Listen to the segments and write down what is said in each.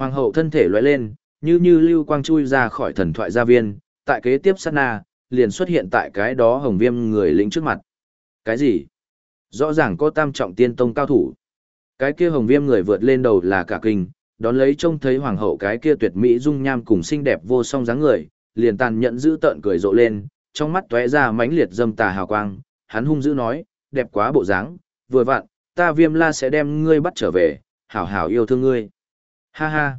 Hoàng hậu thân thể lóe lên, như như lưu quang chui ra khỏi thần thoại gia viên, tại kế tiếp sát na, liền xuất hiện tại cái đó hồng viêm người lính trước mặt. Cái gì? Rõ ràng có tam trọng tiên tông cao thủ. Cái kia hồng viêm người vượt lên đầu là cả kinh, đón lấy trông thấy hoàng hậu cái kia tuyệt mỹ dung nham cùng xinh đẹp vô song dáng người, liền tàn nhẫn giữ tợn cười rộ lên, trong mắt tóe ra mãnh liệt dâm tà hào quang, hắn hung dữ nói, đẹp quá bộ dáng, vừa vặn, ta viêm la sẽ đem ngươi bắt trở về, hảo hảo yêu thương ngươi. Ha ha.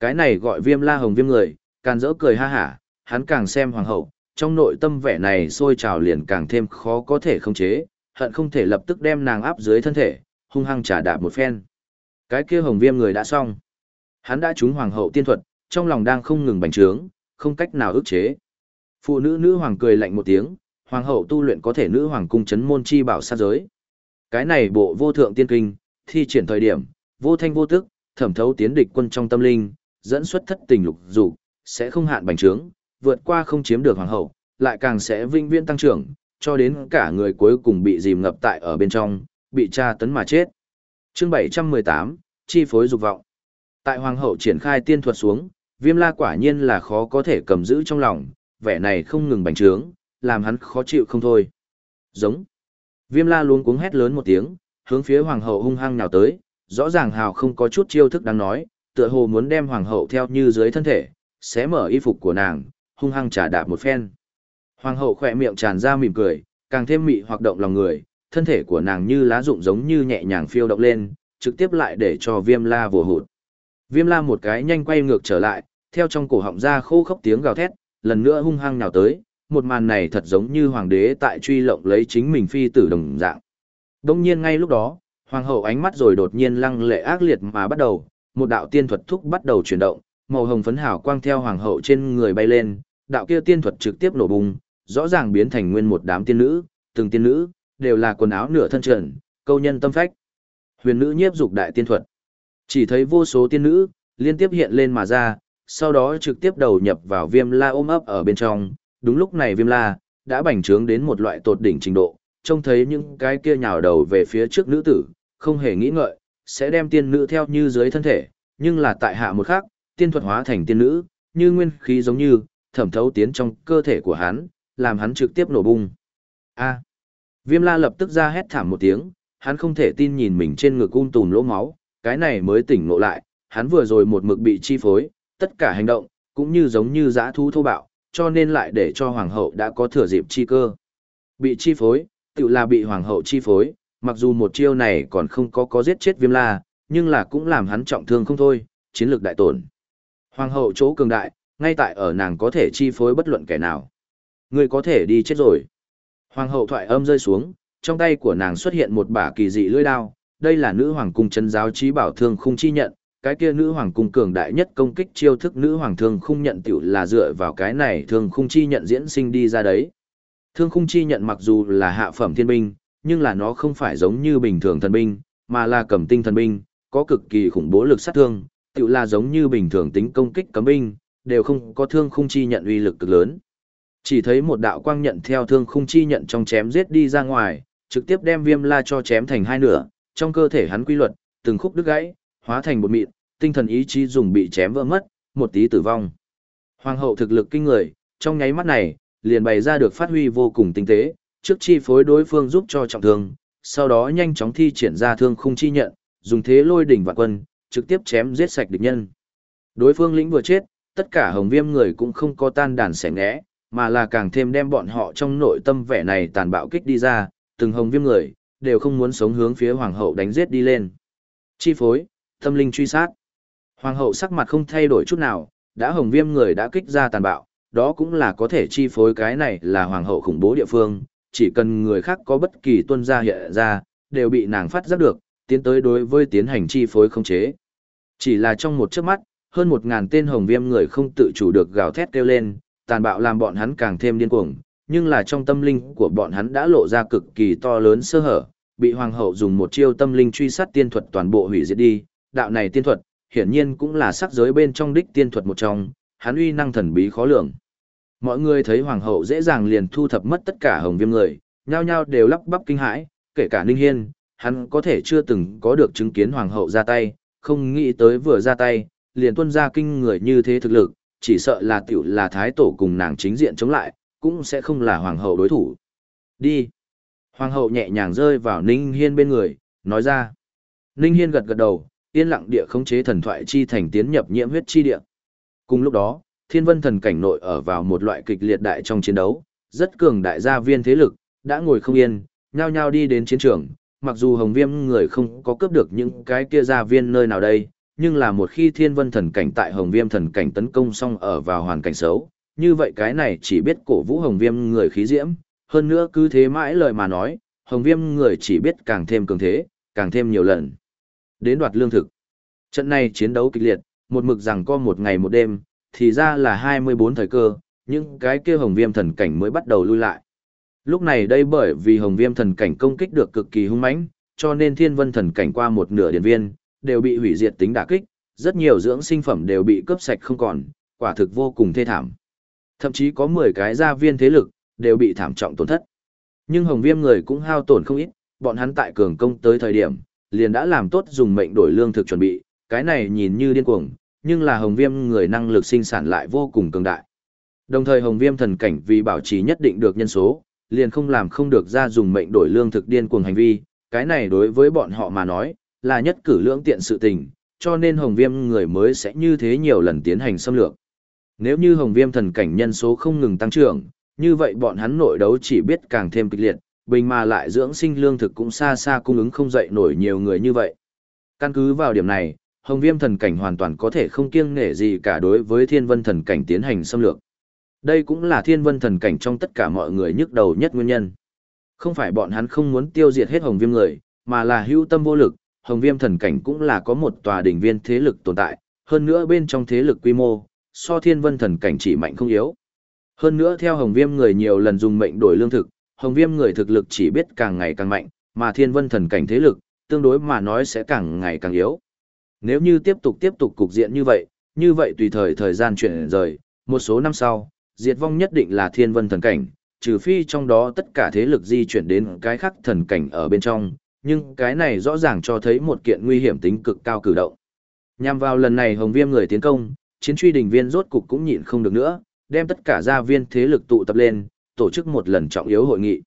Cái này gọi viêm la hồng viêm người, càng dỡ cười ha hả, hắn càng xem hoàng hậu, trong nội tâm vẻ này sôi trào liền càng thêm khó có thể khống chế, hận không thể lập tức đem nàng áp dưới thân thể, hung hăng trả đạp một phen. Cái kia hồng viêm người đã xong. Hắn đã trúng hoàng hậu tiên thuật, trong lòng đang không ngừng bành trướng, không cách nào ức chế. Phụ nữ nữ hoàng cười lạnh một tiếng, hoàng hậu tu luyện có thể nữ hoàng cung chấn môn chi bảo sát giới. Cái này bộ vô thượng tiên kinh, thi triển thời điểm, vô thanh vô tức, thẩm thấu tiến địch quân trong tâm linh, dẫn xuất thất tình lục dục, sẽ không hạn bành trướng, vượt qua không chiếm được hoàng hậu, lại càng sẽ vinh viễn tăng trưởng, cho đến cả người cuối cùng bị dìm ngập tại ở bên trong, bị tra tấn mà chết. Chương 718, chi phối dục vọng. Tại hoàng hậu triển khai tiên thuật xuống, Viêm La quả nhiên là khó có thể cầm giữ trong lòng, vẻ này không ngừng bành trướng, làm hắn khó chịu không thôi. Giống. Viêm La luống cuống hét lớn một tiếng, hướng phía hoàng hậu hung hăng nhào tới, rõ ràng hào không có chút chiêu thức đáng nói, tựa hồ muốn đem hoàng hậu theo như dưới thân thể, xé mở y phục của nàng, hung hăng trả đạp một phen. Hoàng hậu khỏe miệng tràn ra mỉm cười, càng thêm mị hoạt động lòng người, thân thể của nàng như lá rụng giống như nhẹ nhàng phiêu động lên, trực tiếp lại để cho viêm la vồ hụt. Viêm la một cái nhanh quay ngược trở lại, theo trong cổ họng ra khô khốc tiếng gào thét, lần nữa hung hăng nhào tới, một màn này thật giống như hoàng đế tại truy lộng lấy chính mình phi tử đồng dạng. Đông nhiên ngay lúc đó, hoàng hậu ánh mắt rồi đột nhiên lăng lệ ác liệt mà bắt đầu, một đạo tiên thuật thúc bắt đầu chuyển động, màu hồng phấn hào quang theo hoàng hậu trên người bay lên, đạo kia tiên thuật trực tiếp nổ bùng, rõ ràng biến thành nguyên một đám tiên nữ, từng tiên nữ đều là quần áo nửa thân trần, câu nhân tâm phách. Huyền nữ nhiếp dục đại tiên thuật. Chỉ thấy vô số tiên nữ liên tiếp hiện lên mà ra, sau đó trực tiếp đầu nhập vào Viêm La ôm ấp ở bên trong, đúng lúc này Viêm La đã bành trướng đến một loại tột đỉnh trình độ, trông thấy những cái kia nhào đầu về phía trước nữ tử, không hề nghĩ ngợi, sẽ đem tiên nữ theo như dưới thân thể, nhưng là tại hạ một khắc, tiên thuật hóa thành tiên nữ, như nguyên khí giống như, thẩm thấu tiến trong cơ thể của hắn, làm hắn trực tiếp nổ bung. A. Viêm la lập tức ra hét thảm một tiếng, hắn không thể tin nhìn mình trên ngực un tùm lỗ máu, cái này mới tỉnh ngộ lại, hắn vừa rồi một mực bị chi phối, tất cả hành động, cũng như giống như dã thú thô bạo, cho nên lại để cho hoàng hậu đã có thừa dịp chi cơ. Bị chi phối, tự là bị hoàng hậu chi phối, mặc dù một chiêu này còn không có có giết chết viêm la, nhưng là cũng làm hắn trọng thương không thôi, chiến lược đại tổn. Hoàng hậu chỗ cường đại, ngay tại ở nàng có thể chi phối bất luận kẻ nào. Người có thể đi chết rồi. Hoàng hậu thoại âm rơi xuống, trong tay của nàng xuất hiện một bả kỳ dị lưỡi đao, đây là nữ hoàng cung chân giáo trí bảo thương khung chi nhận, cái kia nữ hoàng cung cường đại nhất công kích chiêu thức nữ hoàng thương khung nhận tiểu là dựa vào cái này thương khung chi nhận diễn sinh đi ra đấy. Thương khung chi nhận mặc dù là hạ phẩm thiên binh, nhưng là nó không phải giống như bình thường thần binh, mà là cầm tinh thần binh, có cực kỳ khủng bố lực sát thương, tiểu là giống như bình thường tính công kích cấm binh, đều không có thương khung chi nhận uy lực cực lớn. Chỉ thấy một đạo quang nhận theo thương khung chi nhận trong chém giết đi ra ngoài, trực tiếp đem viêm la cho chém thành hai nửa, trong cơ thể hắn quy luật, từng khúc đứt gãy, hóa thành một mịn, tinh thần ý chí dùng bị chém vỡ mất, một tí tử vong. Hoàng hậu thực lực kinh người, trong nháy mắt này, liền bày ra được phát huy vô cùng tinh tế, trước chi phối đối phương giúp cho trọng thương, sau đó nhanh chóng thi triển ra thương khung chi nhận, dùng thế lôi đỉnh và quân, trực tiếp chém giết sạch địch nhân. Đối phương lĩnh vừa chết, tất cả hồng viêm người cũng không có tan đàn sẻ ngẽ, mà là càng thêm đem bọn họ trong nội tâm vẻ này tàn bạo kích đi ra, từng hồng viêm người, đều không muốn sống hướng phía hoàng hậu đánh giết đi lên. Chi phối, tâm linh truy sát. Hoàng hậu sắc mặt không thay đổi chút nào, đã hồng viêm người đã kích ra tàn bạo, đó cũng là có thể chi phối cái này là hoàng hậu khủng bố địa phương, chỉ cần người khác có bất kỳ tuân gia hiện ra, đều bị nàng phát giác được, tiến tới đối với tiến hành chi phối không chế. Chỉ là trong một chớp mắt, hơn một ngàn tên hồng viêm người không tự chủ được gào thét kêu lên, tàn bạo làm bọn hắn càng thêm điên cuồng, nhưng là trong tâm linh của bọn hắn đã lộ ra cực kỳ to lớn sơ hở, bị hoàng hậu dùng một chiêu tâm linh truy sát tiên thuật toàn bộ hủy diệt đi, đạo này tiên thuật, hiển nhiên cũng là sắc giới bên trong đích tiên thuật một trong, hắn uy năng thần bí khó lường. Mọi người thấy hoàng hậu dễ dàng liền thu thập mất tất cả hồng viêm người, nhao nhao đều lắp bắp kinh hãi, kể cả Ninh Hiên, hắn có thể chưa từng có được chứng kiến hoàng hậu ra tay, không nghĩ tới vừa ra tay, liền tuân ra kinh người như thế thực lực, chỉ sợ là tiểu là thái tổ cùng nàng chính diện chống lại, cũng sẽ không là hoàng hậu đối thủ. Đi. Hoàng hậu nhẹ nhàng rơi vào Ninh Hiên bên người, nói ra. Ninh Hiên gật gật đầu, yên lặng địa khống chế thần thoại chi thành tiến nhập nhiễm huyết chi địa. Cùng lúc đó, thiên vân thần cảnh nội ở vào một loại kịch liệt đại trong chiến đấu, rất cường đại gia viên thế lực, đã ngồi không yên, nhao nhao đi đến chiến trường, mặc dù hồng viêm người không có cướp được những cái kia gia viên nơi nào đây, nhưng là một khi thiên vân thần cảnh tại hồng viêm thần cảnh tấn công xong ở vào hoàn cảnh xấu, như vậy cái này chỉ biết cổ vũ hồng viêm người khí diễm, hơn nữa cứ thế mãi lời mà nói, hồng viêm người chỉ biết càng thêm cường thế, càng thêm nhiều lần. Đến đoạt lương thực. Trận này chiến đấu kịch liệt, một mực rằng có một ngày một đêm, thì ra là 24 thời cơ, những cái kia hồng viêm thần cảnh mới bắt đầu lui lại. Lúc này đây bởi vì hồng viêm thần cảnh công kích được cực kỳ hung mãnh, cho nên thiên vân thần cảnh qua một nửa điện viên, đều bị hủy diệt tính đả kích, rất nhiều dưỡng sinh phẩm đều bị cướp sạch không còn, quả thực vô cùng thê thảm. Thậm chí có 10 cái gia viên thế lực, đều bị thảm trọng tổn thất. Nhưng hồng viêm người cũng hao tổn không ít, bọn hắn tại cường công tới thời điểm, liền đã làm tốt dùng mệnh đổi lương thực chuẩn bị, cái này nhìn như điên cuồng, nhưng là hồng viêm người năng lực sinh sản lại vô cùng cường đại. Đồng thời hồng viêm thần cảnh vì bảo trì nhất định được nhân số, liền không làm không được ra dùng mệnh đổi lương thực điên cuồng hành vi, cái này đối với bọn họ mà nói, là nhất cử lưỡng tiện sự tình, cho nên hồng viêm người mới sẽ như thế nhiều lần tiến hành xâm lược. Nếu như hồng viêm thần cảnh nhân số không ngừng tăng trưởng, như vậy bọn hắn nội đấu chỉ biết càng thêm kịch liệt, bình mà lại dưỡng sinh lương thực cũng xa xa cung ứng không dậy nổi nhiều người như vậy. Căn cứ vào điểm này, hồng viêm thần cảnh hoàn toàn có thể không kiêng nể gì cả đối với thiên vân thần cảnh tiến hành xâm lược. Đây cũng là thiên vân thần cảnh trong tất cả mọi người nhức đầu nhất nguyên nhân. Không phải bọn hắn không muốn tiêu diệt hết hồng viêm người, mà là hữu tâm vô lực, hồng viêm thần cảnh cũng là có một tòa đỉnh viên thế lực tồn tại, hơn nữa bên trong thế lực quy mô, so thiên vân thần cảnh chỉ mạnh không yếu. Hơn nữa theo hồng viêm người nhiều lần dùng mệnh đổi lương thực, hồng viêm người thực lực chỉ biết càng ngày càng mạnh, mà thiên vân thần cảnh thế lực, tương đối mà nói sẽ càng ngày càng yếu. Nếu như tiếp tục tiếp tục cục diện như vậy, như vậy tùy thời thời gian chuyển rời, một số năm sau, diệt vong nhất định là thiên vân thần cảnh, trừ phi trong đó tất cả thế lực di chuyển đến cái khác thần cảnh ở bên trong, nhưng cái này rõ ràng cho thấy một kiện nguy hiểm tính cực cao cử động. Nhằm vào lần này Hồng Viêm người tiến công, chiến truy đình viên rốt cục cũng nhịn không được nữa, đem tất cả gia viên thế lực tụ tập lên, tổ chức một lần trọng yếu hội nghị.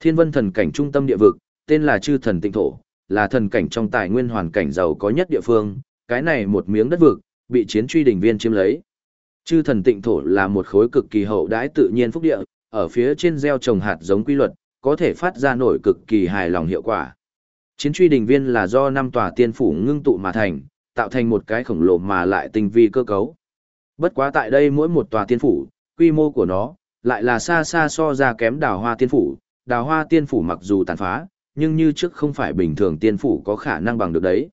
Thiên Vân thần cảnh trung tâm địa vực, tên là Chư thần Tịnh thổ, là thần cảnh trong tài nguyên hoàn cảnh giàu có nhất địa phương, cái này một miếng đất vực, bị chiến truy đỉnh viên chiếm lấy. Chư thần Tịnh thổ là một khối cực kỳ hậu đãi tự nhiên phúc địa, ở phía trên gieo trồng hạt giống quy luật, có thể phát ra nổi cực kỳ hài lòng hiệu quả. Chiến truy đỉnh viên là do năm tòa tiên phủ ngưng tụ mà thành, tạo thành một cái khổng lồ mà lại tinh vi cơ cấu. Bất quá tại đây mỗi một tòa tiên phủ, quy mô của nó, lại là xa xa so ra kém đào hoa tiên phủ. Đào hoa tiên phủ mặc dù tàn phá, nhưng như trước không phải bình thường tiên phủ có khả năng bằng được đấy.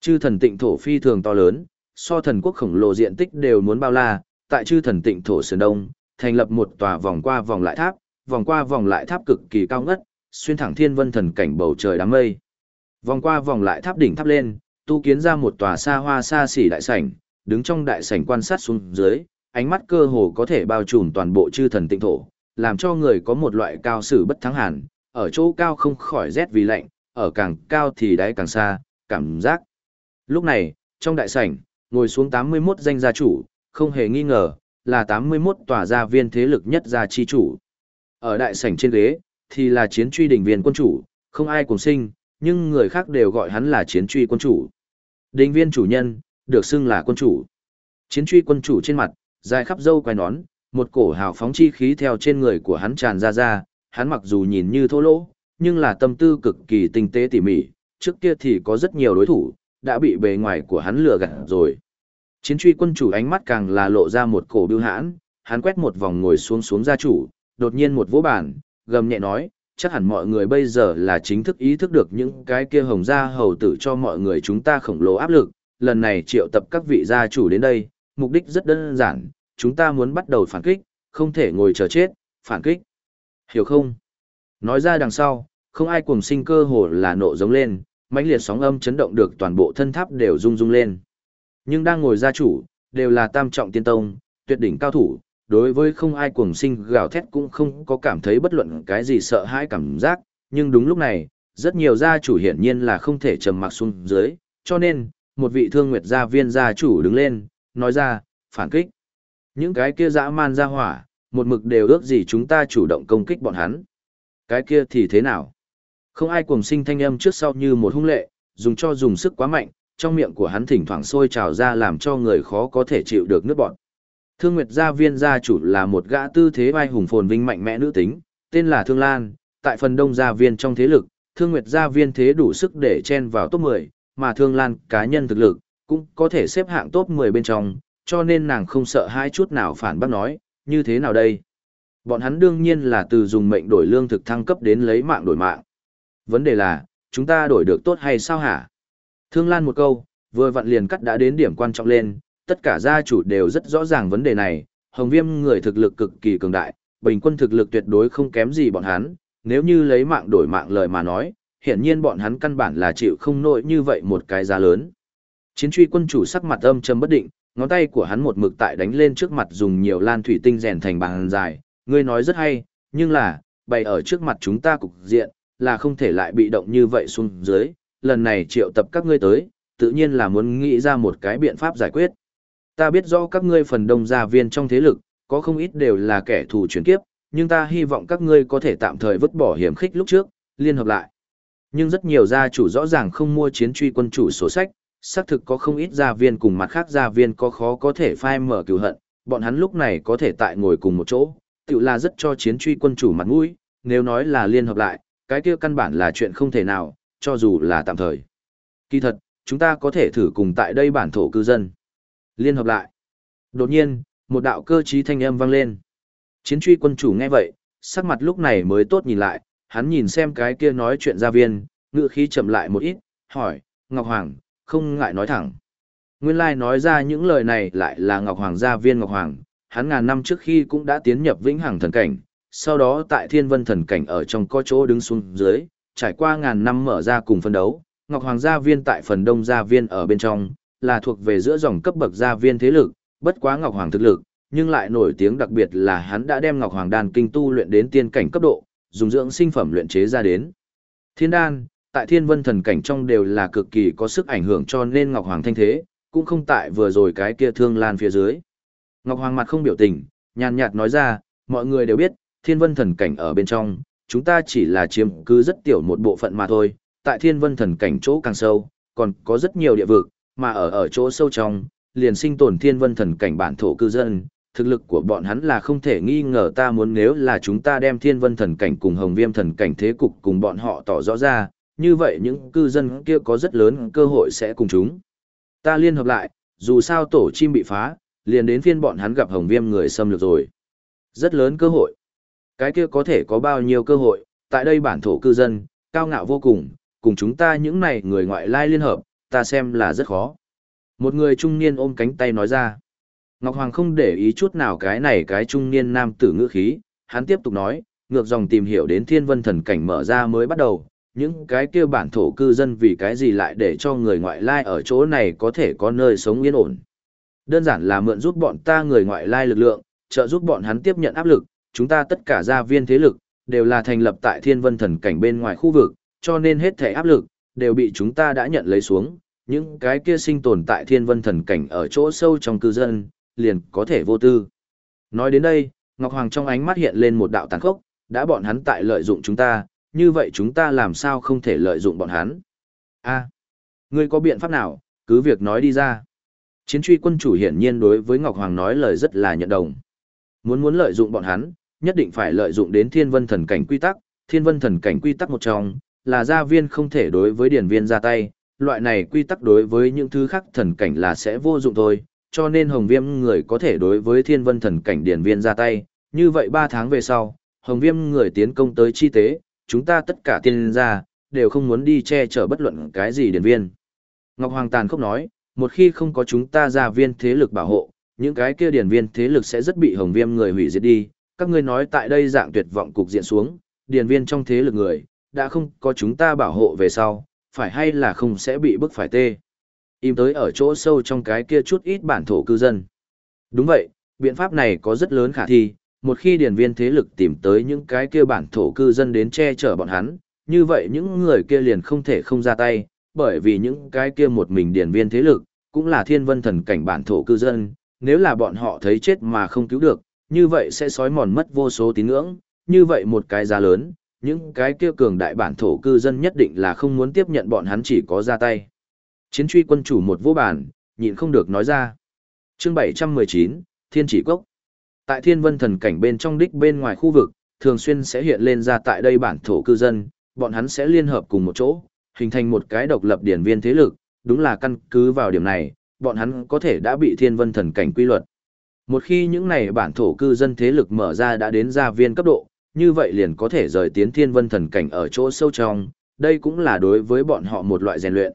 Chư thần tịnh thổ phi thường to lớn, so thần quốc khổng lồ diện tích đều muốn bao la, tại chư thần tịnh thổ sườn đông, thành lập một tòa vòng qua vòng lại tháp, vòng qua vòng lại tháp cực kỳ cao ngất, xuyên thẳng thiên vân thần cảnh bầu trời đám mây. Vòng qua vòng lại tháp đỉnh tháp lên, tu kiến ra một tòa xa hoa xa xỉ đại sảnh, đứng trong đại sảnh quan sát xuống dưới, ánh mắt cơ hồ có thể bao trùm toàn bộ chư thần tịnh thổ, làm cho người có một loại cao sử bất thắng hàn, ở chỗ cao không khỏi rét vì lạnh, ở càng cao thì đáy càng xa, cảm giác. Lúc này, trong đại sảnh, ngồi xuống 81 danh gia chủ, không hề nghi ngờ, là 81 tòa gia viên thế lực nhất gia chi chủ. Ở đại sảnh trên ghế, thì là chiến truy đỉnh viên quân chủ, không ai cùng sinh, nhưng người khác đều gọi hắn là chiến truy quân chủ. đỉnh viên chủ nhân, được xưng là quân chủ. Chiến truy quân chủ trên mặt, dài khắp dâu quai nón, một cổ hào phóng chi khí theo trên người của hắn tràn ra ra, hắn mặc dù nhìn như thô lỗ, nhưng là tâm tư cực kỳ tinh tế tỉ mỉ, trước kia thì có rất nhiều đối thủ, đã bị bề ngoài của hắn lừa gạt rồi. Chiến truy quân chủ ánh mắt càng là lộ ra một cổ bưu hãn, hắn quét một vòng ngồi xuống xuống gia chủ, đột nhiên một vỗ bàn, gầm nhẹ nói, chắc hẳn mọi người bây giờ là chính thức ý thức được những cái kia hồng gia hầu tử cho mọi người chúng ta khổng lồ áp lực. Lần này triệu tập các vị gia chủ đến đây, mục đích rất đơn giản, chúng ta muốn bắt đầu phản kích, không thể ngồi chờ chết, phản kích. Hiểu không? Nói ra đằng sau, không ai cuồng sinh cơ hồ là nộ giống lên, mãnh liệt sóng âm chấn động được toàn bộ thân tháp đều rung rung lên. Nhưng đang ngồi gia chủ, đều là tam trọng tiên tông, tuyệt đỉnh cao thủ, đối với không ai cuồng sinh gào thét cũng không có cảm thấy bất luận cái gì sợ hãi cảm giác, nhưng đúng lúc này, rất nhiều gia chủ hiển nhiên là không thể trầm mặc xuống dưới, cho nên, một vị thương nguyệt gia viên gia chủ đứng lên, nói ra, phản kích. Những cái kia dã man ra hỏa, một mực đều ước gì chúng ta chủ động công kích bọn hắn. Cái kia thì thế nào? Không ai cuồng sinh thanh âm trước sau như một hung lệ, dùng cho dùng sức quá mạnh, trong miệng của hắn thỉnh thoảng sôi trào ra làm cho người khó có thể chịu được nước bọn. Thương Nguyệt gia viên gia chủ là một gã tư thế vai hùng phồn vinh mạnh mẽ nữ tính, tên là Thương Lan, tại phần đông gia viên trong thế lực, Thương Nguyệt gia viên thế đủ sức để chen vào top 10, mà Thương Lan cá nhân thực lực cũng có thể xếp hạng top 10 bên trong, cho nên nàng không sợ hai chút nào phản bác nói, như thế nào đây? Bọn hắn đương nhiên là từ dùng mệnh đổi lương thực thăng cấp đến lấy mạng đổi mạng. Vấn đề là, chúng ta đổi được tốt hay sao hả? Thương Lan một câu, vừa vặn liền cắt đã đến điểm quan trọng lên, tất cả gia chủ đều rất rõ ràng vấn đề này, Hồng Viêm người thực lực cực kỳ cường đại, bình quân thực lực tuyệt đối không kém gì bọn hắn, nếu như lấy mạng đổi mạng lời mà nói, hiển nhiên bọn hắn căn bản là chịu không nổi như vậy một cái giá lớn. Chiến truy quân chủ sắc mặt âm trầm bất định, ngón tay của hắn một mực tại đánh lên trước mặt dùng nhiều lan thủy tinh rèn thành bàn dài, ngươi nói rất hay, nhưng là, bày ở trước mặt chúng ta cục diện, là không thể lại bị động như vậy xuống dưới, lần này triệu tập các ngươi tới, tự nhiên là muốn nghĩ ra một cái biện pháp giải quyết. Ta biết rõ các ngươi phần đông gia viên trong thế lực, có không ít đều là kẻ thù chuyển kiếp, nhưng ta hy vọng các ngươi có thể tạm thời vứt bỏ hiểm khích lúc trước, liên hợp lại. Nhưng rất nhiều gia chủ rõ ràng không mua chiến truy quân chủ sổ sách, xác thực có không ít gia viên cùng mặt khác gia viên có khó có thể phai mở cửu hận, bọn hắn lúc này có thể tại ngồi cùng một chỗ, tự là rất cho chiến truy quân chủ mặt mũi, nếu nói là liên hợp lại, cái kia căn bản là chuyện không thể nào, cho dù là tạm thời. Kỳ thật, chúng ta có thể thử cùng tại đây bản thổ cư dân. Liên hợp lại. Đột nhiên, một đạo cơ trí thanh âm vang lên. Chiến truy quân chủ nghe vậy, sắc mặt lúc này mới tốt nhìn lại, hắn nhìn xem cái kia nói chuyện gia viên, ngựa khí chậm lại một ít, hỏi, Ngọc Hoàng, không ngại nói thẳng. Nguyên lai nói ra những lời này lại là Ngọc Hoàng gia viên Ngọc Hoàng, hắn ngàn năm trước khi cũng đã tiến nhập vĩnh hằng thần cảnh, sau đó tại thiên vân thần cảnh ở trong có chỗ đứng xuống dưới, trải qua ngàn năm mở ra cùng phân đấu, Ngọc Hoàng gia viên tại phần đông gia viên ở bên trong, là thuộc về giữa dòng cấp bậc gia viên thế lực, bất quá Ngọc Hoàng thực lực, nhưng lại nổi tiếng đặc biệt là hắn đã đem Ngọc Hoàng đan kinh tu luyện đến tiên cảnh cấp độ, dùng dưỡng sinh phẩm luyện chế ra đến. Thiên đan, tại thiên vân thần cảnh trong đều là cực kỳ có sức ảnh hưởng cho nên Ngọc Hoàng thanh thế, cũng không tại vừa rồi cái kia thương lan phía dưới. Ngọc Hoàng mặt không biểu tình, nhàn nhạt nói ra, mọi người đều biết, thiên vân thần cảnh ở bên trong, chúng ta chỉ là chiếm cứ rất tiểu một bộ phận mà thôi, tại thiên vân thần cảnh chỗ càng sâu, còn có rất nhiều địa vực, mà ở ở chỗ sâu trong, liền sinh tồn thiên vân thần cảnh bản thổ cư dân, thực lực của bọn hắn là không thể nghi ngờ ta muốn nếu là chúng ta đem thiên vân thần cảnh cùng hồng viêm thần cảnh thế cục cùng bọn họ tỏ rõ ra, như vậy những cư dân kia có rất lớn cơ hội sẽ cùng chúng. Ta liên hợp lại, dù sao tổ chim bị phá, liền đến phiên bọn hắn gặp hồng viêm người xâm lược rồi. Rất lớn cơ hội. Cái kia có thể có bao nhiêu cơ hội, tại đây bản thổ cư dân, cao ngạo vô cùng, cùng chúng ta những này người ngoại lai liên hợp, ta xem là rất khó. Một người trung niên ôm cánh tay nói ra. Ngọc Hoàng không để ý chút nào cái này cái trung niên nam tử ngữ khí, hắn tiếp tục nói, ngược dòng tìm hiểu đến thiên vân thần cảnh mở ra mới bắt đầu, những cái kia bản thổ cư dân vì cái gì lại để cho người ngoại lai ở chỗ này có thể có nơi sống yên ổn. Đơn giản là mượn giúp bọn ta người ngoại lai lực lượng, trợ giúp bọn hắn tiếp nhận áp lực, chúng ta tất cả gia viên thế lực, đều là thành lập tại thiên vân thần cảnh bên ngoài khu vực, cho nên hết thể áp lực, đều bị chúng ta đã nhận lấy xuống, những cái kia sinh tồn tại thiên vân thần cảnh ở chỗ sâu trong cư dân, liền có thể vô tư. Nói đến đây, Ngọc Hoàng trong ánh mắt hiện lên một đạo tàn khốc, đã bọn hắn tại lợi dụng chúng ta, như vậy chúng ta làm sao không thể lợi dụng bọn hắn? A, ngươi có biện pháp nào, cứ việc nói đi ra. Chiến truy quân chủ hiển nhiên đối với Ngọc Hoàng nói lời rất là nhận đồng. Muốn muốn lợi dụng bọn hắn, nhất định phải lợi dụng đến thiên vân thần cảnh quy tắc, thiên vân thần cảnh quy tắc một trong, là gia viên không thể đối với điển viên ra tay, loại này quy tắc đối với những thứ khác thần cảnh là sẽ vô dụng thôi, cho nên hồng viêm người có thể đối với thiên vân thần cảnh điển viên ra tay, như vậy 3 tháng về sau, hồng viêm người tiến công tới chi tế, chúng ta tất cả tiên gia, đều không muốn đi che chở bất luận cái gì điển viên. Ngọc Hoàng Tàn khốc nói, một khi không có chúng ta gia viên thế lực bảo hộ, những cái kia điển viên thế lực sẽ rất bị hồng viêm người hủy diệt đi, các ngươi nói tại đây dạng tuyệt vọng cục diện xuống, điển viên trong thế lực người, đã không có chúng ta bảo hộ về sau, phải hay là không sẽ bị bức phải tê. Im tới ở chỗ sâu trong cái kia chút ít bản thổ cư dân. Đúng vậy, biện pháp này có rất lớn khả thi, một khi điển viên thế lực tìm tới những cái kia bản thổ cư dân đến che chở bọn hắn, như vậy những người kia liền không thể không ra tay, bởi vì những cái kia một mình điển viên thế lực, cũng là thiên vân thần cảnh bản thổ cư dân, nếu là bọn họ thấy chết mà không cứu được, như vậy sẽ sói mòn mất vô số tín ngưỡng, như vậy một cái giá lớn, những cái kia cường đại bản thổ cư dân nhất định là không muốn tiếp nhận bọn hắn chỉ có ra tay. Chiến truy quân chủ một vô bản, nhịn không được nói ra. Chương 719, Thiên Chỉ Cốc. Tại Thiên Vân Thần cảnh bên trong đích bên ngoài khu vực, thường xuyên sẽ hiện lên ra tại đây bản thổ cư dân, bọn hắn sẽ liên hợp cùng một chỗ, hình thành một cái độc lập điển viên thế lực, đúng là căn cứ vào điểm này, bọn hắn có thể đã bị Thiên Vân Thần cảnh quy luật. Một khi những này bản thổ cư dân thế lực mở ra đã đến gia viên cấp độ, như vậy liền có thể rời tiến Thiên Vân Thần cảnh ở chỗ sâu trong, đây cũng là đối với bọn họ một loại rèn luyện.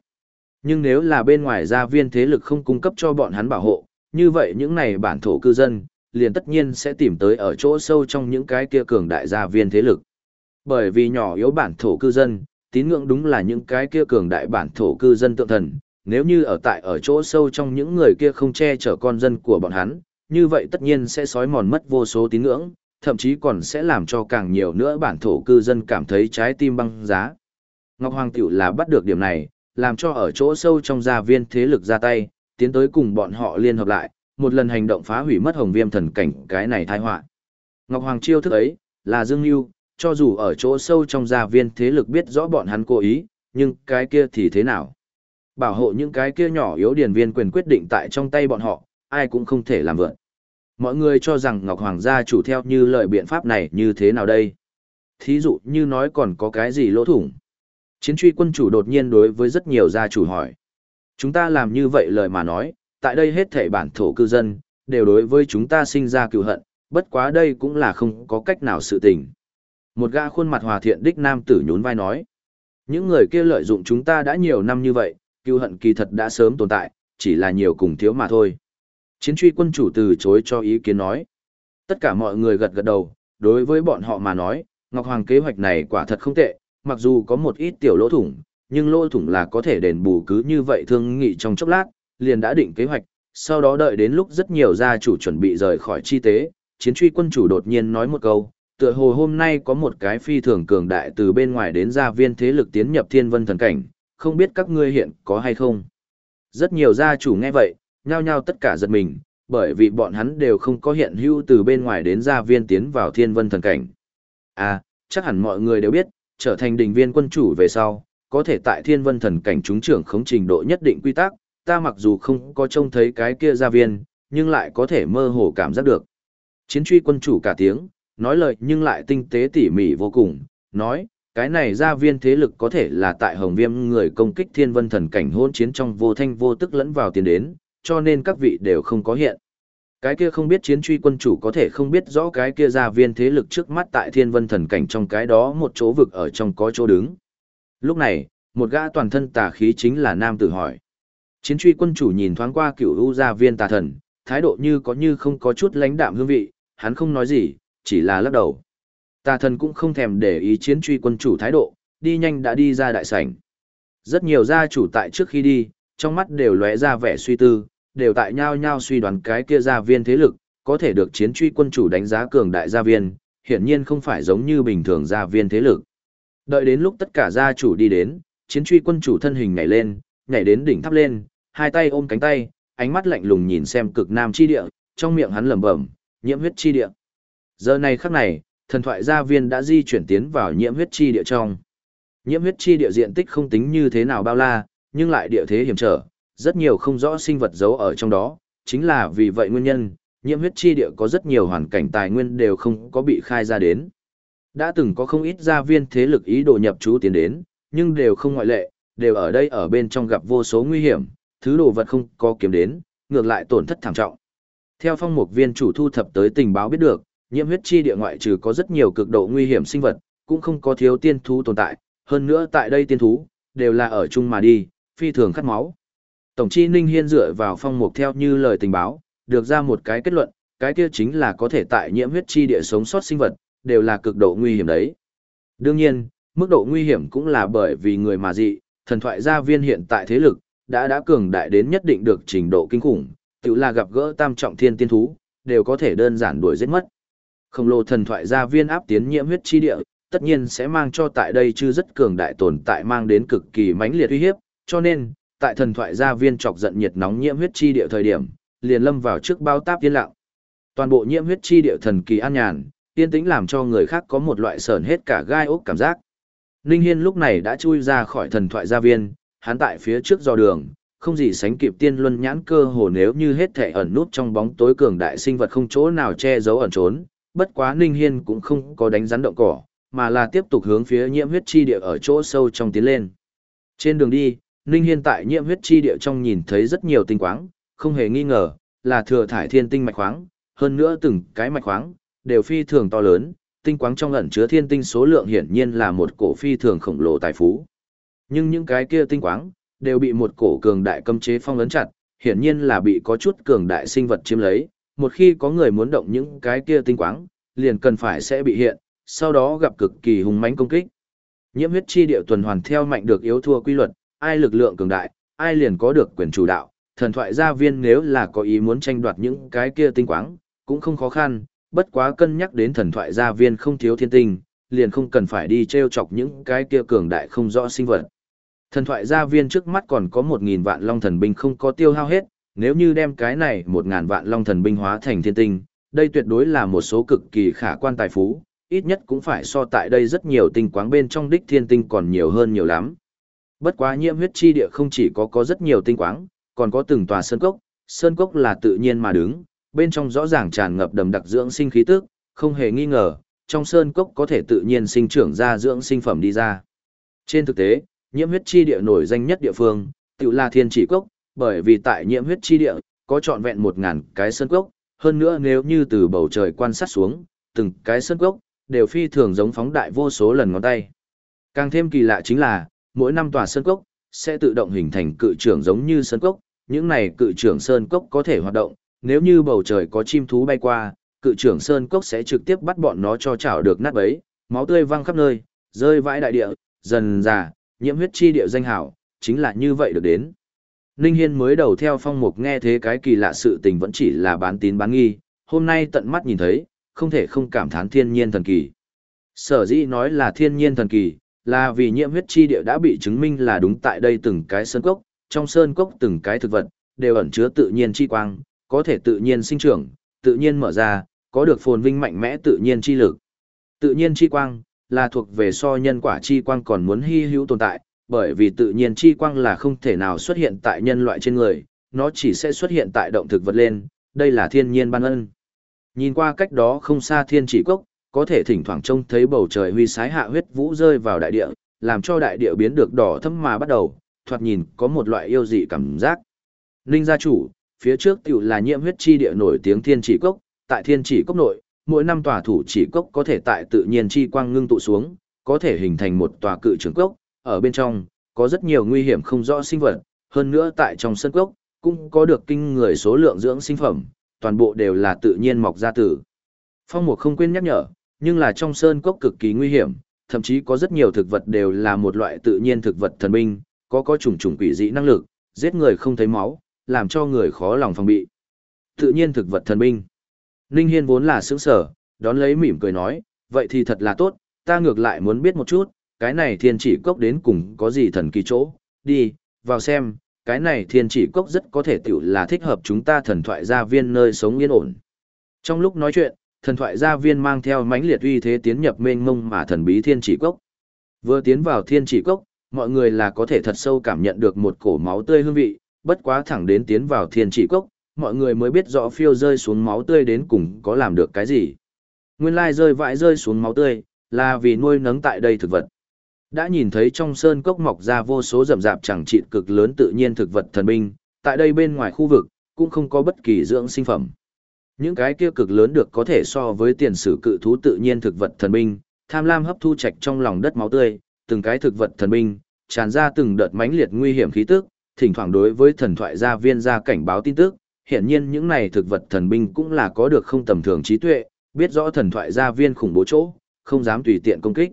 Nhưng nếu là bên ngoài gia viên thế lực không cung cấp cho bọn hắn bảo hộ, như vậy những này bản thổ cư dân, liền tất nhiên sẽ tìm tới ở chỗ sâu trong những cái kia cường đại gia viên thế lực. Bởi vì nhỏ yếu bản thổ cư dân, tín ngưỡng đúng là những cái kia cường đại bản thổ cư dân tượng thần, nếu như ở tại ở chỗ sâu trong những người kia không che chở con dân của bọn hắn, như vậy tất nhiên sẽ sói mòn mất vô số tín ngưỡng, thậm chí còn sẽ làm cho càng nhiều nữa bản thổ cư dân cảm thấy trái tim băng giá. Ngọc Hoàng Tiểu là bắt được điểm này, làm cho ở chỗ sâu trong gia viên thế lực ra tay, tiến tới cùng bọn họ liên hợp lại, một lần hành động phá hủy mất hồng viêm thần cảnh cái này tai họa. Ngọc Hoàng chiêu thức ấy, là Dương Nhu, cho dù ở chỗ sâu trong gia viên thế lực biết rõ bọn hắn cố ý, nhưng cái kia thì thế nào? Bảo hộ những cái kia nhỏ yếu điển viên quyền quyết định tại trong tay bọn họ, ai cũng không thể làm vượn. Mọi người cho rằng Ngọc Hoàng gia chủ theo như lời biện pháp này như thế nào đây? Thí dụ như nói còn có cái gì lỗ thủng? Chiến truy quân chủ đột nhiên đối với rất nhiều gia chủ hỏi. Chúng ta làm như vậy lời mà nói, tại đây hết thể bản thổ cư dân, đều đối với chúng ta sinh ra cựu hận, bất quá đây cũng là không có cách nào sự tình. Một gã khuôn mặt hòa thiện đích nam tử nhún vai nói. Những người kia lợi dụng chúng ta đã nhiều năm như vậy, cựu hận kỳ thật đã sớm tồn tại, chỉ là nhiều cùng thiếu mà thôi. Chiến truy quân chủ từ chối cho ý kiến nói. Tất cả mọi người gật gật đầu, đối với bọn họ mà nói, Ngọc Hoàng kế hoạch này quả thật không tệ, mặc dù có một ít tiểu lỗ thủng, nhưng lỗ thủng là có thể đền bù cứ như vậy thương nghị trong chốc lát, liền đã định kế hoạch, sau đó đợi đến lúc rất nhiều gia chủ chuẩn bị rời khỏi chi tế, chiến truy quân chủ đột nhiên nói một câu, tựa hồ hôm nay có một cái phi thường cường đại từ bên ngoài đến gia viên thế lực tiến nhập thiên vân thần cảnh, không biết các ngươi hiện có hay không. Rất nhiều gia chủ nghe vậy, nhao nhao tất cả giật mình, bởi vì bọn hắn đều không có hiện hữu từ bên ngoài đến gia viên tiến vào thiên vân thần cảnh. À, chắc hẳn mọi người đều biết, trở thành đình viên quân chủ về sau, có thể tại thiên vân thần cảnh chúng trưởng khống trình độ nhất định quy tắc, ta mặc dù không có trông thấy cái kia gia viên, nhưng lại có thể mơ hồ cảm giác được. Chiến truy quân chủ cả tiếng, nói lời nhưng lại tinh tế tỉ mỉ vô cùng, nói, cái này gia viên thế lực có thể là tại hồng viêm người công kích thiên vân thần cảnh hôn chiến trong vô thanh vô tức lẫn vào tiền đến, cho nên các vị đều không có hiện. Cái kia không biết chiến truy quân chủ có thể không biết rõ cái kia gia viên thế lực trước mắt tại thiên vân thần cảnh trong cái đó một chỗ vực ở trong có chỗ đứng. Lúc này, một gã toàn thân tà khí chính là nam tử hỏi. Chiến truy quân chủ nhìn thoáng qua cựu u gia viên tà thần, thái độ như có như không có chút lãnh đạm hương vị, hắn không nói gì, chỉ là lắc đầu. Tà thần cũng không thèm để ý chiến truy quân chủ thái độ, đi nhanh đã đi ra đại sảnh. Rất nhiều gia chủ tại trước khi đi, trong mắt đều lóe ra vẻ suy tư, đều tại nhau nhau suy đoán cái kia gia viên thế lực, có thể được chiến truy quân chủ đánh giá cường đại gia viên, hiển nhiên không phải giống như bình thường gia viên thế lực. Đợi đến lúc tất cả gia chủ đi đến, chiến truy quân chủ thân hình nhảy lên, nhảy đến đỉnh tháp lên, hai tay ôm cánh tay, ánh mắt lạnh lùng nhìn xem cực nam chi địa, trong miệng hắn lẩm bẩm, nhiễm huyết chi địa. Giờ này khắc này, thần thoại gia viên đã di chuyển tiến vào nhiễm huyết chi địa trong. Nhiễm huyết chi địa diện tích không tính như thế nào bao la, nhưng lại địa thế hiểm trở, rất nhiều không rõ sinh vật giấu ở trong đó, chính là vì vậy nguyên nhân, nhiễm huyết chi địa có rất nhiều hoàn cảnh tài nguyên đều không có bị khai ra đến. Đã từng có không ít gia viên thế lực ý đồ nhập trú tiến đến, nhưng đều không ngoại lệ, đều ở đây ở bên trong gặp vô số nguy hiểm, thứ đồ vật không có kiếm đến, ngược lại tổn thất thảm trọng. Theo phong mục viên chủ thu thập tới tình báo biết được, nhiễm huyết chi địa ngoại trừ có rất nhiều cực độ nguy hiểm sinh vật, cũng không có thiếu tiên thú tồn tại, hơn nữa tại đây tiên thú, đều là ở chung mà đi, phi thường khát máu. Tổng chi Ninh Hiên dựa vào phong mục theo như lời tình báo, được ra một cái kết luận, cái kia chính là có thể tại nhiễm huyết chi địa sống sót sinh vật, đều là cực độ nguy hiểm đấy. Đương nhiên, mức độ nguy hiểm cũng là bởi vì người mà dị, thần thoại gia viên hiện tại thế lực, đã đã cường đại đến nhất định được trình độ kinh khủng, tự là gặp gỡ tam trọng thiên tiên thú, đều có thể đơn giản đuổi giết mất. Khổng lồ thần thoại gia viên áp tiến nhiễm huyết chi địa, tất nhiên sẽ mang cho tại đây chư rất cường đại tồn tại mang đến cực kỳ mãnh liệt uy hiếp, cho nên, tại thần thoại gia viên chọc giận nhiệt nóng nhiễm huyết chi địa thời điểm, liền lâm vào trước bao táp yên lặng. Toàn bộ nhiễm huyết chi địa thần kỳ an nhàn, yên tĩnh làm cho người khác có một loại sờn hết cả gai ốc cảm giác. Ninh Hiên lúc này đã chui ra khỏi thần thoại gia viên, hắn tại phía trước do đường, không gì sánh kịp tiên luân nhãn cơ hồ nếu như hết thể ẩn nút trong bóng tối cường đại sinh vật không chỗ nào che giấu ẩn trốn, bất quá Ninh Hiên cũng không có đánh rắn động cỏ, mà là tiếp tục hướng phía nhiễm huyết chi địa ở chỗ sâu trong tiến lên. Trên đường đi, Ninh Hiên tại nhiễm huyết chi địa trong nhìn thấy rất nhiều tinh quáng, không hề nghi ngờ, là thừa thải thiên tinh mạch khoáng, hơn nữa từng cái mạch khoáng, đều phi thường to lớn, tinh quáng trong ẩn chứa thiên tinh số lượng hiển nhiên là một cổ phi thường khổng lồ tài phú. Nhưng những cái kia tinh quáng, đều bị một cổ cường đại cấm chế phong lớn chặt, hiển nhiên là bị có chút cường đại sinh vật chiếm lấy, một khi có người muốn động những cái kia tinh quáng, liền cần phải sẽ bị hiện, sau đó gặp cực kỳ hùng mãnh công kích. Nhiễm huyết chi địa tuần hoàn theo mạnh được yếu thua quy luật, ai lực lượng cường đại, ai liền có được quyền chủ đạo. Thần thoại gia viên nếu là có ý muốn tranh đoạt những cái kia tinh quáng, cũng không khó khăn, bất quá cân nhắc đến thần thoại gia viên không thiếu thiên tinh, liền không cần phải đi treo chọc những cái kia cường đại không rõ sinh vật. Thần thoại gia viên trước mắt còn có 1.000 vạn long thần binh không có tiêu hao hết, nếu như đem cái này 1.000 vạn long thần binh hóa thành thiên tinh, đây tuyệt đối là một số cực kỳ khả quan tài phú, ít nhất cũng phải so tại đây rất nhiều tinh quáng bên trong đích thiên tinh còn nhiều hơn nhiều lắm. Bất quá nhiễm huyết chi địa không chỉ có có rất nhiều tinh quáng, còn có từng tòa sơn cốc, sơn cốc là tự nhiên mà đứng, bên trong rõ ràng tràn ngập đầm đặc dưỡng sinh khí tức, không hề nghi ngờ, trong sơn cốc có thể tự nhiên sinh trưởng ra dưỡng sinh phẩm đi ra. Trên thực tế, nhiễm huyết chi địa nổi danh nhất địa phương, tự là thiên chỉ cốc, bởi vì tại nhiễm huyết chi địa, có trọn vẹn một ngàn cái sơn cốc, hơn nữa nếu như từ bầu trời quan sát xuống, từng cái sơn cốc, đều phi thường giống phóng đại vô số lần ngón tay. Càng thêm kỳ lạ chính là, mỗi năm tòa sơn cốc, sẽ tự động hình thành cự trưởng giống như sơn cốc, những này cự trưởng sơn cốc có thể hoạt động, nếu như bầu trời có chim thú bay qua, cự trưởng sơn cốc sẽ trực tiếp bắt bọn nó cho chảo được nát bấy, máu tươi văng khắp nơi, rơi vãi đại địa, dần già, nhiễm huyết chi địa danh hảo, chính là như vậy được đến. Ninh Hiên mới đầu theo phong mục nghe thế cái kỳ lạ sự tình vẫn chỉ là bán tín bán nghi, hôm nay tận mắt nhìn thấy, không thể không cảm thán thiên nhiên thần kỳ. Sở dĩ nói là thiên nhiên thần kỳ, là vì nhiễm huyết chi địa đã bị chứng minh là đúng tại đây từng cái sơn cốc, trong sơn cốc từng cái thực vật, đều ẩn chứa tự nhiên chi quang, có thể tự nhiên sinh trưởng, tự nhiên mở ra, có được phồn vinh mạnh mẽ tự nhiên chi lực. Tự nhiên chi quang, là thuộc về so nhân quả chi quang còn muốn hy hữu tồn tại, bởi vì tự nhiên chi quang là không thể nào xuất hiện tại nhân loại trên người, nó chỉ sẽ xuất hiện tại động thực vật lên, đây là thiên nhiên ban ân. Nhìn qua cách đó không xa thiên chỉ cốc, có thể thỉnh thoảng trông thấy bầu trời huy sái hạ huyết vũ rơi vào đại địa, làm cho đại địa biến được đỏ thâm mà bắt đầu, thoạt nhìn có một loại yêu dị cảm giác. Ninh gia chủ, phía trước tiểu là nhiễm huyết chi địa nổi tiếng thiên chỉ cốc, tại thiên chỉ cốc nội, mỗi năm tòa thủ chỉ cốc có thể tại tự nhiên chi quang ngưng tụ xuống, có thể hình thành một tòa cự trường cốc, ở bên trong, có rất nhiều nguy hiểm không rõ sinh vật, hơn nữa tại trong sân cốc, cũng có được kinh người số lượng dưỡng sinh phẩm, toàn bộ đều là tự nhiên mọc ra tử. Phong Mục không quên nhắc nhở, nhưng là trong sơn cốc cực kỳ nguy hiểm, thậm chí có rất nhiều thực vật đều là một loại tự nhiên thực vật thần binh, có có trùng trùng quỷ dị năng lực, giết người không thấy máu, làm cho người khó lòng phòng bị. Tự nhiên thực vật thần binh. Ninh Hiên vốn là sướng sở, đón lấy mỉm cười nói, vậy thì thật là tốt, ta ngược lại muốn biết một chút, cái này thiên chỉ cốc đến cùng có gì thần kỳ chỗ, đi, vào xem, cái này thiên chỉ cốc rất có thể tiểu là thích hợp chúng ta thần thoại gia viên nơi sống yên ổn. Trong lúc nói chuyện, thần thoại gia viên mang theo mãnh liệt uy thế tiến nhập mênh mông mà thần bí thiên chỉ cốc. Vừa tiến vào thiên chỉ cốc, mọi người là có thể thật sâu cảm nhận được một cổ máu tươi hương vị, bất quá thẳng đến tiến vào thiên chỉ cốc, mọi người mới biết rõ phiêu rơi xuống máu tươi đến cùng có làm được cái gì. Nguyên lai rơi vãi rơi xuống máu tươi, là vì nuôi nấng tại đây thực vật. Đã nhìn thấy trong sơn cốc mọc ra vô số rậm rạp chẳng trị cực lớn tự nhiên thực vật thần binh, tại đây bên ngoài khu vực, cũng không có bất kỳ dưỡng sinh phẩm. Những cái kia cực lớn được có thể so với tiền sử cự thú tự nhiên thực vật thần binh, tham lam hấp thu trạch trong lòng đất máu tươi, từng cái thực vật thần binh, tràn ra từng đợt mãnh liệt nguy hiểm khí tức, thỉnh thoảng đối với thần thoại gia viên ra cảnh báo tin tức, hiện nhiên những này thực vật thần binh cũng là có được không tầm thường trí tuệ, biết rõ thần thoại gia viên khủng bố chỗ, không dám tùy tiện công kích.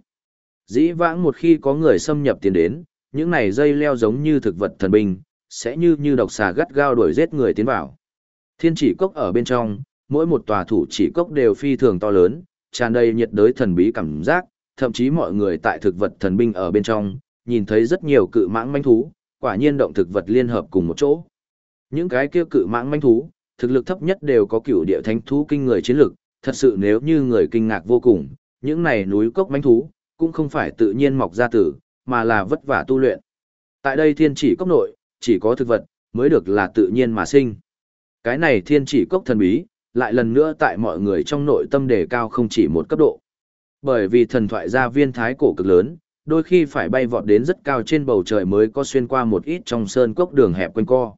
Dĩ vãng một khi có người xâm nhập tiến đến, những này dây leo giống như thực vật thần binh, sẽ như như độc xà gắt gao đuổi giết người tiến vào. Thiên chỉ cốc ở bên trong, mỗi một tòa thủ chỉ cốc đều phi thường to lớn, tràn đầy nhiệt đới thần bí cảm giác, thậm chí mọi người tại thực vật thần binh ở bên trong, nhìn thấy rất nhiều cự mãng manh thú, quả nhiên động thực vật liên hợp cùng một chỗ. Những cái kia cự mãng manh thú, thực lực thấp nhất đều có cửu địa thánh thú kinh người chiến lực, thật sự nếu như người kinh ngạc vô cùng, những này núi cốc manh thú, cũng không phải tự nhiên mọc ra tử, mà là vất vả tu luyện. Tại đây thiên chỉ cốc nội, chỉ có thực vật, mới được là tự nhiên mà sinh. Cái này thiên chỉ cốc thần bí, lại lần nữa tại mọi người trong nội tâm đề cao không chỉ một cấp độ. Bởi vì thần thoại gia viên thái cổ cực lớn, đôi khi phải bay vọt đến rất cao trên bầu trời mới có xuyên qua một ít trong sơn cốc đường hẹp quanh co.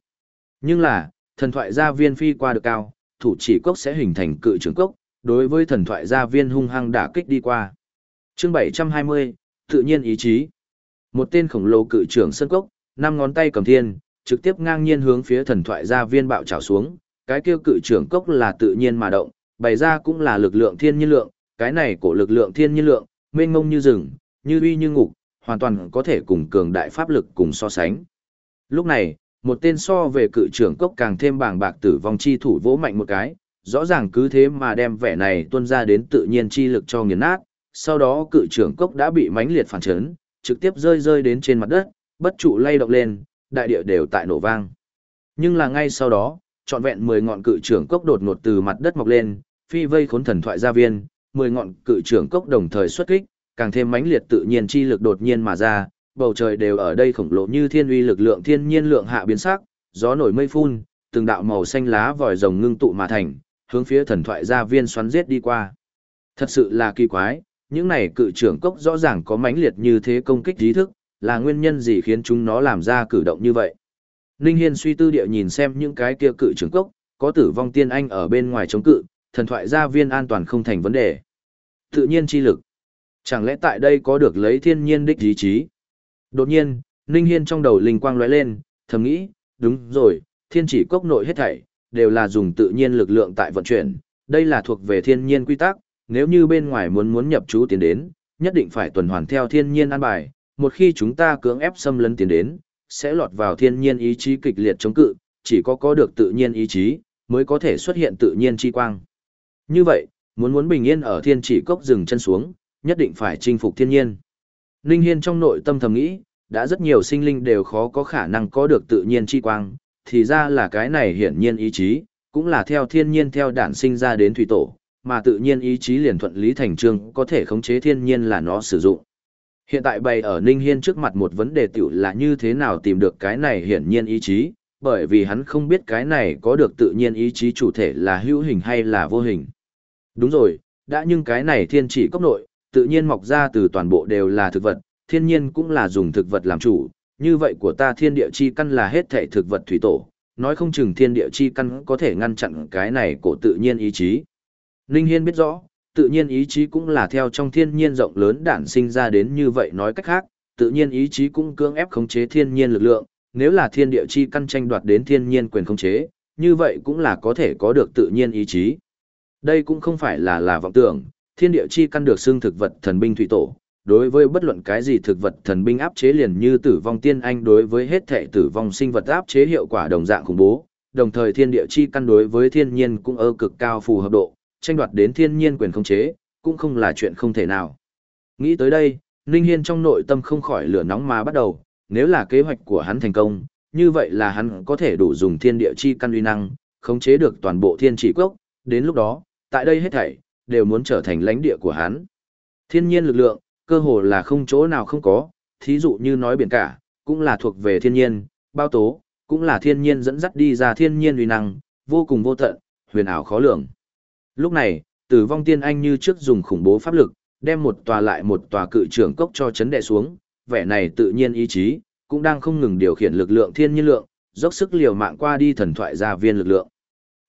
Nhưng là, thần thoại gia viên phi qua được cao, thủ chỉ cốc sẽ hình thành cự trường cốc, đối với thần thoại gia viên hung hăng đả kích đi qua. Chương 720, tự nhiên ý chí. Một tên khổng lồ cự trưởng sơn cốc, năm ngón tay cầm thiên, trực tiếp ngang nhiên hướng phía thần thoại gia viên bạo trào xuống, cái kia cự trưởng cốc là tự nhiên mà động, bày ra cũng là lực lượng thiên nhiên lượng, cái này của lực lượng thiên nhiên lượng, mênh mông như rừng, như uy như ngục, hoàn toàn có thể cùng cường đại pháp lực cùng so sánh. Lúc này, một tên so về cự trưởng cốc càng thêm bảng bạc tử vong chi thủ vỗ mạnh một cái, rõ ràng cứ thế mà đem vẻ này tuôn ra đến tự nhiên chi lực cho nghiền nát, sau đó cự trưởng cốc đã bị mãnh liệt phản chấn, trực tiếp rơi rơi đến trên mặt đất, bất trụ lay động lên, đại địa đều tại nổ vang. Nhưng là ngay sau đó, trọn vẹn 10 ngọn cự trưởng cốc đột ngột từ mặt đất mọc lên, phi vây khốn thần thoại gia viên, 10 ngọn cự trưởng cốc đồng thời xuất kích, càng thêm mãnh liệt tự nhiên chi lực đột nhiên mà ra, bầu trời đều ở đây khổng lồ như thiên uy lực lượng thiên nhiên lượng hạ biến sắc, gió nổi mây phun, từng đạo màu xanh lá vòi rồng ngưng tụ mà thành, hướng phía thần thoại gia viên xoắn giết đi qua. Thật sự là kỳ quái, những này cự trưởng cốc rõ ràng có mãnh liệt như thế công kích trí thức, là nguyên nhân gì khiến chúng nó làm ra cử động như vậy. Ninh Hiên suy tư địa nhìn xem những cái kia cự trưởng cốc, có tử vong tiên anh ở bên ngoài chống cự, thần thoại gia viên an toàn không thành vấn đề. Tự nhiên chi lực. Chẳng lẽ tại đây có được lấy thiên nhiên đích ý chí? Đột nhiên, Ninh Hiên trong đầu linh quang lóe lên, thầm nghĩ, đúng rồi, thiên chỉ cốc nội hết thảy, đều là dùng tự nhiên lực lượng tại vận chuyển, đây là thuộc về thiên nhiên quy tắc, nếu như bên ngoài muốn muốn nhập chú tiến đến, nhất định phải tuần hoàn theo thiên nhiên an bài, một khi chúng ta cưỡng ép xâm lấn tiến đến, sẽ lọt vào thiên nhiên ý chí kịch liệt chống cự, chỉ có có được tự nhiên ý chí, mới có thể xuất hiện tự nhiên chi quang. Như vậy, muốn muốn bình yên ở thiên chỉ cốc dừng chân xuống, nhất định phải chinh phục thiên nhiên. Ninh Hiên trong nội tâm thầm nghĩ, đã rất nhiều sinh linh đều khó có khả năng có được tự nhiên chi quang, thì ra là cái này hiển nhiên ý chí, cũng là theo thiên nhiên theo đản sinh ra đến thủy tổ, mà tự nhiên ý chí liền thuận lý thành trương có thể khống chế thiên nhiên là nó sử dụng. Hiện tại bày ở Ninh Hiên trước mặt một vấn đề tiểu là như thế nào tìm được cái này hiển nhiên ý chí, bởi vì hắn không biết cái này có được tự nhiên ý chí chủ thể là hữu hình hay là vô hình. Đúng rồi, đã nhưng cái này thiên chỉ cốc nội, tự nhiên mọc ra từ toàn bộ đều là thực vật, thiên nhiên cũng là dùng thực vật làm chủ, như vậy của ta thiên địa chi căn là hết thể thực vật thủy tổ, nói không chừng thiên địa chi căn có thể ngăn chặn cái này của tự nhiên ý chí. Ninh Hiên biết rõ, tự nhiên ý chí cũng là theo trong thiên nhiên rộng lớn đản sinh ra đến như vậy nói cách khác, tự nhiên ý chí cũng cưỡng ép khống chế thiên nhiên lực lượng, nếu là thiên địa chi căn tranh đoạt đến thiên nhiên quyền khống chế, như vậy cũng là có thể có được tự nhiên ý chí. Đây cũng không phải là là vọng tưởng, thiên địa chi căn được xương thực vật thần binh thủy tổ, đối với bất luận cái gì thực vật thần binh áp chế liền như tử vong tiên anh đối với hết thệ tử vong sinh vật áp chế hiệu quả đồng dạng khủng bố, đồng thời thiên địa chi căn đối với thiên nhiên cũng ơ cực cao phù hợp độ, tranh đoạt đến thiên nhiên quyền khống chế, cũng không là chuyện không thể nào. Nghĩ tới đây, Ninh Hiên trong nội tâm không khỏi lửa nóng mà bắt đầu, nếu là kế hoạch của hắn thành công, như vậy là hắn có thể đủ dùng thiên địa chi căn uy năng, khống chế được toàn bộ thiên chỉ quốc, đến lúc đó, tại đây hết thảy, đều muốn trở thành lãnh địa của hắn. Thiên nhiên lực lượng, cơ hồ là không chỗ nào không có, thí dụ như nói biển cả, cũng là thuộc về thiên nhiên, bao tố, cũng là thiên nhiên dẫn dắt đi ra thiên nhiên uy năng, vô cùng vô tận, huyền ảo khó lường. Lúc này, tử vong tiên anh như trước dùng khủng bố pháp lực, đem một tòa lại một tòa cự trưởng cốc cho chấn đệ xuống, vẻ này tự nhiên ý chí, cũng đang không ngừng điều khiển lực lượng thiên nhiên lượng, dốc sức liều mạng qua đi thần thoại gia viên lực lượng.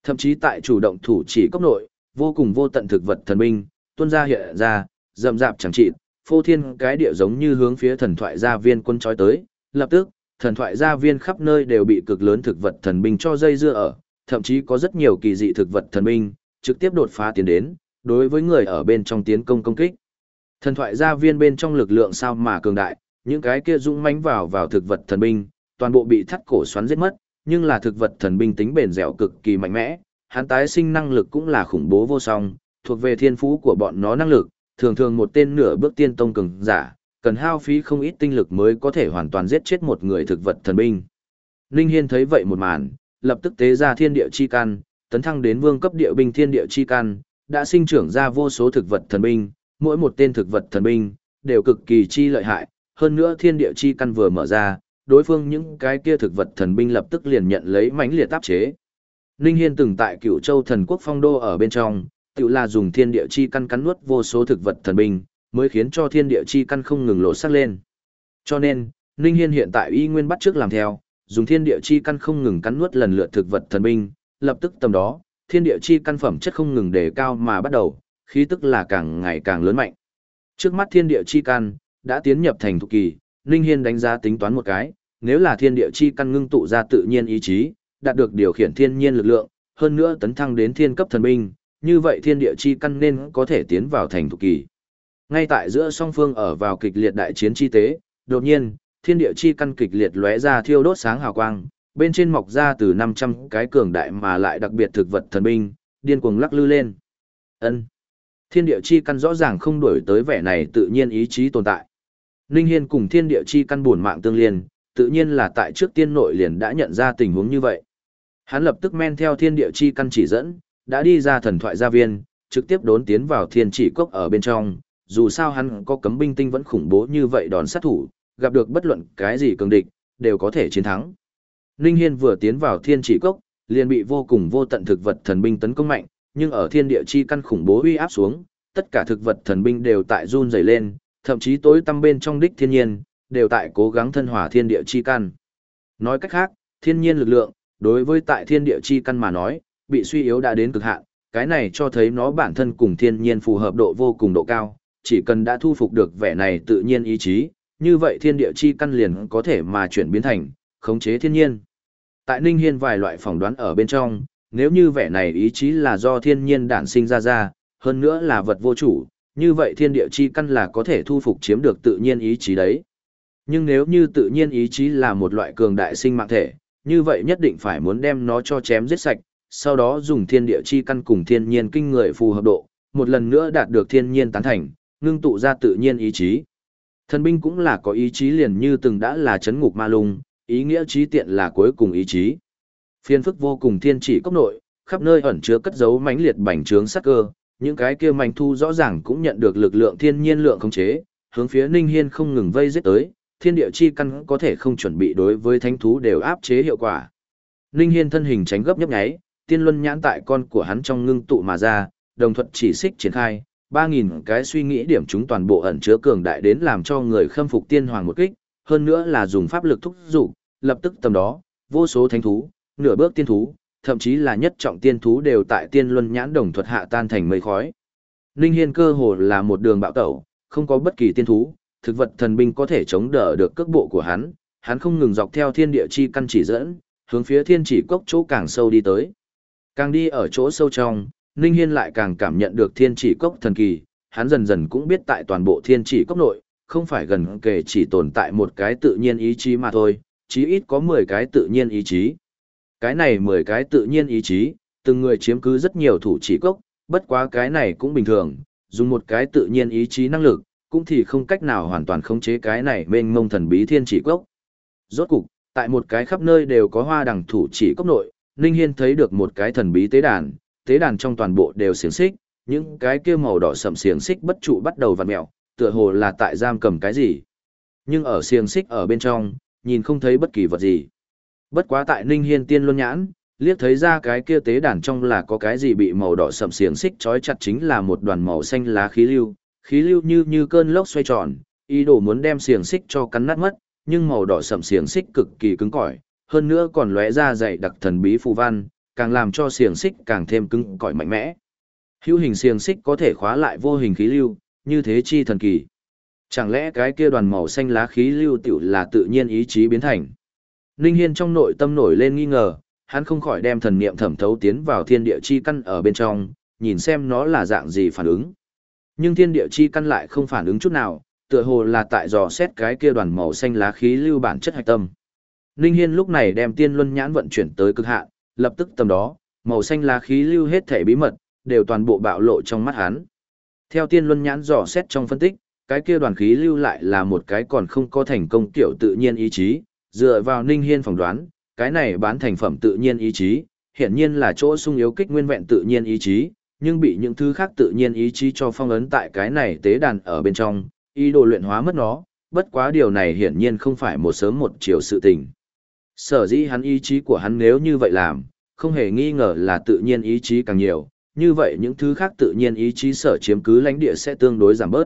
Thậm chí tại chủ động thủ chỉ cốc nội, vô cùng vô tận thực vật thần binh, tuôn ra hiện ra, rậm rạp chẳng trị, phô thiên cái địa giống như hướng phía thần thoại gia viên quân chói tới, lập tức, thần thoại gia viên khắp nơi đều bị cực lớn thực vật thần binh cho dây dưa ở, thậm chí có rất nhiều kỳ dị thực vật thần binh, trực tiếp đột phá tiến đến, đối với người ở bên trong tiến công công kích. Thần thoại gia viên bên trong lực lượng sao mà cường đại, những cái kia dũng mãnh vào vào thực vật thần binh, toàn bộ bị thắt cổ xoắn giết mất, nhưng là thực vật thần binh tính bền dẻo cực kỳ mạnh mẽ, hắn tái sinh năng lực cũng là khủng bố vô song, thuộc về thiên phú của bọn nó năng lực, thường thường một tên nửa bước tiên tông cường giả, cần hao phí không ít tinh lực mới có thể hoàn toàn giết chết một người thực vật thần binh. Linh Hiên thấy vậy một màn, lập tức tế ra thiên địa chi căn, tấn thăng đến vương cấp địa binh thiên địa chi căn, đã sinh trưởng ra vô số thực vật thần binh, mỗi một tên thực vật thần binh đều cực kỳ chi lợi hại, hơn nữa thiên địa chi căn vừa mở ra, đối phương những cái kia thực vật thần binh lập tức liền nhận lấy mãnh liệt áp chế. Ninh Hiên từng tại Cựu Châu Thần Quốc Phong Đô ở bên trong, tự là dùng thiên địa chi căn cắn nuốt vô số thực vật thần binh, mới khiến cho thiên địa chi căn không ngừng lộ sắc lên. Cho nên, Ninh Hiên hiện tại y nguyên bắt trước làm theo, dùng thiên địa chi căn không ngừng cắn nuốt lần lượt thực vật thần binh, lập tức tầm đó, thiên địa chi căn phẩm chất không ngừng đề cao mà bắt đầu, khí tức là càng ngày càng lớn mạnh. Trước mắt thiên địa chi căn đã tiến nhập thành thục kỳ, Ninh Hiên đánh giá tính toán một cái, nếu là thiên địa chi căn ngưng tụ ra tự nhiên ý chí, đạt được điều khiển thiên nhiên lực lượng, hơn nữa tấn thăng đến thiên cấp thần binh, như vậy thiên địa chi căn nên có thể tiến vào thành thục kỳ. Ngay tại giữa song phương ở vào kịch liệt đại chiến chi tế, đột nhiên, thiên địa chi căn kịch liệt lóe ra thiêu đốt sáng hào quang, bên trên mọc ra từ 500 cái cường đại mà lại đặc biệt thực vật thần binh, điên cuồng lắc lư lên. Ân. Thiên địa chi căn rõ ràng không đổi tới vẻ này tự nhiên ý chí tồn tại. Ninh Hiên cùng thiên địa chi căn buồn mạng tương liên, tự nhiên là tại trước tiên nội liền đã nhận ra tình huống như vậy. Hắn lập tức men theo thiên địa chi căn chỉ dẫn, đã đi ra thần thoại gia viên, trực tiếp đốn tiến vào thiên chỉ cốc ở bên trong, dù sao hắn có cấm binh tinh vẫn khủng bố như vậy đòn sát thủ, gặp được bất luận cái gì cường địch, đều có thể chiến thắng. Ninh Hiên vừa tiến vào thiên chỉ cốc, liền bị vô cùng vô tận thực vật thần binh tấn công mạnh, nhưng ở thiên địa chi căn khủng bố uy áp xuống, tất cả thực vật thần binh đều tại run rẩy lên, thậm chí tối tăm bên trong đích thiên nhiên, đều tại cố gắng thân hòa thiên địa chi căn. Nói cách khác, thiên nhiên lực lượng, đối với tại thiên địa chi căn mà nói, bị suy yếu đã đến cực hạn, cái này cho thấy nó bản thân cùng thiên nhiên phù hợp độ vô cùng độ cao, chỉ cần đã thu phục được vẻ này tự nhiên ý chí, như vậy thiên địa chi căn liền có thể mà chuyển biến thành, khống chế thiên nhiên. Tại Ninh Hiên vài loại phỏng đoán ở bên trong, nếu như vẻ này ý chí là do thiên nhiên đản sinh ra ra, hơn nữa là vật vô chủ, như vậy thiên địa chi căn là có thể thu phục chiếm được tự nhiên ý chí đấy. Nhưng nếu như tự nhiên ý chí là một loại cường đại sinh mạng thể, như vậy nhất định phải muốn đem nó cho chém giết sạch, sau đó dùng thiên địa chi căn cùng thiên nhiên kinh người phù hợp độ, một lần nữa đạt được thiên nhiên tán thành, ngưng tụ ra tự nhiên ý chí. Thần binh cũng là có ý chí liền như từng đã là chấn ngục ma lung, ý nghĩa trí tiện là cuối cùng ý chí. Phiên phức vô cùng thiên chỉ cốc nội, khắp nơi ẩn chứa cất giấu mãnh liệt bành trướng sắc cơ, những cái kia manh thu rõ ràng cũng nhận được lực lượng thiên nhiên lượng khống chế, hướng phía Ninh Hiên không ngừng vây giết tới, thiên địa chi căn có thể không chuẩn bị đối với thánh thú đều áp chế hiệu quả. Ninh Hiên thân hình tránh gấp nhấp nháy, tiên luân nhãn tại con của hắn trong ngưng tụ mà ra, đồng thuật chỉ xích triển khai, 3000 cái suy nghĩ điểm chúng toàn bộ ẩn chứa cường đại đến làm cho người khâm phục tiên hoàng một kích, hơn nữa là dùng pháp lực thúc dục lập tức tầm đó, vô số thánh thú, nửa bước tiên thú, thậm chí là nhất trọng tiên thú đều tại tiên luân nhãn đồng thuật hạ tan thành mây khói. Ninh Hiên cơ hồ là một đường bạo tẩu, không có bất kỳ tiên thú, thực vật thần binh có thể chống đỡ được cước bộ của hắn, hắn không ngừng dọc theo thiên địa chi căn chỉ dẫn, hướng phía thiên chỉ cốc chỗ càng sâu đi tới. Càng đi ở chỗ sâu trong, Ninh Hiên lại càng cảm nhận được thiên chỉ cốc thần kỳ, hắn dần dần cũng biết tại toàn bộ thiên chỉ cốc nội, không phải gần kể chỉ tồn tại một cái tự nhiên ý chí mà thôi, chí ít có 10 cái tự nhiên ý chí. Cái này 10 cái tự nhiên ý chí, từng người chiếm cứ rất nhiều thủ chỉ cốc, bất quá cái này cũng bình thường, dùng một cái tự nhiên ý chí năng lực, cũng thì không cách nào hoàn toàn khống chế cái này mênh mông thần bí thiên chỉ cốc. Rốt cục, tại một cái khắp nơi đều có hoa đằng thủ chỉ cốc nội, Ninh Hiên thấy được một cái thần bí tế đàn, tế đàn trong toàn bộ đều xiềng xích, những cái kia màu đỏ sậm xiềng xích bất trụ bắt đầu vặn mèo, tựa hồ là tại giam cầm cái gì. Nhưng ở xiềng xích ở bên trong, nhìn không thấy bất kỳ vật gì. Bất quá tại Ninh Hiên tiên luân nhãn, liếc thấy ra cái kia tế đàn trong là có cái gì bị màu đỏ sậm xiềng xích trói chặt chính là một đoàn màu xanh lá khí lưu, khí lưu như như cơn lốc xoay tròn, ý đồ muốn đem xiềng xích cho cắn nát mất, nhưng màu đỏ sậm xiềng xích cực kỳ cứng cỏi, hơn nữa còn lóe ra dày đặc thần bí phù văn, càng làm cho xiềng xích càng thêm cứng cỏi mạnh mẽ. Hữu hình xiềng xích có thể khóa lại vô hình khí lưu, như thế chi thần kỳ. Chẳng lẽ cái kia đoàn màu xanh lá khí lưu tiểu là tự nhiên ý chí biến thành? Ninh Hiên trong nội tâm nổi lên nghi ngờ, hắn không khỏi đem thần niệm thẩm thấu tiến vào thiên địa chi căn ở bên trong, nhìn xem nó là dạng gì phản ứng. Nhưng thiên địa chi căn lại không phản ứng chút nào, tựa hồ là tại dò xét cái kia đoàn màu xanh lá khí lưu bản chất hạch tâm. Ninh Hiên lúc này đem tiên luân nhãn vận chuyển tới cực hạn, lập tức tầm đó, màu xanh lá khí lưu hết thể bí mật, đều toàn bộ bạo lộ trong mắt hắn. Theo tiên luân nhãn dò xét trong phân tích, cái kia đoàn khí lưu lại là một cái còn không có thành công tiểu tự nhiên ý chí, dựa vào Ninh Hiên phỏng đoán, cái này bán thành phẩm tự nhiên ý chí, hiển nhiên là chỗ sung yếu kích nguyên vẹn tự nhiên ý chí, nhưng bị những thứ khác tự nhiên ý chí cho phong ấn tại cái này tế đàn ở bên trong, ý đồ luyện hóa mất nó, bất quá điều này hiển nhiên không phải một sớm một chiều sự tình. Sở dĩ hắn ý chí của hắn nếu như vậy làm, không hề nghi ngờ là tự nhiên ý chí càng nhiều, như vậy những thứ khác tự nhiên ý chí sở chiếm cứ lãnh địa sẽ tương đối giảm bớt.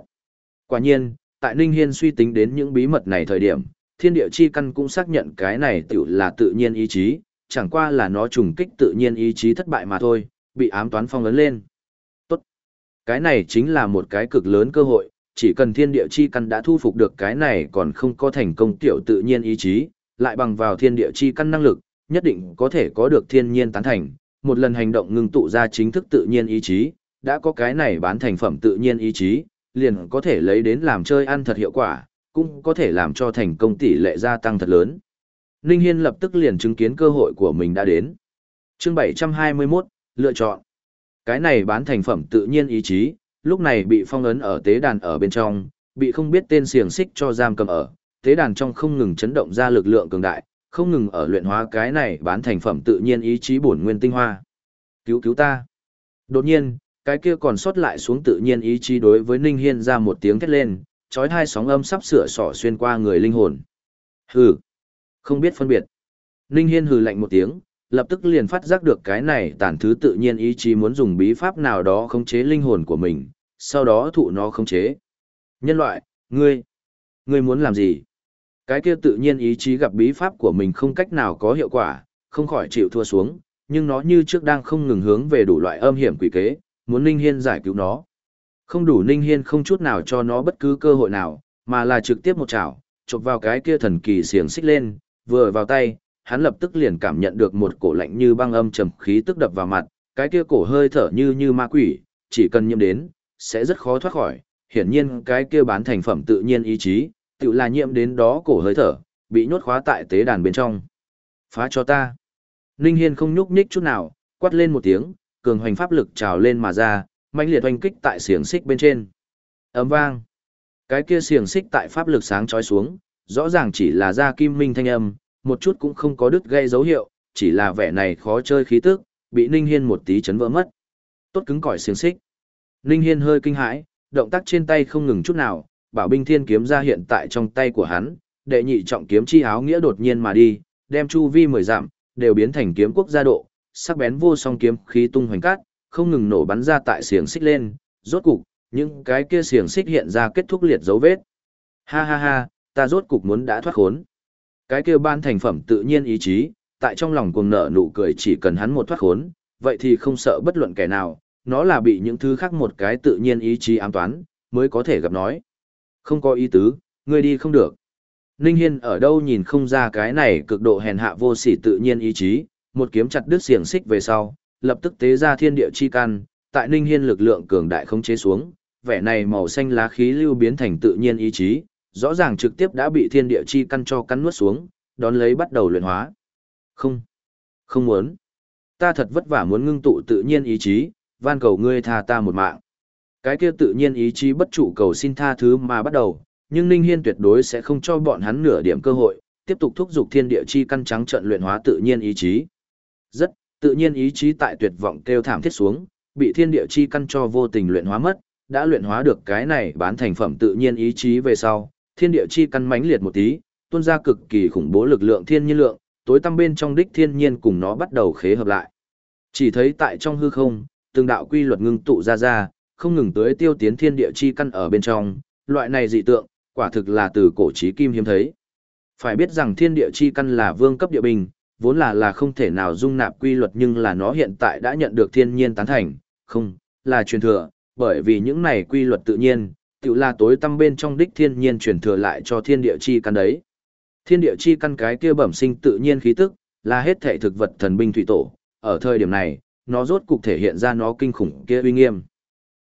Quả nhiên, tại Ninh Hiên suy tính đến những bí mật này thời điểm, thiên địa chi căn cũng xác nhận cái này tự là tự nhiên ý chí, chẳng qua là nó trùng kích tự nhiên ý chí thất bại mà thôi, bị ám toán phong ấn lên. Tốt. Cái này chính là một cái cực lớn cơ hội, chỉ cần thiên địa chi căn đã thu phục được cái này còn không có thành công tiểu tự nhiên ý chí, lại bằng vào thiên địa chi căn năng lực, nhất định có thể có được thiên nhiên tán thành, một lần hành động ngưng tụ ra chính thức tự nhiên ý chí, đã có cái này bán thành phẩm tự nhiên ý chí, liền có thể lấy đến làm chơi ăn thật hiệu quả, cũng có thể làm cho thành công tỷ lệ gia tăng thật lớn. Ninh Hiên lập tức liền chứng kiến cơ hội của mình đã đến. Chương 721, lựa chọn. Cái này bán thành phẩm tự nhiên ý chí, lúc này bị phong ấn ở tế đàn ở bên trong, bị không biết tên xiềng xích cho giam cầm ở, tế đàn trong không ngừng chấn động ra lực lượng cường đại, không ngừng ở luyện hóa cái này bán thành phẩm tự nhiên ý chí bổn nguyên tinh hoa. Cứu cứu ta. Đột nhiên, cái kia còn sót lại xuống tự nhiên ý chí đối với Ninh Hiên ra một tiếng thét lên, chói hai sóng âm sắp sửa sỏ xuyên qua người linh hồn. Hừ, không biết phân biệt. Ninh Hiên hừ lạnh một tiếng, lập tức liền phát giác được cái này tàn thứ tự nhiên ý chí muốn dùng bí pháp nào đó khống chế linh hồn của mình, sau đó thụ nó khống chế. Nhân loại, ngươi, ngươi muốn làm gì? Cái kia tự nhiên ý chí gặp bí pháp của mình không cách nào có hiệu quả, không khỏi chịu thua xuống, nhưng nó như trước đang không ngừng hướng về đủ loại âm hiểm quỷ kế, muốn Ninh Hiên giải cứu nó. Không đủ Ninh Hiên không chút nào cho nó bất cứ cơ hội nào, mà là trực tiếp một chảo, chụp vào cái kia thần kỳ xiềng xích lên, vừa vào tay, hắn lập tức liền cảm nhận được một cổ lạnh như băng âm trầm khí tức đập vào mặt, cái kia cổ hơi thở như như ma quỷ, chỉ cần nhiễm đến, sẽ rất khó thoát khỏi. Hiển nhiên cái kia bán thành phẩm tự nhiên ý chí, tự là nhiễm đến đó cổ hơi thở, bị nhốt khóa tại tế đàn bên trong. Phá cho ta. Ninh Hiên không nhúc nhích chút nào, quát lên một tiếng, cường hoành pháp lực trào lên mà ra, mãnh liệt oanh kích tại xiềng xích bên trên. Ầm vang. Cái kia xiềng xích tại pháp lực sáng chói xuống, rõ ràng chỉ là ra kim minh thanh âm, một chút cũng không có đứt gây dấu hiệu, chỉ là vẻ này khó chơi khí tức, bị Ninh Hiên một tí chấn vỡ mất. Tốt cứng cỏi xiềng xích. Ninh Hiên hơi kinh hãi, động tác trên tay không ngừng chút nào, bảo binh thiên kiếm ra hiện tại trong tay của hắn, đệ nhị trọng kiếm chi áo nghĩa đột nhiên mà đi, đem chu vi mười giảm, đều biến thành kiếm quốc gia độ, sắc bén vô song kiếm khí tung hoành cát, không ngừng nổ bắn ra tại xiềng xích lên, rốt cục, những cái kia xiềng xích hiện ra kết thúc liệt dấu vết. Ha ha ha, ta rốt cục muốn đã thoát khốn. Cái kia ban thành phẩm tự nhiên ý chí, tại trong lòng cuồng nợ nụ cười chỉ cần hắn một thoát khốn, vậy thì không sợ bất luận kẻ nào, nó là bị những thứ khác một cái tự nhiên ý chí ám toán, mới có thể gặp nói. Không có ý tứ, ngươi đi không được. Ninh Hiên ở đâu nhìn không ra cái này cực độ hèn hạ vô sỉ tự nhiên ý chí, một kiếm chặt đứt xiềng xích về sau, lập tức tế ra thiên địa chi căn, tại Ninh Hiên lực lượng cường đại không chế xuống, vẻ này màu xanh lá khí lưu biến thành tự nhiên ý chí, rõ ràng trực tiếp đã bị thiên địa chi căn cho cắn nuốt xuống, đón lấy bắt đầu luyện hóa. Không, không muốn. Ta thật vất vả muốn ngưng tụ tự nhiên ý chí, van cầu ngươi tha ta một mạng. Cái kia tự nhiên ý chí bất trụ cầu xin tha thứ mà bắt đầu, nhưng Ninh Hiên tuyệt đối sẽ không cho bọn hắn nửa điểm cơ hội, tiếp tục thúc giục thiên địa chi căn trắng trận luyện hóa tự nhiên ý chí. Rất, tự nhiên ý chí tại tuyệt vọng kêu thảm thiết xuống, bị thiên địa chi căn cho vô tình luyện hóa mất, đã luyện hóa được cái này bán thành phẩm tự nhiên ý chí về sau, thiên địa chi căn mãnh liệt một tí, tuôn ra cực kỳ khủng bố lực lượng thiên nhiên lượng, tối tăm bên trong đích thiên nhiên cùng nó bắt đầu khế hợp lại. Chỉ thấy tại trong hư không, từng đạo quy luật ngưng tụ ra ra, không ngừng tới tiêu tiến thiên địa chi căn ở bên trong, loại này dị tượng, quả thực là từ cổ chí kim hiếm thấy. Phải biết rằng thiên địa chi căn là vương cấp địa bình, vốn là là không thể nào dung nạp quy luật nhưng là nó hiện tại đã nhận được thiên nhiên tán thành, không, là truyền thừa, bởi vì những này quy luật tự nhiên, tự là tối tâm bên trong đích thiên nhiên truyền thừa lại cho thiên địa chi căn đấy. Thiên địa chi căn cái kia bẩm sinh tự nhiên khí tức, là hết thể thực vật thần binh thủy tổ, ở thời điểm này, nó rốt cục thể hiện ra nó kinh khủng kia uy nghiêm.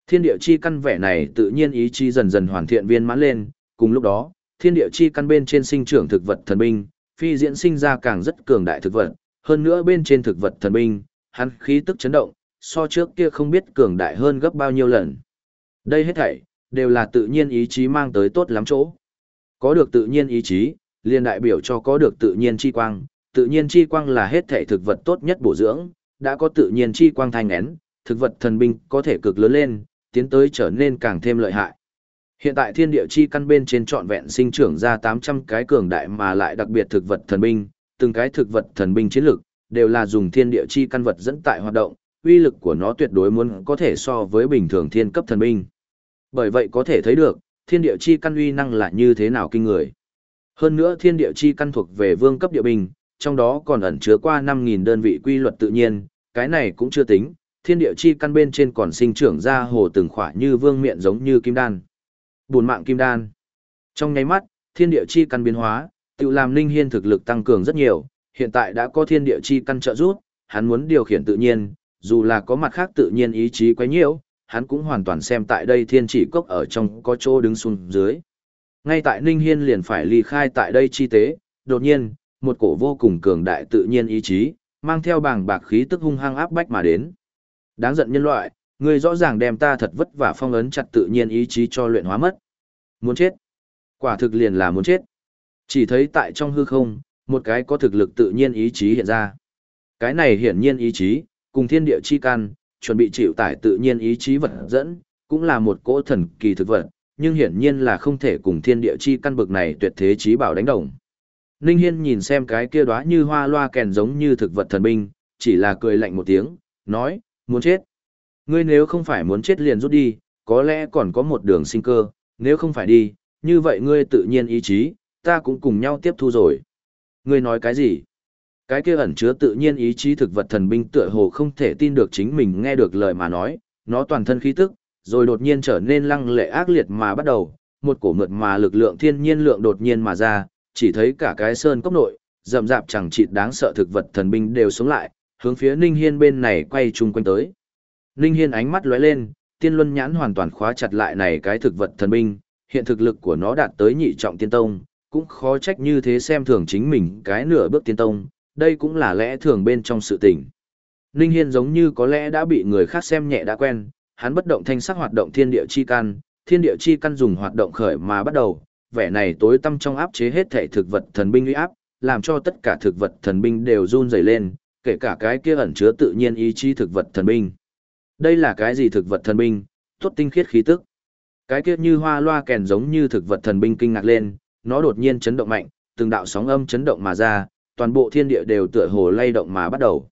Thiên địa chi căn vẻ này tự nhiên ý chí dần dần hoàn thiện viên mãn lên, cùng lúc đó, thiên địa chi căn bên trên sinh trưởng thực vật thần binh, phi diễn sinh ra càng rất cường đại thực vật, hơn nữa bên trên thực vật thần binh, hắn khí tức chấn động, so trước kia không biết cường đại hơn gấp bao nhiêu lần. Đây hết thảy, đều là tự nhiên ý chí mang tới tốt lắm chỗ. Có được tự nhiên ý chí, liền đại biểu cho có được tự nhiên chi quang, tự nhiên chi quang là hết thể thực vật tốt nhất bổ dưỡng, đã có tự nhiên chi quang thanh én, thực vật thần binh có thể cực lớn lên, tiến tới trở nên càng thêm lợi hại. Hiện tại thiên địa chi căn bên trên trọn vẹn sinh trưởng ra 800 cái cường đại mà lại đặc biệt thực vật thần binh, từng cái thực vật thần binh chiến lực, đều là dùng thiên địa chi căn vật dẫn tại hoạt động, uy lực của nó tuyệt đối muốn có thể so với bình thường thiên cấp thần binh. Bởi vậy có thể thấy được, thiên địa chi căn uy năng là như thế nào kinh người. Hơn nữa thiên địa chi căn thuộc về vương cấp địa bình trong đó còn ẩn chứa qua 5.000 đơn vị quy luật tự nhiên, cái này cũng chưa tính, thiên địa chi căn bên trên còn sinh trưởng ra hồ từng khỏa như vương miệng giống như kim đan. Buồn mạng kim đan. Trong nháy mắt, thiên địa chi căn biến hóa, tự làm Ninh Hiên thực lực tăng cường rất nhiều, hiện tại đã có thiên địa chi căn trợ giúp, hắn muốn điều khiển tự nhiên, dù là có mặt khác tự nhiên ý chí quấy nhiễu, hắn cũng hoàn toàn xem tại đây thiên chỉ cốc ở trong có chỗ đứng xuống dưới. Ngay tại Ninh Hiên liền phải ly khai tại đây chi tế, đột nhiên, một cổ vô cùng cường đại tự nhiên ý chí, mang theo bàng bạc khí tức hung hăng áp bách mà đến. Đáng giận nhân loại, người rõ ràng đem ta thật vất vả phong ấn chặt tự nhiên ý chí cho luyện hóa mất. Muốn chết. Quả thực liền là muốn chết. Chỉ thấy tại trong hư không, một cái có thực lực tự nhiên ý chí hiện ra. Cái này hiển nhiên ý chí, cùng thiên địa chi can, chuẩn bị chịu tải tự nhiên ý chí vật dẫn, cũng là một cỗ thần kỳ thực vật, nhưng hiển nhiên là không thể cùng thiên địa chi căn bực này tuyệt thế chí bảo đánh đồng. Ninh Hiên nhìn xem cái kia đóa như hoa loa kèn giống như thực vật thần binh, chỉ là cười lạnh một tiếng, nói, muốn chết. Ngươi nếu không phải muốn chết liền rút đi, có lẽ còn có một đường sinh cơ, nếu không phải đi, như vậy ngươi tự nhiên ý chí, ta cũng cùng nhau tiếp thu rồi. Ngươi nói cái gì? Cái kia ẩn chứa tự nhiên ý chí thực vật thần binh tựa hồ không thể tin được chính mình nghe được lời mà nói, nó toàn thân khí tức, rồi đột nhiên trở nên lăng lệ ác liệt mà bắt đầu, một cổ mượt mà lực lượng thiên nhiên lượng đột nhiên mà ra, chỉ thấy cả cái sơn cốc nội, rậm rạp chẳng chịt đáng sợ thực vật thần binh đều sống lại, hướng phía Ninh Hiên bên này quay chung quanh tới. Ninh Hiên ánh mắt lóe lên, tiên luân nhãn hoàn toàn khóa chặt lại này cái thực vật thần binh, hiện thực lực của nó đạt tới nhị trọng tiên tông, cũng khó trách như thế xem thường chính mình cái nửa bước tiên tông, đây cũng là lẽ thường bên trong sự tình. Ninh Hiên giống như có lẽ đã bị người khác xem nhẹ đã quen, hắn bất động thanh sắc hoạt động thiên địa chi căn, thiên địa chi căn dùng hoạt động khởi mà bắt đầu, vẻ này tối tâm trong áp chế hết thể thực vật thần binh uy áp, làm cho tất cả thực vật thần binh đều run rẩy lên, kể cả cái kia ẩn chứa tự nhiên ý chí thực vật thần binh. Đây là cái gì thực vật thần binh? Tốt tinh khiết khí tức. Cái kia như hoa loa kèn giống như thực vật thần binh kinh ngạc lên, nó đột nhiên chấn động mạnh, từng đạo sóng âm chấn động mà ra, toàn bộ thiên địa đều tựa hồ lay động mà bắt đầu.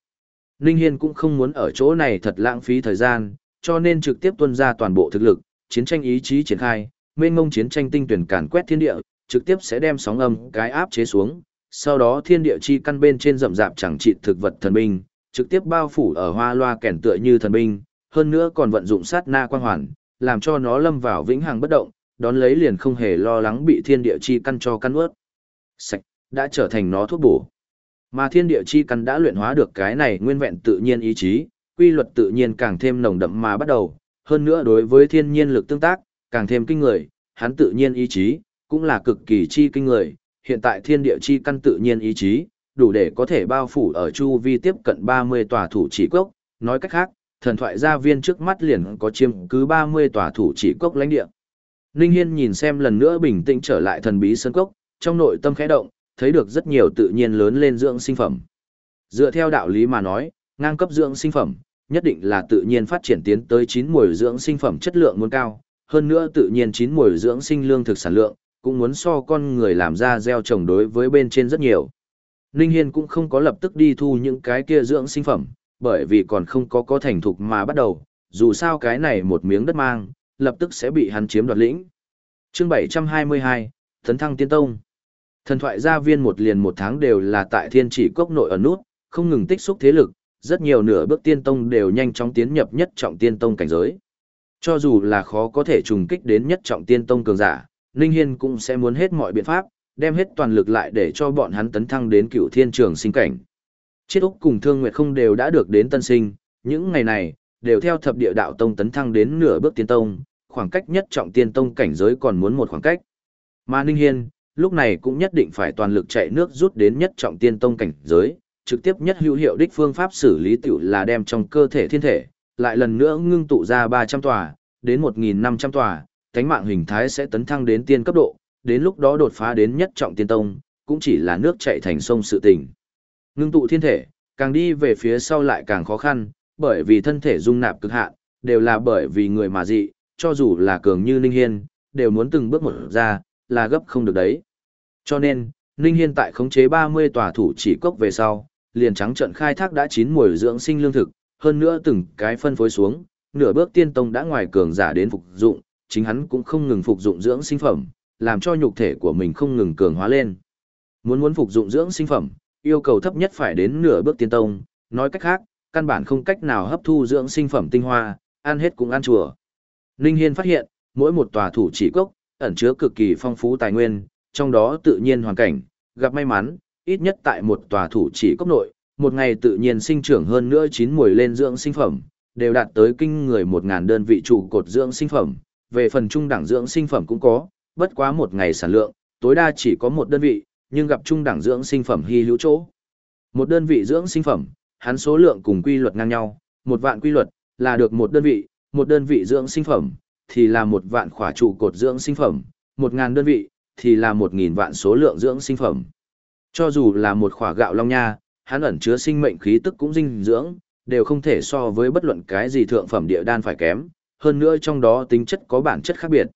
Ninh Hiên cũng không muốn ở chỗ này thật lãng phí thời gian, cho nên trực tiếp tuân ra toàn bộ thực lực, chiến tranh ý chí triển khai, mênh ngông chiến tranh tinh tuyển càn quét thiên địa, trực tiếp sẽ đem sóng âm cái áp chế xuống, sau đó thiên địa chi căn bên trên rậm rạp chẳng trị thực vật thần binh, trực tiếp bao phủ ở hoa loa kèn tựa như thần binh, hơn nữa còn vận dụng sát na quang hoàn, làm cho nó lâm vào vĩnh hằng bất động, đón lấy liền không hề lo lắng bị thiên địa chi căn cho căn ướt. Sạch, đã trở thành nó thuốc bổ. Mà thiên địa chi căn đã luyện hóa được cái này nguyên vẹn tự nhiên ý chí, quy luật tự nhiên càng thêm nồng đậm mà bắt đầu, hơn nữa đối với thiên nhiên lực tương tác, càng thêm kinh người, hắn tự nhiên ý chí, cũng là cực kỳ chi kinh người, hiện tại thiên địa chi căn tự nhiên ý chí, đủ để có thể bao phủ ở chu vi tiếp cận 30 tòa thủ chỉ cốc, nói cách khác, thần thoại gia viên trước mắt liền có chiếm cứ 30 tòa thủ chỉ cốc lãnh địa. Ninh Hiên nhìn xem lần nữa bình tĩnh trở lại thần bí sơn cốc, trong nội tâm khẽ động, thấy được rất nhiều tự nhiên lớn lên dưỡng sinh phẩm. Dựa theo đạo lý mà nói, ngang cấp dưỡng sinh phẩm, nhất định là tự nhiên phát triển tiến tới chín mùi dưỡng sinh phẩm chất lượng muốn cao, hơn nữa tự nhiên chín mùi dưỡng sinh lương thực sản lượng, cũng muốn so con người làm ra gieo trồng đối với bên trên rất nhiều. Ninh Hiên cũng không có lập tức đi thu những cái kia dưỡng sinh phẩm, bởi vì còn không có có thành thục mà bắt đầu, dù sao cái này một miếng đất mang, lập tức sẽ bị hắn chiếm đoạt lĩnh. Chương 722, Thấn Thăng Tiên Tông Thần thoại gia viên một liền một tháng đều là tại thiên chỉ cốc nội ở nút, không ngừng tích xúc thế lực, rất nhiều nửa bước tiên tông đều nhanh chóng tiến nhập nhất trọng tiên tông cảnh giới. Cho dù là khó có thể trùng kích đến nhất trọng tiên tông cường giả, Ninh Hiên cũng sẽ muốn hết mọi biện pháp, đem hết toàn lực lại để cho bọn hắn tấn thăng đến cựu thiên trường sinh cảnh. Chiết Úc cùng Thương Nguyệt không đều đã được đến tân sinh, những ngày này, đều theo thập địa đạo tông tấn thăng đến nửa bước tiên tông, khoảng cách nhất trọng tiên tông cảnh giới còn muốn một khoảng cách. Mà Ninh Hiên, lúc này cũng nhất định phải toàn lực chạy nước rút đến nhất trọng tiên tông cảnh giới, trực tiếp nhất hữu hiệu đích phương pháp xử lý tiểu là đem trong cơ thể thiên thể, lại lần nữa ngưng tụ ra 300 tòa, đến 1.500 tòa, cánh mạng hình thái sẽ tấn thăng đến tiên cấp độ, đến lúc đó đột phá đến nhất trọng tiên tông, cũng chỉ là nước chảy thành sông sự tình. Ngưng tụ thiên thể, càng đi về phía sau lại càng khó khăn, bởi vì thân thể dung nạp cực hạn, đều là bởi vì người mà dị, cho dù là cường như Ninh Hiên, đều muốn từng bước một ra, là gấp không được đấy. Cho nên, Ninh Hiên tại khống chế 30 tòa thủ chỉ cốc về sau, liền trắng trận khai thác đã chín mùi dưỡng sinh lương thực, hơn nữa từng cái phân phối xuống, nửa bước tiên tông đã ngoài cường giả đến phục dụng, chính hắn cũng không ngừng phục dụng dưỡng sinh phẩm, làm cho nhục thể của mình không ngừng cường hóa lên. Muốn muốn phục dụng dưỡng sinh phẩm, yêu cầu thấp nhất phải đến nửa bước tiên tông, nói cách khác, căn bản không cách nào hấp thu dưỡng sinh phẩm tinh hoa, ăn hết cũng ăn chùa. Ninh Hiên phát hiện, mỗi một tòa thủ chỉ cốc, ẩn chứa cực kỳ phong phú tài nguyên, trong đó tự nhiên hoàn cảnh, gặp may mắn, ít nhất tại một tòa thủ chỉ cốc nội, một ngày tự nhiên sinh trưởng hơn nữa chín mùi lên dưỡng sinh phẩm, đều đạt tới kinh người 1.000 đơn vị trụ cột dưỡng sinh phẩm, về phần trung đẳng dưỡng sinh phẩm cũng có, bất quá một ngày sản lượng, tối đa chỉ có một đơn vị, nhưng gặp trung đẳng dưỡng sinh phẩm hy hữu chỗ. Một đơn vị dưỡng sinh phẩm, hắn số lượng cùng quy luật ngang nhau, một vạn quy luật là được một đơn vị, một đơn vị dưỡng sinh phẩm thì là một vạn khỏa trụ cột dưỡng sinh phẩm, một ngàn đơn vị thì là một nghìn vạn số lượng dưỡng sinh phẩm. Cho dù là một khỏa gạo long nha, hắn ẩn chứa sinh mệnh khí tức cũng dinh dưỡng, đều không thể so với bất luận cái gì thượng phẩm địa đan phải kém, hơn nữa trong đó tính chất có bản chất khác biệt.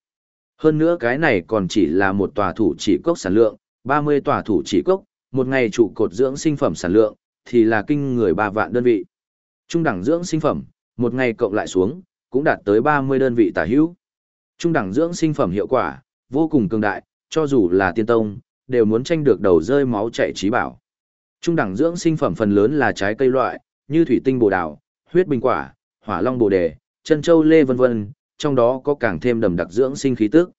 Hơn nữa cái này còn chỉ là một tòa thủ chỉ cốc sản lượng, 30 tòa thủ chỉ cốc, một ngày trụ cột dưỡng sinh phẩm sản lượng, thì là kinh người 3 vạn đơn vị. Trung đẳng dưỡng sinh phẩm, một ngày cộng lại xuống, cũng đạt tới 30 đơn vị tả hữu. Trung đẳng dưỡng sinh phẩm hiệu quả, vô cùng cường đại, cho dù là tiên tông, đều muốn tranh được đầu rơi máu chảy trí bảo. Trung đẳng dưỡng sinh phẩm phần lớn là trái cây loại, như thủy tinh bồ đào, huyết bình quả, hỏa long bồ đề, chân châu lê vân vân, trong đó có càng thêm đầm đặc dưỡng sinh khí tức.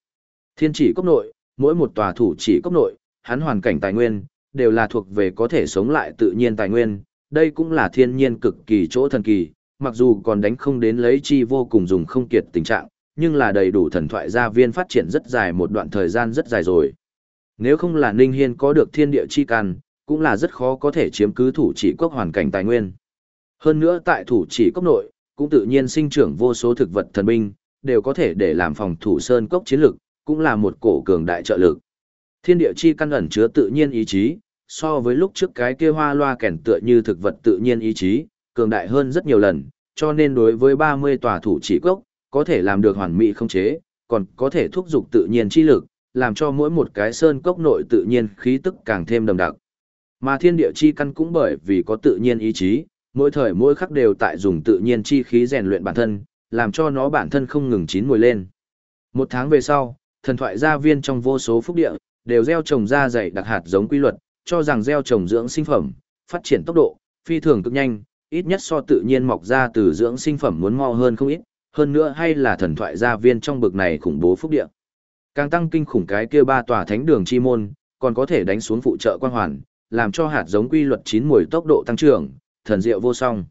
Thiên chỉ cốc nội, mỗi một tòa thủ chỉ cốc nội, hắn hoàn cảnh tài nguyên, đều là thuộc về có thể sống lại tự nhiên tài nguyên, đây cũng là thiên nhiên cực kỳ chỗ thần kỳ, mặc dù còn đánh không đến lấy chi vô cùng dùng không kiệt tình trạng, nhưng là đầy đủ thần thoại gia viên phát triển rất dài một đoạn thời gian rất dài rồi. Nếu không là Ninh Hiên có được thiên địa chi căn cũng là rất khó có thể chiếm cứ thủ chỉ quốc hoàn cảnh tài nguyên. Hơn nữa tại thủ chỉ quốc nội, cũng tự nhiên sinh trưởng vô số thực vật thần binh, đều có thể để làm phòng thủ sơn cốc chiến lực, cũng là một cổ cường đại trợ lực. Thiên địa chi căn ẩn chứa tự nhiên ý chí, so với lúc trước cái kia hoa loa kèn tựa như thực vật tự nhiên ý chí, cường đại hơn rất nhiều lần, cho nên đối với 30 tòa thủ chỉ quốc có thể làm được hoàn mỹ không chế, còn có thể thúc giục tự nhiên chi lực, làm cho mỗi một cái sơn cốc nội tự nhiên khí tức càng thêm đậm đặc. Mà thiên địa chi căn cũng bởi vì có tự nhiên ý chí, mỗi thời mỗi khắc đều tại dùng tự nhiên chi khí rèn luyện bản thân, làm cho nó bản thân không ngừng chín mùi lên. Một tháng về sau, thần thoại gia viên trong vô số phúc địa, đều gieo trồng ra dày đặc hạt giống quy luật, cho rằng gieo trồng dưỡng sinh phẩm, phát triển tốc độ, phi thường cực nhanh, ít nhất so tự nhiên mọc ra từ dưỡng sinh phẩm muốn mau hơn không ít, hơn nữa hay là thần thoại gia viên trong bực này khủng bố phúc địa. Càng tăng kinh khủng cái kia ba tòa thánh đường chi môn, còn có thể đánh xuống phụ trợ quan hoàn, làm cho hạt giống quy luật chín mùi tốc độ tăng trưởng, thần diệu vô song.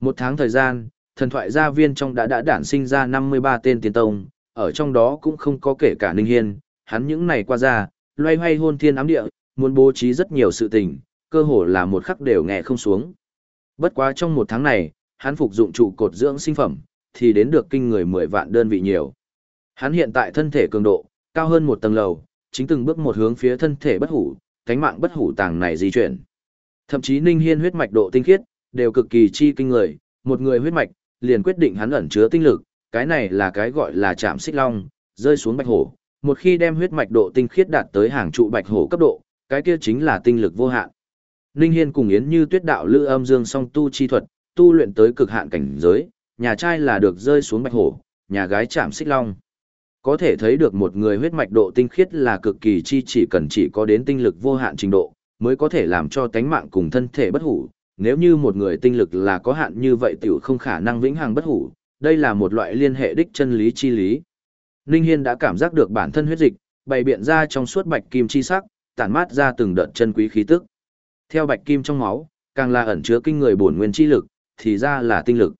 Một tháng thời gian, thần thoại gia viên trong đã đã đản sinh ra 53 tên tiên tông, ở trong đó cũng không có kể cả Ninh Hiên, hắn những này qua ra, loay hoay hôn thiên ám địa, muốn bố trí rất nhiều sự tình, cơ hồ là một khắc đều nghe không xuống. Bất quá trong một tháng này, hắn phục dụng trụ cột dưỡng sinh phẩm, thì đến được kinh người 10 vạn đơn vị nhiều. Hắn hiện tại thân thể cường độ, cao hơn một tầng lầu, chính từng bước một hướng phía thân thể bất hủ, cánh mạng bất hủ tàng này di chuyển. Thậm chí Ninh Hiên huyết mạch độ tinh khiết, đều cực kỳ chi kinh người, một người huyết mạch, liền quyết định hắn ẩn chứa tinh lực, cái này là cái gọi là chạm xích long, rơi xuống bạch hổ. Một khi đem huyết mạch độ tinh khiết đạt tới hàng trụ bạch hổ cấp độ, cái kia chính là tinh lực vô hạn. Ninh Hiên cùng Yến Như Tuyết đạo lư âm dương song tu chi thuật, tu luyện tới cực hạn cảnh giới, nhà trai là được rơi xuống bạch hổ, nhà gái chạm xích long. Có thể thấy được một người huyết mạch độ tinh khiết là cực kỳ chi chỉ cần chỉ có đến tinh lực vô hạn trình độ, mới có thể làm cho tánh mạng cùng thân thể bất hủ. Nếu như một người tinh lực là có hạn như vậy tiểu không khả năng vĩnh hằng bất hủ, đây là một loại liên hệ đích chân lý chi lý. Ninh Hiên đã cảm giác được bản thân huyết dịch, bày biện ra trong suốt bạch kim chi sắc, tản mát ra từng đợt chân quý khí tức. Theo bạch kim trong máu, càng là ẩn chứa kinh người bổn nguyên chi lực, thì ra là tinh lực.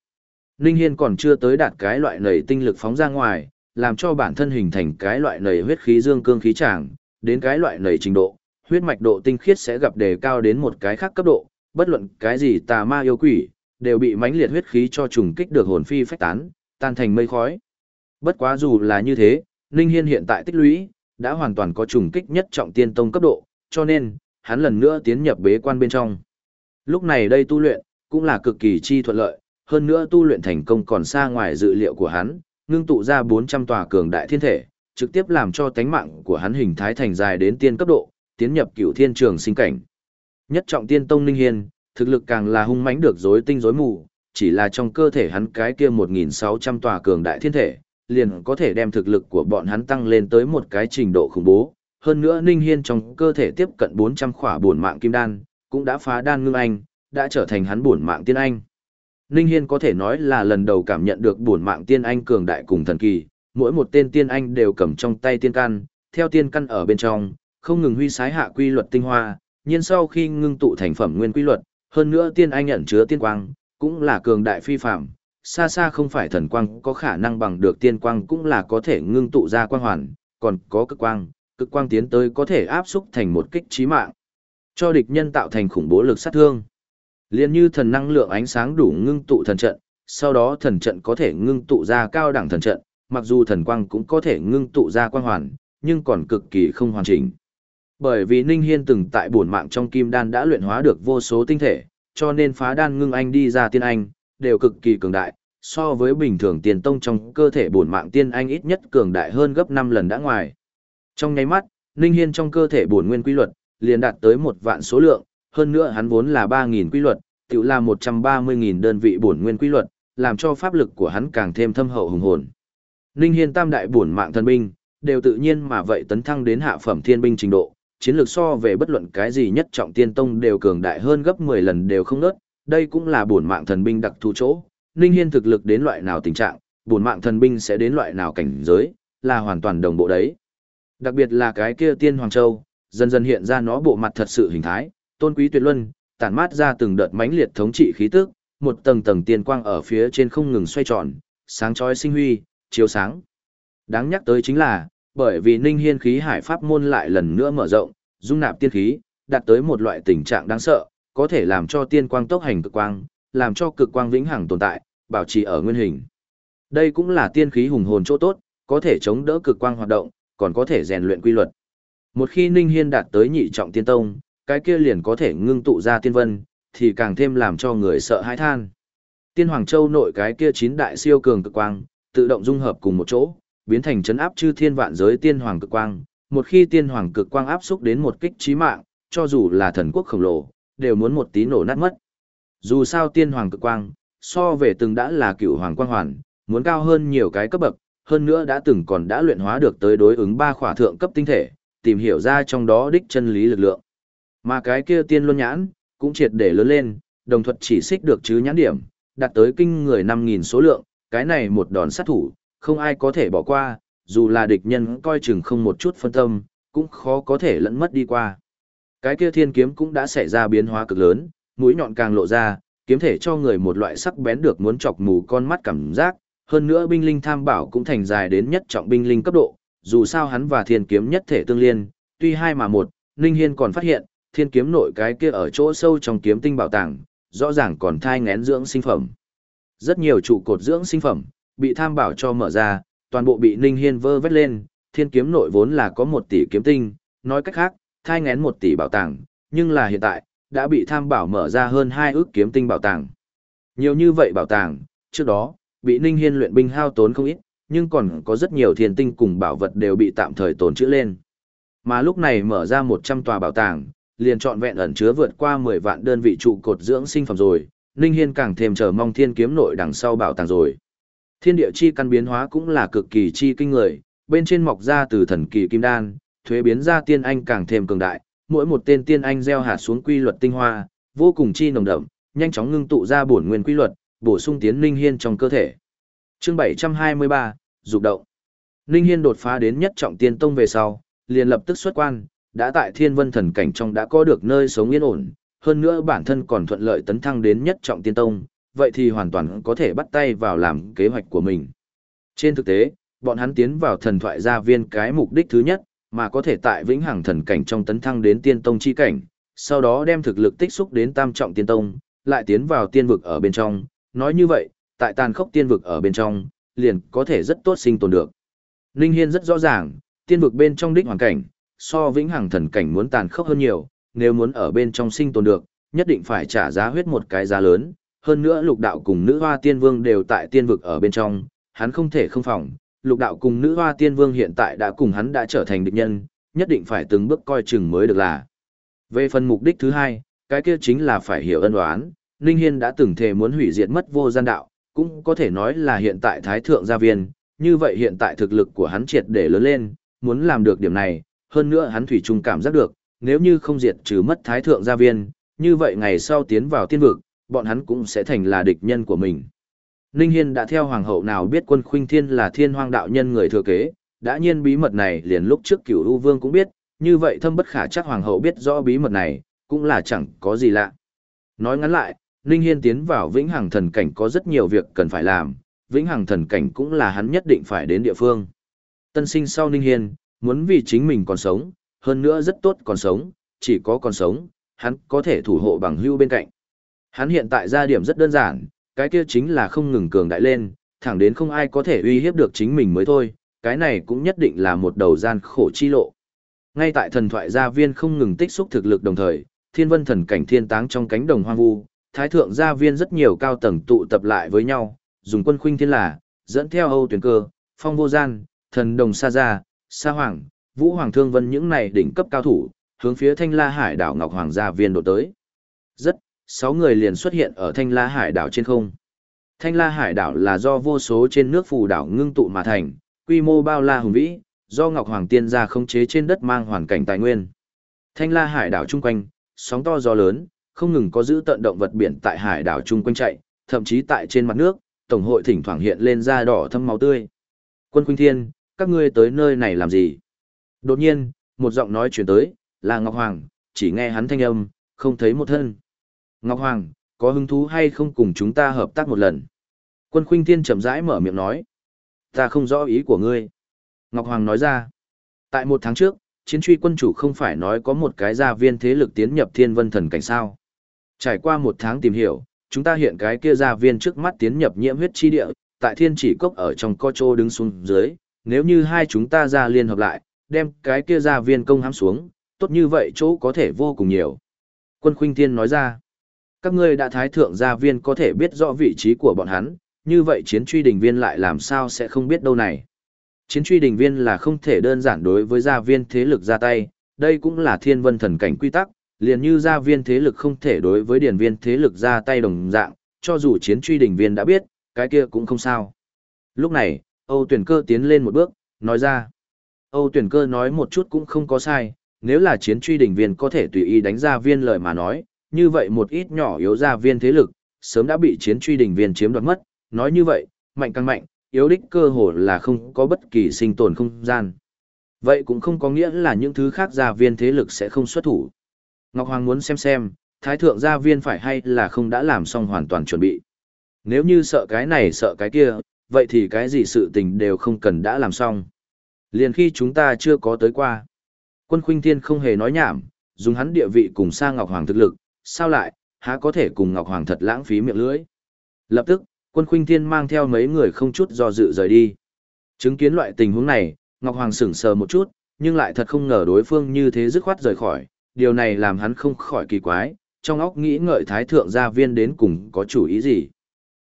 Ninh Hiên còn chưa tới đạt cái loại nảy tinh lực phóng ra ngoài, làm cho bản thân hình thành cái loại nảy huyết khí dương cương khí tràng, đến cái loại nảy trình độ, huyết mạch độ tinh khiết sẽ gặp đề cao đến một cái khác cấp độ, bất luận cái gì tà ma yêu quỷ, đều bị mãnh liệt huyết khí cho trùng kích được hồn phi phách tán, tan thành mây khói. Bất quá dù là như thế, Ninh Hiên hiện tại tích lũy, đã hoàn toàn có trùng kích nhất trọng tiên tông cấp độ, cho nên, hắn lần nữa tiến nhập bế quan bên trong. Lúc này đây tu luyện, cũng là cực kỳ chi thuận lợi, hơn nữa tu luyện thành công còn xa ngoài dự liệu của hắn, ngưng tụ ra 400 tòa cường đại thiên thể, trực tiếp làm cho tánh mạng của hắn hình thái thành dài đến tiên cấp độ, tiến nhập cửu thiên trường sinh cảnh. Nhất trọng tiên tông Ninh Hiên, thực lực càng là hung mãnh được rối tinh rối mù, chỉ là trong cơ thể hắn cái kia 1600 tòa cường đại thiên thể, liền có thể đem thực lực của bọn hắn tăng lên tới một cái trình độ khủng bố. Hơn nữa Ninh Hiên trong cơ thể tiếp cận 400 khỏa bổn mạng kim đan, cũng đã phá đan ngưng anh, đã trở thành hắn bổn mạng tiên anh. Ninh Hiên có thể nói là lần đầu cảm nhận được bổn mạng tiên anh cường đại cùng thần kỳ, mỗi một tên tiên anh đều cầm trong tay tiên căn, theo tiên căn ở bên trong, không ngừng huy sái hạ quy luật tinh hoa, nhiên sau khi ngưng tụ thành phẩm nguyên quy luật, hơn nữa tiên anh ẩn chứa tiên quang, cũng là cường đại phi phàm, xa xa không phải thần quang có khả năng bằng được tiên quang cũng là có thể ngưng tụ ra quang hoàn, còn có cực quang, cực quang tiến tới có thể áp xúc thành một kích chí mạng, cho địch nhân tạo thành khủng bố lực sát thương. Liên như thần năng lượng ánh sáng đủ ngưng tụ thần trận, sau đó thần trận có thể ngưng tụ ra cao đẳng thần trận, mặc dù thần quang cũng có thể ngưng tụ ra quang hoàn, nhưng còn cực kỳ không hoàn chỉnh. Bởi vì Ninh Hiên từng tại bổn mạng trong kim đan đã luyện hóa được vô số tinh thể, cho nên phá đan ngưng anh đi ra tiên anh, đều cực kỳ cường đại, so với bình thường tiền tông trong cơ thể bổn mạng tiên anh ít nhất cường đại hơn gấp 5 lần đã ngoài. Trong nháy mắt, Ninh Hiên trong cơ thể bổn nguyên quy luật, liền đạt tới một vạn số lượng, hơn nữa hắn vốn là 3.000 quy luật, tự là 130.000 đơn vị bổn nguyên quy luật, làm cho pháp lực của hắn càng thêm thâm hậu hùng hồn. Ninh Hiên tam đại bổn mạng thần binh, đều tự nhiên mà vậy tấn thăng đến hạ phẩm thiên binh trình độ, chiến lược so về bất luận cái gì nhất trọng tiên tông đều cường đại hơn gấp 10 lần đều không nớt, đây cũng là bổn mạng thần binh đặc thù chỗ. Ninh Hiên thực lực đến loại nào tình trạng, bổn mạng thần binh sẽ đến loại nào cảnh giới, là hoàn toàn đồng bộ đấy. Đặc biệt là cái kia tiên Hoàng Châu, dần dần hiện ra nó bộ mặt thật sự hình thái, tôn quý tuyệt luân, tản mát ra từng đợt mãnh liệt thống trị khí tức, một tầng tầng tiên quang ở phía trên không ngừng xoay tròn, sáng chói sinh huy, chiếu sáng. Đáng nhắc tới chính là, bởi vì Ninh Hiên khí hải pháp môn lại lần nữa mở rộng, dung nạp tiên khí, đạt tới một loại tình trạng đáng sợ, có thể làm cho tiên quang tốc hành cực quang, làm cho cực quang vĩnh hằng tồn tại, bảo trì ở nguyên hình. Đây cũng là tiên khí hùng hồn chỗ tốt, có thể chống đỡ cực quang hoạt động, còn có thể rèn luyện quy luật. Một khi Ninh Hiên đạt tới nhị trọng tiên tông, cái kia liền có thể ngưng tụ ra tiên vân, thì càng thêm làm cho người sợ hãi than. Tiên Hoàng Châu nội cái kia chín đại siêu cường cực quang, tự động dung hợp cùng một chỗ, biến thành chấn áp chư thiên vạn giới tiên hoàng cực quang. Một khi tiên hoàng cực quang áp xúc đến một kích chí mạng, cho dù là thần quốc khổng lồ, đều muốn một tí nổ nát mất. Dù sao tiên hoàng cực quang, so về từng đã là cựu hoàng quang hoàn, muốn cao hơn nhiều cái cấp bậc, hơn nữa đã từng còn đã luyện hóa được tới đối ứng ba khỏa thượng cấp tinh thể, tìm hiểu ra trong đó đích chân lý lực lượng. Mà cái kia tiên luân nhãn, cũng triệt để lớn lên, đồng thuật chỉ xích được chứ nhãn điểm, đạt tới kinh người 5.000 số lượng, cái này một đòn sát thủ, không ai có thể bỏ qua, dù là địch nhân coi chừng không một chút phân tâm, cũng khó có thể lẫn mất đi qua. Cái kia thiên kiếm cũng đã xảy ra biến hóa cực lớn, mũi nhọn càng lộ ra, kiếm thể cho người một loại sắc bén được muốn chọc mù con mắt cảm giác, hơn nữa binh linh tham bảo cũng thành dài đến nhất trọng binh linh cấp độ, dù sao hắn và thiên kiếm nhất thể tương liên, tuy hai mà một, Ninh Hiên còn phát hiện, thiên kiếm nội cái kia ở chỗ sâu trong kiếm tinh bảo tàng, rõ ràng còn thai ngén dưỡng sinh phẩm. Rất nhiều trụ cột dưỡng sinh phẩm, bị tham bảo cho mở ra, toàn bộ bị Ninh Hiên vơ vét lên, thiên kiếm nội vốn là có một tỷ kiếm tinh, nói cách khác, thai ngén một tỷ bảo tàng, nhưng là hiện tại, đã bị tham bảo mở ra hơn hai ước kiếm tinh bảo tàng. Nhiều như vậy bảo tàng, trước đó, bị Ninh Hiên luyện binh hao tốn không ít, nhưng còn có rất nhiều thiên tinh cùng bảo vật đều bị tạm thời tồn trữ lên. Mà lúc này mở ra 100 tòa bảo tàng, liền trọn vẹn ẩn chứa vượt qua 10 vạn đơn vị trụ cột dưỡng sinh phẩm rồi, Ninh Hiên càng thêm chờ mong thiên kiếm nội đằng sau bảo tàng rồi. Thiên địa chi căn biến hóa cũng là cực kỳ chi kinh người, bên trên mọc ra từ thần kỳ kim đan, thuế biến ra tiên anh càng thêm cường đại, mỗi một tên tiên anh gieo hạt xuống quy luật tinh hoa, vô cùng chi nồng đậm, nhanh chóng ngưng tụ ra bổn nguyên quy luật, bổ sung tiến Ninh Hiên trong cơ thể. Chương 723, dục động. Ninh Hiên đột phá đến nhất trọng tiên tông về sau, liền lập tức xuất quan, đã tại Thiên Vân thần cảnh trong đã có được nơi sống yên ổn, hơn nữa bản thân còn thuận lợi tấn thăng đến nhất trọng tiên tông, vậy thì hoàn toàn có thể bắt tay vào làm kế hoạch của mình. Trên thực tế, bọn hắn tiến vào thần thoại gia viên cái mục đích thứ nhất, mà có thể tại vĩnh hằng thần cảnh trong tấn thăng đến tiên tông chi cảnh, sau đó đem thực lực tích xúc đến tam trọng tiên tông, lại tiến vào tiên vực ở bên trong, nói như vậy, tại tàn khốc tiên vực ở bên trong, liền có thể rất tốt sinh tồn được. Ninh Hiên rất rõ ràng, tiên vực bên trong đích hoàn cảnh, so vĩnh hằng thần cảnh muốn tàn khốc hơn nhiều, nếu muốn ở bên trong sinh tồn được, nhất định phải trả giá huyết một cái giá lớn, hơn nữa lục đạo cùng nữ hoa tiên vương đều tại tiên vực ở bên trong, hắn không thể không phòng, lục đạo cùng nữ hoa tiên vương hiện tại đã cùng hắn đã trở thành địch nhân, nhất định phải từng bước coi chừng mới được là. Về phần mục đích thứ hai, cái kia chính là phải hiểu ân oán, Ninh Hiên đã từng thề muốn hủy diệt mất vô gian đạo, cũng có thể nói là hiện tại thái thượng gia viên, như vậy hiện tại thực lực của hắn triệt để lớn lên, muốn làm được điểm này, hơn nữa hắn thủy chung cảm giác được, nếu như không diệt trừ mất thái thượng gia viên, như vậy ngày sau tiến vào tiên vực, bọn hắn cũng sẽ thành là địch nhân của mình. Ninh Hiên đã theo hoàng hậu nào biết quân khuynh thiên là thiên hoang đạo nhân người thừa kế, đã nhiên bí mật này liền lúc trước cửu u vương cũng biết, như vậy thâm bất khả chắc hoàng hậu biết rõ bí mật này, cũng là chẳng có gì lạ. Nói ngắn lại, Ninh Hiên tiến vào vĩnh hằng thần cảnh có rất nhiều việc cần phải làm, vĩnh hằng thần cảnh cũng là hắn nhất định phải đến địa phương. Tân sinh sau Ninh Hiên, muốn vì chính mình còn sống, hơn nữa rất tốt còn sống, chỉ có còn sống, hắn có thể thủ hộ bằng hưu bên cạnh. Hắn hiện tại ra điểm rất đơn giản, cái kia chính là không ngừng cường đại lên, thẳng đến không ai có thể uy hiếp được chính mình mới thôi, cái này cũng nhất định là một đầu gian khổ chi lộ. Ngay tại thần thoại gia viên không ngừng tích xúc thực lực đồng thời, thiên vân thần cảnh thiên táng trong cánh đồng hoang vu, thái thượng gia viên rất nhiều cao tầng tụ tập lại với nhau, dùng quân khuynh thiên là, dẫn theo Âu tuyển cơ, phong vô gian, thần đồng sa gia, sa hoàng, vũ hoàng thương vân những này đỉnh cấp cao thủ, hướng phía thanh la hải đảo Ngọc Hoàng gia viên đổ tới. Rất, sáu người liền xuất hiện ở thanh la hải đảo trên không. Thanh la hải đảo là do vô số trên nước phù đảo ngưng tụ mà thành, quy mô bao la hùng vĩ, do Ngọc Hoàng tiên gia khống chế trên đất mang hoàn cảnh tài nguyên. Thanh la hải đảo chung quanh, sóng to gió lớn, không ngừng có giữ tận động vật biển tại hải đảo chung quanh chạy, thậm chí tại trên mặt nước, tổng hội thỉnh thoảng hiện lên da đỏ thâm máu tươi. Quân Khuynh Thiên, các ngươi tới nơi này làm gì? Đột nhiên, một giọng nói truyền tới, là Ngọc Hoàng, chỉ nghe hắn thanh âm, không thấy một thân. Ngọc Hoàng, có hứng thú hay không cùng chúng ta hợp tác một lần? Quân Khuynh Thiên chậm rãi mở miệng nói. Ta không rõ ý của ngươi. Ngọc Hoàng nói ra. Tại một tháng trước, chiến truy quân chủ không phải nói có một cái gia viên thế lực tiến nhập thiên vân thần cảnh sao. Trải qua một tháng tìm hiểu, chúng ta hiện cái kia gia viên trước mắt tiến nhập nhiễm huyết chi địa, tại thiên chỉ cốc ở trong co trô đứng xuống dưới, nếu như hai chúng ta ra liên hợp lại, đem cái kia gia viên công hãm xuống, tốt như vậy chỗ có thể vô cùng nhiều. Quân Khuynh Thiên nói ra, các ngươi đã thái thượng gia viên có thể biết rõ vị trí của bọn hắn, như vậy chiến truy đình viên lại làm sao sẽ không biết đâu này. Chiến truy đình viên là không thể đơn giản đối với gia viên thế lực ra tay, đây cũng là thiên vân thần cảnh quy tắc, liền như gia viên thế lực không thể đối với điển viên thế lực ra tay đồng dạng, cho dù chiến truy đình viên đã biết, cái kia cũng không sao. Lúc này, Âu tuyển cơ tiến lên một bước, nói ra. Âu tuyển cơ nói một chút cũng không có sai, nếu là chiến truy Đỉnh viên có thể tùy ý đánh gia viên lời mà nói, như vậy một ít nhỏ yếu gia viên thế lực, sớm đã bị chiến truy Đỉnh viên chiếm đoạt mất, nói như vậy, mạnh càng mạnh, yếu đích cơ hồ là không có bất kỳ sinh tồn không gian. Vậy cũng không có nghĩa là những thứ khác gia viên thế lực sẽ không xuất thủ. Ngọc Hoàng muốn xem xem, Thái Thượng gia viên phải hay là không đã làm xong hoàn toàn chuẩn bị. Nếu như sợ cái này sợ cái kia, vậy thì cái gì sự tình đều không cần đã làm xong. Liền khi chúng ta chưa có tới qua. Quân Khuynh Thiên không hề nói nhảm, dùng hắn địa vị cùng sang Ngọc Hoàng thực lực, sao lại, há có thể cùng Ngọc Hoàng thật lãng phí miệng lưỡi. Lập tức, quân Khuynh Thiên mang theo mấy người không chút do dự rời đi. Chứng kiến loại tình huống này, Ngọc Hoàng sững sờ một chút, nhưng lại thật không ngờ đối phương như thế dứt khoát rời khỏi, điều này làm hắn không khỏi kỳ quái, trong óc nghĩ ngợi thái thượng gia viên đến cùng có chủ ý gì.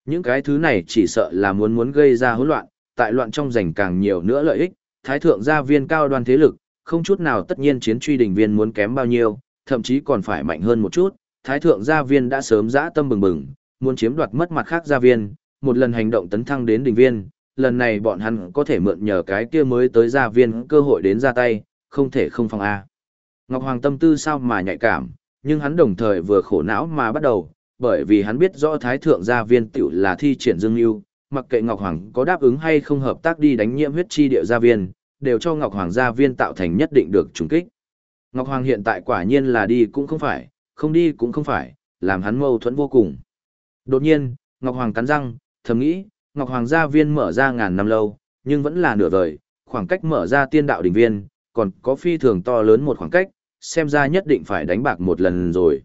Những cái thứ này chỉ sợ là muốn muốn gây ra hỗn loạn, tại loạn trong giành càng nhiều nữa lợi ích, thái thượng gia viên cao đoan thế lực, không chút nào tất nhiên chiến truy đình viên muốn kém bao nhiêu, thậm chí còn phải mạnh hơn một chút, thái thượng gia viên đã sớm dã tâm bừng bừng, muốn chiếm đoạt mất mặt khác gia viên, một lần hành động tấn thăng đến đình viên, lần này bọn hắn có thể mượn nhờ cái kia mới tới gia viên cơ hội đến ra tay, không thể không phòng A. Ngọc Hoàng tâm tư sao mà nhạy cảm, nhưng hắn đồng thời vừa khổ não mà bắt đầu, bởi vì hắn biết rõ Thái Thượng gia viên tiểu là thi triển dương yêu, mặc kệ Ngọc Hoàng có đáp ứng hay không hợp tác đi đánh nhiễm huyết chi địa gia viên, đều cho Ngọc Hoàng gia viên tạo thành nhất định được trùng kích. Ngọc Hoàng hiện tại quả nhiên là đi cũng không phải, không đi cũng không phải, làm hắn mâu thuẫn vô cùng. Đột nhiên, Ngọc Hoàng cắn răng, thầm nghĩ, Ngọc Hoàng gia viên mở ra ngàn năm lâu, nhưng vẫn là nửa vời, khoảng cách mở ra tiên đạo đỉnh viên, còn có phi thường to lớn một khoảng cách, xem ra nhất định phải đánh bạc một lần rồi.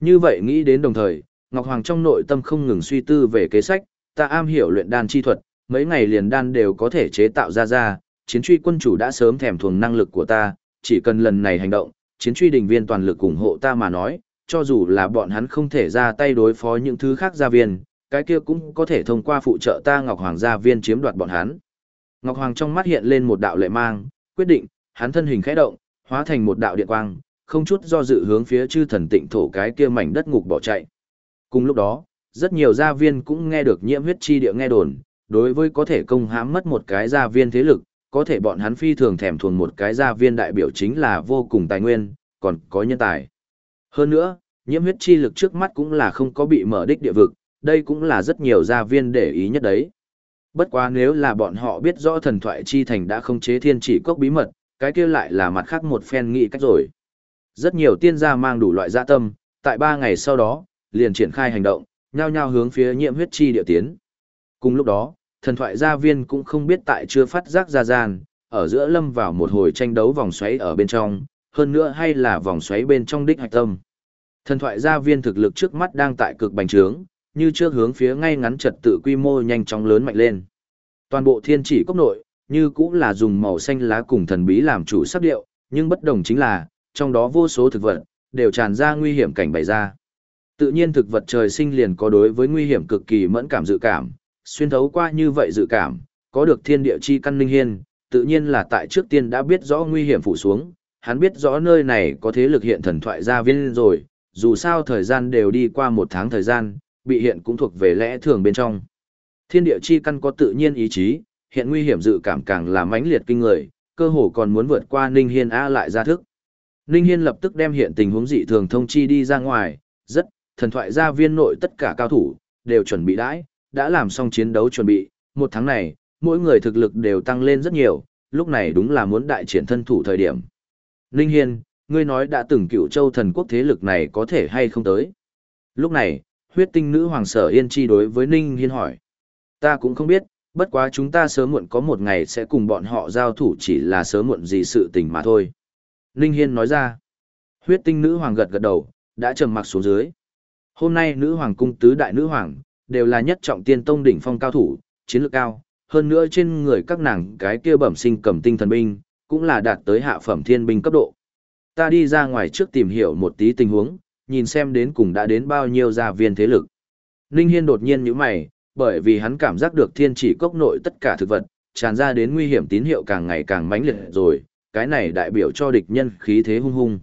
Như vậy nghĩ đến đồng thời, Ngọc Hoàng trong nội tâm không ngừng suy tư về kế sách, ta am hiểu luyện đan chi thuật, mấy ngày liền đan đều có thể chế tạo ra ra, chiến truy quân chủ đã sớm thèm thuồng năng lực của ta, chỉ cần lần này hành động, chiến truy đình viên toàn lực ủng hộ ta mà nói, cho dù là bọn hắn không thể ra tay đối phó những thứ khác gia viên, cái kia cũng có thể thông qua phụ trợ ta Ngọc Hoàng gia viên chiếm đoạt bọn hắn. Ngọc Hoàng trong mắt hiện lên một đạo lệ mang, quyết định, hắn thân hình khẽ động, hóa thành một đạo điện quang, không chút do dự hướng phía chư thần tịnh thổ cái kia mảnh đất ngục bỏ chạy. Cùng lúc đó, rất nhiều gia viên cũng nghe được nhiễm huyết chi địa nghe đồn, đối với có thể công hãm mất một cái gia viên thế lực, có thể bọn hắn phi thường thèm thuồng một cái gia viên đại biểu chính là vô cùng tài nguyên, còn có nhân tài. Hơn nữa, nhiễm huyết chi lực trước mắt cũng là không có bị mở đích địa vực, đây cũng là rất nhiều gia viên để ý nhất đấy. Bất quá nếu là bọn họ biết rõ thần thoại chi thành đã không chế thiên chỉ cốc bí mật, cái kia lại là mặt khác một phen nghị cách rồi. Rất nhiều tiên gia mang đủ loại dạ tâm, tại ba ngày sau đó, liền triển khai hành động, nhao nhao hướng phía nhiễm huyết chi địa tiến. Cùng lúc đó, thần thoại gia viên cũng không biết tại chưa phát giác ra gian, ở giữa lâm vào một hồi tranh đấu vòng xoáy ở bên trong, hơn nữa hay là vòng xoáy bên trong đích hạch tâm. Thần thoại gia viên thực lực trước mắt đang tại cực bành trướng, như trước hướng phía ngay ngắn trật tự quy mô nhanh chóng lớn mạnh lên. Toàn bộ thiên chỉ cốc nội, như cũng là dùng màu xanh lá cùng thần bí làm chủ sắc điệu, nhưng bất đồng chính là, trong đó vô số thực vật, đều tràn ra nguy hiểm cảnh bày ra. Tự nhiên thực vật trời sinh liền có đối với nguy hiểm cực kỳ mẫn cảm dự cảm, xuyên thấu qua như vậy dự cảm, có được thiên địa chi căn linh hiên, tự nhiên là tại trước tiên đã biết rõ nguy hiểm phụ xuống, hắn biết rõ nơi này có thế lực hiện thần thoại gia viên rồi, dù sao thời gian đều đi qua một tháng thời gian, bị hiện cũng thuộc về lẽ thường bên trong. Thiên địa chi căn có tự nhiên ý chí, hiện nguy hiểm dự cảm càng là mãnh liệt kinh người, cơ hồ còn muốn vượt qua Ninh Hiên A lại ra thức. Ninh Hiên lập tức đem hiện tình huống dị thường thông chi đi ra ngoài, rất, thần thoại gia viên nội tất cả cao thủ, đều chuẩn bị đãi, đã làm xong chiến đấu chuẩn bị, một tháng này, mỗi người thực lực đều tăng lên rất nhiều, lúc này đúng là muốn đại triển thân thủ thời điểm. Ninh Hiên, ngươi nói đã từng cựu châu thần quốc thế lực này có thể hay không tới. Lúc này, huyết tinh nữ hoàng sở yên chi đối với Ninh Hiên hỏi. Ta cũng không biết, bất quá chúng ta sớm muộn có một ngày sẽ cùng bọn họ giao thủ chỉ là sớm muộn gì sự tình mà thôi. Ninh Hiên nói ra. Huyết tinh nữ hoàng gật gật đầu, đã trầm mặc xuống dưới. Hôm nay nữ hoàng cung tứ đại nữ hoàng, đều là nhất trọng tiên tông đỉnh phong cao thủ, chiến lược cao, hơn nữa trên người các nàng cái kia bẩm sinh cầm tinh thần binh, cũng là đạt tới hạ phẩm thiên binh cấp độ. Ta đi ra ngoài trước tìm hiểu một tí tình huống, nhìn xem đến cùng đã đến bao nhiêu gia viên thế lực. Ninh Hiên đột nhiên nhíu mày, bởi vì hắn cảm giác được thiên chỉ cốc nội tất cả thực vật, tràn ra đến nguy hiểm tín hiệu càng ngày càng mãnh liệt rồi, cái này đại biểu cho địch nhân khí thế hung hung.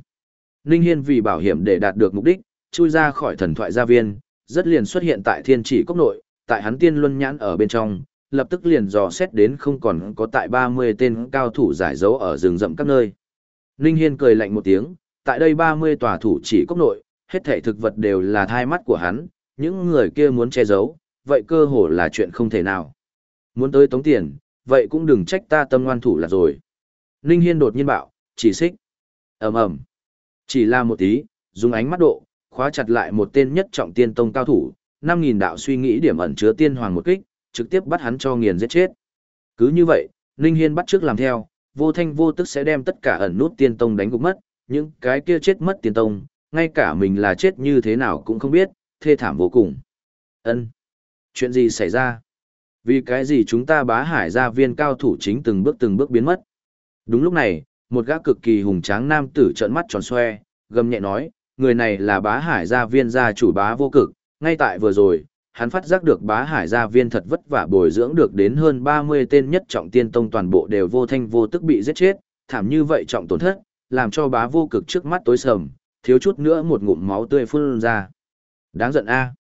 Ninh Hiên vì bảo hiểm để đạt được mục đích, chui ra khỏi thần thoại gia viên, rất liền xuất hiện tại thiên chỉ cốc nội, tại hắn tiên luân nhãn ở bên trong, lập tức liền dò xét đến không còn có tại 30 tên cao thủ giải dấu ở rừng rậm các nơi. Ninh Hiên cười lạnh một tiếng, tại đây 30 tòa thủ chỉ cốc nội, hết thảy thực vật đều là thai mắt của hắn, những người kia muốn che giấu, vậy cơ hồ là chuyện không thể nào. Muốn tới tống tiền, vậy cũng đừng trách ta tâm ngoan thủ là rồi. Ninh Hiên đột nhiên bảo, chỉ xích. ầm ầm Chỉ là một tí, dùng ánh mắt độ, khóa chặt lại một tên nhất trọng tiên tông cao thủ, 5.000 đạo suy nghĩ điểm ẩn chứa tiên hoàng một kích, trực tiếp bắt hắn cho nghiền giết chết. Cứ như vậy, Ninh Hiên bắt trước làm theo, vô thanh vô tức sẽ đem tất cả ẩn nút tiên tông đánh gục mất, những cái kia chết mất tiên tông, ngay cả mình là chết như thế nào cũng không biết, thê thảm vô cùng. Ân, Chuyện gì xảy ra? Vì cái gì chúng ta bá hải gia viên cao thủ chính từng bước từng bước biến mất? Đúng lúc này, một gã cực kỳ hùng tráng nam tử trợn mắt tròn xoe, gầm nhẹ nói, người này là bá hải gia viên gia chủ bá vô cực, ngay tại vừa rồi, hắn phát giác được bá hải gia viên thật vất vả bồi dưỡng được đến hơn 30 tên nhất trọng tiên tông toàn bộ đều vô thanh vô tức bị giết chết, thảm như vậy trọng tổn thất, làm cho bá vô cực trước mắt tối sầm, thiếu chút nữa một ngụm máu tươi phun ra. Đáng giận a.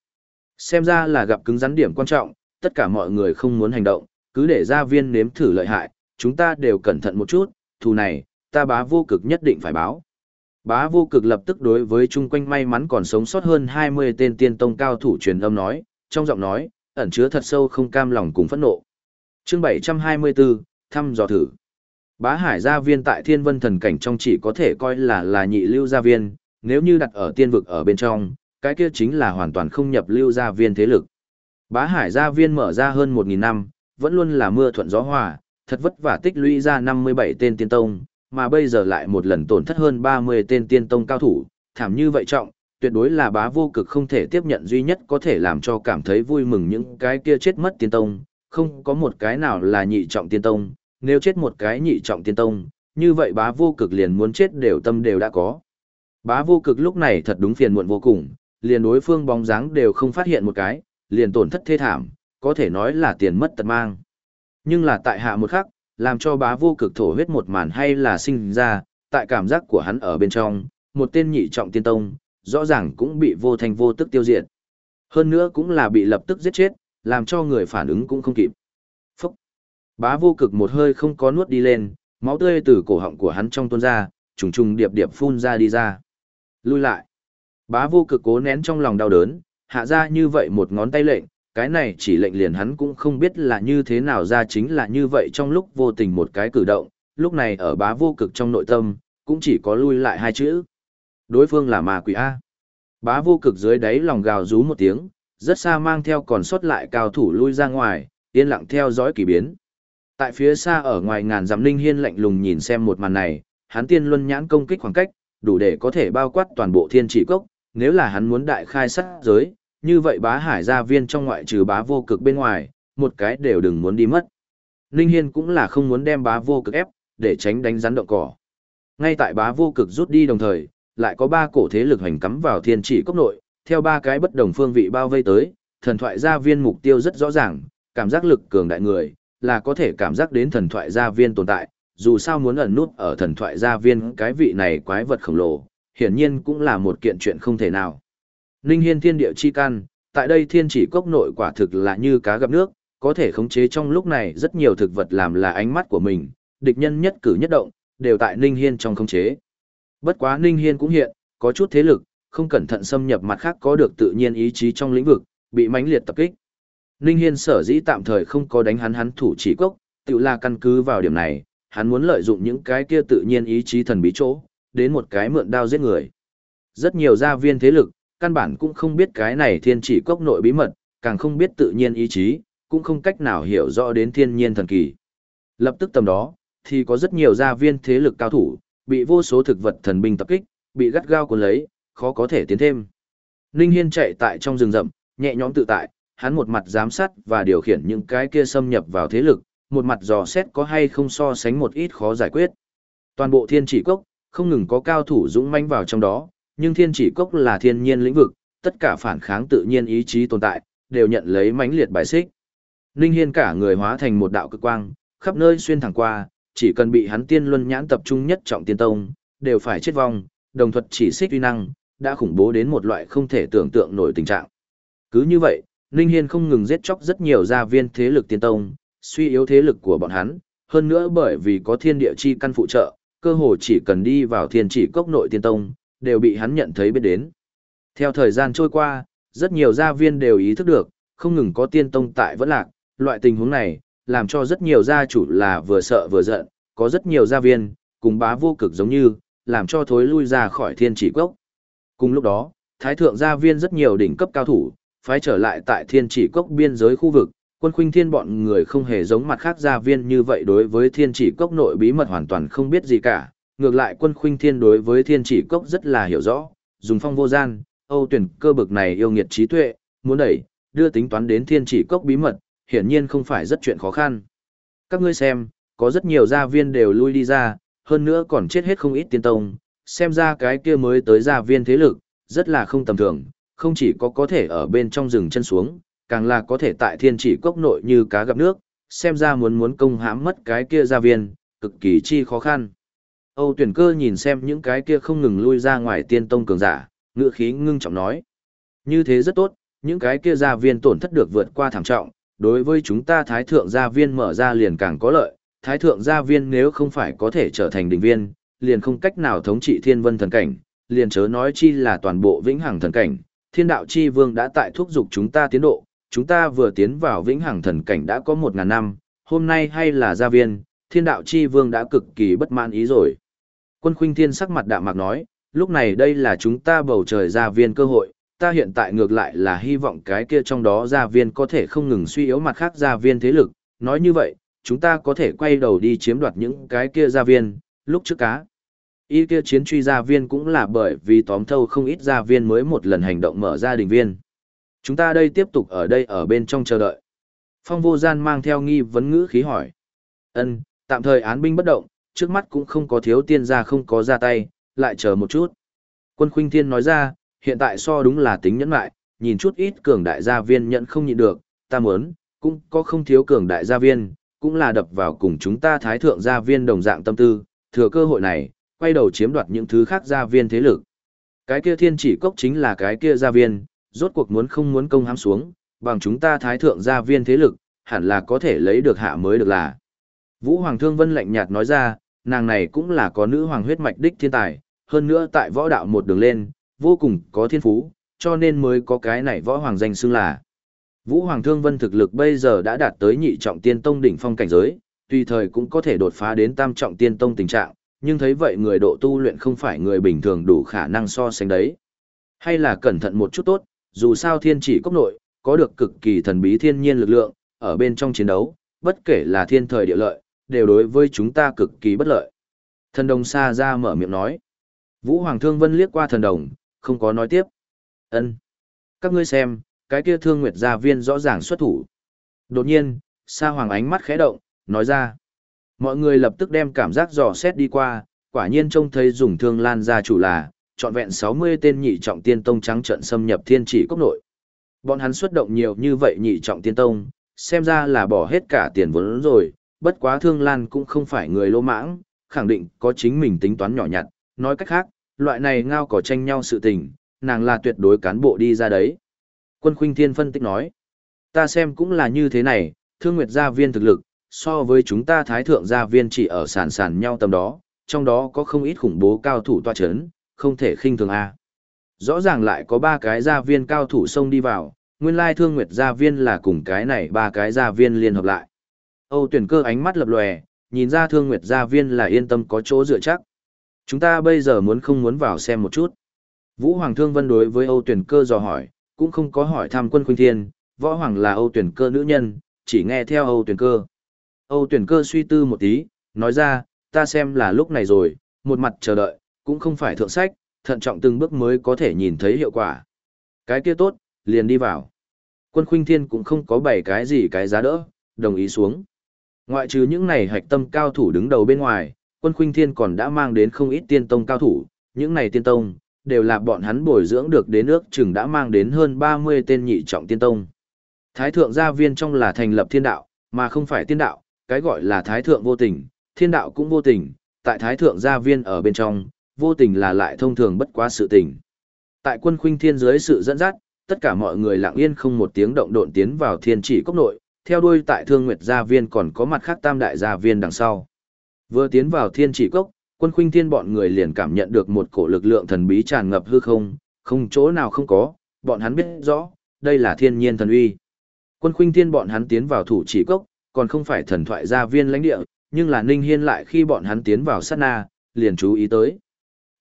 Xem ra là gặp cứng rắn điểm quan trọng, tất cả mọi người không muốn hành động, cứ để gia viên nếm thử lợi hại, chúng ta đều cẩn thận một chút, thù này, ta bá vô cực nhất định phải báo. Bá vô cực lập tức đối với chung quanh may mắn còn sống sót hơn 20 tên tiên tông cao thủ truyền âm nói, trong giọng nói, ẩn chứa thật sâu không cam lòng cùng phẫn nộ. Chương 724, thăm dò thử. Bá Hải gia viên tại Thiên Vân thần cảnh trong chỉ có thể coi là là nhị lưu gia viên, nếu như đặt ở tiên vực ở bên trong, cái kia chính là hoàn toàn không nhập lưu gia viên thế lực. Bá Hải gia viên mở ra hơn 1000 năm, vẫn luôn là mưa thuận gió hòa, thật vất vả tích lũy ra 57 tên tiên tông, mà bây giờ lại một lần tổn thất hơn 30 tên tiên tông cao thủ, thảm như vậy trọng, tuyệt đối là bá vô cực không thể tiếp nhận duy nhất có thể làm cho cảm thấy vui mừng những cái kia chết mất tiên tông, không có một cái nào là nhị trọng tiên tông, nếu chết một cái nhị trọng tiên tông, như vậy bá vô cực liền muốn chết đều tâm đều đã có. Bá vô cực lúc này thật đúng phiền muộn vô cùng, liền đối phương bóng dáng đều không phát hiện một cái, liền tổn thất thê thảm, có thể nói là tiền mất tật mang. Nhưng là tại hạ một khắc, làm cho bá vô cực thổ huyết một màn hay là sinh ra, tại cảm giác của hắn ở bên trong, một tên nhị trọng tiên tông, rõ ràng cũng bị vô thành vô tức tiêu diệt. Hơn nữa cũng là bị lập tức giết chết, làm cho người phản ứng cũng không kịp. Phúc! Bá vô cực một hơi không có nuốt đi lên, máu tươi từ cổ họng của hắn trong tuôn ra, trùng trùng điệp điệp phun ra đi ra. Lui lại! Bá vô cực cố nén trong lòng đau đớn, hạ ra như vậy một ngón tay lệnh, cái này chỉ lệnh liền hắn cũng không biết là như thế nào ra chính là như vậy trong lúc vô tình một cái cử động, lúc này ở bá vô cực trong nội tâm, cũng chỉ có lui lại hai chữ. Đối phương là ma quỷ A. Bá vô cực dưới đáy lòng gào rú một tiếng, rất xa mang theo còn sót lại cao thủ lui ra ngoài, yên lặng theo dõi kỳ biến. Tại phía xa ở ngoài ngàn dặm linh hiên lạnh lùng nhìn xem một màn này, hắn tiên luân nhãn công kích khoảng cách, đủ để có thể bao quát toàn bộ thiên trị cốc, nếu là hắn muốn đại khai sát giới, như vậy bá hải gia viên trong ngoại trừ bá vô cực bên ngoài, một cái đều đừng muốn đi mất. Ninh Hiên cũng là không muốn đem bá vô cực ép, để tránh đánh rắn động cỏ. Ngay tại bá vô cực rút đi đồng thời, lại có ba cổ thế lực hành cắm vào thiên chỉ cốc nội, theo ba cái bất đồng phương vị bao vây tới, thần thoại gia viên mục tiêu rất rõ ràng, cảm giác lực cường đại người, là có thể cảm giác đến thần thoại gia viên tồn tại, dù sao muốn ẩn nút ở thần thoại gia viên cái vị này quái vật khổng lồ, hiển nhiên cũng là một kiện chuyện không thể nào. Ninh Hiên thiên địa chi căn, tại đây thiên chỉ cốc nội quả thực là như cá gặp nước, có thể khống chế trong lúc này rất nhiều thực vật làm là ánh mắt của mình, địch nhân nhất cử nhất động, đều tại Ninh Hiên trong khống chế. Bất quá Ninh Hiên cũng hiện, có chút thế lực, không cẩn thận xâm nhập mặt khác có được tự nhiên ý chí trong lĩnh vực, bị mãnh liệt tập kích. Ninh Hiên sở dĩ tạm thời không có đánh hắn hắn thủ chỉ cốc, tự là căn cứ vào điểm này, hắn muốn lợi dụng những cái kia tự nhiên ý chí thần bí chỗ, đến một cái mượn đao giết người. Rất nhiều gia viên thế lực, căn bản cũng không biết cái này thiên chỉ cốc nội bí mật, càng không biết tự nhiên ý chí, cũng không cách nào hiểu rõ đến thiên nhiên thần kỳ. Lập tức tầm đó, thì có rất nhiều gia viên thế lực cao thủ, bị vô số thực vật thần binh tập kích, bị gắt gao cuốn lấy, khó có thể tiến thêm. Ninh Hiên chạy tại trong rừng rậm, nhẹ nhõm tự tại, hắn một mặt giám sát và điều khiển những cái kia xâm nhập vào thế lực, một mặt dò xét có hay không so sánh một ít khó giải quyết. Toàn bộ thiên chỉ cốc, không ngừng có cao thủ dũng manh vào trong đó, nhưng thiên chỉ cốc là thiên nhiên lĩnh vực, tất cả phản kháng tự nhiên ý chí tồn tại, đều nhận lấy mãnh liệt bài xích. Ninh Hiên cả người hóa thành một đạo cực quang, khắp nơi xuyên thẳng qua, chỉ cần bị hắn tiên luân nhãn tập trung nhất trọng tiên tông, đều phải chết vong, đồng thuật chỉ xích uy năng, đã khủng bố đến một loại không thể tưởng tượng nổi tình trạng. Cứ như vậy, Ninh Hiên không ngừng giết chóc rất nhiều gia viên thế lực tiên tông, suy yếu thế lực của bọn hắn, hơn nữa bởi vì có thiên địa chi căn phụ trợ, cơ hồ chỉ cần đi vào thiên chỉ cốc nội tiên tông, đều bị hắn nhận thấy biết đến. Theo thời gian trôi qua, rất nhiều gia viên đều ý thức được, không ngừng có tiên tông tại vẫn lạc, loại tình huống này, làm cho rất nhiều gia chủ là vừa sợ vừa giận, có rất nhiều gia viên, cùng bá vô cực giống như, làm cho thối lui ra khỏi thiên chỉ cốc. Cùng lúc đó, thái thượng gia viên rất nhiều đỉnh cấp cao thủ, phái trở lại tại thiên chỉ cốc biên giới khu vực, quân khuynh thiên bọn người không hề giống mặt khác gia viên như vậy đối với thiên chỉ cốc nội bí mật hoàn toàn không biết gì cả, ngược lại quân khuynh thiên đối với thiên chỉ cốc rất là hiểu rõ, dùng phong vô gian, âu tuyển cơ bực này yêu nghiệt trí tuệ, muốn đẩy, đưa tính toán đến thiên chỉ cốc bí mật, hiển nhiên không phải rất chuyện khó khăn. Các ngươi xem, có rất nhiều gia viên đều lui đi ra, hơn nữa còn chết hết không ít tiên tông, xem ra cái kia mới tới gia viên thế lực, rất là không tầm thường, không chỉ có có thể ở bên trong rừng chân xuống, càng là có thể tại thiên chỉ cốc nội như cá gặp nước, xem ra muốn muốn công hãm mất cái kia gia viên, cực kỳ chi khó khăn. Âu tuyển cơ nhìn xem những cái kia không ngừng lui ra ngoài tiên tông cường giả, ngựa khí ngưng trọng nói. Như thế rất tốt, những cái kia gia viên tổn thất được vượt qua thảm trọng, đối với chúng ta thái thượng gia viên mở ra liền càng có lợi, thái thượng gia viên nếu không phải có thể trở thành đỉnh viên, liền không cách nào thống trị thiên vân thần cảnh, liền chớ nói chi là toàn bộ vĩnh hằng thần cảnh, thiên đạo chi vương đã tại thúc giục chúng ta tiến độ, chúng ta vừa tiến vào vĩnh hằng thần cảnh đã có một ngàn năm, hôm nay hay là gia viên, thiên đạo chi vương đã cực kỳ bất mãn ý rồi. Quân khuynh thiên sắc mặt đạm mạc nói, lúc này đây là chúng ta bầu trời gia viên cơ hội, ta hiện tại ngược lại là hy vọng cái kia trong đó gia viên có thể không ngừng suy yếu mặt khác gia viên thế lực, nói như vậy, chúng ta có thể quay đầu đi chiếm đoạt những cái kia gia viên, lúc trước cá. Y kia chiến truy gia viên cũng là bởi vì tóm thâu không ít gia viên mới một lần hành động mở ra đình viên. Chúng ta đây tiếp tục ở đây ở bên trong chờ đợi. Phong vô gian mang theo nghi vấn ngữ khí hỏi. ân Tạm thời án binh bất động, trước mắt cũng không có thiếu tiên gia không có ra tay, lại chờ một chút. Quân Khuynh Thiên nói ra, hiện tại so đúng là tính nhẫn lại, nhìn chút ít cường đại gia viên nhận không nhịn được, ta muốn, cũng có không thiếu cường đại gia viên, cũng là đập vào cùng chúng ta thái thượng gia viên đồng dạng tâm tư, thừa cơ hội này, quay đầu chiếm đoạt những thứ khác gia viên thế lực. Cái kia thiên chỉ cốc chính là cái kia gia viên, rốt cuộc muốn không muốn công hãm xuống, bằng chúng ta thái thượng gia viên thế lực, hẳn là có thể lấy được hạ mới được là. Vũ Hoàng Thương Vân lạnh nhạt nói ra, nàng này cũng là có nữ hoàng huyết mạch đích thiên tài, hơn nữa tại võ đạo một đường lên, vô cùng có thiên phú, cho nên mới có cái này võ hoàng danh xưng là. Vũ Hoàng Thương Vân thực lực bây giờ đã đạt tới nhị trọng tiên tông đỉnh phong cảnh giới, tùy thời cũng có thể đột phá đến tam trọng tiên tông tình trạng, nhưng thấy vậy người độ tu luyện không phải người bình thường đủ khả năng so sánh đấy. Hay là cẩn thận một chút tốt, dù sao thiên chỉ cốc nội, có được cực kỳ thần bí thiên nhiên lực lượng, ở bên trong chiến đấu, bất kể là thiên thời địa lợi, đều đối với chúng ta cực kỳ bất lợi. Thần đồng xa ra mở miệng nói. Vũ Hoàng Thương Vân liếc qua thần đồng, không có nói tiếp. ân Các ngươi xem, cái kia thương nguyệt gia viên rõ ràng xuất thủ. Đột nhiên, Sa Hoàng ánh mắt khẽ động, nói ra. Mọi người lập tức đem cảm giác dò xét đi qua, quả nhiên trông thấy dùng thương lan gia chủ là, trọn vẹn 60 tên nhị trọng tiên tông trắng trận xâm nhập thiên chỉ cốc nội. Bọn hắn xuất động nhiều như vậy nhị trọng tiên tông, xem ra là bỏ hết cả tiền vốn rồi, bất quá thương lan cũng không phải người lô mãng, khẳng định có chính mình tính toán nhỏ nhặt, nói cách khác, loại này ngao có tranh nhau sự tình, nàng là tuyệt đối cán bộ đi ra đấy. Quân Khuynh Thiên phân tích nói, ta xem cũng là như thế này, thương nguyệt gia viên thực lực, so với chúng ta thái thượng gia viên chỉ ở sàn sàn nhau tầm đó, trong đó có không ít khủng bố cao thủ toa chấn, không thể khinh thường a. Rõ ràng lại có ba cái gia viên cao thủ xông đi vào, nguyên lai thương nguyệt gia viên là cùng cái này ba cái gia viên liên hợp lại. Âu tuyển cơ ánh mắt lập lòe, nhìn ra thương nguyệt gia viên là yên tâm có chỗ dựa chắc. Chúng ta bây giờ muốn không muốn vào xem một chút. Vũ Hoàng Thương Vân đối với Âu tuyển cơ dò hỏi, cũng không có hỏi thăm quân khuynh thiên, võ hoàng là Âu tuyển cơ nữ nhân, chỉ nghe theo Âu tuyển cơ. Âu tuyển cơ suy tư một tí, nói ra, ta xem là lúc này rồi, một mặt chờ đợi, cũng không phải thượng sách, thận trọng từng bước mới có thể nhìn thấy hiệu quả. Cái kia tốt, liền đi vào. Quân khuynh thiên cũng không có bày cái gì cái giá đỡ, đồng ý xuống. Ngoại trừ những này hạch tâm cao thủ đứng đầu bên ngoài, quân khuynh thiên còn đã mang đến không ít tiên tông cao thủ, những này tiên tông, đều là bọn hắn bồi dưỡng được đến nước chừng đã mang đến hơn 30 tên nhị trọng tiên tông. Thái thượng gia viên trong là thành lập thiên đạo, mà không phải tiên đạo, cái gọi là thái thượng vô tình, thiên đạo cũng vô tình, tại thái thượng gia viên ở bên trong, vô tình là lại thông thường bất quá sự tình. Tại quân khuynh thiên dưới sự dẫn dắt, tất cả mọi người lặng yên không một tiếng động độn tiến vào thiên chỉ cốc nội, theo đuôi tại thương nguyệt gia viên còn có mặt khác tam đại gia viên đằng sau. Vừa tiến vào thiên chỉ cốc, quân khuynh thiên bọn người liền cảm nhận được một cổ lực lượng thần bí tràn ngập hư không, không chỗ nào không có, bọn hắn biết rõ, đây là thiên nhiên thần uy. Quân khuynh thiên bọn hắn tiến vào thủ chỉ cốc, còn không phải thần thoại gia viên lãnh địa, nhưng là Ninh Hiên lại khi bọn hắn tiến vào sát na, liền chú ý tới.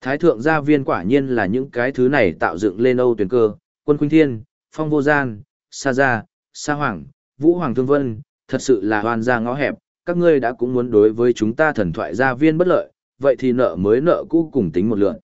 Thái thượng gia viên quả nhiên là những cái thứ này tạo dựng lên Âu tuyển cơ, quân khuynh thiên, phong vô gian, sa gia, sa hoàng, vũ hoàng thương vân, thật sự là hoàn gia ngõ hẹp, các ngươi đã cũng muốn đối với chúng ta thần thoại gia viên bất lợi, vậy thì nợ mới nợ cũ cùng tính một lượng.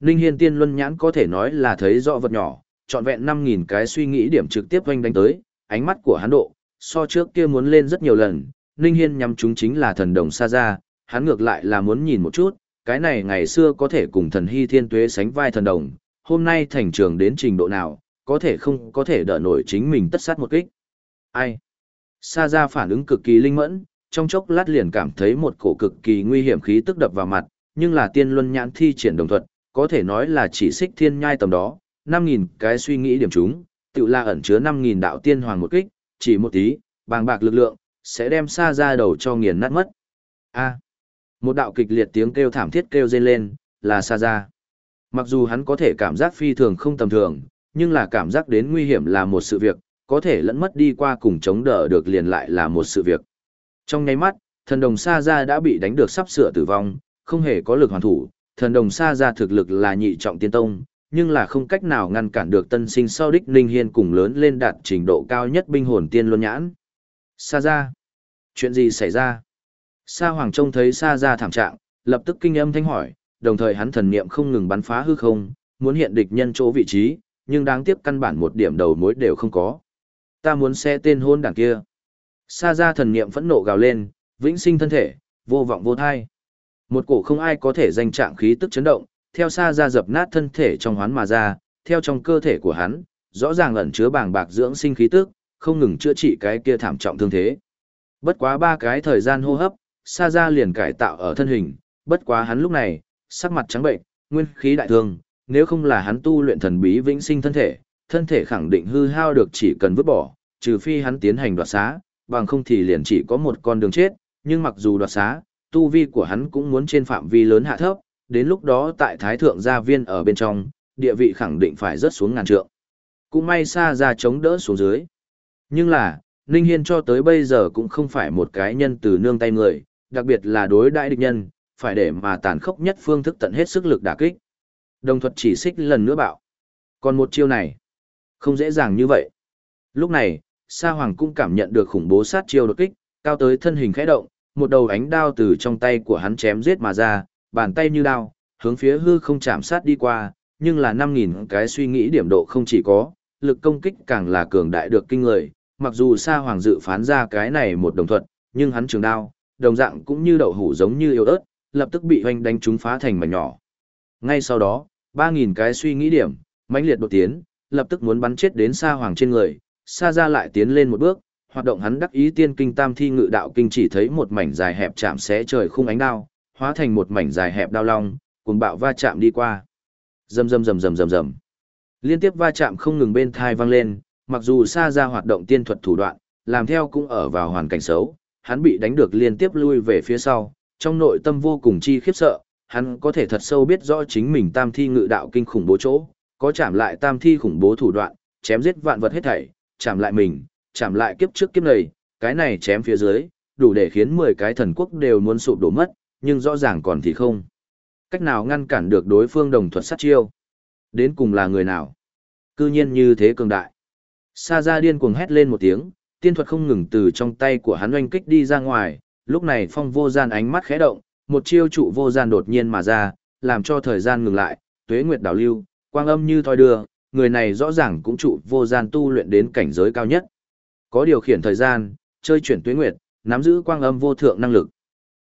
Ninh Hiên tiên luân nhãn có thể nói là thấy rõ vật nhỏ, trọn vẹn 5.000 cái suy nghĩ điểm trực tiếp hoanh đánh tới, ánh mắt của hắn độ, so trước kia muốn lên rất nhiều lần, Ninh Hiên nhắm chúng chính là thần đồng sa gia, hắn ngược lại là muốn nhìn một chút, cái này ngày xưa có thể cùng thần hy thiên tuế sánh vai thần đồng, hôm nay thành trường đến trình độ nào, có thể không có thể đỡ nổi chính mình tất sát một kích. Ai? Sa Ra phản ứng cực kỳ linh mẫn, trong chốc lát liền cảm thấy một cổ cực kỳ nguy hiểm khí tức đập vào mặt, nhưng là tiên luân nhãn thi triển đồng thuật, có thể nói là chỉ xích thiên nhai tầm đó, 5.000 cái suy nghĩ điểm chúng, tự là ẩn chứa 5.000 đạo tiên hoàng một kích, chỉ một tí, bàng bạc lực lượng, sẽ đem xa ra đầu cho nghiền nát mất. A. một đạo kịch liệt tiếng kêu thảm thiết kêu rên lên, là xa ra. Mặc dù hắn có thể cảm giác phi thường không tầm thường, nhưng là cảm giác đến nguy hiểm là một sự việc, có thể lẫn mất đi qua cùng chống đỡ được liền lại là một sự việc. Trong nháy mắt, thần đồng Sa Gia đã bị đánh được sắp sửa tử vong, không hề có lực hoàn thủ, thần đồng Sa Gia thực lực là nhị trọng tiên tông, nhưng là không cách nào ngăn cản được tân sinh sau đích Ninh Hiên cùng lớn lên đạt trình độ cao nhất binh hồn tiên luân nhãn. Sa Gia, chuyện gì xảy ra? Sa Hoàng trông thấy Sa Gia thảm trạng, lập tức kinh âm thanh hỏi, đồng thời hắn thần niệm không ngừng bắn phá hư không, muốn hiện địch nhân chỗ vị trí, nhưng đáng tiếc căn bản một điểm đầu mối đều không có. Ta muốn xe tên hôn đảng kia. Sa ra thần niệm phẫn nộ gào lên, vĩnh sinh thân thể, vô vọng vô thai. Một cổ không ai có thể danh trạng khí tức chấn động, theo Sa ra dập nát thân thể trong hoán mà ra, theo trong cơ thể của hắn, rõ ràng ẩn chứa bàng bạc dưỡng sinh khí tức, không ngừng chữa trị cái kia thảm trọng thương thế. Bất quá ba cái thời gian hô hấp, Sa ra liền cải tạo ở thân hình, bất quá hắn lúc này, sắc mặt trắng bệnh, nguyên khí đại thương, nếu không là hắn tu luyện thần bí vĩnh sinh thân thể, thân thể khẳng định hư hao được chỉ cần vứt bỏ, trừ phi hắn tiến hành đoạt xá, bằng không thì liền chỉ có một con đường chết, nhưng mặc dù đoạt xá, tu vi của hắn cũng muốn trên phạm vi lớn hạ thấp, đến lúc đó tại Thái Thượng Gia Viên ở bên trong, địa vị khẳng định phải rớt xuống ngàn trượng. Cũng may xa ra chống đỡ xuống dưới. Nhưng là, Ninh Hiên cho tới bây giờ cũng không phải một cái nhân từ nương tay người, đặc biệt là đối đại địch nhân, phải để mà tàn khốc nhất phương thức tận hết sức lực đả kích. Đồng thuật chỉ xích lần nữa bạo. Còn một chiêu này, không dễ dàng như vậy. Lúc này, Sa Hoàng cũng cảm nhận được khủng bố sát chiêu đột kích, cao tới thân hình khẽ động, một đầu ánh đao từ trong tay của hắn chém giết mà ra, bàn tay như đao, hướng phía hư không chạm sát đi qua, nhưng là 5.000 cái suy nghĩ điểm độ không chỉ có, lực công kích càng là cường đại được kinh người, mặc dù Sa Hoàng dự phán ra cái này một đồng thuận, nhưng hắn trường đao, đồng dạng cũng như đậu hủ giống như yêu ớt, lập tức bị hoành đánh trúng phá thành mảnh nhỏ. Ngay sau đó, 3.000 cái suy nghĩ điểm, mãnh liệt đột tiến, lập tức muốn bắn chết đến Sa Hoàng trên người, Sa ra lại tiến lên một bước, hoạt động hắn đắc ý tiên kinh tam thi ngự đạo kinh chỉ thấy một mảnh dài hẹp chạm xé trời khung ánh đao, hóa thành một mảnh dài hẹp đao long, cuồng bạo va chạm đi qua. Rầm rầm rầm rầm rầm rầm. Liên tiếp va chạm không ngừng bên thai vang lên, mặc dù Sa ra hoạt động tiên thuật thủ đoạn, làm theo cũng ở vào hoàn cảnh xấu, hắn bị đánh được liên tiếp lui về phía sau, trong nội tâm vô cùng chi khiếp sợ, hắn có thể thật sâu biết rõ chính mình tam thi ngự đạo kinh khủng bố chỗ, có chạm lại tam thi khủng bố thủ đoạn, chém giết vạn vật hết thảy, chạm lại mình, chạm lại kiếp trước kiếp này, cái này chém phía dưới, đủ để khiến 10 cái thần quốc đều muốn sụp đổ mất, nhưng rõ ràng còn thì không. Cách nào ngăn cản được đối phương đồng thuật sát chiêu? Đến cùng là người nào? Cư nhiên như thế cường đại. Sa ra điên cuồng hét lên một tiếng, tiên thuật không ngừng từ trong tay của hắn oanh kích đi ra ngoài, lúc này phong vô gian ánh mắt khẽ động, một chiêu trụ vô gian đột nhiên mà ra, làm cho thời gian ngừng lại, tuế nguyệt đảo lưu, quang âm như thoi đưa, người này rõ ràng cũng trụ vô gian tu luyện đến cảnh giới cao nhất. Có điều khiển thời gian, chơi chuyển tuyến nguyệt, nắm giữ quang âm vô thượng năng lực.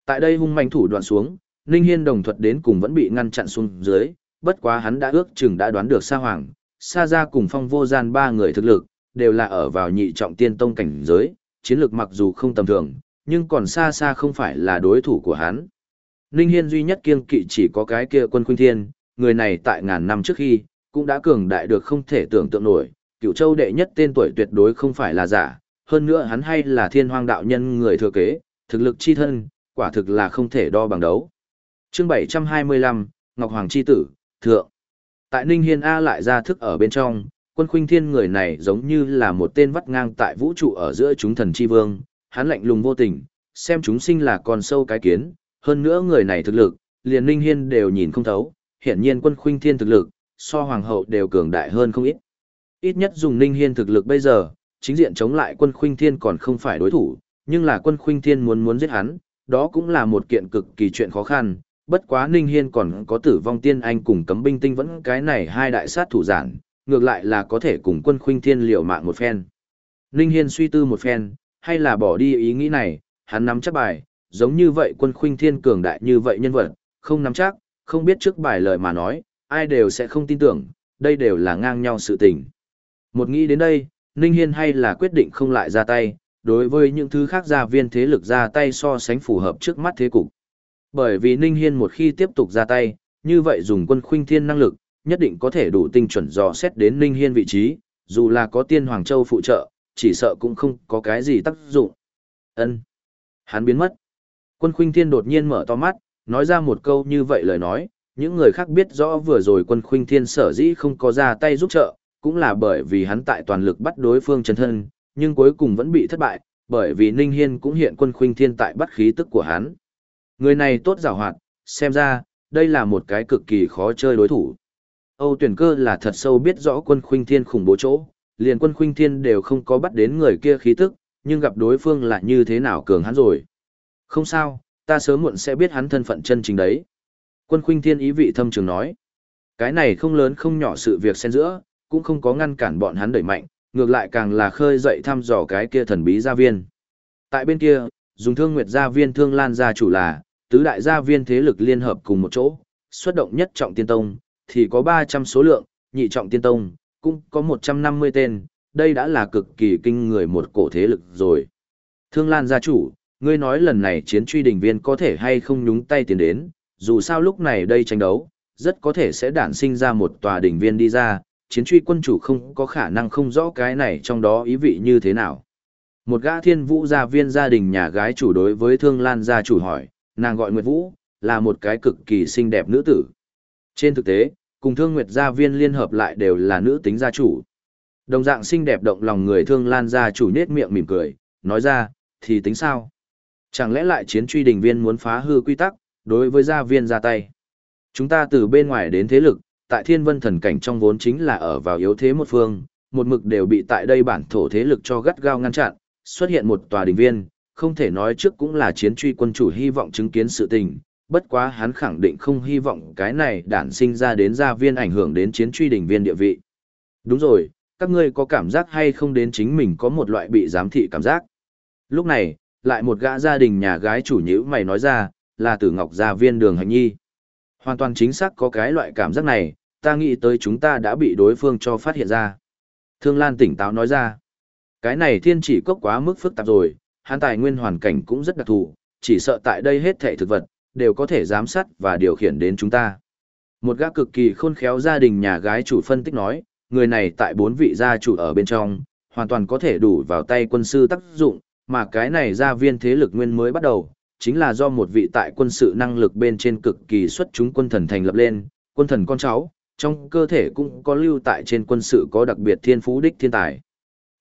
Tại đây hung manh thủ đoạn xuống, Ninh Hiên đồng thuật đến cùng vẫn bị ngăn chặn xuống dưới, bất quá hắn đã ước chừng đã đoán được Sa Hoàng, Sa Gia cùng Phong Vô Gian ba người thực lực, đều là ở vào nhị trọng tiên tông cảnh giới, chiến lược mặc dù không tầm thường, nhưng còn xa xa không phải là đối thủ của hắn. Ninh Hiên duy nhất kiêng kỵ chỉ có cái kia quân khuynh thiên, người này tại ngàn năm trước khi, cũng đã cường đại được không thể tưởng tượng nổi, cựu châu đệ nhất tên tuổi tuyệt đối không phải là giả, hơn nữa hắn hay là thiên hoang đạo nhân người thừa kế, thực lực chi thân, quả thực là không thể đo bằng đấu. Chương 725, Ngọc Hoàng chi tử, thượng. Tại Ninh Hiên A lại ra thức ở bên trong, quân khuynh thiên người này giống như là một tên vắt ngang tại vũ trụ ở giữa chúng thần chi vương, hắn lạnh lùng vô tình, xem chúng sinh là con sâu cái kiến, hơn nữa người này thực lực, liền Ninh Hiên đều nhìn không thấu, hiển nhiên quân khuynh thiên thực lực, so hoàng hậu đều cường đại hơn không ít. Ít nhất dùng Ninh Hiên thực lực bây giờ, chính diện chống lại quân khuynh thiên còn không phải đối thủ, nhưng là quân khuynh thiên muốn muốn giết hắn, đó cũng là một kiện cực kỳ chuyện khó khăn. Bất quá Ninh Hiên còn có tử vong tiên anh cùng cấm binh tinh vẫn cái này hai đại sát thủ giản, ngược lại là có thể cùng quân khuynh thiên liều mạng một phen. Ninh Hiên suy tư một phen, hay là bỏ đi ý nghĩ này, hắn nắm chắc bài, giống như vậy quân khuynh thiên cường đại như vậy nhân vật, không nắm chắc, không biết trước bài lời mà nói, ai đều sẽ không tin tưởng, đây đều là ngang nhau sự tình. Một nghĩ đến đây, Ninh Hiên hay là quyết định không lại ra tay, đối với những thứ khác gia viên thế lực ra tay so sánh phù hợp trước mắt thế cục. Bởi vì Ninh Hiên một khi tiếp tục ra tay, như vậy dùng quân khuynh thiên năng lực, nhất định có thể đủ tinh chuẩn dò xét đến Ninh Hiên vị trí, dù là có tiên Hoàng Châu phụ trợ, chỉ sợ cũng không có cái gì tác dụng. Ân, Hắn biến mất. Quân khuynh thiên đột nhiên mở to mắt, nói ra một câu như vậy lời nói, những người khác biết rõ vừa rồi quân khuynh thiên sở dĩ không có ra tay giúp trợ, cũng là bởi vì hắn tại toàn lực bắt đối phương chân thân, nhưng cuối cùng vẫn bị thất bại, bởi vì Ninh Hiên cũng hiện quân khuynh thiên tại bắt khí tức của hắn. Người này tốt giàu hoạt, xem ra, đây là một cái cực kỳ khó chơi đối thủ. Âu tuyển cơ là thật sâu biết rõ quân khuynh thiên khủng bố chỗ, liền quân khuynh thiên đều không có bắt đến người kia khí tức, nhưng gặp đối phương là như thế nào cường hắn rồi. Không sao, ta sớm muộn sẽ biết hắn thân phận chân chính đấy. Quân khuynh thiên ý vị thâm trường nói. Cái này không lớn không nhỏ sự việc xen giữa, cũng không có ngăn cản bọn hắn đẩy mạnh, ngược lại càng là khơi dậy thăm dò cái kia thần bí gia viên. Tại bên kia, dùng thương nguyệt gia viên thương lan gia chủ là, tứ đại gia viên thế lực liên hợp cùng một chỗ, xuất động nhất trọng tiên tông, thì có 300 số lượng, nhị trọng tiên tông, cũng có 150 tên, đây đã là cực kỳ kinh người một cổ thế lực rồi. Thương Lan gia chủ, ngươi nói lần này chiến truy đình viên có thể hay không nhúng tay tiền đến, dù sao lúc này đây tranh đấu, rất có thể sẽ đản sinh ra một tòa đình viên đi ra, chiến truy quân chủ không có khả năng không rõ cái này trong đó ý vị như thế nào. Một gã thiên vũ gia viên gia đình nhà gái chủ đối với Thương Lan gia chủ hỏi, nàng gọi Nguyệt Vũ, là một cái cực kỳ xinh đẹp nữ tử. Trên thực tế, cùng Thương Nguyệt gia viên liên hợp lại đều là nữ tính gia chủ. Đồng dạng xinh đẹp động lòng người Thương Lan gia chủ nết miệng mỉm cười, nói ra, thì tính sao? Chẳng lẽ lại chiến truy đình viên muốn phá hư quy tắc, đối với gia viên ra tay? Chúng ta từ bên ngoài đến thế lực, tại thiên vân thần cảnh trong vốn chính là ở vào yếu thế một phương, một mực đều bị tại đây bản thổ thế lực cho gắt gao ngăn chặn, xuất hiện một tòa đình viên, không thể nói trước cũng là chiến truy quân chủ hy vọng chứng kiến sự tình, bất quá hắn khẳng định không hy vọng cái này đản sinh ra đến gia viên ảnh hưởng đến chiến truy đình viên địa vị. Đúng rồi, các ngươi có cảm giác hay không đến chính mình có một loại bị giám thị cảm giác. Lúc này, lại một gã gia đình nhà gái chủ nhữ mày nói ra, là tử ngọc gia viên đường hành nhi. Hoàn toàn chính xác có cái loại cảm giác này, ta nghĩ tới chúng ta đã bị đối phương cho phát hiện ra. Thương Lan tỉnh táo nói ra, cái này thiên chỉ cốc quá mức phức tạp rồi, hắn tài nguyên hoàn cảnh cũng rất đặc thù, chỉ sợ tại đây hết thảy thực vật, đều có thể giám sát và điều khiển đến chúng ta. Một gã cực kỳ khôn khéo gia đình nhà gái chủ phân tích nói, người này tại bốn vị gia chủ ở bên trong, hoàn toàn có thể đủ vào tay quân sư tác dụng, mà cái này gia viên thế lực nguyên mới bắt đầu, chính là do một vị tại quân sự năng lực bên trên cực kỳ xuất chúng quân thần thành lập lên, quân thần con cháu, trong cơ thể cũng có lưu tại trên quân sự có đặc biệt thiên phú đích thiên tài.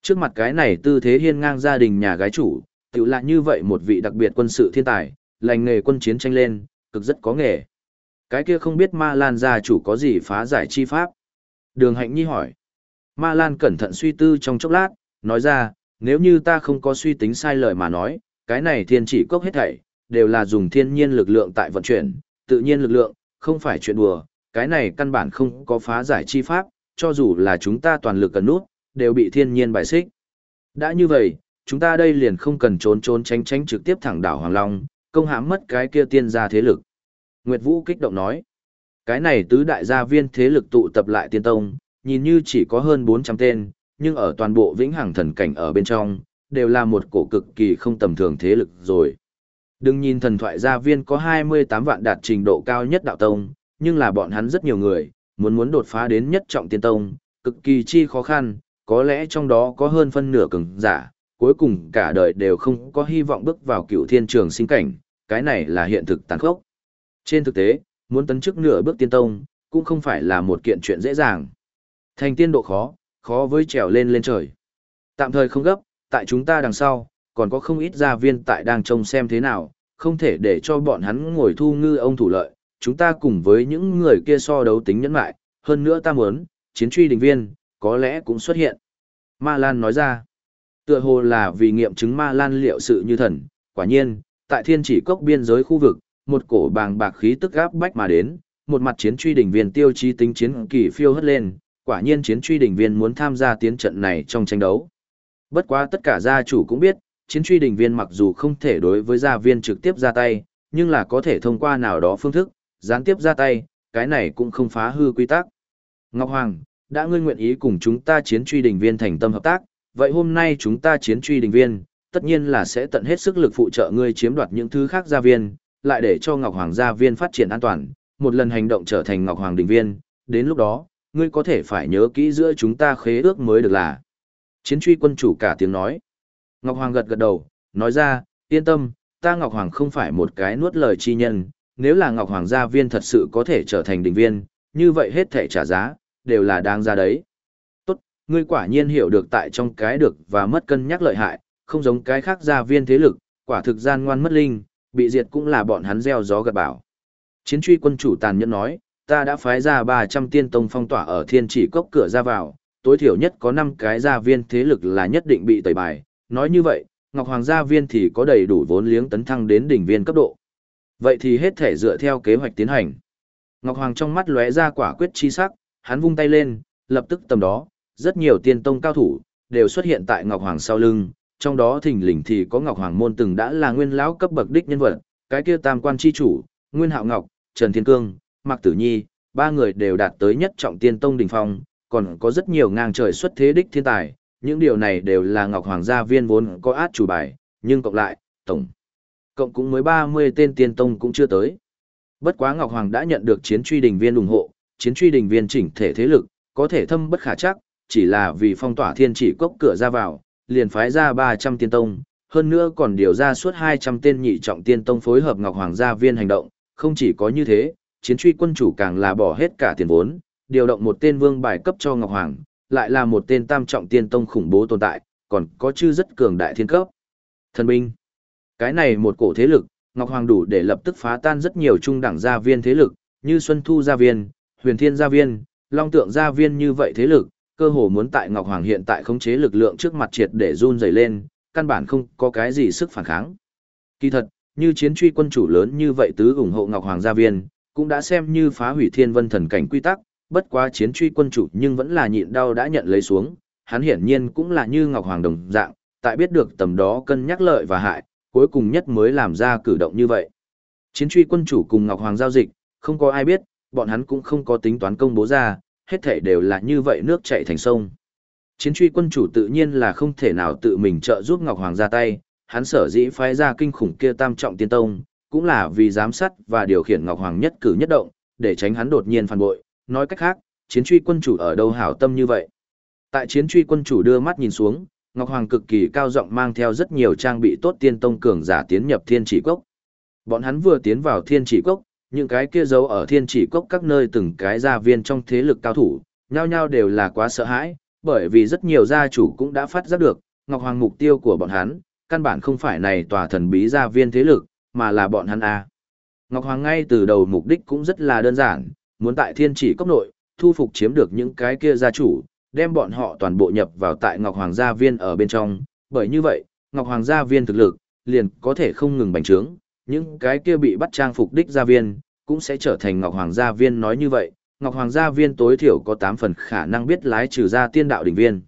Trước mặt cái này tư thế hiên ngang gia đình nhà gái chủ, tự lại như vậy một vị đặc biệt quân sự thiên tài, lành nghề quân chiến tranh lên, cực rất có nghề. Cái kia không biết Ma Lan gia chủ có gì phá giải chi pháp? Đường Hạnh Nhi hỏi. Ma Lan cẩn thận suy tư trong chốc lát, nói ra, nếu như ta không có suy tính sai lời mà nói, cái này thiên chỉ cốc hết thảy, đều là dùng thiên nhiên lực lượng tại vận chuyển, tự nhiên lực lượng, không phải chuyện đùa, cái này căn bản không có phá giải chi pháp, cho dù là chúng ta toàn lực cần nút, đều bị thiên nhiên bài xích. Đã như vậy, chúng ta đây liền không cần trốn trốn tránh tránh trực tiếp thẳng đảo Hoàng Long, công hãm mất cái kia tiên gia thế lực. Nguyệt Vũ kích động nói, cái này tứ đại gia viên thế lực tụ tập lại tiên tông, nhìn như chỉ có hơn 400 tên, nhưng ở toàn bộ vĩnh hằng thần cảnh ở bên trong, đều là một cổ cực kỳ không tầm thường thế lực rồi. Đừng nhìn thần thoại gia viên có 28 vạn đạt trình độ cao nhất đạo tông, nhưng là bọn hắn rất nhiều người, muốn muốn đột phá đến nhất trọng tiên tông, cực kỳ chi khó khăn, có lẽ trong đó có hơn phân nửa cường giả, cuối cùng cả đời đều không có hy vọng bước vào cựu thiên trường sinh cảnh, cái này là hiện thực tàn khốc. Trên thực tế, muốn tấn chức nửa bước tiên tông, cũng không phải là một kiện chuyện dễ dàng. Thành tiên độ khó, khó với trèo lên lên trời. Tạm thời không gấp, tại chúng ta đằng sau, còn có không ít gia viên tại đang trông xem thế nào, không thể để cho bọn hắn ngồi thu ngư ông thủ lợi, chúng ta cùng với những người kia so đấu tính nhẫn lại, hơn nữa ta muốn, chiến truy đình viên, có lẽ cũng xuất hiện. Ma Lan nói ra, tựa hồ là vì nghiệm chứng Ma Lan liệu sự như thần, quả nhiên, tại thiên chỉ cốc biên giới khu vực, một cổ bàng bạc khí tức gáp bách mà đến, một mặt chiến truy đỉnh viên tiêu chí tính chiến kỳ phiêu hất lên, quả nhiên chiến truy đỉnh viên muốn tham gia tiến trận này trong tranh đấu. Bất quá tất cả gia chủ cũng biết, chiến truy đỉnh viên mặc dù không thể đối với gia viên trực tiếp ra tay, nhưng là có thể thông qua nào đó phương thức, gián tiếp ra tay, cái này cũng không phá hư quy tắc. Ngọc Hoàng, đã ngươi nguyện ý cùng chúng ta chiến truy đỉnh viên thành tâm hợp tác, vậy hôm nay chúng ta chiến truy đỉnh viên, tất nhiên là sẽ tận hết sức lực phụ trợ ngươi chiếm đoạt những thứ khác gia viên, lại để cho Ngọc Hoàng gia viên phát triển an toàn, một lần hành động trở thành Ngọc Hoàng đỉnh viên, đến lúc đó, ngươi có thể phải nhớ kỹ giữa chúng ta khế ước mới được là. Chiến truy quân chủ cả tiếng nói. Ngọc Hoàng gật gật đầu, nói ra, yên tâm, ta Ngọc Hoàng không phải một cái nuốt lời chi nhân, nếu là Ngọc Hoàng gia viên thật sự có thể trở thành đỉnh viên, như vậy hết thể trả giá, đều là đáng ra đấy. Tốt, ngươi quả nhiên hiểu được tại trong cái được và mất cân nhắc lợi hại, không giống cái khác gia viên thế lực, quả thực gian ngoan mất linh, bị diệt cũng là bọn hắn gieo gió gật bảo. Chiến truy quân chủ tàn nhẫn nói, ta đã phái ra 300 tiên tông phong tỏa ở thiên chỉ cốc cửa ra vào, tối thiểu nhất có 5 cái gia viên thế lực là nhất định bị tẩy bài. Nói như vậy, Ngọc Hoàng gia viên thì có đầy đủ vốn liếng tấn thăng đến đỉnh viên cấp độ. Vậy thì hết thể dựa theo kế hoạch tiến hành. Ngọc Hoàng trong mắt lóe ra quả quyết chi sắc, hắn vung tay lên, lập tức tầm đó, rất nhiều tiên tông cao thủ, đều xuất hiện tại Ngọc Hoàng sau lưng, trong đó thỉnh lình thì có Ngọc Hoàng môn từng đã là nguyên lão cấp bậc đích nhân vật, cái kia tam quan chi chủ, Nguyên Hạo Ngọc, Trần Thiên Cương, Mạc Tử Nhi, ba người đều đạt tới nhất trọng tiên tông đỉnh phong, còn có rất nhiều ngang trời xuất thế đích thiên tài, những điều này đều là Ngọc Hoàng gia viên vốn có át chủ bài, nhưng cộng lại, tổng cộng cũng mới 30 tên tiên tông cũng chưa tới. Bất quá Ngọc Hoàng đã nhận được chiến truy đình viên ủng hộ, chiến truy đình viên chỉnh thể thế lực, có thể thâm bất khả chắc, chỉ là vì phong tỏa thiên chỉ cốc cửa ra vào, liền phái ra 300 tiên tông, hơn nữa còn điều ra suốt 200 tên nhị trọng tiên tông phối hợp Ngọc Hoàng gia viên hành động, không chỉ có như thế, chiến truy quân chủ càng là bỏ hết cả tiền vốn, điều động một tên vương bài cấp cho Ngọc Hoàng, lại là một tên tam trọng tiên tông khủng bố tồn tại, còn có chư rất cường đại thiên cấp. Thần binh. Cái này một cổ thế lực, Ngọc Hoàng đủ để lập tức phá tan rất nhiều trung đẳng gia viên thế lực, như Xuân Thu gia viên, Huyền Thiên gia viên, Long Tượng gia viên như vậy thế lực, cơ hồ muốn tại Ngọc Hoàng hiện tại khống chế lực lượng trước mặt triệt để run rẩy lên, căn bản không có cái gì sức phản kháng. Kỳ thật, như chiến truy quân chủ lớn như vậy tứ ủng hộ Ngọc Hoàng gia viên, cũng đã xem như phá hủy thiên vân thần cảnh quy tắc, bất quá chiến truy quân chủ nhưng vẫn là nhịn đau đã nhận lấy xuống, hắn hiển nhiên cũng là như Ngọc Hoàng đồng dạng, tại biết được tầm đó cân nhắc lợi và hại, cuối cùng nhất mới làm ra cử động như vậy. Chiến truy quân chủ cùng Ngọc Hoàng giao dịch, không có ai biết, bọn hắn cũng không có tính toán công bố ra, hết thảy đều là như vậy nước chảy thành sông. Chiến truy quân chủ tự nhiên là không thể nào tự mình trợ giúp Ngọc Hoàng ra tay, hắn sở dĩ phái ra kinh khủng kia tam trọng tiên tông, cũng là vì giám sát và điều khiển Ngọc Hoàng nhất cử nhất động, để tránh hắn đột nhiên phản bội, nói cách khác, chiến truy quân chủ ở đâu hảo tâm như vậy. Tại chiến truy quân chủ đưa mắt nhìn xuống, Ngọc Hoàng cực kỳ cao giọng mang theo rất nhiều trang bị tốt tiên tông cường giả tiến nhập thiên chỉ cốc. Bọn hắn vừa tiến vào thiên chỉ cốc, những cái kia giấu ở thiên chỉ cốc các nơi từng cái gia viên trong thế lực cao thủ, nhao nhao đều là quá sợ hãi, bởi vì rất nhiều gia chủ cũng đã phát giác được, Ngọc Hoàng mục tiêu của bọn hắn, căn bản không phải này tòa thần bí gia viên thế lực, mà là bọn hắn à? Ngọc Hoàng ngay từ đầu mục đích cũng rất là đơn giản, muốn tại thiên chỉ cốc nội, thu phục chiếm được những cái kia gia chủ, đem bọn họ toàn bộ nhập vào tại Ngọc Hoàng gia viên ở bên trong, bởi như vậy, Ngọc Hoàng gia viên thực lực, liền có thể không ngừng bành trướng, những cái kia bị bắt trang phục đích gia viên, cũng sẽ trở thành Ngọc Hoàng gia viên nói như vậy, Ngọc Hoàng gia viên tối thiểu có 8 phần khả năng biết lái trừ ra tiên đạo đỉnh viên.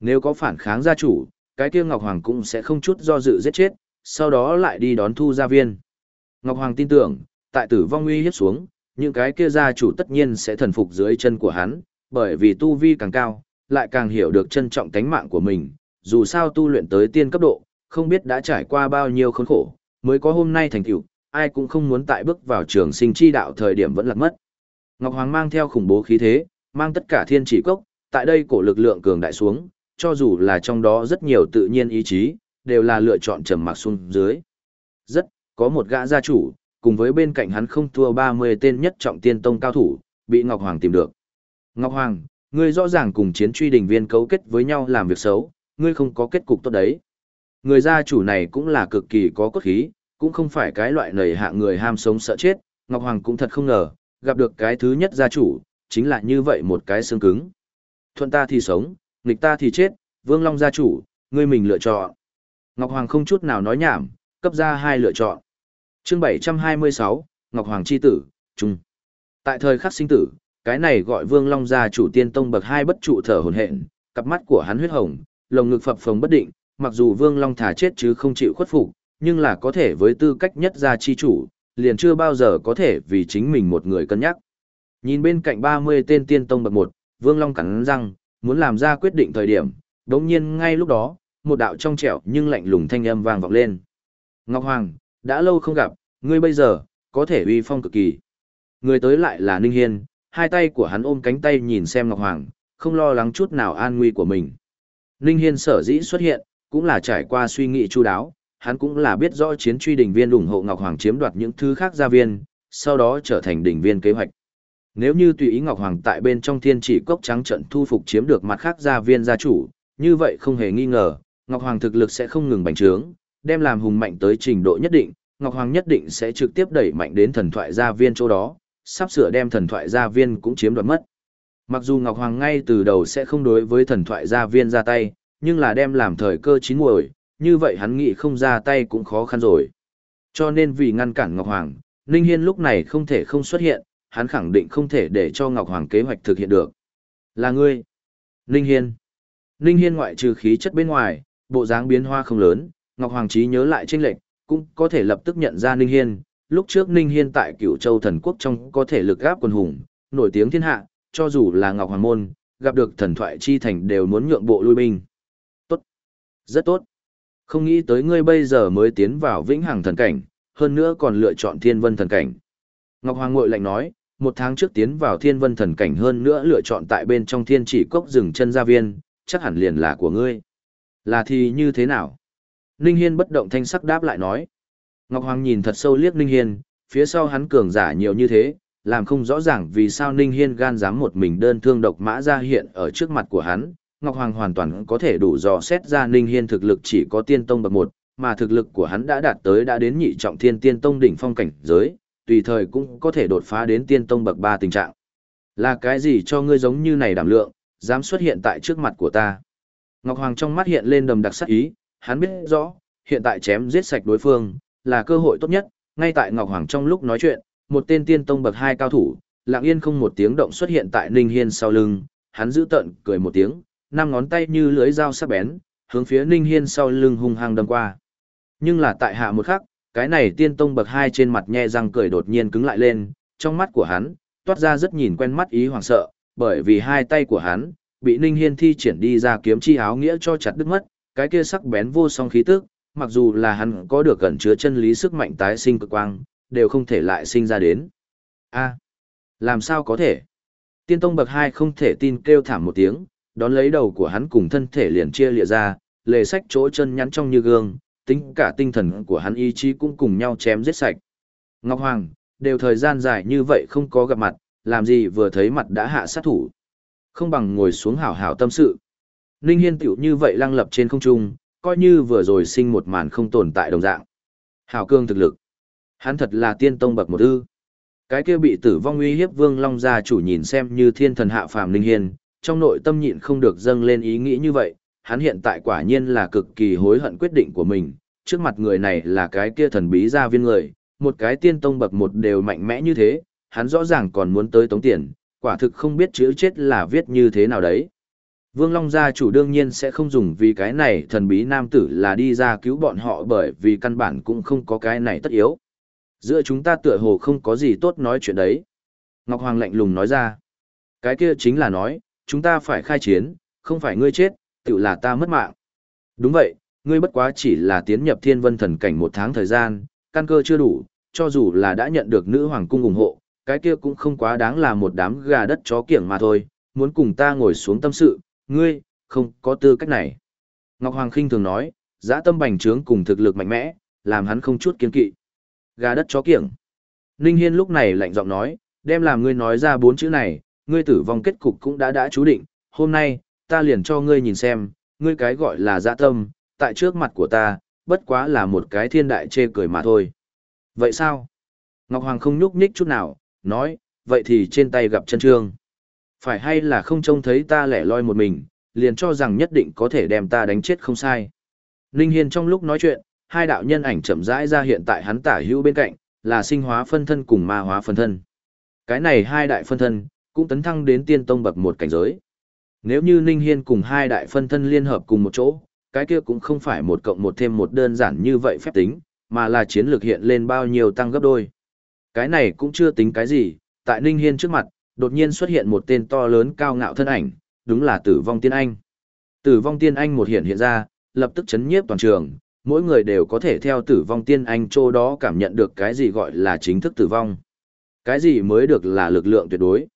Nếu có phản kháng gia chủ, cái kia Ngọc Hoàng cũng sẽ không chút do dự giết chết, sau đó lại đi đón thu gia viên. Ngọc Hoàng tin tưởng, tại tử vong uy hiếp xuống, những cái kia gia chủ tất nhiên sẽ thần phục dưới chân của hắn, bởi vì tu vi càng cao, lại càng hiểu được trân trọng tánh mạng của mình, dù sao tu luyện tới tiên cấp độ, không biết đã trải qua bao nhiêu khốn khổ, mới có hôm nay thành tựu, ai cũng không muốn tại bước vào trường sinh chi đạo thời điểm vẫn lạc mất. Ngọc Hoàng mang theo khủng bố khí thế, mang tất cả thiên chỉ cốc, tại đây cổ lực lượng cường đại xuống, cho dù là trong đó rất nhiều tự nhiên ý chí, đều là lựa chọn trầm mặc xuống dưới. Rất, có một gã gia chủ, cùng với bên cạnh hắn không thua 30 tên nhất trọng tiên tông cao thủ, bị Ngọc Hoàng tìm được. Ngọc Hoàng, ngươi rõ ràng cùng chiến truy đình viên cấu kết với nhau làm việc xấu, ngươi không có kết cục tốt đấy. Người gia chủ này cũng là cực kỳ có cốt khí, cũng không phải cái loại nầy hạ người ham sống sợ chết, Ngọc Hoàng cũng thật không ngờ, gặp được cái thứ nhất gia chủ, chính là như vậy một cái xương cứng. Thuận ta thì sống, nghịch ta thì chết, Vương Long gia chủ, ngươi mình lựa chọn. Ngọc Hoàng không chút nào nói nhảm, cấp ra hai lựa chọn. Chương 726, Ngọc Hoàng chi tử, trung. Tại thời khắc sinh tử, cái này gọi Vương Long gia chủ tiên tông bậc hai bất trụ thở hổn hển, cặp mắt của hắn huyết hồng, lồng ngực phập phồng bất định, mặc dù Vương Long thả chết chứ không chịu khuất phục, nhưng là có thể với tư cách nhất gia chi chủ, liền chưa bao giờ có thể vì chính mình một người cân nhắc. Nhìn bên cạnh 30 tên tiên tông bậc một, Vương Long cắn răng, muốn làm ra quyết định thời điểm, đống nhiên ngay lúc đó, một đạo trong trẻo nhưng lạnh lùng thanh âm vang vọng lên. Ngọc Hoàng, đã lâu không gặp, ngươi bây giờ, có thể uy phong cực kỳ. Người tới lại là Ninh Hiên, hai tay của hắn ôm cánh tay nhìn xem Ngọc Hoàng, không lo lắng chút nào an nguy của mình. Ninh Hiên sở dĩ xuất hiện, cũng là trải qua suy nghĩ chu đáo, hắn cũng là biết rõ chiến truy đỉnh viên ủng hộ Ngọc Hoàng chiếm đoạt những thứ khác gia viên, sau đó trở thành đỉnh viên kế hoạch. Nếu như tùy ý Ngọc Hoàng tại bên trong thiên chỉ cốc trắng trận thu phục chiếm được mặt khác gia viên gia chủ, như vậy không hề nghi ngờ, Ngọc Hoàng thực lực sẽ không ngừng bành trướng, đem làm hùng mạnh tới trình độ nhất định, Ngọc Hoàng nhất định sẽ trực tiếp đẩy mạnh đến thần thoại gia viên chỗ đó, sắp sửa đem thần thoại gia viên cũng chiếm đoạt mất. Mặc dù Ngọc Hoàng ngay từ đầu sẽ không đối với thần thoại gia viên ra tay, nhưng là đem làm thời cơ chín muồi, như vậy hắn nghĩ không ra tay cũng khó khăn rồi. Cho nên vì ngăn cản Ngọc Hoàng, Ninh Hiên lúc này không thể không xuất hiện, hắn khẳng định không thể để cho Ngọc Hoàng kế hoạch thực hiện được. Là ngươi. Ninh Hiên. Ninh Hiên ngoại trừ khí chất bên ngoài, bộ dáng biến hoa không lớn, Ngọc Hoàng trí nhớ lại chênh lệch, cũng có thể lập tức nhận ra Ninh Hiên, lúc trước Ninh Hiên tại Cửu Châu thần quốc trong có thể lực gáp quần hùng, nổi tiếng thiên hạ, cho dù là Ngọc Hoàng môn, gặp được thần thoại chi thành đều muốn nhượng bộ lui binh. Tốt, rất tốt. Không nghĩ tới ngươi bây giờ mới tiến vào vĩnh hằng thần cảnh, hơn nữa còn lựa chọn thiên vân thần cảnh. Ngọc Hoàng ngội lạnh nói, một tháng trước tiến vào thiên vân thần cảnh hơn nữa lựa chọn tại bên trong thiên chỉ cốc rừng chân gia viên, chắc hẳn liền là của ngươi. Là thì như thế nào? Ninh Hiên bất động thanh sắc đáp lại nói. Ngọc Hoàng nhìn thật sâu liếc Ninh Hiên, phía sau hắn cường giả nhiều như thế, làm không rõ ràng vì sao Ninh Hiên gan dám một mình đơn thương độc mã ra hiện ở trước mặt của hắn. Ngọc Hoàng hoàn toàn có thể đủ dò xét ra Ninh Hiên thực lực chỉ có tiên tông bậc một, mà thực lực của hắn đã đạt tới đã đến nhị trọng thiên tiên tông đỉnh phong cảnh giới, tùy thời cũng có thể đột phá đến tiên tông bậc ba tình trạng. Là cái gì cho ngươi giống như này đảm lượng, dám xuất hiện tại trước mặt của ta? Ngọc Hoàng trong mắt hiện lên đầm đặc sắc ý, hắn biết rõ, hiện tại chém giết sạch đối phương, là cơ hội tốt nhất, ngay tại Ngọc Hoàng trong lúc nói chuyện, một tên tiên tông bậc hai cao thủ, lặng yên không một tiếng động xuất hiện tại Ninh Hiên sau lưng, hắn giữ tợn cười một tiếng, năm ngón tay như lưới dao sắc bén, hướng phía Ninh Hiên sau lưng hung hăng đâm qua. Nhưng là tại hạ một khắc, cái này tiên tông bậc hai trên mặt nhe răng cười đột nhiên cứng lại lên, trong mắt của hắn, toát ra rất nhìn quen mắt ý hoàng sợ, bởi vì hai tay của hắn, bị Ninh Hiên thi triển đi ra kiếm chi áo nghĩa cho chặt đứt mất, cái kia sắc bén vô song khí tức, mặc dù là hắn có được gần chứa chân lý sức mạnh tái sinh cực quang, đều không thể lại sinh ra đến. A, làm sao có thể? Tiên tông bậc hai không thể tin kêu thảm một tiếng, đón lấy đầu của hắn cùng thân thể liền chia lìa ra, lề sách chỗ chân nhắn trong như gương, tính cả tinh thần của hắn ý chí cũng cùng nhau chém giết sạch. Ngọc Hoàng, đều thời gian dài như vậy không có gặp mặt, làm gì vừa thấy mặt đã hạ sát thủ. Không bằng ngồi xuống hảo hảo tâm sự. Ninh Hiên tiểu như vậy lăng lập trên không trung, coi như vừa rồi sinh một màn không tồn tại đồng dạng. Hảo cương thực lực. Hắn thật là tiên tông bậc một ư. Cái kia bị tử vong uy hiếp Vương Long gia chủ nhìn xem như thiên thần hạ phàm Ninh Hiên, trong nội tâm nhịn không được dâng lên ý nghĩ như vậy, hắn hiện tại quả nhiên là cực kỳ hối hận quyết định của mình, trước mặt người này là cái kia thần bí gia viên người, một cái tiên tông bậc một đều mạnh mẽ như thế, hắn rõ ràng còn muốn tới tống tiền, quả thực không biết chữ chết là viết như thế nào đấy. Vương Long gia chủ đương nhiên sẽ không dùng vì cái này thần bí nam tử là đi ra cứu bọn họ bởi vì căn bản cũng không có cái này tất yếu. Giữa chúng ta tựa hồ không có gì tốt nói chuyện đấy. Ngọc Hoàng lạnh lùng nói ra. Cái kia chính là nói, chúng ta phải khai chiến, không phải ngươi chết, tự là ta mất mạng. Đúng vậy, ngươi bất quá chỉ là tiến nhập thiên vân thần cảnh một tháng thời gian, căn cơ chưa đủ, cho dù là đã nhận được nữ hoàng cung ủng hộ, cái kia cũng không quá đáng là một đám gà đất chó kiểng mà thôi, muốn cùng ta ngồi xuống tâm sự, ngươi, không có tư cách này. Ngọc Hoàng khinh thường nói, giã tâm bành trướng cùng thực lực mạnh mẽ, làm hắn không chút kiên kỵ. Gà đất chó kiểng. Ninh Hiên lúc này lạnh giọng nói, đem làm ngươi nói ra bốn chữ này, ngươi tử vong kết cục cũng đã đã chú định, hôm nay, ta liền cho ngươi nhìn xem, ngươi cái gọi là dạ tâm, tại trước mặt của ta, bất quá là một cái thiên đại chê cười mà thôi. Vậy sao? Ngọc Hoàng không nhúc nhích chút nào, nói, vậy thì trên tay gặp chân trương. Phải hay là không trông thấy ta lẻ loi một mình, liền cho rằng nhất định có thể đem ta đánh chết không sai. Ninh Hiên trong lúc nói chuyện, hai đạo nhân ảnh chậm rãi ra hiện tại hắn tả hữu bên cạnh, là sinh hóa phân thân cùng ma hóa phân thân. Cái này hai đại phân thân, cũng tấn thăng đến tiên tông bậc một cảnh giới. Nếu như Ninh Hiên cùng hai đại phân thân liên hợp cùng một chỗ, cái kia cũng không phải một cộng một thêm một đơn giản như vậy phép tính, mà là chiến lược hiện lên bao nhiêu tăng gấp đôi. Cái này cũng chưa tính cái gì, tại Ninh Hiên trước mặt, đột nhiên xuất hiện một tên to lớn cao ngạo thân ảnh, đúng là tử vong tiên anh. Tử vong tiên anh một hiện hiện ra, lập tức chấn nhiếp toàn trường, mỗi người đều có thể theo tử vong tiên anh chỗ đó cảm nhận được cái gì gọi là chính thức tử vong. Cái gì mới được là lực lượng tuyệt đối.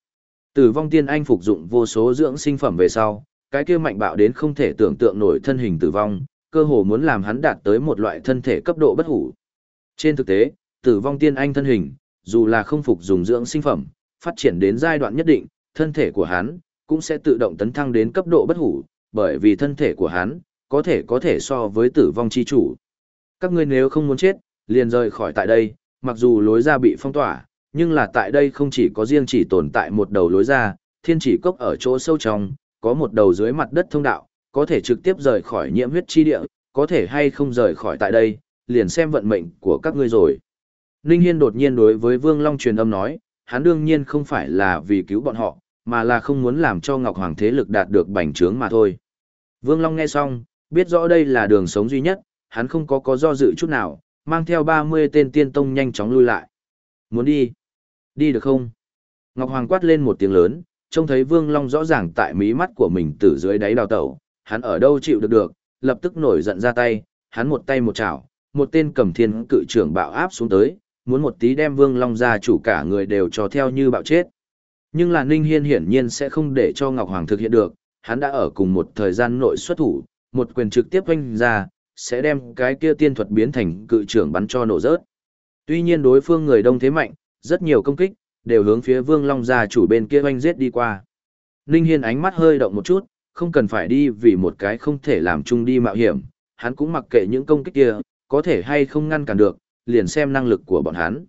Tử vong tiên anh phục dụng vô số dưỡng sinh phẩm về sau, cái kia mạnh bạo đến không thể tưởng tượng nổi thân hình tử vong, cơ hồ muốn làm hắn đạt tới một loại thân thể cấp độ bất hủ. Trên thực tế, tử vong tiên anh thân hình, dù là không phục dùng dưỡng sinh phẩm, phát triển đến giai đoạn nhất định, thân thể của hắn cũng sẽ tự động tấn thăng đến cấp độ bất hủ, bởi vì thân thể của hắn có thể có thể so với tử vong chi chủ. Các ngươi nếu không muốn chết, liền rời khỏi tại đây, mặc dù lối ra bị phong tỏa, nhưng là tại đây không chỉ có riêng chỉ tồn tại một đầu lối ra, thiên chỉ cốc ở chỗ sâu trong, có một đầu dưới mặt đất thông đạo, có thể trực tiếp rời khỏi nhiễm huyết chi địa, có thể hay không rời khỏi tại đây, liền xem vận mệnh của các ngươi rồi. Ninh Hiên đột nhiên đối với Vương Long truyền âm nói, hắn đương nhiên không phải là vì cứu bọn họ, mà là không muốn làm cho Ngọc Hoàng thế lực đạt được bành trướng mà thôi. Vương Long nghe xong, biết rõ đây là đường sống duy nhất, hắn không có có do dự chút nào, mang theo 30 tên tiên tông nhanh chóng lui lại. Muốn đi? Đi được không? Ngọc Hoàng quát lên một tiếng lớn, trông thấy Vương Long rõ ràng tại mí mắt của mình từ dưới đáy đào tẩu, hắn ở đâu chịu được được, lập tức nổi giận ra tay, hắn một tay một chảo, một tên cầm thiên cự trưởng bạo áp xuống tới, muốn một tí đem Vương Long Gia chủ cả người đều cho theo như bạo chết. Nhưng là Ninh Hiên hiển nhiên sẽ không để cho Ngọc Hoàng thực hiện được, hắn đã ở cùng một thời gian nội xuất thủ, một quyền trực tiếp oanh ra, sẽ đem cái kia tiên thuật biến thành cự trưởng bắn cho nổ rớt. Tuy nhiên đối phương người đông thế mạnh, rất nhiều công kích, đều hướng phía Vương Long gia chủ bên kia oanh giết đi qua. Ninh Hiên ánh mắt hơi động một chút, không cần phải đi vì một cái không thể làm chung đi mạo hiểm, hắn cũng mặc kệ những công kích kia, có thể hay không ngăn cản được, liền xem năng lực của bọn hắn.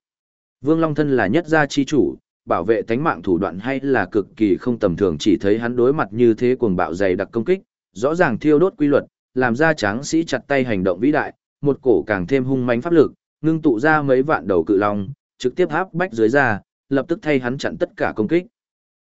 Vương Long thân là nhất gia chi chủ, bảo vệ tánh mạng thủ đoạn hay là cực kỳ không tầm thường chỉ thấy hắn đối mặt như thế cuồng bạo dày đặc công kích, rõ ràng thiêu đốt quy luật, làm ra tráng sĩ chặt tay hành động vĩ đại, một cổ càng thêm hung mãnh pháp lực, ngưng tụ ra mấy vạn đầu cự long, trực tiếp hấp bách dưới ra, lập tức thay hắn chặn tất cả công kích.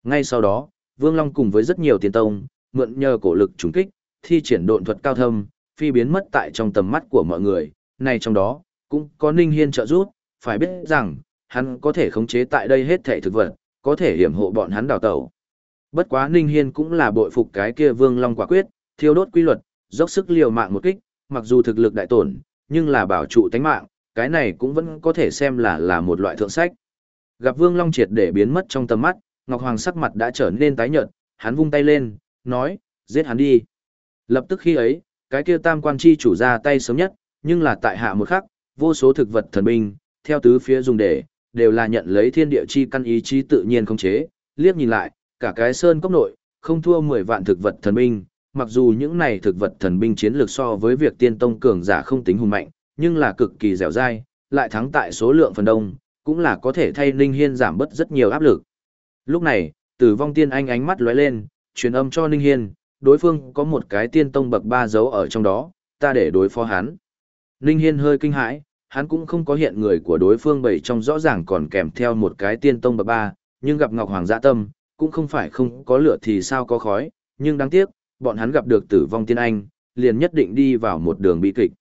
Ngay sau đó, Vương Long cùng với rất nhiều tiền tông, mượn nhờ cổ lực trùng kích, thi triển độn thuật cao thâm, phi biến mất tại trong tầm mắt của mọi người, này trong đó, cũng có Ninh Hiên trợ giúp, phải biết rằng, hắn có thể khống chế tại đây hết thể thực vật, có thể hiểm hộ bọn hắn đào tẩu. Bất quá Ninh Hiên cũng là bội phục cái kia Vương Long quả quyết, thiêu đốt quy luật, dốc sức liều mạng một kích, mặc dù thực lực đại tổn, nhưng là bảo trụ tánh mạng, cái này cũng vẫn có thể xem là là một loại thượng sách. Gặp Vương Long triệt để biến mất trong tầm mắt, Ngọc Hoàng sắc mặt đã trở nên tái nhợt, hắn vung tay lên, nói, giết hắn đi. Lập tức khi ấy, cái kia tam quan chi chủ ra tay sớm nhất, nhưng là tại hạ một khắc, vô số thực vật thần binh, theo tứ phía dùng để, đều là nhận lấy thiên địa chi căn ý chí tự nhiên không chế, liếc nhìn lại, cả cái sơn cốc nội, không thua 10 vạn thực vật thần binh, mặc dù những này thực vật thần binh chiến lược so với việc tiên tông cường giả không tính hùng mạnh, nhưng là cực kỳ dẻo dai, lại thắng tại số lượng phần đông, cũng là có thể thay Ninh Hiên giảm bớt rất nhiều áp lực. Lúc này, tử vong tiên anh ánh mắt lóe lên, truyền âm cho Ninh Hiên, đối phương có một cái tiên tông bậc ba dấu ở trong đó, ta để đối phó hắn. Ninh Hiên hơi kinh hãi, hắn cũng không có hiện người của đối phương bảy trong rõ ràng còn kèm theo một cái tiên tông bậc ba, nhưng gặp Ngọc Hoàng dạ tâm, cũng không phải không có lửa thì sao có khói, nhưng đáng tiếc, bọn hắn gặp được tử vong tiên anh, liền nhất định đi vào một đường bi kịch.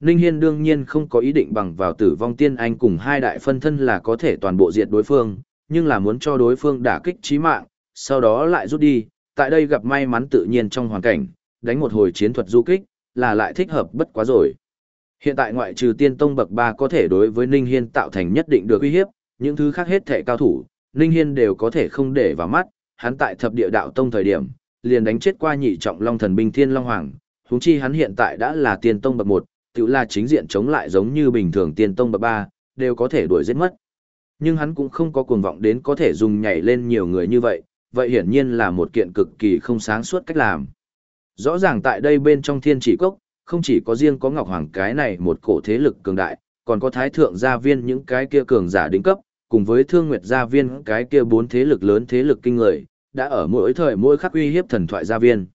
Ninh Hiên đương nhiên không có ý định bằng vào tử vong tiên anh cùng hai đại phân thân là có thể toàn bộ diệt đối phương, nhưng là muốn cho đối phương đả kích chí mạng, sau đó lại rút đi, tại đây gặp may mắn tự nhiên trong hoàn cảnh, đánh một hồi chiến thuật du kích, là lại thích hợp bất quá rồi. Hiện tại ngoại trừ tiên tông bậc 3 có thể đối với Ninh Hiên tạo thành nhất định được uy hiếp, những thứ khác hết thể cao thủ, Ninh Hiên đều có thể không để vào mắt, hắn tại thập địa đạo tông thời điểm, liền đánh chết qua nhị trọng long thần binh thiên long hoàng, huống chi hắn hiện tại đã là tiên tông bậc 1, tự là chính diện chống lại giống như bình thường tiên tông bậc 3, đều có thể đuổi giết mất. Nhưng hắn cũng không có cuồng vọng đến có thể dùng nhảy lên nhiều người như vậy, vậy hiển nhiên là một kiện cực kỳ không sáng suốt cách làm. Rõ ràng tại đây bên trong thiên chỉ cốc, không chỉ có riêng có Ngọc Hoàng cái này một cổ thế lực cường đại, còn có Thái Thượng Gia Viên những cái kia cường giả đỉnh cấp, cùng với Thương Nguyệt Gia Viên cái kia bốn thế lực lớn thế lực kinh người, đã ở mỗi thời mỗi khắc uy hiếp thần thoại Gia Viên.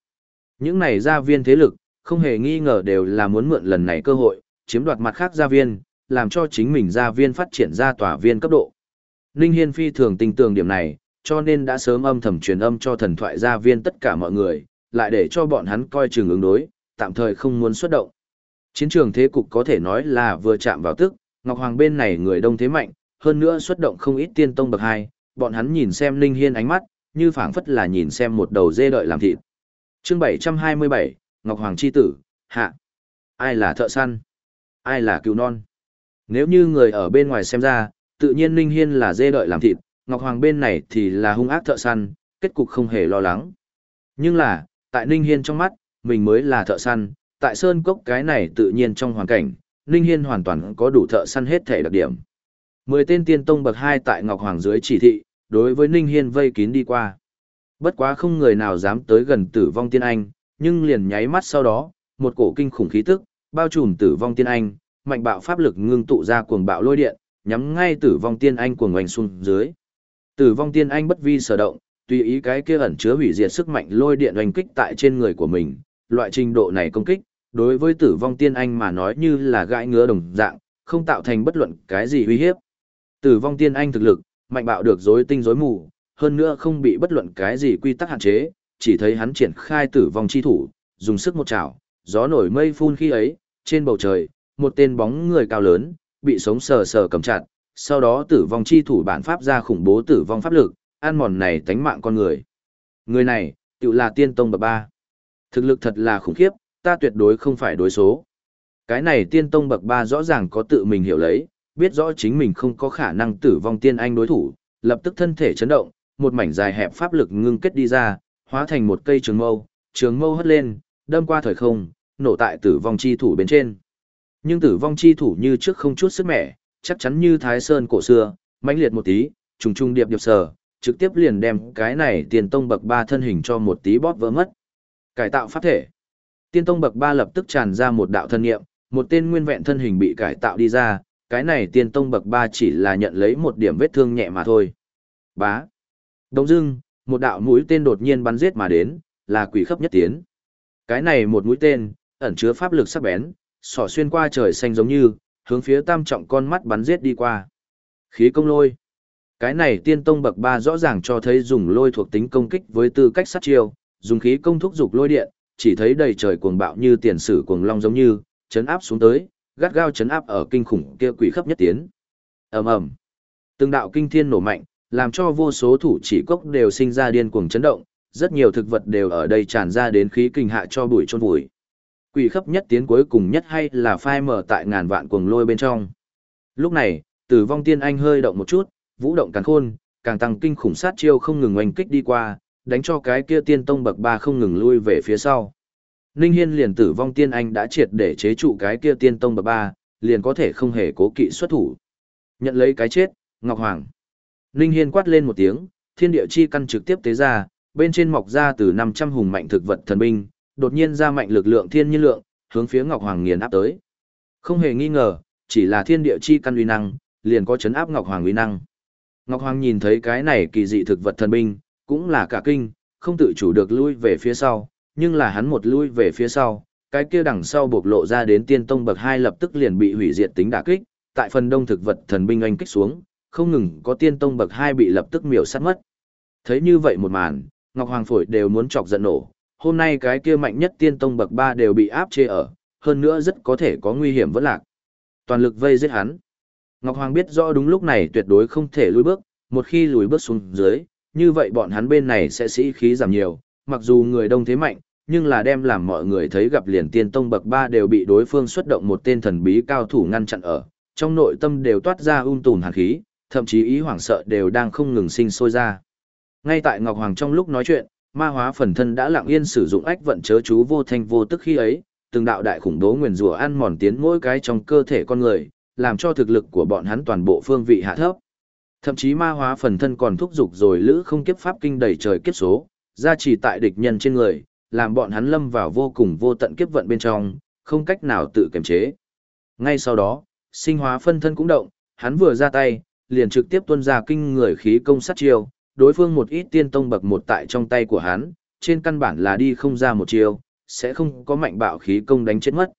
Những này Gia Viên thế lực, không hề nghi ngờ đều là muốn mượn lần này cơ hội, chiếm đoạt mặt khác Gia Viên, làm cho chính mình Gia Viên phát triển ra tòa viên cấp độ. Ninh Hiên phi thường tình tường điểm này, cho nên đã sớm âm thầm truyền âm cho thần thoại Gia Viên tất cả mọi người, lại để cho bọn hắn coi chừng ứng đối, tạm thời không muốn xuất động. Chiến trường thế cục có thể nói là vừa chạm vào tức, Ngọc Hoàng bên này người đông thế mạnh, hơn nữa xuất động không ít tiên tông bậc hai, bọn hắn nhìn xem Linh Hiên ánh mắt, như phảng phất là nhìn xem một đầu dê đợi làm thịt. Chương 727, Ngọc Hoàng chi tử, hạ. Ai là thợ săn? Ai là cứu non? Nếu như người ở bên ngoài xem ra, tự nhiên Linh Hiên là dê đợi làm thịt, Ngọc Hoàng bên này thì là hung ác thợ săn, kết cục không hề lo lắng. Nhưng là, tại Ninh Hiên trong mắt, mình mới là thợ săn, tại sơn cốc cái này tự nhiên trong hoàn cảnh, Ninh Hiên hoàn toàn có đủ thợ săn hết thể đặc điểm. Mười tên tiên tông bậc hai tại Ngọc Hoàng dưới chỉ thị, đối với Ninh Hiên vây kín đi qua. Bất quá không người nào dám tới gần tử vong tiên anh, nhưng liền nháy mắt sau đó, một cổ kinh khủng khí tức, bao trùm tử vong tiên anh, mạnh bạo pháp lực ngưng tụ ra cuồng bạo lôi điện, nhắm ngay tử vong tiên anh cuồng ngoành xuống dưới. Tử vong tiên anh bất vi sở động, tùy ý cái kia ẩn chứa hủy diệt sức mạnh lôi điện oanh kích tại trên người của mình, loại trình độ này công kích, đối với tử vong tiên anh mà nói như là gãi ngứa đồng dạng, không tạo thành bất luận cái gì uy hiếp. Tử vong tiên anh thực lực, mạnh bạo được rối tinh rối mù, hơn nữa không bị bất luận cái gì quy tắc hạn chế, chỉ thấy hắn triển khai tử vong chi thủ, dùng sức một chảo, gió nổi mây phun khi ấy, trên bầu trời, một tên bóng người cao lớn, bị sống sờ sờ cầm chặt, sau đó tử vong chi thủ bản pháp ra khủng bố tử vong pháp lực, ăn mòn này tánh mạng con người. Người này, tự là tiên tông bậc ba. Thực lực thật là khủng khiếp, ta tuyệt đối không phải đối số. Cái này tiên tông bậc ba rõ ràng có tự mình hiểu lấy, biết rõ chính mình không có khả năng tử vong tiên anh đối thủ, lập tức thân thể chấn động, một mảnh dài hẹp pháp lực ngưng kết đi ra, hóa thành một cây trường mâu, trường mâu hất lên, đâm qua thời không, nổ tại tử vong chi thủ bên trên. Nhưng tử vong chi thủ như trước không chút sức mẻ, chắc chắn như thái sơn cổ xưa, mãnh liệt một tí, trùng trùng điệp điệp sờ, trực tiếp liền đem cái này tiền tông bậc ba thân hình cho một tí bóp vỡ mất. Cải tạo pháp thể. Tiên tông bậc ba lập tức tràn ra một đạo thân nghiệm, một tên nguyên vẹn thân hình bị cải tạo đi ra, cái này tiên tông bậc ba chỉ là nhận lấy một điểm vết thương nhẹ mà thôi. Bá. Đông dưng, một đạo mũi tên đột nhiên bắn giết mà đến, là quỷ khấp nhất tiến. Cái này một mũi tên, ẩn chứa pháp lực sắc bén, sỏ xuyên qua trời xanh giống như, hướng phía tam trọng con mắt bắn giết đi qua. Khí công lôi. Cái này tiên tông bậc ba rõ ràng cho thấy dùng lôi thuộc tính công kích với tư cách sát chiêu, dùng khí công thúc dục lôi điện, chỉ thấy đầy trời cuồng bạo như tiền sử cuồng long giống như, chấn áp xuống tới, gắt gao chấn áp ở kinh khủng kia quỷ khắp nhất tiến. Ầm ầm. Từng đạo kinh thiên nổ mạnh, làm cho vô số thủ chỉ cốc đều sinh ra điên cuồng chấn động, rất nhiều thực vật đều ở đây tràn ra đến khí kinh hạ cho bụi chôn vùi. Quỷ khắp nhất tiến cuối cùng nhất hay là phai mở tại ngàn vạn cuồng lôi bên trong. Lúc này, Tử Vong Tiên Anh hơi động một chút, vũ động càng khôn, càng tăng kinh khủng sát chiêu không ngừng oanh kích đi qua, đánh cho cái kia tiên tông bậc ba không ngừng lui về phía sau. Ninh Hiên liền tử vong tiên anh đã triệt để chế trụ cái kia tiên tông bậc ba, liền có thể không hề cố kỵ xuất thủ. Nhận lấy cái chết, Ngọc Hoàng. Ninh Hiên quát lên một tiếng, thiên địa chi căn trực tiếp tế ra, bên trên mọc ra từ 500 hùng mạnh thực vật thần binh, đột nhiên ra mạnh lực lượng thiên nhiên lượng, hướng phía Ngọc Hoàng nghiền áp tới. Không hề nghi ngờ, chỉ là thiên địa chi căn uy năng, liền có chấn áp Ngọc Hoàng uy năng. Ngọc Hoàng nhìn thấy cái này kỳ dị thực vật thần binh, cũng là cả kinh, không tự chủ được lui về phía sau, nhưng là hắn một lui về phía sau, cái kia đằng sau bộc lộ ra đến tiên tông bậc 2 lập tức liền bị hủy diệt tính đả kích, tại phần đông thực vật thần binh anh kích xuống, không ngừng có tiên tông bậc 2 bị lập tức miểu sát mất. Thấy như vậy một màn, Ngọc Hoàng Phổi đều muốn chọc giận nổ, hôm nay cái kia mạnh nhất tiên tông bậc 3 đều bị áp chế ở, hơn nữa rất có thể có nguy hiểm vẫn lạc. Toàn lực vây giết hắn. Ngọc Hoàng biết rõ đúng lúc này tuyệt đối không thể lùi bước, một khi lùi bước xuống dưới, như vậy bọn hắn bên này sẽ sĩ khí giảm nhiều, mặc dù người đông thế mạnh, nhưng là đem làm mọi người thấy gặp liền tiên tông bậc ba đều bị đối phương xuất động một tên thần bí cao thủ ngăn chặn ở, trong nội tâm đều toát ra um tùm hàn khí, thậm chí ý hoảng sợ đều đang không ngừng sinh sôi ra. Ngay tại Ngọc Hoàng trong lúc nói chuyện, ma hóa phần thân đã lặng yên sử dụng ách vận chớ chú vô thanh vô tức khi ấy, từng đạo đại khủng bố nguyền rủa ăn mòn tiến mỗi cái trong cơ thể con người, làm cho thực lực của bọn hắn toàn bộ phương vị hạ thấp. Thậm chí ma hóa phần thân còn thúc giục rồi lữ không kiếp pháp kinh đầy trời kiếp số, ra chỉ tại địch nhân trên người, làm bọn hắn lâm vào vô cùng vô tận kiếp vận bên trong, không cách nào tự kiềm chế. Ngay sau đó, sinh hóa phân thân cũng động, hắn vừa ra tay, liền trực tiếp tuôn ra kinh người khí công sát chiêu, đối phương một ít tiên tông bậc một tại trong tay của hắn, trên căn bản là đi không ra một chiêu, sẽ không có mạnh bạo khí công đánh chết mất.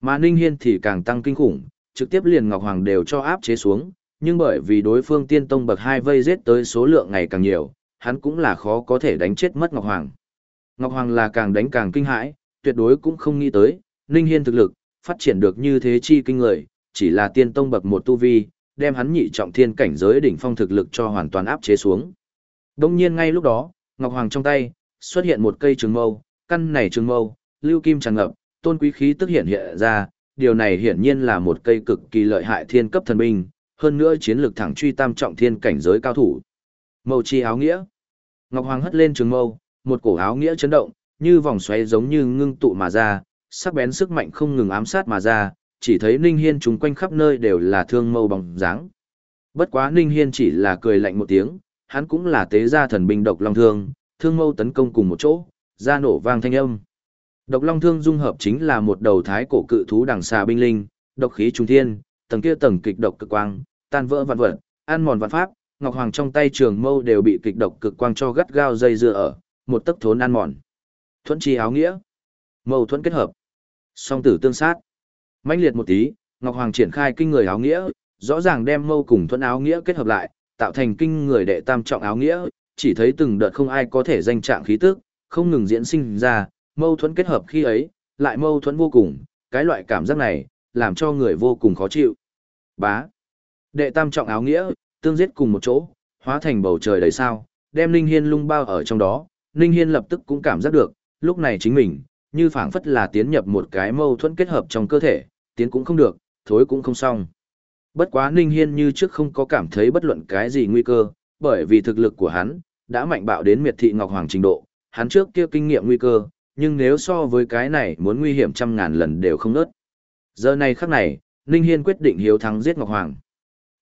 Mà Ninh Hiên thì càng tăng kinh khủng, trực tiếp liền Ngọc Hoàng đều cho áp chế xuống, nhưng bởi vì đối phương tiên tông bậc hai vây giết tới số lượng ngày càng nhiều, hắn cũng là khó có thể đánh chết mất Ngọc Hoàng. Ngọc Hoàng là càng đánh càng kinh hãi, tuyệt đối cũng không nghĩ tới, Ninh Hiên thực lực, phát triển được như thế chi kinh người, chỉ là tiên tông bậc một tu vi, đem hắn nhị trọng thiên cảnh giới đỉnh phong thực lực cho hoàn toàn áp chế xuống. Đông nhiên ngay lúc đó, Ngọc Hoàng trong tay, xuất hiện một cây trường mâu, căn này trường mâu, lưu kim tràn ngập, tôn quý khí tức hiện hiện ra, điều này hiển nhiên là một cây cực kỳ lợi hại thiên cấp thần binh, hơn nữa chiến lược thẳng truy tam trọng thiên cảnh giới cao thủ. Mâu chi áo nghĩa. Ngọc Hoàng hất lên trường mâu, một cổ áo nghĩa chấn động, như vòng xoáy giống như ngưng tụ mà ra, sắc bén sức mạnh không ngừng ám sát mà ra, chỉ thấy Ninh Hiên chúng quanh khắp nơi đều là thương mâu bóng dáng. Bất quá Ninh Hiên chỉ là cười lạnh một tiếng, hắn cũng là tế gia thần binh độc long thương, thương mâu tấn công cùng một chỗ, ra nổ vang thanh âm. Độc long thương dung hợp chính là một đầu thái cổ cự thú đằng xà binh linh, độc khí trung thiên, tầng kia tầng kịch độc cực quang, tan vỡ vạn vật, ăn mòn vạn pháp, Ngọc Hoàng trong tay trường mâu đều bị kịch độc cực quang cho gắt gao dây dưa ở, một tấc thốn ăn mòn. Thuẫn chi áo nghĩa, mâu thuẫn kết hợp, song tử tương sát. mãnh liệt một tí, Ngọc Hoàng triển khai kinh người áo nghĩa, rõ ràng đem mâu cùng thuẫn áo nghĩa kết hợp lại, tạo thành kinh người đệ tam trọng áo nghĩa, chỉ thấy từng đợt không ai có thể danh trạng khí tức, không ngừng diễn sinh ra, mâu thuẫn kết hợp khi ấy, lại mâu thuẫn vô cùng, cái loại cảm giác này, làm cho người vô cùng khó chịu. Bá. Đệ tam trọng áo nghĩa, tương giết cùng một chỗ, hóa thành bầu trời đầy sao, đem Ninh Hiên lung bao ở trong đó, Ninh Hiên lập tức cũng cảm giác được, lúc này chính mình, như phảng phất là tiến nhập một cái mâu thuẫn kết hợp trong cơ thể, tiến cũng không được, thối cũng không xong. Bất quá Ninh Hiên như trước không có cảm thấy bất luận cái gì nguy cơ, bởi vì thực lực của hắn, đã mạnh bạo đến miệt thị Ngọc Hoàng trình độ, hắn trước kia kinh nghiệm nguy cơ, nhưng nếu so với cái này muốn nguy hiểm trăm ngàn lần đều không nớt. Giờ này khắc này, Ninh Hiên quyết định hiếu thắng giết Ngọc Hoàng.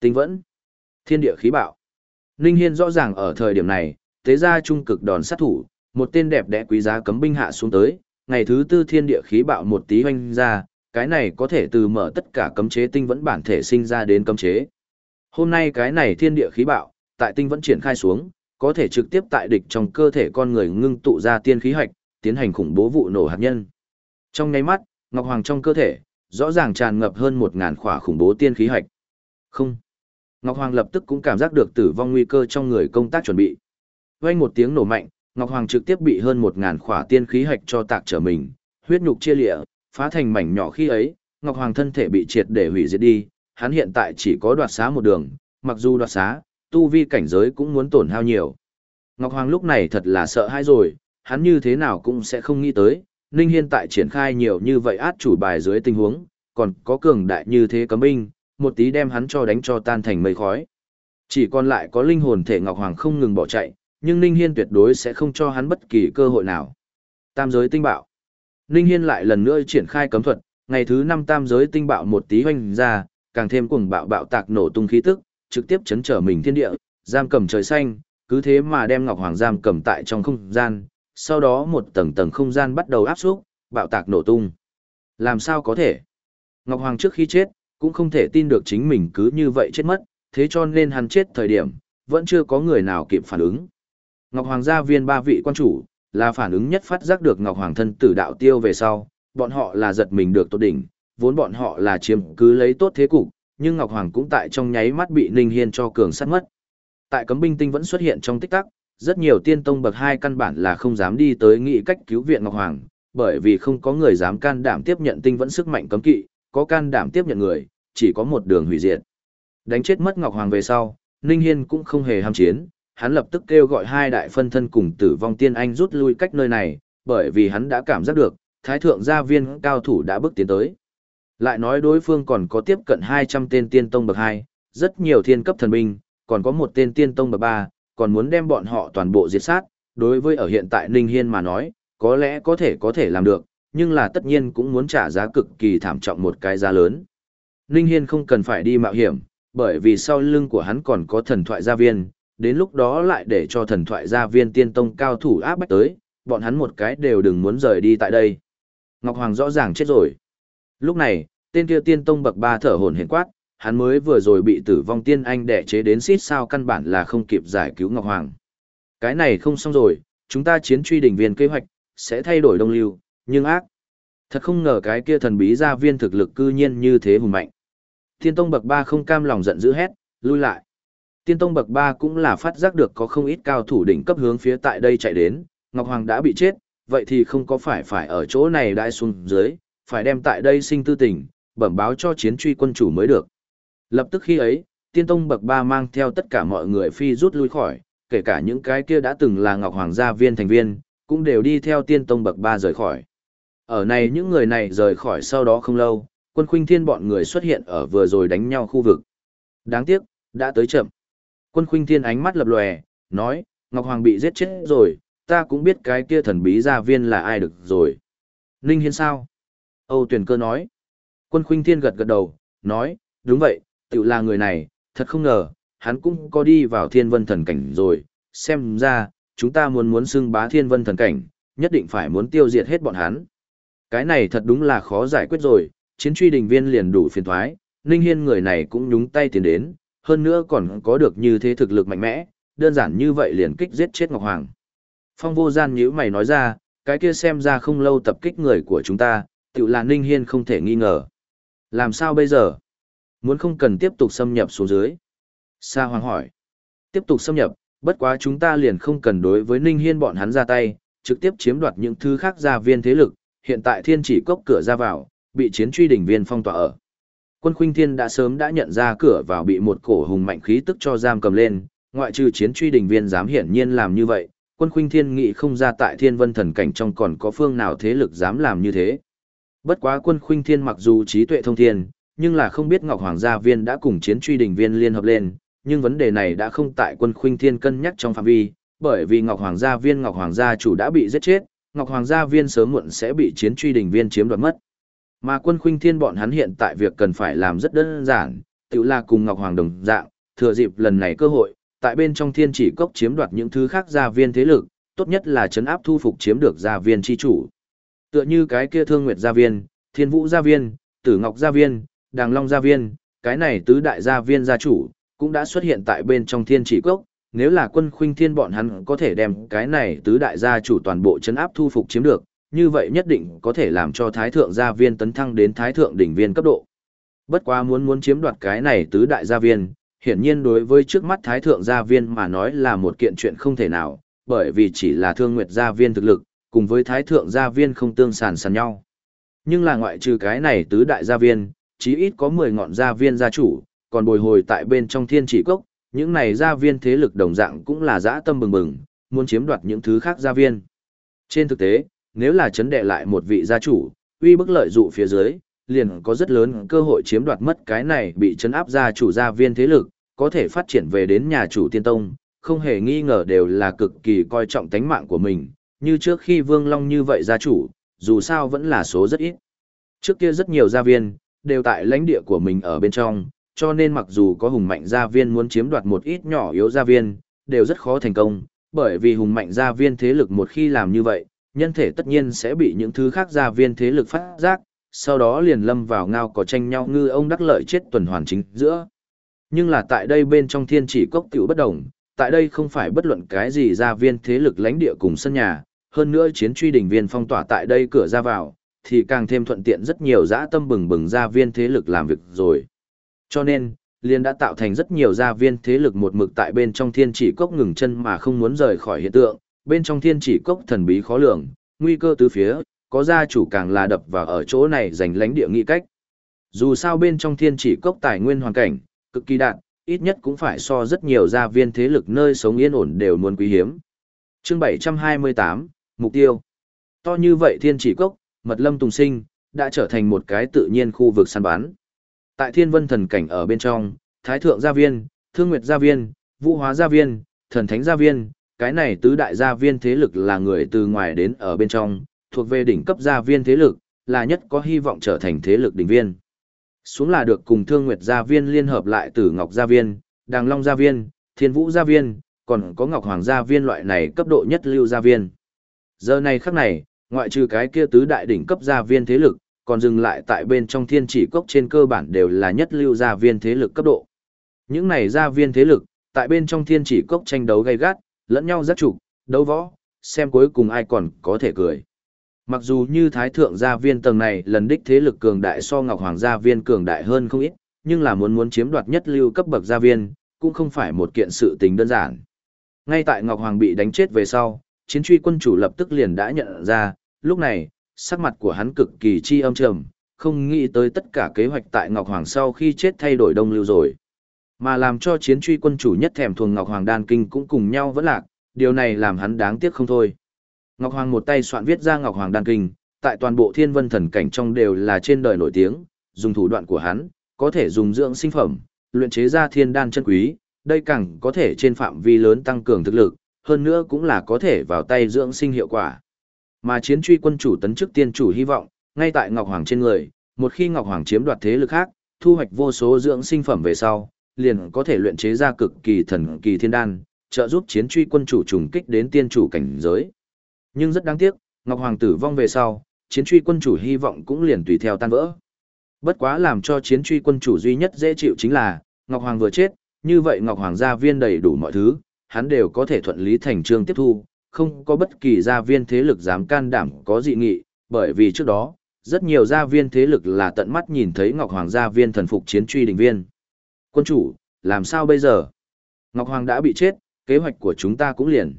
Tinh vẫn, thiên địa khí bạo. Ninh Hiên rõ ràng ở thời điểm này, tế ra trung cực đòn sát thủ, một tên đẹp đẽ quý giá cấm binh hạ xuống tới, ngày thứ tư thiên địa khí bạo một tí hoanh ra, cái này có thể từ mở tất cả cấm chế tinh vẫn bản thể sinh ra đến cấm chế. Hôm nay cái này thiên địa khí bạo, tại tinh vẫn triển khai xuống, có thể trực tiếp tại địch trong cơ thể con người ngưng tụ ra tiên khí hạch, tiến hành khủng bố vụ nổ hạt nhân. Trong nháy mắt, Ngọc Hoàng trong cơ thể, rõ ràng tràn ngập hơn một ngàn khỏa khủng bố tiên khí hạch. Không. Ngọc Hoàng lập tức cũng cảm giác được tử vong nguy cơ trong người công tác chuẩn bị. Vang một tiếng nổ mạnh, Ngọc Hoàng trực tiếp bị hơn một ngàn khỏa tiên khí hạch cho tạc trở mình, huyết nhục chia lịa, phá thành mảnh nhỏ khi ấy, Ngọc Hoàng thân thể bị triệt để hủy diệt đi, hắn hiện tại chỉ có đoạt xá một đường, mặc dù đoạt xá, tu vi cảnh giới cũng muốn tổn hao nhiều. Ngọc Hoàng lúc này thật là sợ hãi rồi, hắn như thế nào cũng sẽ không nghĩ tới, Ninh Hiên tại triển khai nhiều như vậy át chủ bài dưới tình huống, còn có cường đại như thế cấm binh, một tí đem hắn cho đánh cho tan thành mây khói. Chỉ còn lại có linh hồn thể Ngọc Hoàng không ngừng bỏ chạy, nhưng Ninh Hiên tuyệt đối sẽ không cho hắn bất kỳ cơ hội nào. Tam giới tinh bạo. Ninh Hiên lại lần nữa triển khai cấm thuật, ngày thứ 5 tam giới tinh bạo một tí hoành ra, càng thêm cuồng bạo bạo tạc nổ tung khí tức, trực tiếp chấn trở mình thiên địa, giam cầm trời xanh, cứ thế mà đem Ngọc Hoàng giam cầm tại trong không gian, sau đó một tầng tầng không gian bắt đầu áp xúc, bạo tạc nổ tung. Làm sao có thể? Ngọc Hoàng trước khi chết, cũng không thể tin được chính mình cứ như vậy chết mất, thế cho nên hắn chết thời điểm, vẫn chưa có người nào kịp phản ứng. Ngọc Hoàng gia viên ba vị quan chủ, là phản ứng nhất phát giác được Ngọc Hoàng thân tử đạo tiêu về sau, bọn họ là giật mình được tốt đỉnh, vốn bọn họ là chiếm cứ lấy tốt thế cục, nhưng Ngọc Hoàng cũng tại trong nháy mắt bị Ninh Hiên cho cường sát mất. Tại cấm binh tinh vẫn xuất hiện trong tích tắc, rất nhiều tiên tông bậc hai căn bản là không dám đi tới nghị cách cứu viện Ngọc Hoàng, bởi vì không có người dám can đảm tiếp nhận tinh vẫn sức mạnh cấm kỵ, có can đảm tiếp nhận người, chỉ có một đường hủy diệt. Đánh chết mất Ngọc Hoàng về sau, Ninh Hiên cũng không hề ham chiến, hắn lập tức kêu gọi hai đại phân thân cùng tử vong tiên anh rút lui cách nơi này, bởi vì hắn đã cảm giác được, thái thượng gia viên cao thủ đã bước tiến tới. Lại nói đối phương còn có tiếp cận 200 tên tiên tông bậc 2, rất nhiều thiên cấp thần binh, còn có một tên tiên tông bậc 3, còn muốn đem bọn họ toàn bộ diệt sát, đối với ở hiện tại Ninh Hiên mà nói, có lẽ có thể có thể làm được, nhưng là tất nhiên cũng muốn trả giá cực kỳ thảm trọng một cái giá lớn. Ninh Hiên không cần phải đi mạo hiểm, bởi vì sau lưng của hắn còn có thần thoại gia viên, đến lúc đó lại để cho thần thoại gia viên tiên tông cao thủ áp bách tới, bọn hắn một cái đều đừng muốn rời đi tại đây. Ngọc Hoàng rõ ràng chết rồi. Lúc này, tên kia tiên tông bậc ba thở hổn hển quát, hắn mới vừa rồi bị tử vong tiên anh đẻ chế đến xít sao căn bản là không kịp giải cứu Ngọc Hoàng. Cái này không xong rồi, chúng ta chiến truy đỉnh viên kế hoạch, sẽ thay đổi đông lưu, nhưng ác. Thật không ngờ cái kia thần bí gia viên thực lực cư nhiên như thế hùng mạnh. Tiên tông bậc ba không cam lòng giận dữ hét, lui lại. Tiên tông bậc ba cũng là phát giác được có không ít cao thủ đỉnh cấp hướng phía tại đây chạy đến, Ngọc Hoàng đã bị chết, vậy thì không có phải phải ở chỗ này đại xuống dưới, phải đem tại đây sinh tư tình, bẩm báo cho chiến truy quân chủ mới được. Lập tức khi ấy, tiên tông bậc ba mang theo tất cả mọi người phi rút lui khỏi, kể cả những cái kia đã từng là Ngọc Hoàng gia viên thành viên, cũng đều đi theo tiên tông bậc ba rời khỏi. Ở này những người này rời khỏi sau đó không lâu, quân khuynh thiên bọn người xuất hiện ở vừa rồi đánh nhau khu vực. Đáng tiếc, đã tới chậm. Quân khuynh thiên ánh mắt lập lòe, nói, Ngọc Hoàng bị giết chết rồi, ta cũng biết cái kia thần bí gia viên là ai được rồi. Ninh Hiên sao? Âu tuyển cơ nói. Quân khuynh thiên gật gật đầu, nói, đúng vậy, tự là người này, thật không ngờ, hắn cũng có đi vào thiên vân thần cảnh rồi, xem ra, chúng ta muốn muốn xưng bá thiên vân thần cảnh, nhất định phải muốn tiêu diệt hết bọn hắn. Cái này thật đúng là khó giải quyết rồi, chiến truy đình viên liền đủ phiền thoái, Ninh Hiên người này cũng nhúng tay tiến đến, hơn nữa còn có được như thế thực lực mạnh mẽ, đơn giản như vậy liền kích giết chết Ngọc Hoàng. Phong vô gian nhữ mày nói ra, cái kia xem ra không lâu tập kích người của chúng ta, tự là Ninh Hiên không thể nghi ngờ. Làm sao bây giờ? Muốn không cần tiếp tục xâm nhập xuống dưới. Sa Hoàng hỏi. Tiếp tục xâm nhập, bất quá chúng ta liền không cần đối với Ninh Hiên bọn hắn ra tay, trực tiếp chiếm đoạt những thứ khác gia viên thế lực, hiện tại thiên chỉ cốc cửa ra vào, bị chiến truy đỉnh viên phong tỏa ở. Quân khuynh thiên đã sớm đã nhận ra cửa vào bị một cổ hùng mạnh khí tức cho giam cầm lên, ngoại trừ chiến truy đỉnh viên dám hiển nhiên làm như vậy, quân khuynh thiên nghĩ không ra tại thiên vân thần cảnh trong còn có phương nào thế lực dám làm như thế. Bất quá quân khuynh thiên mặc dù trí tuệ thông thiên, nhưng là không biết Ngọc Hoàng gia viên đã cùng chiến truy đỉnh viên liên hợp lên, nhưng vấn đề này đã không tại quân khuynh thiên cân nhắc trong phạm vi, bởi vì Ngọc Hoàng gia viên Ngọc Hoàng gia chủ đã bị giết chết, Ngọc Hoàng gia viên sớm muộn sẽ bị chiến truy đình viên chiếm đoạt mất. Mà quân khuynh thiên bọn hắn hiện tại việc cần phải làm rất đơn giản, tự là cùng Ngọc Hoàng đồng dạng, thừa dịp lần này cơ hội, tại bên trong thiên chỉ cốc chiếm đoạt những thứ khác gia viên thế lực, tốt nhất là chấn áp thu phục chiếm được gia viên chi chủ. Tựa như cái kia thương nguyệt gia viên, thiên vũ gia viên, tử ngọc gia viên, đàng long gia viên, cái này tứ đại gia viên gia chủ, cũng đã xuất hiện tại bên trong thiên chỉ cốc. Nếu là quân khuynh thiên bọn hắn có thể đem cái này tứ đại gia chủ toàn bộ chấn áp thu phục chiếm được, như vậy nhất định có thể làm cho thái thượng gia viên tấn thăng đến thái thượng đỉnh viên cấp độ. Bất quá muốn muốn chiếm đoạt cái này tứ đại gia viên, hiển nhiên đối với trước mắt thái thượng gia viên mà nói là một kiện chuyện không thể nào, bởi vì chỉ là thương nguyệt gia viên thực lực, cùng với thái thượng gia viên không tương sàn sàn nhau. Nhưng là ngoại trừ cái này tứ đại gia viên, chí ít có 10 ngọn gia viên gia chủ, còn bồi hồi tại bên trong thiên chỉ cốc, những này gia viên thế lực đồng dạng cũng là dã tâm bừng bừng, muốn chiếm đoạt những thứ khác gia viên. Trên thực tế, nếu là chấn đệ lại một vị gia chủ, uy bức lợi dụ phía dưới, liền có rất lớn cơ hội chiếm đoạt mất cái này bị chấn áp gia chủ gia viên thế lực, có thể phát triển về đến nhà chủ tiên tông, không hề nghi ngờ đều là cực kỳ coi trọng tánh mạng của mình, như trước khi Vương Long như vậy gia chủ, dù sao vẫn là số rất ít. Trước kia rất nhiều gia viên, đều tại lãnh địa của mình ở bên trong, cho nên mặc dù có hùng mạnh gia viên muốn chiếm đoạt một ít nhỏ yếu gia viên, đều rất khó thành công, bởi vì hùng mạnh gia viên thế lực một khi làm như vậy, nhân thể tất nhiên sẽ bị những thứ khác gia viên thế lực phát giác, sau đó liền lâm vào ngao có tranh nhau ngư ông đắc lợi chết tuần hoàn chính giữa. Nhưng là tại đây bên trong thiên chỉ cốc tiểu bất đồng, tại đây không phải bất luận cái gì gia viên thế lực lãnh địa cùng sân nhà, hơn nữa chiến truy đỉnh viên phong tỏa tại đây cửa ra vào, thì càng thêm thuận tiện rất nhiều dã tâm bừng bừng gia viên thế lực làm việc rồi. Cho nên, liền đã tạo thành rất nhiều gia viên thế lực một mực tại bên trong thiên chỉ cốc ngừng chân mà không muốn rời khỏi hiện tượng, bên trong thiên chỉ cốc thần bí khó lường, nguy cơ tứ phía, có gia chủ càng là đập vào ở chỗ này giành lãnh địa nghị cách. Dù sao bên trong thiên chỉ cốc tài nguyên hoàn cảnh, cực kỳ đạn, ít nhất cũng phải so rất nhiều gia viên thế lực nơi sống yên ổn đều muốn quý hiếm. Chương 728, Mục tiêu. To như vậy thiên chỉ cốc, mật lâm tùng sinh, đã trở thành một cái tự nhiên khu vực săn bán. Tại thiên vân thần cảnh ở bên trong, thái thượng gia viên, thương nguyệt gia viên, vũ hóa gia viên, thần thánh gia viên, cái này tứ đại gia viên thế lực là người từ ngoài đến ở bên trong, thuộc về đỉnh cấp gia viên thế lực, là nhất có hy vọng trở thành thế lực đỉnh viên. Xuống là được cùng Thương Nguyệt gia viên liên hợp lại từ Ngọc gia viên, Đàng Long gia viên, Thiên Vũ gia viên, còn có Ngọc Hoàng gia viên loại này cấp độ nhất lưu gia viên. Giờ này khắc này, ngoại trừ cái kia tứ đại đỉnh cấp gia viên thế lực, còn dừng lại tại bên trong thiên chỉ cốc trên cơ bản đều là nhất lưu gia viên thế lực cấp độ. Những này gia viên thế lực, tại bên trong thiên chỉ cốc tranh đấu gay gắt, lẫn nhau giác trục, đấu võ, xem cuối cùng ai còn có thể cười. Mặc dù như thái thượng gia viên tầng này lần đích thế lực cường đại so ngọc hoàng gia viên cường đại hơn không ít, nhưng là muốn muốn chiếm đoạt nhất lưu cấp bậc gia viên, cũng không phải một kiện sự tình đơn giản. Ngay tại Ngọc Hoàng bị đánh chết về sau, chiến truy quân chủ lập tức liền đã nhận ra, lúc này, sắc mặt của hắn cực kỳ chi âm trầm, không nghĩ tới tất cả kế hoạch tại Ngọc Hoàng sau khi chết thay đổi đông lưu rồi. Mà làm cho chiến truy quân chủ nhất thèm thuồng Ngọc Hoàng đan kinh cũng cùng nhau vẫn lạc, điều này làm hắn đáng tiếc không thôi. Ngọc Hoàng một tay soạn viết ra Ngọc Hoàng đan kinh, tại toàn bộ thiên vân thần cảnh trong đều là trên đời nổi tiếng, dùng thủ đoạn của hắn, có thể dùng dưỡng sinh phẩm, luyện chế ra thiên đan chân quý, đây càng có thể trên phạm vi lớn tăng cường thực lực, hơn nữa cũng là có thể vào tay dưỡng sinh hiệu quả. Mà chiến truy quân chủ tấn chức tiên chủ hy vọng, ngay tại Ngọc Hoàng trên người, một khi Ngọc Hoàng chiếm đoạt thế lực khác, thu hoạch vô số dưỡng sinh phẩm về sau, liền có thể luyện chế ra cực kỳ thần kỳ thiên đan, trợ giúp chiến truy quân chủ trùng kích đến tiên chủ cảnh giới. Nhưng rất đáng tiếc, Ngọc Hoàng tử vong về sau, chiến truy quân chủ hy vọng cũng liền tùy theo tan vỡ. Bất quá làm cho chiến truy quân chủ duy nhất dễ chịu chính là, Ngọc Hoàng vừa chết, như vậy Ngọc Hoàng gia viên đầy đủ mọi thứ, hắn đều có thể thuận lý thành trương tiếp thu, không có bất kỳ gia viên thế lực dám can đảm có dị nghị, bởi vì trước đó, rất nhiều gia viên thế lực là tận mắt nhìn thấy Ngọc Hoàng gia viên thần phục chiến truy đình viên. Quân chủ, làm sao bây giờ? Ngọc Hoàng đã bị chết, kế hoạch của chúng ta cũng liền.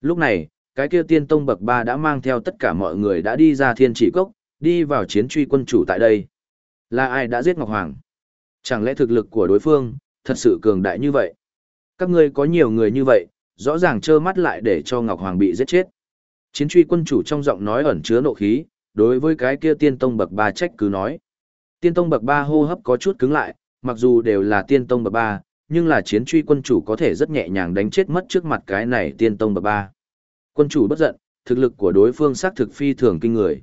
Lúc này, cái kia tiên tông bậc ba đã mang theo tất cả mọi người đã đi ra thiên chỉ cốc, đi vào chiến truy quân chủ tại đây. Là ai đã giết Ngọc Hoàng? Chẳng lẽ thực lực của đối phương, thật sự cường đại như vậy? Các ngươi có nhiều người như vậy, rõ ràng trơ mắt lại để cho Ngọc Hoàng bị giết chết. Chiến truy quân chủ trong giọng nói ẩn chứa nộ khí, đối với cái kia tiên tông bậc ba trách cứ nói. Tiên tông bậc ba hô hấp có chút cứng lại, mặc dù đều là tiên tông bậc ba, nhưng là chiến truy quân chủ có thể rất nhẹ nhàng đánh chết mất trước mặt cái này tiên tông bậc ba. Quân chủ bất giận, thực lực của đối phương xác thực phi thường kinh người.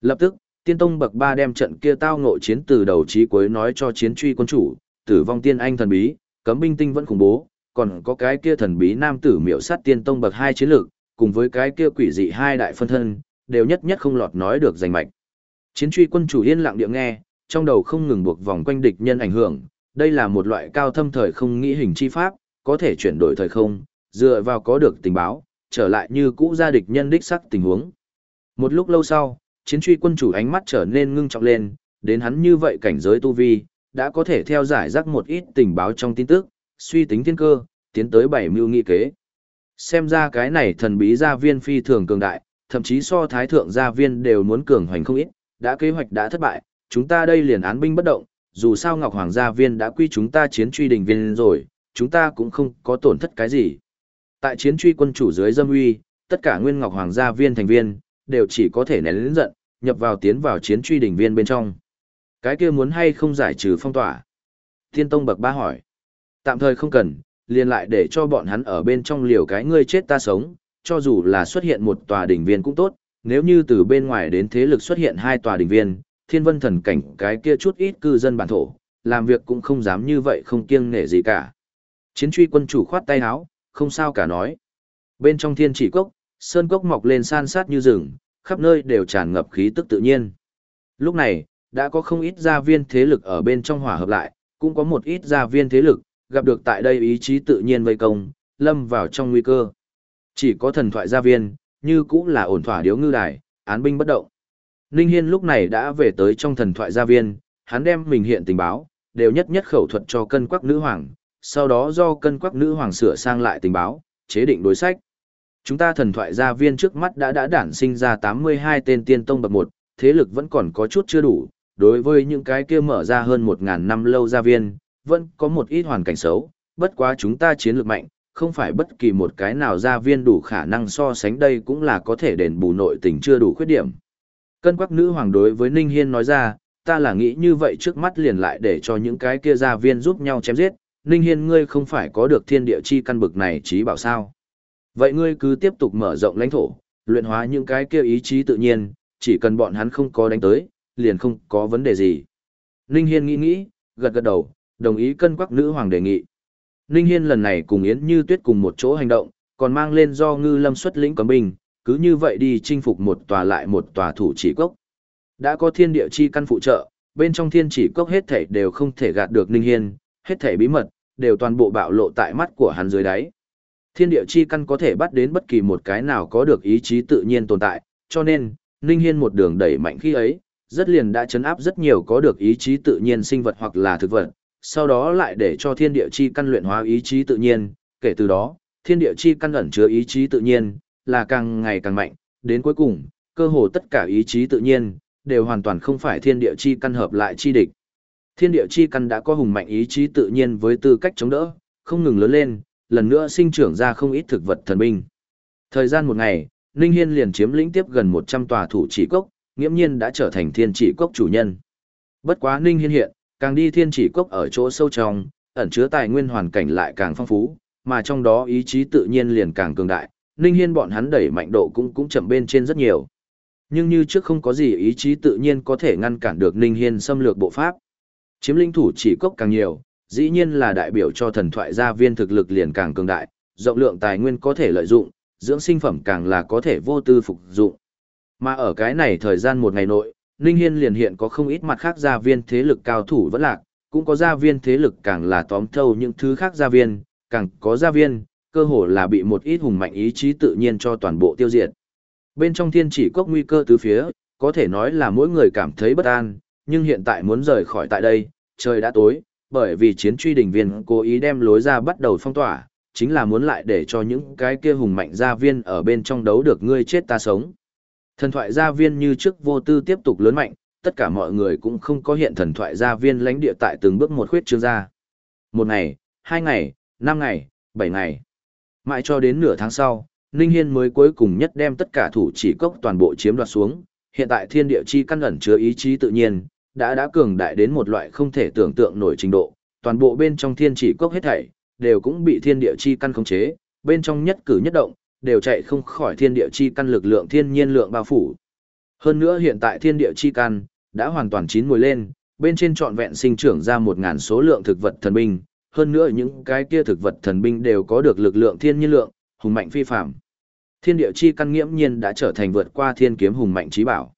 Lập tức, tiên tông bậc ba đem trận kia tao ngộ chiến từ đầu chí cuối nói cho chiến truy quân chủ, tử vong tiên anh thần bí, cấm binh tinh vẫn khủng bố, còn có cái kia thần bí nam tử miểu sát tiên tông bậc hai chiến lược, cùng với cái kia quỷ dị hai đại phân thân, đều nhất nhất không lọt nói được giành mạch. Chiến truy quân chủ yên lặng địa nghe, trong đầu không ngừng buộc vòng quanh địch nhân ảnh hưởng, đây là một loại cao thâm thời không nghĩ hình chi pháp, có thể chuyển đổi thời không, dựa vào có được tình báo, trở lại như cũ gia địch nhân đích sắc tình huống. Một lúc lâu sau, chiến truy quân chủ ánh mắt trở nên ngưng trọng lên, đến hắn như vậy cảnh giới tu vi, đã có thể theo giải rác một ít tình báo trong tin tức, suy tính thiên cơ, tiến tới bảy mưu nghị kế. Xem ra cái này thần bí gia viên phi thường cường đại, thậm chí so thái thượng gia viên đều muốn cường hoành không ít, đã kế hoạch đã thất bại, chúng ta đây liền án binh bất động, dù sao Ngọc Hoàng gia viên đã quy chúng ta chiến truy đình viên rồi, chúng ta cũng không có tổn thất cái gì. Tại chiến truy quân chủ dưới dâm uy, tất cả nguyên Ngọc Hoàng gia viên thành viên, đều chỉ có thể nén lĩnh giận, nhập vào tiến vào chiến truy đỉnh viên bên trong. Cái kia muốn hay không giải trừ phong tỏa? Thiên Tông bậc ba hỏi. Tạm thời không cần, liền lại để cho bọn hắn ở bên trong liều cái ngươi chết ta sống, cho dù là xuất hiện một tòa đỉnh viên cũng tốt, nếu như từ bên ngoài đến thế lực xuất hiện hai tòa đỉnh viên, thiên vân thần cảnh cái kia chút ít cư dân bản thổ, làm việc cũng không dám như vậy không kiêng nể gì cả. Chiến truy quân chủ khoát tay áo, không sao cả nói. Bên trong thiên chỉ cốc, sơn cốc mọc lên san sát như rừng, khắp nơi đều tràn ngập khí tức tự nhiên. Lúc này, đã có không ít gia viên thế lực ở bên trong hòa hợp lại, cũng có một ít gia viên thế lực, gặp được tại đây ý chí tự nhiên vây công, lâm vào trong nguy cơ. Chỉ có thần thoại gia viên, như cũng là ổn thỏa điếu ngư đài, án binh bất động. Ninh Hiên lúc này đã về tới trong thần thoại gia viên, hắn đem mình hiện tình báo, đều nhất nhất khẩu thuật cho cân quắc nữ hoàng, sau đó do cân quắc nữ hoàng sửa sang lại tình báo, chế định đối sách. Chúng ta thần thoại gia viên trước mắt đã đã đản sinh ra 82 tên tiên tông bậc 1, thế lực vẫn còn có chút chưa đủ, đối với những cái kia mở ra hơn 1.000 năm lâu gia viên, vẫn có một ít hoàn cảnh xấu, bất quá chúng ta chiến lược mạnh, không phải bất kỳ một cái nào gia viên đủ khả năng so sánh đây cũng là có thể đền bù nội tình chưa đủ khuyết điểm. Cân quắc nữ hoàng đối với Ninh Hiên nói ra, ta là nghĩ như vậy trước mắt liền lại để cho những cái kia gia viên giúp nhau chém giết, Ninh Hiên ngươi không phải có được thiên địa chi căn bực này trí bảo sao. Vậy ngươi cứ tiếp tục mở rộng lãnh thổ, luyện hóa những cái kia ý chí tự nhiên, chỉ cần bọn hắn không có đánh tới, liền không có vấn đề gì. Ninh Hiên nghĩ nghĩ, gật gật đầu, đồng ý cân quắc nữ hoàng đề nghị. Ninh Hiên lần này cùng Yến Như Tuyết cùng một chỗ hành động, còn mang lên do ngư lâm xuất lĩnh cấm binh, cứ như vậy đi chinh phục một tòa lại một tòa thủ chỉ cốc. Đã có thiên địa chi căn phụ trợ, bên trong thiên chỉ cốc hết thảy đều không thể gạt được Ninh Hiên, hết thảy bí mật, đều toàn bộ bạo lộ tại mắt của hắn dưới đáy. Thiên địa chi căn có thể bắt đến bất kỳ một cái nào có được ý chí tự nhiên tồn tại, cho nên, Ninh Hiên một đường đẩy mạnh khi ấy, rất liền đã chấn áp rất nhiều có được ý chí tự nhiên sinh vật hoặc là thực vật, sau đó lại để cho thiên địa chi căn luyện hóa ý chí tự nhiên, kể từ đó, thiên địa chi căn ẩn chứa ý chí tự nhiên, là càng ngày càng mạnh, đến cuối cùng, cơ hồ tất cả ý chí tự nhiên, đều hoàn toàn không phải thiên địa chi căn hợp lại chi địch. Thiên địa chi căn đã có hùng mạnh ý chí tự nhiên với tư cách chống đỡ, không ngừng lớn lên, lần nữa sinh trưởng ra không ít thực vật thần binh. Thời gian một ngày, Ninh Hiên liền chiếm lĩnh tiếp gần 100 tòa thủ chỉ cốc, nghiễm nhiên đã trở thành thiên chỉ cốc chủ nhân. Bất quá Ninh Hiên hiện, càng đi thiên chỉ cốc ở chỗ sâu trong, ẩn chứa tài nguyên hoàn cảnh lại càng phong phú, mà trong đó ý chí tự nhiên liền càng cường đại, Ninh Hiên bọn hắn đẩy mạnh độ cũng cũng chậm bên trên rất nhiều. Nhưng như trước không có gì ý chí tự nhiên có thể ngăn cản được Ninh Hiên xâm lược bộ pháp. Chiếm linh thủ chỉ cốc càng nhiều, dĩ nhiên là đại biểu cho thần thoại gia viên thực lực liền càng cường đại, rộng lượng tài nguyên có thể lợi dụng, dưỡng sinh phẩm càng là có thể vô tư phục dụng. Mà ở cái này thời gian một ngày nội, Ninh Hiên liền hiện có không ít mặt khác gia viên thế lực cao thủ vẫn lạc, cũng có gia viên thế lực càng là tóm thâu những thứ khác gia viên, càng có gia viên, cơ hồ là bị một ít hùng mạnh ý chí tự nhiên cho toàn bộ tiêu diệt. Bên trong thiên chỉ Quốc nguy cơ tứ phía, có thể nói là mỗi người cảm thấy bất an, nhưng hiện tại muốn rời khỏi tại đây, trời đã tối, bởi vì chiến truy đỉnh viên cố ý đem lối ra bắt đầu phong tỏa, chính là muốn lại để cho những cái kia hùng mạnh gia viên ở bên trong đấu được ngươi chết ta sống. Thần thoại gia viên như trước vô tư tiếp tục lớn mạnh, tất cả mọi người cũng không có hiện thần thoại gia viên lãnh địa tại từng bước một khuyết trương ra. Một ngày, hai ngày, năm ngày, bảy ngày. Mãi cho đến nửa tháng sau, Ninh Hiên mới cuối cùng nhất đem tất cả thủ chỉ cốc toàn bộ chiếm đoạt xuống. Hiện tại thiên địa chi căn ẩn chứa ý chí tự nhiên, đã đã cường đại đến một loại không thể tưởng tượng nổi trình độ. Toàn bộ bên trong thiên chỉ cốc hết thảy, đều cũng bị thiên địa chi căn khống chế, bên trong nhất cử nhất động, đều chạy không khỏi thiên địa chi căn lực lượng thiên nhiên lượng bao phủ. Hơn nữa hiện tại thiên địa chi căn đã hoàn toàn chín mùi lên, bên trên trọn vẹn sinh trưởng ra một ngàn số lượng thực vật thần binh, hơn nữa những cái kia thực vật thần binh đều có được lực lượng thiên nhiên lượng, hùng mạnh phi phàm. Thiên địa chi căn nghiễm nhiên đã trở thành vượt qua thiên kiếm hùng mạnh trí bảo.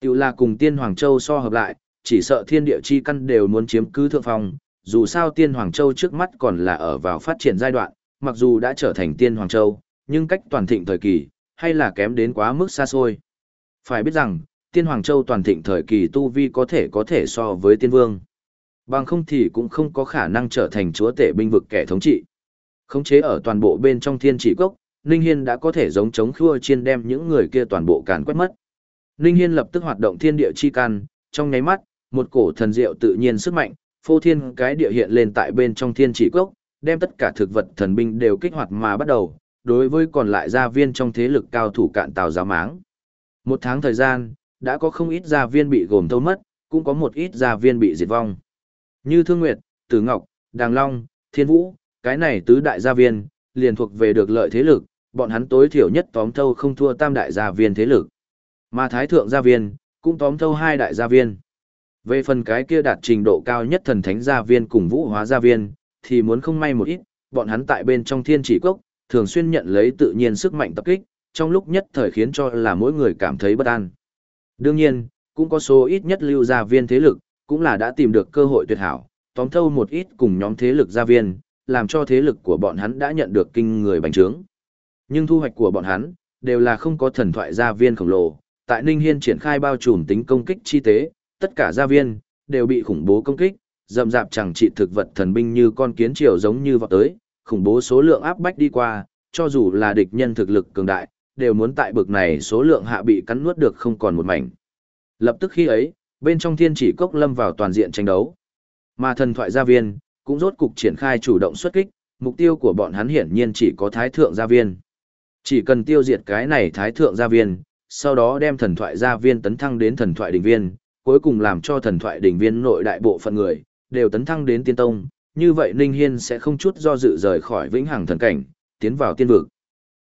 Tiểu là cùng tiên Hoàng Châu so hợp lại, chỉ sợ thiên địa chi căn đều muốn chiếm cứ thượng phong, dù sao tiên Hoàng Châu trước mắt còn là ở vào phát triển giai đoạn, mặc dù đã trở thành tiên Hoàng Châu, nhưng cách toàn thịnh thời kỳ, hay là kém đến quá mức xa xôi. Phải biết rằng, tiên Hoàng Châu toàn thịnh thời kỳ tu vi có thể có thể so với tiên vương. Bằng không thì cũng không có khả năng trở thành chúa tể binh vực kẻ thống trị. Khống chế ở toàn bộ bên trong thiên chỉ cốc, Ninh Hiên đã có thể giống chống khua chiên đem những người kia toàn bộ càn quét mất. Ninh Hiên lập tức hoạt động thiên địa chi can, trong nháy mắt, một cổ thần diệu tự nhiên sức mạnh, phô thiên cái địa hiện lên tại bên trong thiên chỉ cốc, đem tất cả thực vật thần binh đều kích hoạt mà bắt đầu, đối với còn lại gia viên trong thế lực cao thủ cạn tàu giáo máng. Một tháng thời gian, đã có không ít gia viên bị gồm thâu mất, cũng có một ít gia viên bị diệt vong. Như Thương Nguyệt, Tử Ngọc, Đàng Long, Thiên Vũ, cái này tứ đại gia viên, liền thuộc về được lợi thế lực, bọn hắn tối thiểu nhất tóm thâu không thua tam đại gia viên thế lực. Mà Thái Thượng gia viên, cũng tóm thâu hai đại gia viên. Về phần cái kia đạt trình độ cao nhất thần thánh gia viên cùng vũ hóa gia viên, thì muốn không may một ít, bọn hắn tại bên trong thiên chỉ cốc, thường xuyên nhận lấy tự nhiên sức mạnh tập kích, trong lúc nhất thời khiến cho là mỗi người cảm thấy bất an. Đương nhiên, cũng có số ít nhất lưu gia viên thế lực, cũng là đã tìm được cơ hội tuyệt hảo, tóm thâu một ít cùng nhóm thế lực gia viên, làm cho thế lực của bọn hắn đã nhận được kinh người bành trướng. Nhưng thu hoạch của bọn hắn, đều là không có thần thoại gia viên khổng lồ, tại Ninh Hiên triển khai bao trùm tính công kích chi tế, tất cả gia viên, đều bị khủng bố công kích, dầm dạp chẳng trị thực vật thần binh như con kiến triều giống như vọt tới, khủng bố số lượng áp bách đi qua, cho dù là địch nhân thực lực cường đại, đều muốn tại bực này số lượng hạ bị cắn nuốt được không còn một mảnh. Lập tức khi ấy, bên trong thiên chỉ cốc lâm vào toàn diện tranh đấu. Mà thần thoại gia viên, cũng rốt cục triển khai chủ động xuất kích, mục tiêu của bọn hắn hiển nhiên chỉ có thái thượng gia viên. Chỉ cần tiêu diệt cái này thái thượng gia viên, sau đó đem thần thoại gia viên tấn thăng đến thần thoại đỉnh viên, cuối cùng làm cho thần thoại đỉnh viên nội đại bộ phận người, đều tấn thăng đến tiên tông, như vậy Ninh Hiên sẽ không chút do dự rời khỏi vĩnh hằng thần cảnh, tiến vào tiên vực.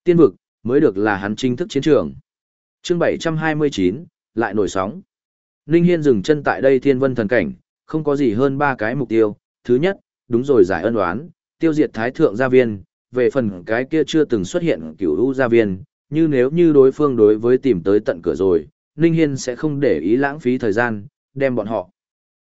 Tiên vực, mới được là hắn chính thức chiến trường. Chương 729, lại nổi sóng. Ninh Hiên dừng chân tại đây thiên vân thần cảnh, không có gì hơn ba cái mục tiêu. Thứ nhất, đúng rồi giải ân oán, tiêu diệt thái thượng gia viên, về phần cái kia chưa từng xuất hiện cửu u gia viên, như nếu như đối phương đối với tìm tới tận cửa rồi, Ninh Hiên sẽ không để ý lãng phí thời gian, đem bọn họ.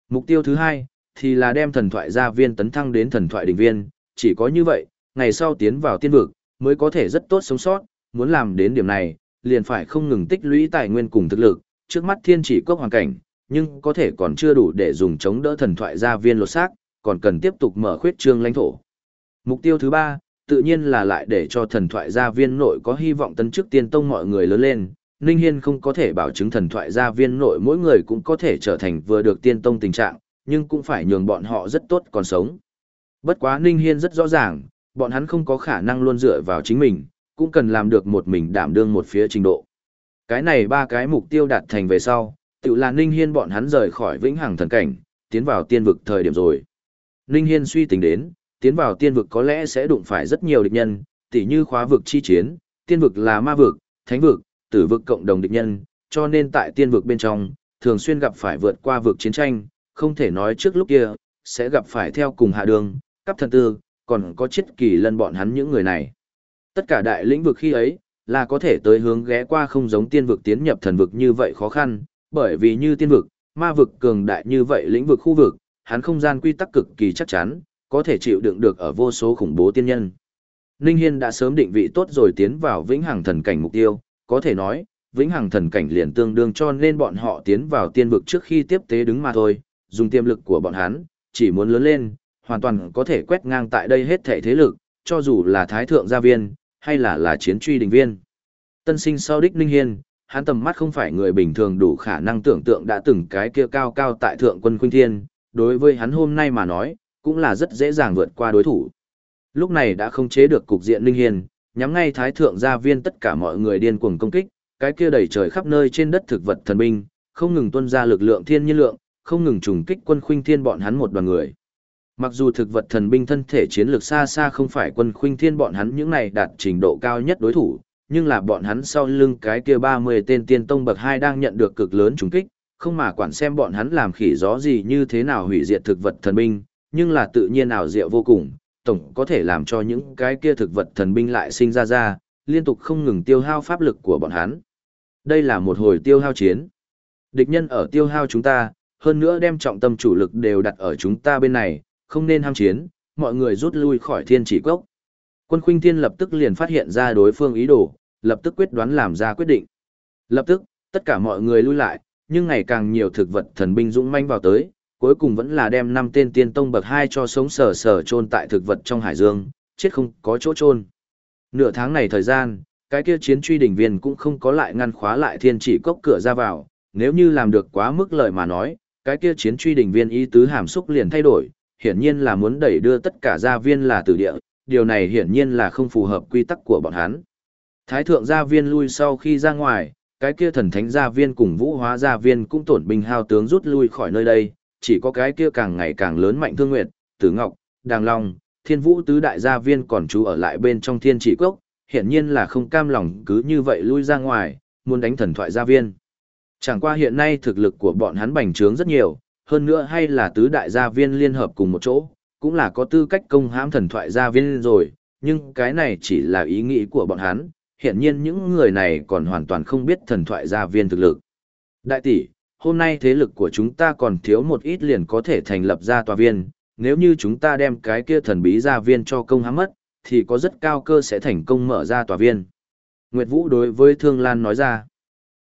Mục tiêu thứ hai, thì là đem thần thoại gia viên tấn thăng đến thần thoại đỉnh viên, chỉ có như vậy, ngày sau tiến vào tiên vực, mới có thể rất tốt sống sót, muốn làm đến điểm này, liền phải không ngừng tích lũy tài nguyên cùng thực lực, trước mắt thiên chỉ cốc hoàn cảnh, nhưng có thể còn chưa đủ để dùng chống đỡ thần thoại gia viên lột xác, còn cần tiếp tục mở khuyết trương lãnh thổ. Mục tiêu thứ ba, tự nhiên là lại để cho thần thoại gia viên nội có hy vọng tấn chức tiên tông mọi người lớn lên. Ninh Hiên không có thể bảo chứng thần thoại gia viên nội mỗi người cũng có thể trở thành vừa được tiên tông tình trạng, nhưng cũng phải nhường bọn họ rất tốt còn sống. Bất quá Ninh Hiên rất rõ ràng, bọn hắn không có khả năng luôn dựa vào chính mình, cũng cần làm được một mình đảm đương một phía trình độ. Cái này ba cái mục tiêu đạt thành về sau, tự là Ninh Hiên bọn hắn rời khỏi vĩnh hằng thần cảnh, tiến vào tiên vực thời điểm rồi. Ninh Hiên suy tính đến, tiến vào tiên vực có lẽ sẽ đụng phải rất nhiều địch nhân, tỉ như khóa vực chi chiến, tiên vực là ma vực, thánh vực, tử vực cộng đồng địch nhân, cho nên tại tiên vực bên trong, thường xuyên gặp phải vượt qua vực chiến tranh, không thể nói trước lúc kia, sẽ gặp phải theo cùng hạ đường, cấp thần tư, còn có chết kỳ lân bọn hắn những người này. Tất cả đại lĩnh vực khi ấy, là có thể tới hướng ghé qua không giống tiên vực tiến nhập thần vực như vậy khó khăn, bởi vì như tiên vực, ma vực cường đại như vậy lĩnh vực khu vực, hắn không gian quy tắc cực kỳ chắc chắn, có thể chịu đựng được ở vô số khủng bố tiên nhân. Ninh Hiên đã sớm định vị tốt rồi tiến vào vĩnh hằng thần cảnh mục tiêu, có thể nói, vĩnh hằng thần cảnh liền tương đương cho nên bọn họ tiến vào tiên vực trước khi tiếp tế đứng mà thôi, dùng tiềm lực của bọn hắn, chỉ muốn lớn lên, hoàn toàn có thể quét ngang tại đây hết thể thế lực, cho dù là thái thượng gia viên, hay là là chiến truy đình viên. Tân sinh sau đích Ninh Hiên, hắn tầm mắt không phải người bình thường đủ khả năng tưởng tượng đã từng cái kia cao cao tại thượng quân khuynh thiên, đối với hắn hôm nay mà nói, cũng là rất dễ dàng vượt qua đối thủ. Lúc này đã không chế được cục diện Ninh Hiên, nhắm ngay thái thượng gia viên tất cả mọi người điên cuồng công kích, cái kia đầy trời khắp nơi trên đất thực vật thần binh, không ngừng tuôn ra lực lượng thiên nhiên lượng, không ngừng trùng kích quân khuynh thiên bọn hắn một đoàn người. Mặc dù thực vật thần binh thân thể chiến lược xa xa không phải quân khuynh thiên bọn hắn những này đạt trình độ cao nhất đối thủ, nhưng là bọn hắn sau lưng cái kia 30 tên tiên tông bậc 2 đang nhận được cực lớn trùng kích, không mà quản xem bọn hắn làm khỉ gió gì như thế nào hủy diệt thực vật thần binh, nhưng là tự nhiên nào diệu vô cùng, tổng có thể làm cho những cái kia thực vật thần binh lại sinh ra ra, liên tục không ngừng tiêu hao pháp lực của bọn hắn. Đây là một hồi tiêu hao chiến. Địch nhân ở tiêu hao chúng ta, hơn nữa đem trọng tâm chủ lực đều đặt ở chúng ta bên này, không nên ham chiến, mọi người rút lui khỏi thiên chỉ cốc. Quân khuynh thiên lập tức liền phát hiện ra đối phương ý đồ, lập tức quyết đoán làm ra quyết định. Lập tức, tất cả mọi người lui lại, nhưng ngày càng nhiều thực vật thần binh dũng manh vào tới, cuối cùng vẫn là đem năm tên tiên tông bậc hai cho sống sờ sờ chôn tại thực vật trong hải dương, chết không có chỗ chôn. Nửa tháng này thời gian, cái kia chiến truy đỉnh viên cũng không có lại ngăn khóa lại thiên chỉ cốc cửa ra vào, nếu như làm được quá mức lời mà nói, cái kia chiến truy đỉnh viên ý tứ hàm xúc liền thay đổi, hiển nhiên là muốn đẩy đưa tất cả gia viên là tử địa, điều này hiển nhiên là không phù hợp quy tắc của bọn hắn. Thái thượng gia viên lui sau khi ra ngoài, cái kia thần thánh gia viên cùng vũ hóa gia viên cũng tổn binh hao tướng rút lui khỏi nơi đây, chỉ có cái kia càng ngày càng lớn mạnh thương nguyệt, tử ngọc, đàng long, thiên vũ tứ đại gia viên còn trú ở lại bên trong thiên chỉ cốc, hiển nhiên là không cam lòng cứ như vậy lui ra ngoài, muốn đánh thần thoại gia viên. Chẳng qua hiện nay thực lực của bọn hắn bành trướng rất nhiều, hơn nữa hay là tứ đại gia viên liên hợp cùng một chỗ, cũng là có tư cách công hãm thần thoại gia viên rồi, nhưng cái này chỉ là ý nghĩ của bọn hắn, hiện nhiên những người này còn hoàn toàn không biết thần thoại gia viên thực lực. Đại tỷ, hôm nay thế lực của chúng ta còn thiếu một ít liền có thể thành lập ra tòa viên, nếu như chúng ta đem cái kia thần bí gia viên cho công hãm mất, thì có rất cao cơ sẽ thành công mở ra tòa viên. Nguyệt Vũ đối với Thương Lan nói ra,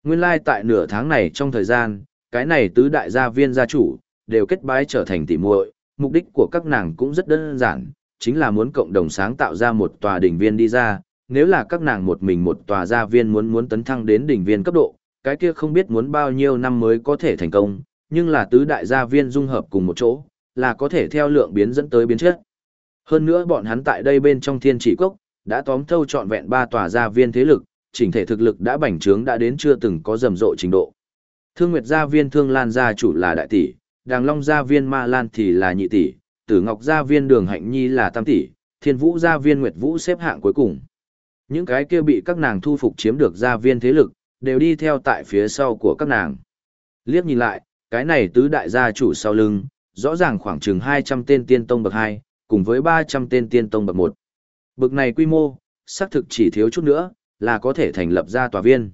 nguyên lai tại nửa tháng này trong thời gian, cái này tứ đại gia viên gia chủ, đều kết bái trở thành tỷ muội, mục đích của các nàng cũng rất đơn giản, chính là muốn cộng đồng sáng tạo ra một tòa đỉnh viên đi ra, nếu là các nàng một mình một tòa gia viên muốn muốn tấn thăng đến đỉnh viên cấp độ, cái kia không biết muốn bao nhiêu năm mới có thể thành công, nhưng là tứ đại gia viên dung hợp cùng một chỗ, là có thể theo lượng biến dẫn tới biến chất. Hơn nữa bọn hắn tại đây bên trong thiên chỉ cốc, đã tóm thâu trọn vẹn ba tòa gia viên thế lực, chỉnh thể thực lực đã bành trướng đã đến chưa từng có rầm rộ trình độ. Thương Nguyệt gia viên Thương Lan gia chủ là đại tỷ, Đàng Long gia viên Ma Lan thì là nhị tỷ, Tử Ngọc gia viên Đường Hạnh Nhi là tam tỷ, Thiên Vũ gia viên Nguyệt Vũ xếp hạng cuối cùng. Những cái kia bị các nàng thu phục chiếm được gia viên thế lực, đều đi theo tại phía sau của các nàng. Liếc nhìn lại, cái này tứ đại gia chủ sau lưng, rõ ràng khoảng chừng 200 tên tiên tông bậc 2, cùng với 300 tên tiên tông bậc 1. Bậc này quy mô, xác thực chỉ thiếu chút nữa, là có thể thành lập ra tòa viên.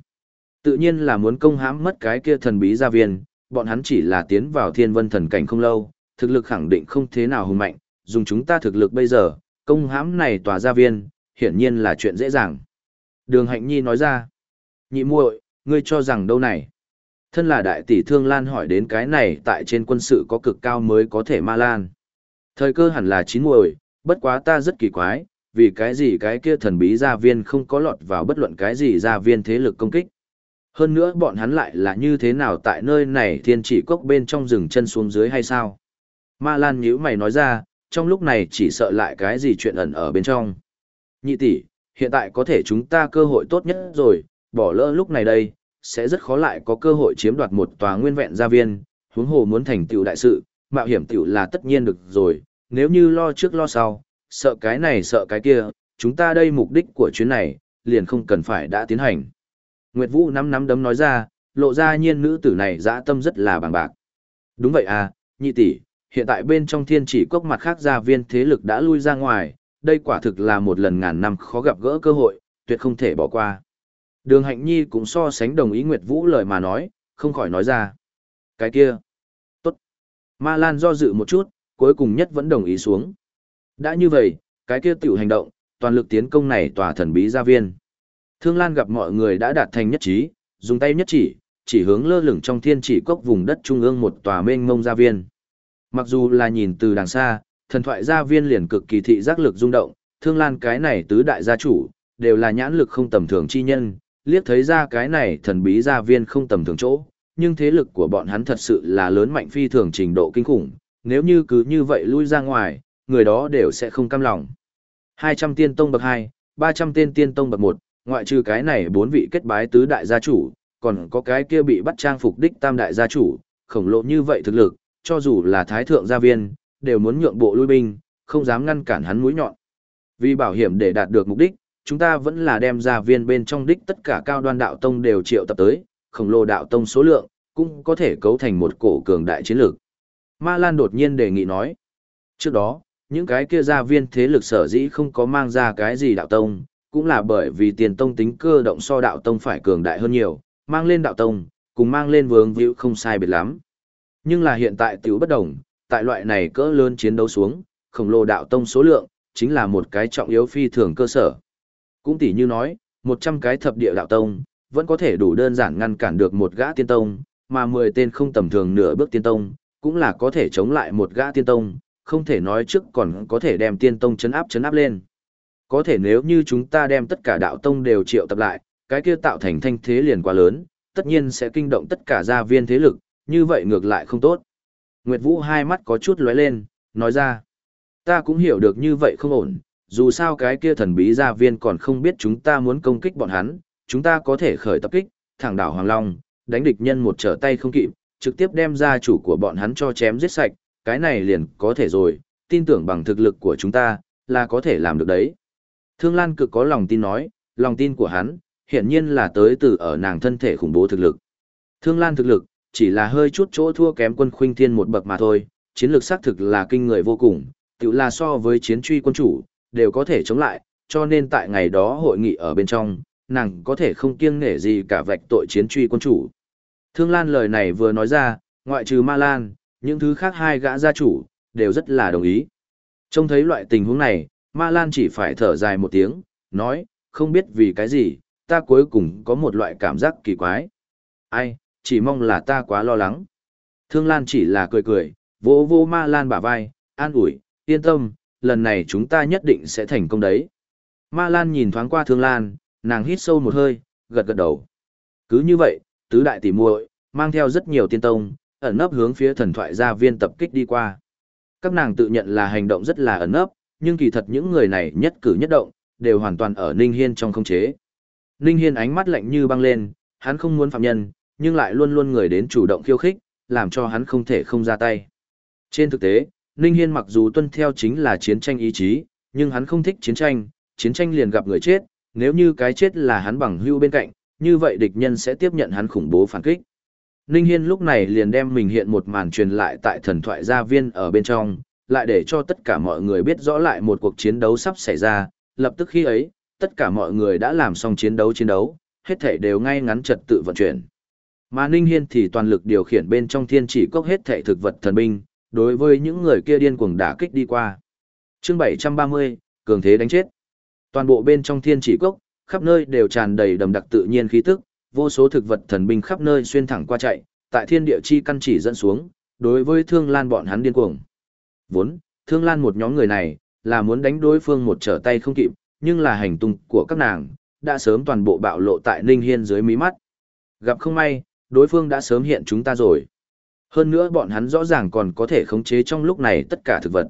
Tự nhiên là muốn công hãm mất cái kia thần bí gia viên, bọn hắn chỉ là tiến vào thiên vân thần cảnh không lâu, thực lực khẳng định không thế nào hùng mạnh, dùng chúng ta thực lực bây giờ, công hãm này tòa gia viên, hiển nhiên là chuyện dễ dàng. Đường Hạnh Nhi nói ra, nhị muội, ngươi cho rằng đâu này? Thân là đại tỷ thương lan hỏi đến cái này tại trên quân sự có cực cao mới có thể ma lan. Thời cơ hẳn là chín muội, bất quá ta rất kỳ quái, vì cái gì cái kia thần bí gia viên không có lọt vào bất luận cái gì gia viên thế lực công kích. Hơn nữa bọn hắn lại là như thế nào tại nơi này thiên chỉ cốc bên trong rừng chân xuống dưới hay sao? Ma Lan nhíu mày nói ra, trong lúc này chỉ sợ lại cái gì chuyện ẩn ở bên trong. Nhị tỷ, hiện tại có thể chúng ta cơ hội tốt nhất rồi, bỏ lỡ lúc này đây, sẽ rất khó lại có cơ hội chiếm đoạt một tòa nguyên vẹn gia viên, huống hồ muốn thành tựu đại sự, mạo hiểm tựu là tất nhiên được rồi, nếu như lo trước lo sau, sợ cái này sợ cái kia, chúng ta đây mục đích của chuyến này, liền không cần phải đã tiến hành. Nguyệt Vũ nắm nắm đấm nói ra, lộ ra nhiên nữ tử này dã tâm rất là bằng bạc. Đúng vậy à, nhị tỷ, hiện tại bên trong thiên chỉ cốc mặt khác gia viên thế lực đã lui ra ngoài, đây quả thực là một lần ngàn năm khó gặp gỡ cơ hội, tuyệt không thể bỏ qua. Đường Hạnh Nhi cũng so sánh đồng ý Nguyệt Vũ lời mà nói, không khỏi nói ra. Cái kia. Tốt. Ma Lan do dự một chút, cuối cùng nhất vẫn đồng ý xuống. Đã như vậy, cái kia tiểu hành động, toàn lực tiến công này tòa thần bí gia viên. Thương Lan gặp mọi người đã đạt thành nhất trí, dùng tay nhất chỉ, chỉ hướng lơ lửng trong thiên chỉ cốc vùng đất trung ương một tòa mênh mông gia viên. Mặc dù là nhìn từ đằng xa, thần thoại gia viên liền cực kỳ thị giác lực rung động, Thương Lan cái này tứ đại gia chủ, đều là nhãn lực không tầm thường chi nhân, liếc thấy ra cái này thần bí gia viên không tầm thường chỗ, nhưng thế lực của bọn hắn thật sự là lớn mạnh phi thường trình độ kinh khủng, nếu như cứ như vậy lui ra ngoài, người đó đều sẽ không cam lòng. 200 tiên tông bậc 2, 300 tên tiên tông bậc 1, ngoại trừ cái này bốn vị kết bái tứ đại gia chủ, còn có cái kia bị bắt trang phục đích tam đại gia chủ, khổng lồ như vậy thực lực, cho dù là thái thượng gia viên, đều muốn nhượng bộ lui binh, không dám ngăn cản hắn mũi nhọn. Vì bảo hiểm để đạt được mục đích, chúng ta vẫn là đem gia viên bên trong đích tất cả cao đoan đạo tông đều triệu tập tới, khổng lồ đạo tông số lượng, cũng có thể cấu thành một cổ cường đại chiến lược. Ma Lan đột nhiên đề nghị nói. Trước đó, những cái kia gia viên thế lực sở dĩ không có mang ra cái gì đạo tông, cũng là bởi vì tiền tông tính cơ động so đạo tông phải cường đại hơn nhiều, mang lên đạo tông, cùng mang lên vướng víu không sai biệt lắm. Nhưng là hiện tại tiểu bất đồng, tại loại này cỡ lớn chiến đấu xuống, khổng lồ đạo tông số lượng, chính là một cái trọng yếu phi thường cơ sở. Cũng tỉ như nói, 100 cái thập địa đạo tông, vẫn có thể đủ đơn giản ngăn cản được một gã tiên tông, mà 10 tên không tầm thường nửa bước tiên tông, cũng là có thể chống lại một gã tiên tông, không thể nói trước còn có thể đem tiên tông chấn áp chấn áp lên. Có thể nếu như chúng ta đem tất cả đạo tông đều triệu tập lại, cái kia tạo thành thanh thế liền quá lớn, tất nhiên sẽ kinh động tất cả gia viên thế lực, như vậy ngược lại không tốt. Nguyệt Vũ hai mắt có chút lóe lên, nói ra. Ta cũng hiểu được như vậy không ổn, dù sao cái kia thần bí gia viên còn không biết chúng ta muốn công kích bọn hắn, chúng ta có thể khởi tập kích, thẳng đảo Hoàng Long, đánh địch nhân một trở tay không kịp, trực tiếp đem gia chủ của bọn hắn cho chém giết sạch, cái này liền có thể rồi, tin tưởng bằng thực lực của chúng ta, là có thể làm được đấy. Thương Lan cực có lòng tin nói, lòng tin của hắn, hiện nhiên là tới từ ở nàng thân thể khủng bố thực lực. Thương Lan thực lực, chỉ là hơi chút chỗ thua kém quân khuynh thiên một bậc mà thôi, chiến lược xác thực là kinh người vô cùng, tự là so với chiến truy quân chủ, đều có thể chống lại, cho nên tại ngày đó hội nghị ở bên trong, nàng có thể không kiêng nể gì cả vạch tội chiến truy quân chủ. Thương Lan lời này vừa nói ra, ngoại trừ Ma Lan, những thứ khác hai gã gia chủ, đều rất là đồng ý. Trông thấy loại tình huống này, Ma Lan chỉ phải thở dài một tiếng, nói, không biết vì cái gì, ta cuối cùng có một loại cảm giác kỳ quái. Ai, chỉ mong là ta quá lo lắng. Thương Lan chỉ là cười cười, vỗ vỗ Ma Lan bả vai, an ủi, yên tâm, lần này chúng ta nhất định sẽ thành công đấy. Ma Lan nhìn thoáng qua Thương Lan, nàng hít sâu một hơi, gật gật đầu. Cứ như vậy, tứ đại tỷ muội mang theo rất nhiều tiên tông, ẩn nấp hướng phía thần thoại gia viên tập kích đi qua. Các nàng tự nhận là hành động rất là ẩn nấp, nhưng kỳ thật những người này nhất cử nhất động, đều hoàn toàn ở Ninh Hiên trong không chế. Ninh Hiên ánh mắt lạnh như băng lên, hắn không muốn phạm nhân, nhưng lại luôn luôn người đến chủ động khiêu khích, làm cho hắn không thể không ra tay. Trên thực tế, Ninh Hiên mặc dù tuân theo chính là chiến tranh ý chí, nhưng hắn không thích chiến tranh, chiến tranh liền gặp người chết, nếu như cái chết là hắn bằng hưu bên cạnh, như vậy địch nhân sẽ tiếp nhận hắn khủng bố phản kích. Ninh Hiên lúc này liền đem mình hiện một màn truyền lại tại thần thoại gia viên ở bên trong, lại để cho tất cả mọi người biết rõ lại một cuộc chiến đấu sắp xảy ra, lập tức khi ấy, tất cả mọi người đã làm xong chiến đấu chiến đấu, hết thảy đều ngay ngắn trật tự vận chuyển. Mà Ninh Hiên thì toàn lực điều khiển bên trong thiên chỉ cốc hết thảy thực vật thần binh, đối với những người kia điên cuồng đả kích đi qua. Chương 730, cường thế đánh chết. Toàn bộ bên trong thiên chỉ cốc, khắp nơi đều tràn đầy đầm đặc tự nhiên khí tức, vô số thực vật thần binh khắp nơi xuyên thẳng qua chạy, tại thiên địa chi căn chỉ dẫn xuống, đối với Thương Lan bọn hắn điên cuồng. Vốn, Thương Lan một nhóm người này, là muốn đánh đối phương một trở tay không kịp, nhưng là hành tung của các nàng, đã sớm toàn bộ bạo lộ tại Ninh Hiên dưới mí mắt. Gặp không may, đối phương đã sớm hiện chúng ta rồi. Hơn nữa bọn hắn rõ ràng còn có thể khống chế trong lúc này tất cả thực vật.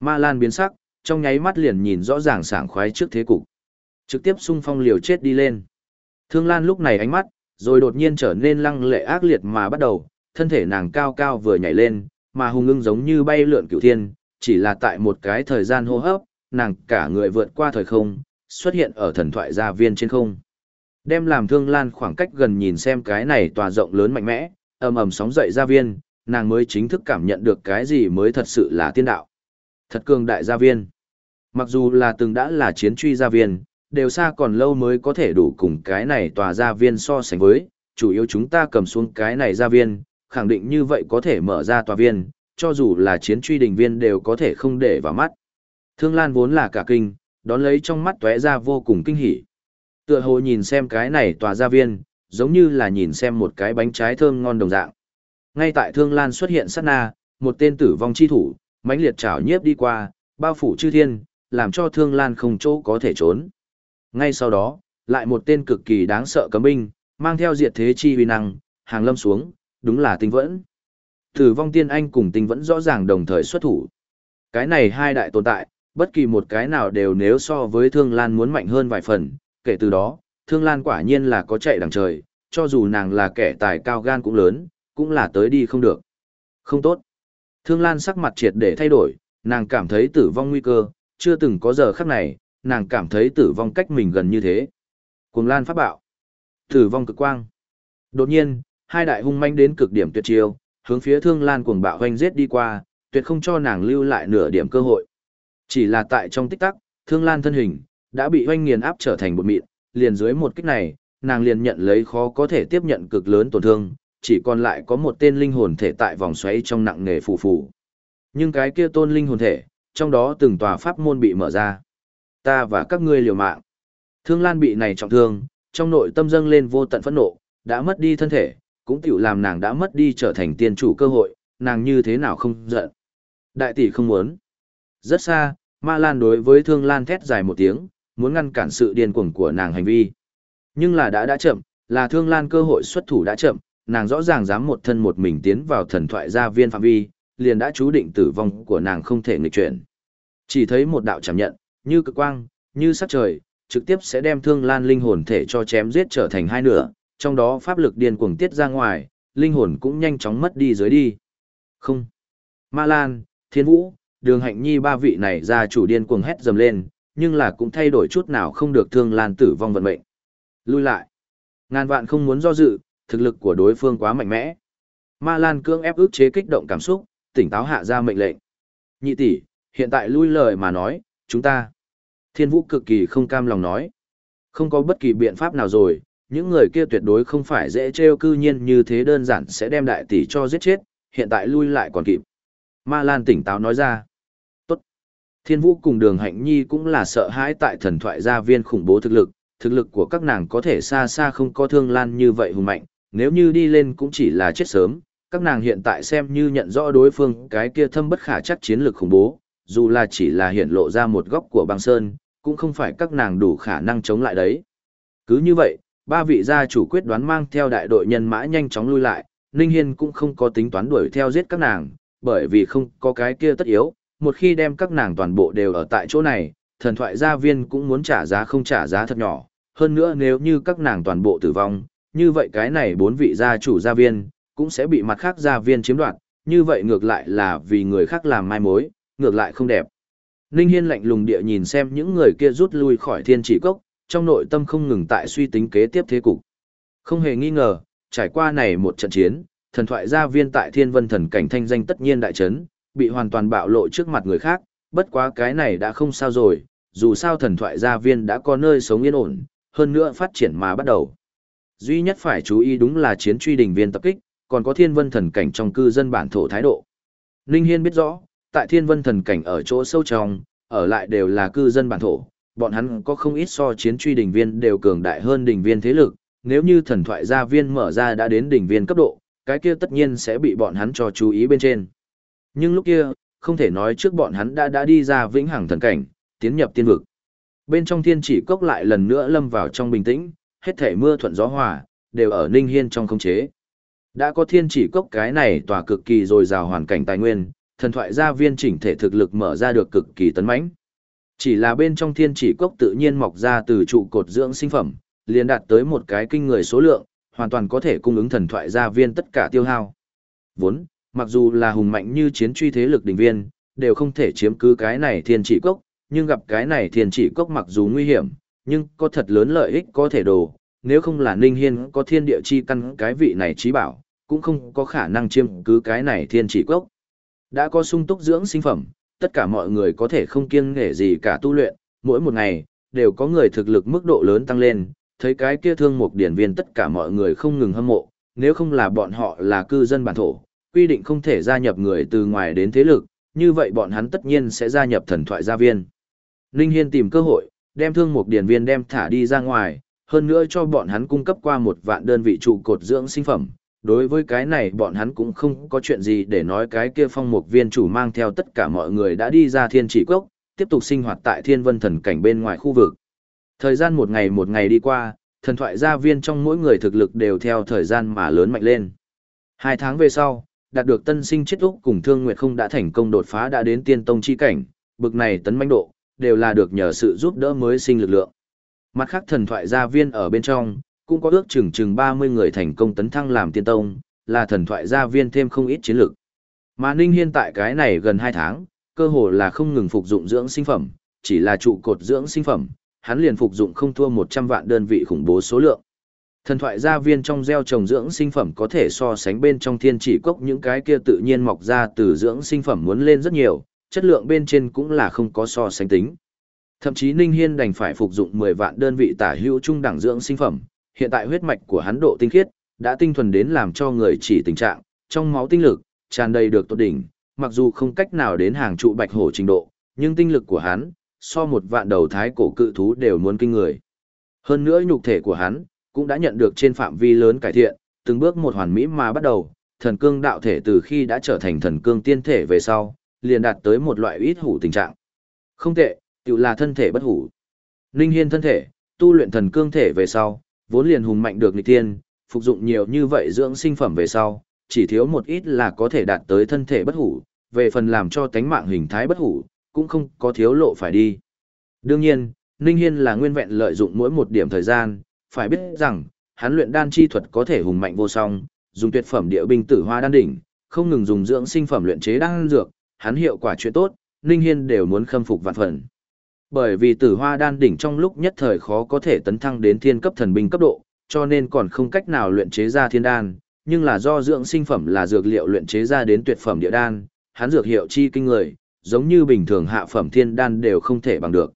Ma Lan biến sắc, trong nháy mắt liền nhìn rõ ràng sảng khoái trước thế cục. Trực tiếp xung phong liều chết đi lên. Thương Lan lúc này ánh mắt, rồi đột nhiên trở nên lăng lệ ác liệt mà bắt đầu, thân thể nàng cao cao vừa nhảy lên, mà hùng ưng giống như bay lượn cửu thiên, chỉ là tại một cái thời gian hô hấp, nàng cả người vượt qua thời không, xuất hiện ở thần thoại gia viên trên không. Đem làm Thương Lan khoảng cách gần nhìn xem cái này tòa rộng lớn mạnh mẽ, ầm ầm sóng dậy gia viên, nàng mới chính thức cảm nhận được cái gì mới thật sự là tiên đạo. Thật cường đại gia viên. Mặc dù là từng đã là chiến truy gia viên, đều xa còn lâu mới có thể đủ cùng cái này tòa gia viên so sánh với, chủ yếu chúng ta cầm xuống cái này gia viên, khẳng định như vậy có thể mở ra tòa viên, cho dù là chiến truy đình viên đều có thể không để vào mắt. Thương Lan vốn là cả kinh, đón lấy trong mắt tóe ra vô cùng kinh hỉ. Tựa hồ nhìn xem cái này tòa gia viên, giống như là nhìn xem một cái bánh trái thơm ngon đồng dạng. Ngay tại Thương Lan xuất hiện sát na, một tên tử vong chi thủ, mãnh liệt trảo nhiếp đi qua, bao phủ chư thiên, làm cho Thương Lan không chỗ có thể trốn. Ngay sau đó, lại một tên cực kỳ đáng sợ cấm binh, mang theo diệt thế chi uy năng, hàng lâm xuống, đúng là tinh vẫn. Tử vong tiên anh cùng tinh vẫn rõ ràng đồng thời xuất thủ. Cái này hai đại tồn tại, bất kỳ một cái nào đều nếu so với Thương Lan muốn mạnh hơn vài phần, kể từ đó, Thương Lan quả nhiên là có chạy đằng trời, cho dù nàng là kẻ tài cao gan cũng lớn, cũng là tới đi không được. Không tốt. Thương Lan sắc mặt triệt để thay đổi, nàng cảm thấy tử vong nguy cơ, chưa từng có giờ khắc này, nàng cảm thấy tử vong cách mình gần như thế. Cuồng Lan pháp bạo. Tử vong cực quang. Đột nhiên, hai đại hung manh đến cực điểm tuyệt chiêu, hướng phía Thương Lan cuồng bạo hoanh giết đi qua, tuyệt không cho nàng lưu lại nửa điểm cơ hội. Chỉ là tại trong tích tắc, Thương Lan thân hình đã bị hoanh nghiền áp trở thành bột mịn, liền dưới một kích này, nàng liền nhận lấy khó có thể tiếp nhận cực lớn tổn thương, chỉ còn lại có một tên linh hồn thể tại vòng xoáy trong nặng nề phù phù. Nhưng cái kia tôn linh hồn thể, trong đó từng tòa pháp môn bị mở ra. Ta và các ngươi liều mạng. Thương Lan bị này trọng thương, trong nội tâm dâng lên vô tận phẫn nộ, đã mất đi thân thể, cũng tiểu làm nàng đã mất đi trở thành tiên chủ cơ hội, nàng như thế nào không giận. Đại tỷ không muốn. Rất xa, Ma Lan đối với Thương Lan thét dài một tiếng, muốn ngăn cản sự điên cuồng của nàng hành vi. Nhưng là đã đã chậm, là Thương Lan cơ hội xuất thủ đã chậm, nàng rõ ràng dám một thân một mình tiến vào thần thoại gia viên phạm vi, liền đã chú định tử vong của nàng không thể nghịch chuyển. Chỉ thấy một đạo chạm nhận, như cực quang, như sắc trời, trực tiếp sẽ đem Thương Lan linh hồn thể cho chém giết trở thành hai nửa, trong đó pháp lực điên cuồng tiết ra ngoài, linh hồn cũng nhanh chóng mất đi dưới đi. Không. Ma Lan, Thiên Vũ, Đường Hạnh Nhi ba vị này ra chủ điên cuồng hét dầm lên, nhưng là cũng thay đổi chút nào không được Thương Lan tử vong vận mệnh. Lui lại. Ngàn vạn không muốn do dự, thực lực của đối phương quá mạnh mẽ. Ma Lan cưỡng ép ức chế kích động cảm xúc, tỉnh táo hạ ra mệnh lệnh. Nhị tỷ, hiện tại lui lời mà nói, chúng ta. Thiên Vũ cực kỳ không cam lòng nói. Không có bất kỳ biện pháp nào rồi, những người kia tuyệt đối không phải dễ trêu cư nhiên như thế đơn giản sẽ đem đại tỷ cho giết chết, hiện tại lui lại còn kịp. Ma Lan tỉnh táo nói ra. Tốt. Thiên Vũ cùng đường hạnh nhi cũng là sợ hãi tại thần thoại gia viên khủng bố thực lực, thực lực của các nàng có thể xa xa không có thương lan như vậy hùng mạnh, nếu như đi lên cũng chỉ là chết sớm, các nàng hiện tại xem như nhận rõ đối phương cái kia thâm bất khả chắc chiến lược khủng bố, dù là chỉ là hiện lộ ra một góc của băng sơn, cũng không phải các nàng đủ khả năng chống lại đấy. Cứ như vậy, ba vị gia chủ quyết đoán mang theo đại đội nhân mã nhanh chóng lui lại, Ninh Hiên cũng không có tính toán đuổi theo giết các nàng, bởi vì không có cái kia tất yếu, một khi đem các nàng toàn bộ đều ở tại chỗ này, thần thoại gia viên cũng muốn trả giá không trả giá thật nhỏ, hơn nữa nếu như các nàng toàn bộ tử vong, như vậy cái này bốn vị gia chủ gia viên, cũng sẽ bị mặt khác gia viên chiếm đoạt, như vậy ngược lại là vì người khác làm mai mối, ngược lại không đẹp. Ninh Hiên lạnh lùng địa nhìn xem những người kia rút lui khỏi thiên chỉ cốc, trong nội tâm không ngừng tại suy tính kế tiếp thế cục. Không hề nghi ngờ, trải qua này một trận chiến, thần thoại gia viên tại thiên vân thần cảnh thanh danh tất nhiên đại chấn, bị hoàn toàn bạo lộ trước mặt người khác, bất quá cái này đã không sao rồi, dù sao thần thoại gia viên đã có nơi sống yên ổn, hơn nữa phát triển mà bắt đầu. Duy nhất phải chú ý đúng là chiến truy đình viên tập kích, còn có thiên vân thần cảnh trong cư dân bản thổ thái độ. Ninh Hiên biết rõ, tại thiên vân thần cảnh ở chỗ sâu trong, ở lại đều là cư dân bản thổ, bọn hắn có không ít so chiến truy đỉnh viên đều cường đại hơn đỉnh viên thế lực, nếu như thần thoại gia viên mở ra đã đến đỉnh viên cấp độ, cái kia tất nhiên sẽ bị bọn hắn cho chú ý bên trên. Nhưng lúc kia, không thể nói trước bọn hắn đã đã đi ra vĩnh hằng thần cảnh, tiến nhập tiên vực. Bên trong thiên chỉ cốc lại lần nữa lâm vào trong bình tĩnh, hết thể mưa thuận gió hòa, đều ở Ninh Hiên trong khống chế. Đã có thiên chỉ cốc cái này tòa cực kỳ dồi dào hoàn cảnh tài nguyên, thần thoại gia viên chỉnh thể thực lực mở ra được cực kỳ tấn mãnh. Chỉ là bên trong thiên chỉ cốc tự nhiên mọc ra từ trụ cột dưỡng sinh phẩm, liền đạt tới một cái kinh người số lượng, hoàn toàn có thể cung ứng thần thoại gia viên tất cả tiêu hao. Vốn, mặc dù là hùng mạnh như chiến truy thế lực đỉnh viên, đều không thể chiếm cứ cái này thiên chỉ cốc, nhưng gặp cái này thiên chỉ cốc mặc dù nguy hiểm, nhưng có thật lớn lợi ích có thể đồ, nếu không là Ninh Hiên có thiên địa chi căn cái vị này trí bảo, cũng không có khả năng chiếm cứ cái này thiên chỉ cốc. Đã có sung túc dưỡng sinh phẩm, tất cả mọi người có thể không kiêng nghể gì cả tu luyện, mỗi một ngày, đều có người thực lực mức độ lớn tăng lên, thấy cái kia thương một điển viên tất cả mọi người không ngừng hâm mộ, nếu không là bọn họ là cư dân bản thổ, quy định không thể gia nhập người từ ngoài đến thế lực, như vậy bọn hắn tất nhiên sẽ gia nhập thần thoại gia viên. Ninh Hiên tìm cơ hội, đem thương một điển viên đem thả đi ra ngoài, hơn nữa cho bọn hắn cung cấp qua một vạn đơn vị trụ cột dưỡng sinh phẩm. Đối với cái này bọn hắn cũng không có chuyện gì để nói cái kia phong mục viên chủ mang theo tất cả mọi người đã đi ra thiên chỉ cốc, tiếp tục sinh hoạt tại thiên vân thần cảnh bên ngoài khu vực. Thời gian một ngày một ngày đi qua, thần thoại gia viên trong mỗi người thực lực đều theo thời gian mà lớn mạnh lên. Hai tháng về sau, đạt được tân sinh chết úc cùng thương nguyệt không đã thành công đột phá đã đến tiên tông chi cảnh, bực này tấn mãnh độ, đều là được nhờ sự giúp đỡ mới sinh lực lượng. Mặt khác thần thoại gia viên ở bên trong, cũng có ước chừng chừng 30 người thành công tấn thăng làm tiên tông, là thần thoại gia viên thêm không ít chiến lực. Mà Ninh Hiên tại cái này gần 2 tháng, cơ hồ là không ngừng phục dụng dưỡng sinh phẩm, chỉ là trụ cột dưỡng sinh phẩm, hắn liền phục dụng không thua 100 vạn đơn vị khủng bố số lượng. Thần thoại gia viên trong gieo trồng dưỡng sinh phẩm có thể so sánh bên trong thiên chỉ cốc những cái kia tự nhiên mọc ra từ dưỡng sinh phẩm muốn lên rất nhiều, chất lượng bên trên cũng là không có so sánh tính. Thậm chí Ninh Hiên đành phải phục dụng 10 vạn đơn vị tả hữu trung đẳng dưỡng sinh phẩm, hiện tại huyết mạch của hắn độ tinh khiết, đã tinh thuần đến làm cho người chỉ tình trạng, trong máu tinh lực, tràn đầy được tốt đỉnh, mặc dù không cách nào đến hàng trụ bạch hổ trình độ, nhưng tinh lực của hắn, so một vạn đầu thái cổ cự thú đều muốn kinh người. Hơn nữa nhục thể của hắn, cũng đã nhận được trên phạm vi lớn cải thiện, từng bước một hoàn mỹ mà bắt đầu, thần cương đạo thể từ khi đã trở thành thần cương tiên thể về sau, liền đạt tới một loại ít hủ tình trạng. Không tệ, tự là thân thể bất hủ. Ninh Hiên thân thể, tu luyện thần cương thể về sau, vốn liền hùng mạnh được nghịch tiên, phục dụng nhiều như vậy dưỡng sinh phẩm về sau, chỉ thiếu một ít là có thể đạt tới thân thể bất hủ, về phần làm cho tánh mạng hình thái bất hủ, cũng không có thiếu lộ phải đi. Đương nhiên, Ninh Hiên là nguyên vẹn lợi dụng mỗi một điểm thời gian, phải biết rằng, hắn luyện đan chi thuật có thể hùng mạnh vô song, dùng tuyệt phẩm địa binh tử hoa đan đỉnh, không ngừng dùng dưỡng sinh phẩm luyện chế đan dược, hắn hiệu quả chuyện tốt, Ninh Hiên đều muốn khâm phục vạn phần. Bởi vì tử hoa đan đỉnh trong lúc nhất thời khó có thể tấn thăng đến thiên cấp thần binh cấp độ, cho nên còn không cách nào luyện chế ra thiên đan, nhưng là do dưỡng sinh phẩm là dược liệu luyện chế ra đến tuyệt phẩm địa đan, hắn dược hiệu chi kinh người, giống như bình thường hạ phẩm thiên đan đều không thể bằng được.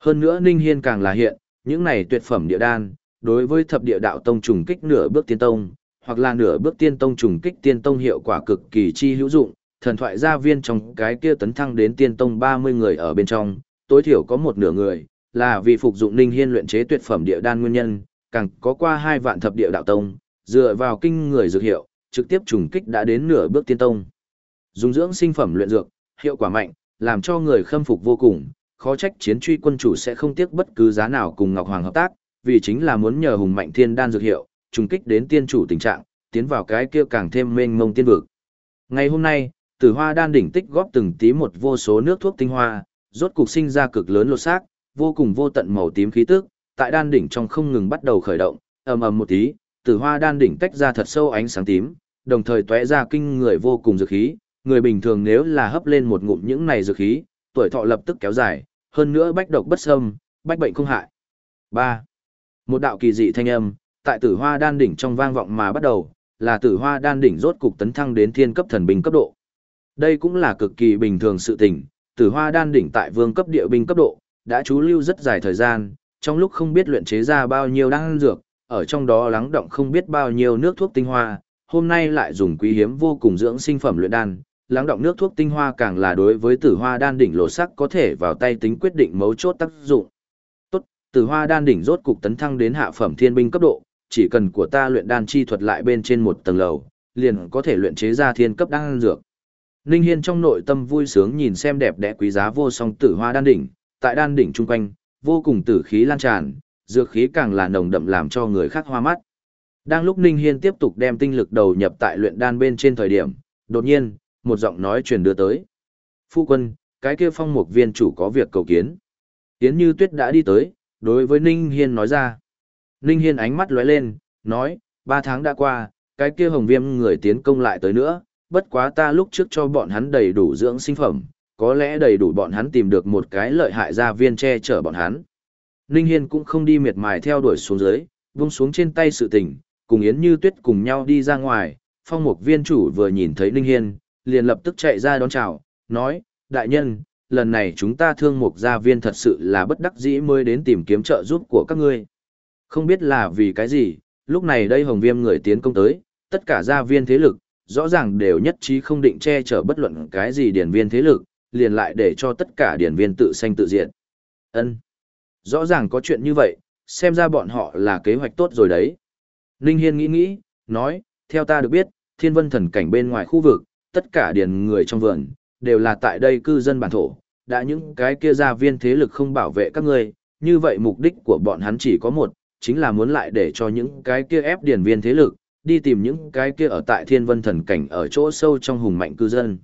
Hơn nữa Ninh Hiên càng là hiện, những này tuyệt phẩm địa đan, đối với thập địa đạo tông trùng kích nửa bước tiên tông, hoặc là nửa bước tiên tông trùng kích tiên tông hiệu quả cực kỳ chi hữu dụng, thần thoại gia viên trong cái kia tấn thăng đến tiên tông 30 người ở bên trong, tối thiểu có một nửa người, là vì phục dụng Ninh Hiên luyện chế tuyệt phẩm địa đan nguyên nhân, càng có qua hai vạn thập địa đạo tông, dựa vào kinh người dược hiệu, trực tiếp trùng kích đã đến nửa bước tiên tông. Dùng dưỡng sinh phẩm luyện dược, hiệu quả mạnh, làm cho người khâm phục vô cùng, khó trách chiến truy quân chủ sẽ không tiếc bất cứ giá nào cùng Ngọc Hoàng hợp tác, vì chính là muốn nhờ hùng mạnh thiên đan dược hiệu, trùng kích đến tiên chủ tình trạng, tiến vào cái kia càng thêm mênh mông tiên vực. Ngày hôm nay, Tử Hoa đan đỉnh tích góp từng tí một vô số nước thuốc tinh hoa, rốt cục sinh ra cực lớn lột xác, vô cùng vô tận màu tím khí tức, tại đan đỉnh trong không ngừng bắt đầu khởi động, ầm ầm một tí, Tử Hoa đan đỉnh tách ra thật sâu ánh sáng tím, đồng thời tóe ra kinh người vô cùng dược khí, người bình thường nếu là hấp lên một ngụm những này dược khí, tuổi thọ lập tức kéo dài, hơn nữa bách độc bất xâm, bách bệnh không hại. 3. Một đạo kỳ dị thanh âm, tại tử hoa đan đỉnh trong vang vọng mà bắt đầu, là tử hoa đan đỉnh rốt cục tấn thăng đến thiên cấp thần binh cấp độ. Đây cũng là cực kỳ bình thường sự tình, tử hoa đan đỉnh tại vương cấp địa binh cấp độ, đã trú lưu rất dài thời gian, trong lúc không biết luyện chế ra bao nhiêu đan dược, ở trong đó lắng động không biết bao nhiêu nước thuốc tinh hoa, hôm nay lại dùng quý hiếm vô cùng dưỡng sinh phẩm luyện đan, lắng động nước thuốc tinh hoa càng là đối với tử hoa đan đỉnh lộ sắc có thể vào tay tính quyết định mấu chốt tác dụng. Tốt, tử hoa đan đỉnh rốt cục tấn thăng đến hạ phẩm thiên binh cấp độ, chỉ cần của ta luyện đan chi thuật lại bên trên một tầng lầu, liền có thể luyện chế ra thiên cấp đan dược. Ninh Hiên trong nội tâm vui sướng nhìn xem đẹp đẽ quý giá vô song tử hoa đan đỉnh, tại đan đỉnh trung quanh, vô cùng tử khí lan tràn, dược khí càng là nồng đậm làm cho người khác hoa mắt. Đang lúc Ninh Hiên tiếp tục đem tinh lực đầu nhập tại luyện đan bên trên thời điểm, đột nhiên, một giọng nói truyền đưa tới. Phu quân, cái kia phong mục viên chủ có việc cầu kiến. Yến Như Tuyết đã đi tới, đối với Ninh Hiên nói ra. Ninh Hiên ánh mắt lóe lên, nói, ba tháng đã qua, cái kia hồng viêm người tiến công lại tới nữa, bất quá ta lúc trước cho bọn hắn đầy đủ dưỡng sinh phẩm, có lẽ đầy đủ bọn hắn tìm được một cái lợi hại gia viên che chở bọn hắn. Ninh Hiên cũng không đi miệt mài theo đuổi xuống dưới, vung xuống trên tay sự tình, cùng Yến Như Tuyết cùng nhau đi ra ngoài, phong mục viên chủ vừa nhìn thấy Ninh Hiên, liền lập tức chạy ra đón chào, nói, đại nhân, lần này chúng ta thương mục gia viên thật sự là bất đắc dĩ mới đến tìm kiếm trợ giúp của các ngươi. Không biết là vì cái gì, lúc này đây hồng viêm người tiến công tới, tất cả gia viên thế lực, rõ ràng đều nhất trí không định che chở bất luận cái gì điển viên thế lực, liền lại để cho tất cả điển viên tự sanh tự diện. Ân, Rõ ràng có chuyện như vậy, xem ra bọn họ là kế hoạch tốt rồi đấy. Ninh Hiên nghĩ nghĩ, nói, theo ta được biết, thiên vân thần cảnh bên ngoài khu vực, tất cả điển người trong vườn, đều là tại đây cư dân bản thổ, đã những cái kia gia viên thế lực không bảo vệ các ngươi, như vậy mục đích của bọn hắn chỉ có một, chính là muốn lại để cho những cái kia ép điển viên thế lực, đi tìm những cái kia ở tại thiên vân thần cảnh ở chỗ sâu trong hùng mạnh cư dân.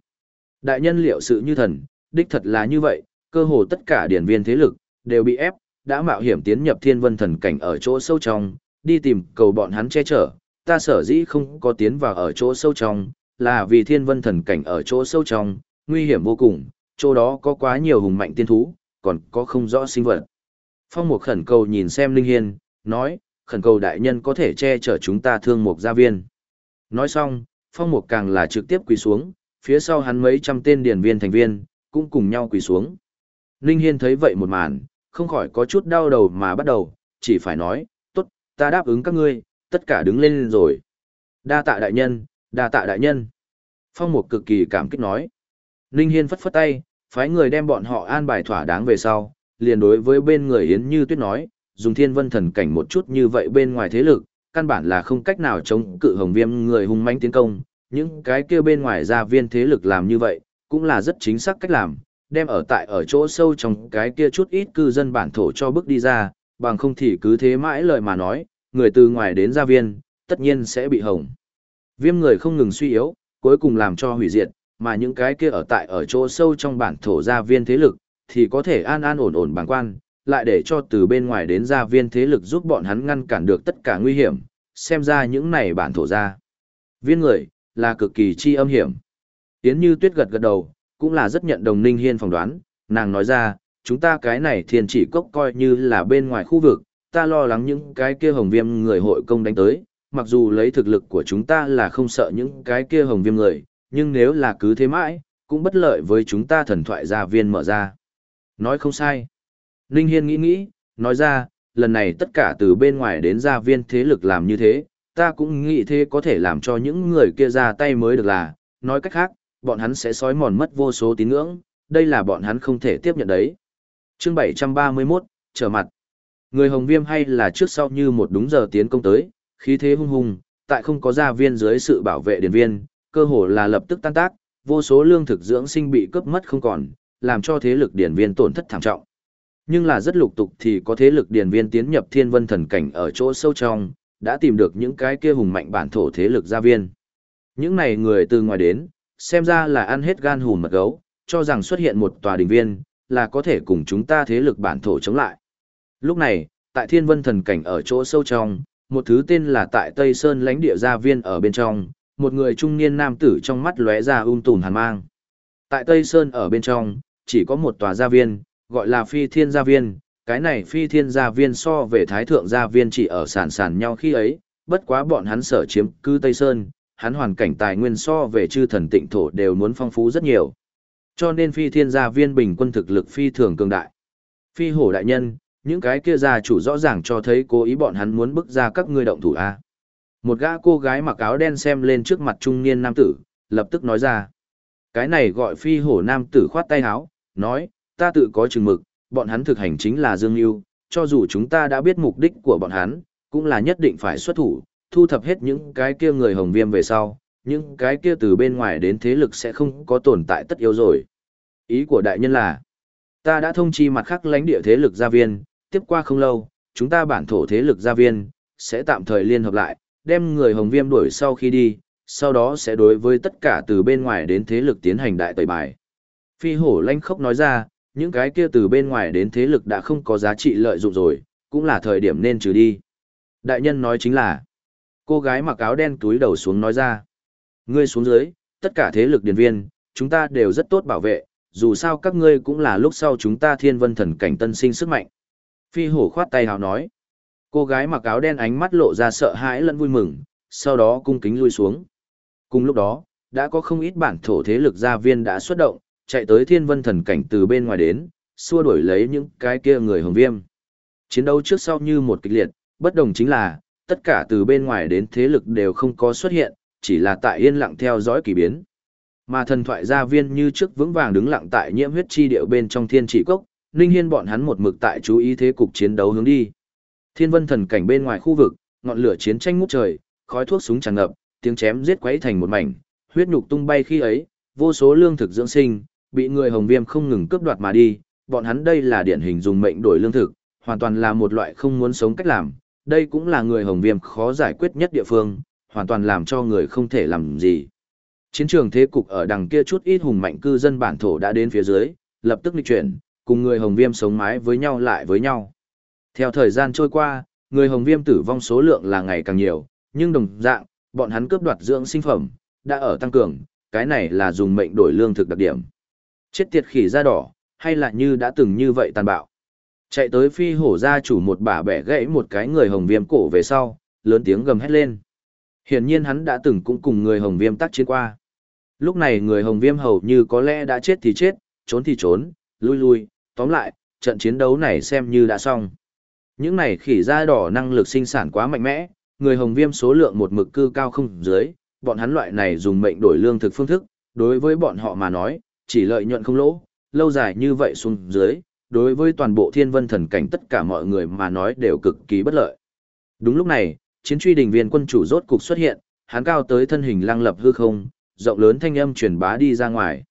Đại nhân liệu sự như thần, đích thật là như vậy, cơ hồ tất cả điển viên thế lực, đều bị ép, đã mạo hiểm tiến nhập thiên vân thần cảnh ở chỗ sâu trong, đi tìm cầu bọn hắn che chở, ta sở dĩ không có tiến vào ở chỗ sâu trong, là vì thiên vân thần cảnh ở chỗ sâu trong, nguy hiểm vô cùng, chỗ đó có quá nhiều hùng mạnh tiên thú, còn có không rõ sinh vật. Phong Mục khẩn cầu nhìn xem Linh Hiên, nói, khẩn cầu đại nhân có thể che chở chúng ta thương mục gia viên. Nói xong, Phong Mục càng là trực tiếp quỳ xuống, phía sau hắn mấy trăm tên điển viên thành viên, cũng cùng nhau quỳ xuống. Linh Hiên thấy vậy một màn, không khỏi có chút đau đầu mà bắt đầu, chỉ phải nói, tốt, ta đáp ứng các ngươi, tất cả đứng lên rồi. Đa tạ đại nhân, đa tạ đại nhân. Phong Mục cực kỳ cảm kích nói. Ninh Hiên phất phất tay, phái người đem bọn họ an bài thỏa đáng về sau, liền đối với bên người Yến Như Tuyết nói, dùng thiên vân thần cảnh một chút như vậy bên ngoài thế lực, căn bản là không cách nào chống cự hồng viêm người hung manh tiến công, những cái kia bên ngoài gia viên thế lực làm như vậy, cũng là rất chính xác cách làm, đem ở tại ở chỗ sâu trong cái kia chút ít cư dân bản thổ cho bước đi ra, bằng không thì cứ thế mãi lời mà nói, người từ ngoài đến gia viên, tất nhiên sẽ bị hồng. Viêm người không ngừng suy yếu, cuối cùng làm cho hủy diệt, mà những cái kia ở tại ở chỗ sâu trong bản thổ gia viên thế lực, thì có thể an an ổn ổn bằng quan, lại để cho từ bên ngoài đến gia viên thế lực giúp bọn hắn ngăn cản được tất cả nguy hiểm, xem ra những này bản thổ gia. Viên người, là cực kỳ chi âm hiểm. Yến như tuyết gật gật đầu, cũng là rất nhận đồng Ninh Hiên phỏng đoán, nàng nói ra, chúng ta cái này thiên chỉ cốc coi như là bên ngoài khu vực, ta lo lắng những cái kia hồng viêm người hội công đánh tới, mặc dù lấy thực lực của chúng ta là không sợ những cái kia hồng viêm người, nhưng nếu là cứ thế mãi, cũng bất lợi với chúng ta thần thoại gia viên mở ra. Nói không sai. Ninh Hiên nghĩ nghĩ, nói ra, lần này tất cả từ bên ngoài đến gia viên thế lực làm như thế, ta cũng nghĩ thế có thể làm cho những người kia ra tay mới được là, nói cách khác, bọn hắn sẽ sói mòn mất vô số tín ngưỡng, đây là bọn hắn không thể tiếp nhận đấy. Chương 731, trở mặt. Người Hồng Viêm hay là trước sau như một đúng giờ tiến công tới, khí thế hung hùng, tại không có gia viên dưới sự bảo vệ điển viên, cơ hồ là lập tức tan tác, vô số lương thực dưỡng sinh bị cướp mất không còn, làm cho thế lực điển viên tổn thất thảm trọng. Nhưng là rất lục tục thì có thế lực điền viên tiến nhập thiên vân thần cảnh ở chỗ sâu trong, đã tìm được những cái kia hùng mạnh bản thổ thế lực gia viên. Những này người từ ngoài đến, xem ra là ăn hết gan hùn mật gấu, cho rằng xuất hiện một tòa đình viên, là có thể cùng chúng ta thế lực bản thổ chống lại. Lúc này, tại thiên vân thần cảnh ở chỗ sâu trong, một thứ tên là tại Tây Sơn lãnh địa gia viên ở bên trong, một người trung niên nam tử trong mắt lóe ra um tùn hàn mang. Tại Tây Sơn ở bên trong, chỉ có một tòa gia viên, gọi là phi thiên gia viên, cái này phi thiên gia viên so về thái thượng gia viên chỉ ở sàn sàn nhau khi ấy, bất quá bọn hắn sở chiếm cư Tây Sơn, hắn hoàn cảnh tài nguyên so về chư thần tịnh thổ đều muốn phong phú rất nhiều. Cho nên phi thiên gia viên bình quân thực lực phi thường cường đại. Phi hổ đại nhân, những cái kia gia chủ rõ ràng cho thấy cố ý bọn hắn muốn bức ra các ngươi động thủ A. Một gã cô gái mặc áo đen xem lên trước mặt trung niên nam tử, lập tức nói ra. Cái này gọi phi hổ nam tử khoát tay áo, nói, ta tự có chừng mực, bọn hắn thực hành chính là Dương Yêu, cho dù chúng ta đã biết mục đích của bọn hắn, cũng là nhất định phải xuất thủ, thu thập hết những cái kia người hồng viêm về sau, những cái kia từ bên ngoài đến thế lực sẽ không có tồn tại tất yếu rồi. Ý của đại nhân là, ta đã thông chi mặt khác lãnh địa thế lực gia viên, tiếp qua không lâu, chúng ta bản thổ thế lực gia viên, sẽ tạm thời liên hợp lại, đem người hồng viêm đuổi sau khi đi, sau đó sẽ đối với tất cả từ bên ngoài đến thế lực tiến hành đại tẩy bài. Phi hổ lanh khốc nói ra, những cái kia từ bên ngoài đến thế lực đã không có giá trị lợi dụng rồi, cũng là thời điểm nên trừ đi. Đại nhân nói chính là, cô gái mặc áo đen túi đầu xuống nói ra, ngươi xuống dưới, tất cả thế lực điền viên, chúng ta đều rất tốt bảo vệ, dù sao các ngươi cũng là lúc sau chúng ta thiên vân thần cảnh tân sinh sức mạnh. Phi hổ khoát tay hào nói, cô gái mặc áo đen ánh mắt lộ ra sợ hãi lẫn vui mừng, sau đó cung kính lui xuống. Cùng lúc đó, đã có không ít bản thổ thế lực gia viên đã xuất động, chạy tới thiên vân thần cảnh từ bên ngoài đến, xua đuổi lấy những cái kia người hồng viêm. Chiến đấu trước sau như một kịch liệt, bất đồng chính là, tất cả từ bên ngoài đến thế lực đều không có xuất hiện, chỉ là tại yên lặng theo dõi kỳ biến. Mà thần thoại gia viên như trước vững vàng đứng lặng tại nhiễm huyết chi điệu bên trong thiên chỉ cốc, Ninh Hiên bọn hắn một mực tại chú ý thế cục chiến đấu hướng đi. Thiên vân thần cảnh bên ngoài khu vực, ngọn lửa chiến tranh ngút trời, khói thuốc súng tràn ngập, tiếng chém giết quấy thành một mảnh, huyết nhục tung bay khi ấy, vô số lương thực dưỡng sinh, bị người Hồng Viêm không ngừng cướp đoạt mà đi, bọn hắn đây là điển hình dùng mệnh đổi lương thực, hoàn toàn là một loại không muốn sống cách làm, đây cũng là người Hồng Viêm khó giải quyết nhất địa phương, hoàn toàn làm cho người không thể làm gì. Chiến trường thế cục ở đằng kia chút ít hùng mạnh cư dân bản thổ đã đến phía dưới, lập tức lịch chuyển, cùng người Hồng Viêm sống mái với nhau lại với nhau. Theo thời gian trôi qua, người Hồng Viêm tử vong số lượng là ngày càng nhiều, nhưng đồng dạng, bọn hắn cướp đoạt dưỡng sinh phẩm, đã ở tăng cường, cái này là dùng mệnh đổi lương thực đặc điểm. Chết tiệt khỉ da đỏ, hay là như đã từng như vậy tàn bạo. Chạy tới phi hổ gia chủ một bà bẻ gãy một cái người hồng viêm cổ về sau, lớn tiếng gầm hét lên. Hiển nhiên hắn đã từng cũng cùng người hồng viêm tác chiến qua. Lúc này người hồng viêm hầu như có lẽ đã chết thì chết, trốn thì trốn, lui lui, tóm lại, trận chiến đấu này xem như đã xong. Những này khỉ da đỏ năng lực sinh sản quá mạnh mẽ, người hồng viêm số lượng một mực cư cao không dưới, bọn hắn loại này dùng mệnh đổi lương thực phương thức, đối với bọn họ mà nói, chỉ lợi nhuận không lỗ, lâu dài như vậy xuống dưới, đối với toàn bộ thiên vân thần cảnh tất cả mọi người mà nói đều cực kỳ bất lợi. Đúng lúc này, chiến truy đình viên quân chủ rốt cục xuất hiện, hắn cao tới thân hình lăng lập hư không, rộng lớn thanh âm truyền bá đi ra ngoài.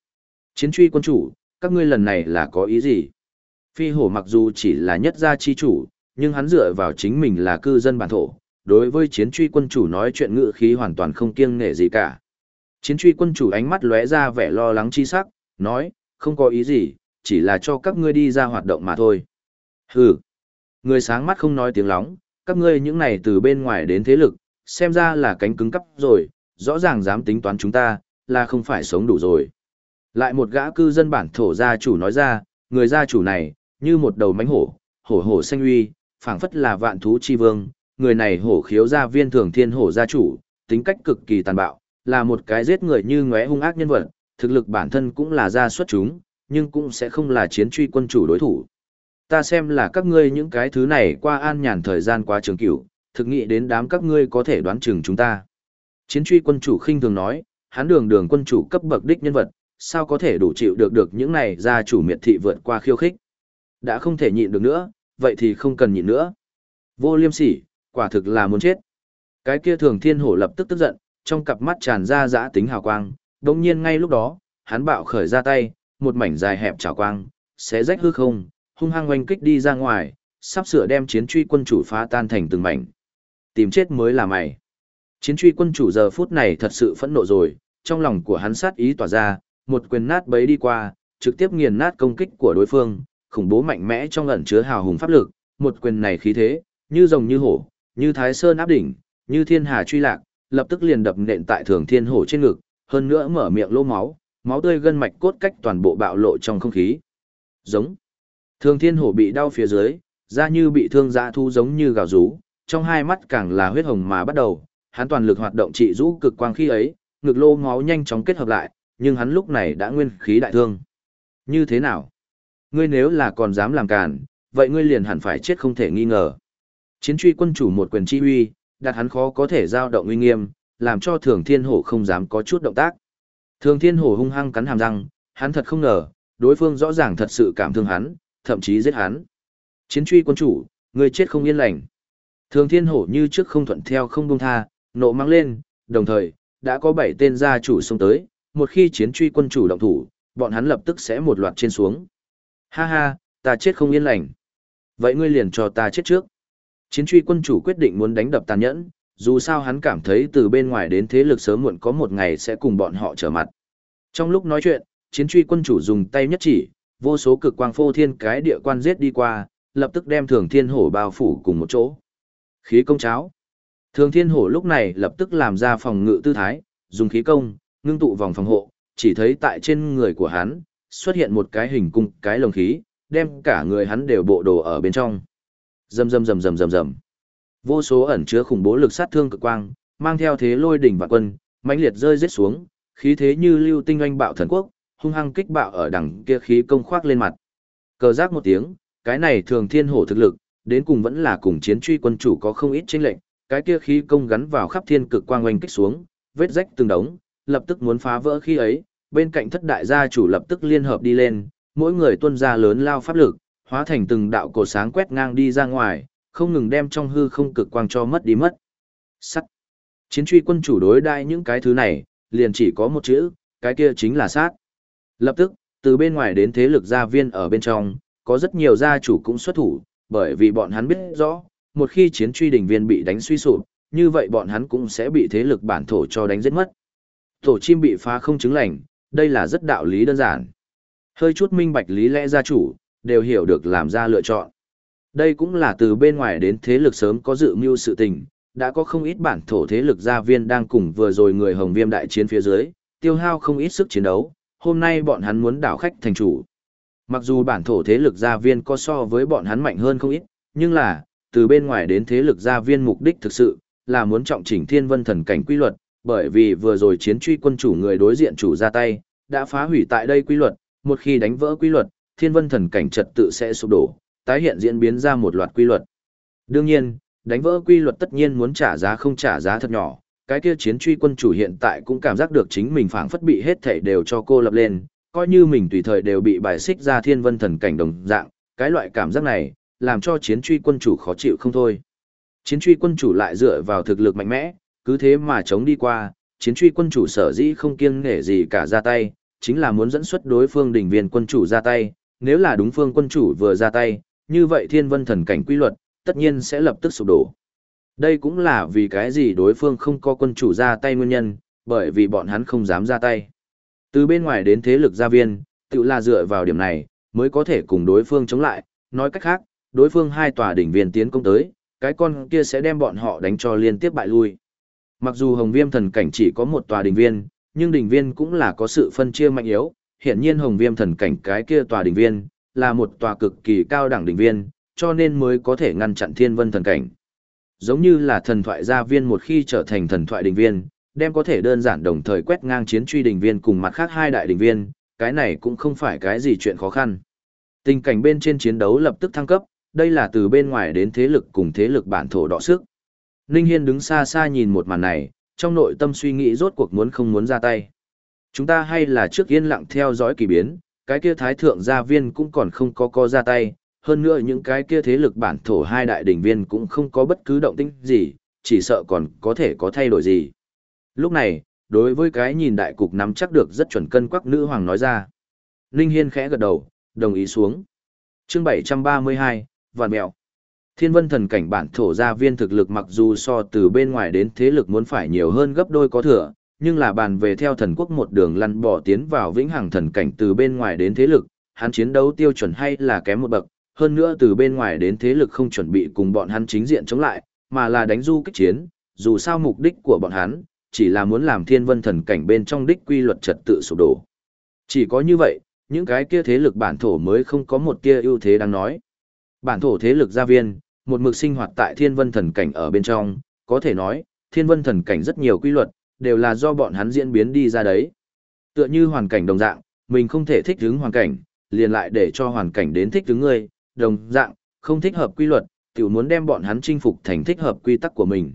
Chiến truy quân chủ, các ngươi lần này là có ý gì? Phi hổ mặc dù chỉ là nhất gia chi chủ, nhưng hắn dựa vào chính mình là cư dân bản thổ, đối với chiến truy quân chủ nói chuyện ngự khí hoàn toàn không kiêng nể gì cả. Chiến truy quân chủ ánh mắt lóe ra vẻ lo lắng chi sắc, nói, không có ý gì, chỉ là cho các ngươi đi ra hoạt động mà thôi. Hừ, người sáng mắt không nói tiếng lóng, các ngươi những này từ bên ngoài đến thế lực, xem ra là cánh cứng cắp rồi, rõ ràng dám tính toán chúng ta, là không phải sống đủ rồi. Lại một gã cư dân bản thổ gia chủ nói ra, người gia chủ này, như một đầu mánh hổ, hổ hổ xanh uy, phảng phất là vạn thú chi vương, người này hổ khiếu gia viên thường thiên hổ gia chủ, tính cách cực kỳ tàn bạo, là một cái giết người như ngóe hung ác nhân vật, thực lực bản thân cũng là gia xuất chúng, nhưng cũng sẽ không là chiến truy quân chủ đối thủ. Ta xem là các ngươi những cái thứ này qua an nhàn thời gian quá trường cửu, thực nghĩ đến đám các ngươi có thể đoán chừng chúng ta. Chiến truy quân chủ khinh thường nói, hắn đường đường quân chủ cấp bậc đích nhân vật, sao có thể đủ chịu được được những này gia chủ miệt thị vượt qua khiêu khích. Đã không thể nhịn được nữa, vậy thì không cần nhịn nữa. Vô liêm sỉ, quả thực là muốn chết. Cái kia thường thiên hổ lập tức tức giận, trong cặp mắt tràn ra dã tính hào quang, đồng nhiên ngay lúc đó, hắn bạo khởi ra tay, một mảnh dài hẹp trào quang, xé rách hư không, hung hăng oanh kích đi ra ngoài, sắp sửa đem chiến truy quân chủ phá tan thành từng mảnh. Tìm chết mới là mày. Chiến truy quân chủ giờ phút này thật sự phẫn nộ rồi, trong lòng của hắn sát ý tỏa ra, một quyền nát bấy đi qua, trực tiếp nghiền nát công kích của đối phương, khủng bố mạnh mẽ trong ẩn chứa hào hùng pháp lực, một quyền này khí thế, như rồng như hổ, như thái sơn áp đỉnh, như thiên hà truy lạc, lập tức liền đập nện tại thường thiên hổ trên ngực, hơn nữa mở miệng lỗ máu, máu tươi gân mạch cốt cách toàn bộ bạo lộ trong không khí. Giống. Thường thiên hổ bị đau phía dưới, da như bị thương dã thu giống như gào rú, trong hai mắt càng là huyết hồng mà bắt đầu, hắn toàn lực hoạt động trị rũ cực quang khi ấy, ngực lô máu nhanh chóng kết hợp lại, nhưng hắn lúc này đã nguyên khí đại thương. Như thế nào? Ngươi nếu là còn dám làm càn, vậy ngươi liền hẳn phải chết không thể nghi ngờ. Chiến truy quân chủ một quyền chi uy, đặt hắn khó có thể giao động uy nghiêm, làm cho thường thiên hổ không dám có chút động tác. Thường thiên hổ hung hăng cắn hàm răng, hắn thật không ngờ, đối phương rõ ràng thật sự cảm thương hắn, thậm chí giết hắn. Chiến truy quân chủ, người chết không yên lành. Thường thiên hổ như trước không thuận theo không buông tha, nộ mang lên, đồng thời, đã có bảy tên gia chủ xông tới, một khi chiến truy quân chủ động thủ, bọn hắn lập tức sẽ một loạt trên xuống. Ha ha, ta chết không yên lành. Vậy ngươi liền cho ta chết trước. Chiến truy quân chủ quyết định muốn đánh đập tàn nhẫn, dù sao hắn cảm thấy từ bên ngoài đến thế lực sớm muộn có một ngày sẽ cùng bọn họ trở mặt. Trong lúc nói chuyện, chiến truy quân chủ dùng tay nhất chỉ, vô số cực quang phô thiên cái địa quan giết đi qua, lập tức đem thường thiên hổ bao phủ cùng một chỗ. Khí công cháo. Thường thiên hổ lúc này lập tức làm ra phòng ngự tư thái, dùng khí công, ngưng tụ vòng phòng hộ, chỉ thấy tại trên người của hắn, xuất hiện một cái hình cung, cái lồng khí, đem cả người hắn đều bộ đồ ở bên trong. Rầm rầm rầm rầm rầm rầm. Vô số ẩn chứa khủng bố lực sát thương cực quang, mang theo thế lôi đỉnh và quân, mãnh liệt rơi rết xuống, khí thế như lưu tinh anh bạo thần quốc, hung hăng kích bạo ở đằng kia khí công khoác lên mặt. Cờ giác một tiếng, cái này thường thiên hổ thực lực, đến cùng vẫn là cùng chiến truy quân chủ có không ít chênh lệnh, cái kia khí công gắn vào khắp thiên cực quang oanh kích xuống, vết rách từng đống, lập tức muốn phá vỡ khi ấy, bên cạnh thất đại gia chủ lập tức liên hợp đi lên, mỗi người tuân ra lớn lao pháp lực, hóa thành từng đạo cổ sáng quét ngang đi ra ngoài, không ngừng đem trong hư không cực quang cho mất đi mất. Sắt. Chiến truy quân chủ đối đai những cái thứ này, liền chỉ có một chữ, cái kia chính là sát. Lập tức, từ bên ngoài đến thế lực gia viên ở bên trong, có rất nhiều gia chủ cũng xuất thủ, bởi vì bọn hắn biết rõ, một khi chiến truy đỉnh viên bị đánh suy sụp, như vậy bọn hắn cũng sẽ bị thế lực bản thổ cho đánh giết mất. Tổ chim bị phá không chứng lành, đây là rất đạo lý đơn giản. Hơi chút minh bạch lý lẽ gia chủ, đều hiểu được làm ra lựa chọn. Đây cũng là từ bên ngoài đến thế lực sớm có dự mưu sự tình, đã có không ít bản thổ thế lực gia viên đang cùng vừa rồi người Hồng Viêm đại chiến phía dưới, tiêu hao không ít sức chiến đấu, hôm nay bọn hắn muốn đảo khách thành chủ. Mặc dù bản thổ thế lực gia viên có so với bọn hắn mạnh hơn không ít, nhưng là, từ bên ngoài đến thế lực gia viên mục đích thực sự, là muốn trọng chỉnh thiên vân thần cảnh quy luật, bởi vì vừa rồi chiến truy quân chủ người đối diện chủ ra tay, đã phá hủy tại đây quy luật, một khi đánh vỡ quy luật, thiên vân thần cảnh trật tự sẽ sụp đổ, tái hiện diễn biến ra một loạt quy luật. Đương nhiên, đánh vỡ quy luật tất nhiên muốn trả giá không trả giá thật nhỏ, cái kia chiến truy quân chủ hiện tại cũng cảm giác được chính mình phảng phất bị hết thảy đều cho cô lập lên, coi như mình tùy thời đều bị bài xích ra thiên vân thần cảnh đồng dạng, cái loại cảm giác này, làm cho chiến truy quân chủ khó chịu không thôi. Chiến truy quân chủ lại dựa vào thực lực mạnh mẽ, cứ thế mà chống đi qua, chiến truy quân chủ sở dĩ không kiêng nể gì cả ra tay, chính là muốn dẫn xuất đối phương đỉnh viên quân chủ ra tay, nếu là đúng phương quân chủ vừa ra tay, như vậy thiên vân thần cảnh quy luật, tất nhiên sẽ lập tức sụp đổ. Đây cũng là vì cái gì đối phương không có quân chủ ra tay nguyên nhân, bởi vì bọn hắn không dám ra tay. Từ bên ngoài đến thế lực gia viên, tự là dựa vào điểm này, mới có thể cùng đối phương chống lại, nói cách khác, đối phương hai tòa đỉnh viên tiến công tới, cái con kia sẽ đem bọn họ đánh cho liên tiếp bại lui. Mặc dù Hồng Viêm thần cảnh chỉ có một tòa đỉnh viên, nhưng đỉnh viên cũng là có sự phân chia mạnh yếu, hiển nhiên Hồng Viêm thần cảnh cái kia tòa đỉnh viên là một tòa cực kỳ cao đẳng đỉnh viên, cho nên mới có thể ngăn chặn Thiên Vân thần cảnh. Giống như là thần thoại gia viên một khi trở thành thần thoại đỉnh viên, đem có thể đơn giản đồng thời quét ngang chiến truy đỉnh viên cùng mặt khác hai đại đỉnh viên, cái này cũng không phải cái gì chuyện khó khăn. Tình cảnh bên trên chiến đấu lập tức thăng cấp, đây là từ bên ngoài đến thế lực cùng thế lực bản thổ đọ sức. Ninh Hiên đứng xa xa nhìn một màn này, trong nội tâm suy nghĩ rốt cuộc muốn không muốn ra tay. Chúng ta hay là trước yên lặng theo dõi kỳ biến, cái kia thái thượng gia viên cũng còn không có co ra tay, hơn nữa những cái kia thế lực bản thổ hai đại đỉnh viên cũng không có bất cứ động tĩnh gì, chỉ sợ còn có thể có thay đổi gì. Lúc này, đối với cái nhìn đại cục nắm chắc được rất chuẩn cân quắc nữ hoàng nói ra. Ninh Hiên khẽ gật đầu, đồng ý xuống. Chương 732, Vạn Mẹo. Thiên vân thần cảnh bản thổ gia viên thực lực mặc dù so từ bên ngoài đến thế lực muốn phải nhiều hơn gấp đôi có thừa, nhưng là bàn về theo thần quốc một đường lăn bỏ tiến vào vĩnh hằng thần cảnh từ bên ngoài đến thế lực, hắn chiến đấu tiêu chuẩn hay là kém một bậc, hơn nữa từ bên ngoài đến thế lực không chuẩn bị cùng bọn hắn chính diện chống lại, mà là đánh du kích chiến, dù sao mục đích của bọn hắn, chỉ là muốn làm thiên vân thần cảnh bên trong đích quy luật trật tự sụp đổ. Chỉ có như vậy, những cái kia thế lực bản thổ mới không có một kia ưu thế đáng nói. Bản thổ thế lực gia viên, một mực sinh hoạt tại thiên vân thần cảnh ở bên trong, có thể nói, thiên vân thần cảnh rất nhiều quy luật, đều là do bọn hắn diễn biến đi ra đấy. Tựa như hoàn cảnh đồng dạng, mình không thể thích ứng hoàn cảnh, liền lại để cho hoàn cảnh đến thích ứng người, đồng dạng, không thích hợp quy luật, tiểu muốn đem bọn hắn chinh phục thành thích hợp quy tắc của mình.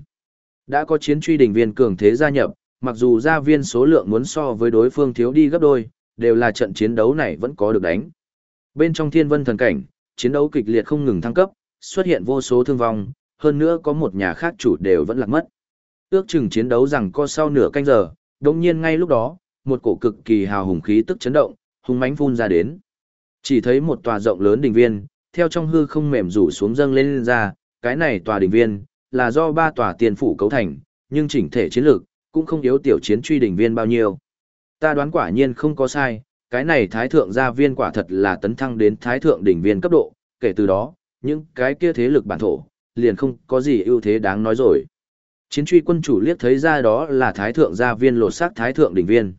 Đã có chiến truy đỉnh viên cường thế gia nhập, mặc dù gia viên số lượng muốn so với đối phương thiếu đi gấp đôi, đều là trận chiến đấu này vẫn có được đánh. Bên trong thiên vân thần cảnh, chiến đấu kịch liệt không ngừng thăng cấp, xuất hiện vô số thương vong, hơn nữa có một nhà khác chủ đều vẫn lạc mất. Ước chừng chiến đấu rằng co sau nửa canh giờ, đồng nhiên ngay lúc đó, một cổ cực kỳ hào hùng khí tức chấn động, hung mãnh phun ra đến. Chỉ thấy một tòa rộng lớn đình viên, theo trong hư không mềm rủ xuống dâng lên, lên ra, cái này tòa đình viên, là do ba tòa tiền phủ cấu thành, nhưng chỉnh thể chiến lược, cũng không yếu tiểu chiến truy đình viên bao nhiêu. Ta đoán quả nhiên không có sai, cái này thái thượng gia viên quả thật là tấn thăng đến thái thượng đỉnh viên cấp độ, kể từ đó, những cái kia thế lực bản thổ, liền không có gì ưu thế đáng nói rồi. Chiến truy quân chủ liếc thấy ra đó là thái thượng gia viên lột xác thái thượng đỉnh viên.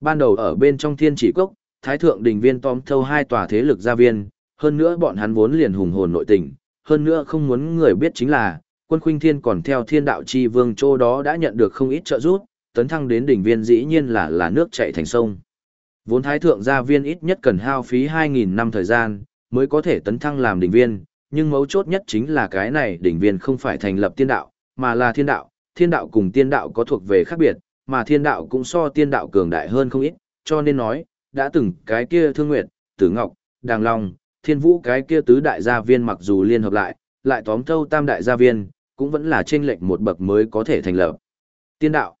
Ban đầu ở bên trong thiên chỉ cốc, thái thượng đỉnh viên tóm thâu hai tòa thế lực gia viên, hơn nữa bọn hắn vốn liền hùng hồn nội tình, hơn nữa không muốn người biết chính là, quân khuynh thiên còn theo thiên đạo chi vương châu đó đã nhận được không ít trợ giúp, tấn thăng đến đỉnh viên dĩ nhiên là là nước chảy thành sông. Vốn thái thượng gia viên ít nhất cần hao phí 2.000 năm thời gian, mới có thể tấn thăng làm đỉnh viên, nhưng mấu chốt nhất chính là cái này đỉnh viên không phải thành lập tiên đạo, mà là thiên đạo, thiên đạo cùng tiên đạo có thuộc về khác biệt, mà thiên đạo cũng so tiên đạo cường đại hơn không ít, cho nên nói, đã từng cái kia thương nguyệt, tử ngọc, đàng long, thiên vũ cái kia tứ đại gia viên mặc dù liên hợp lại, lại tóm thâu tam đại gia viên, cũng vẫn là chênh lệch một bậc mới có thể thành lập. Tiên đạo.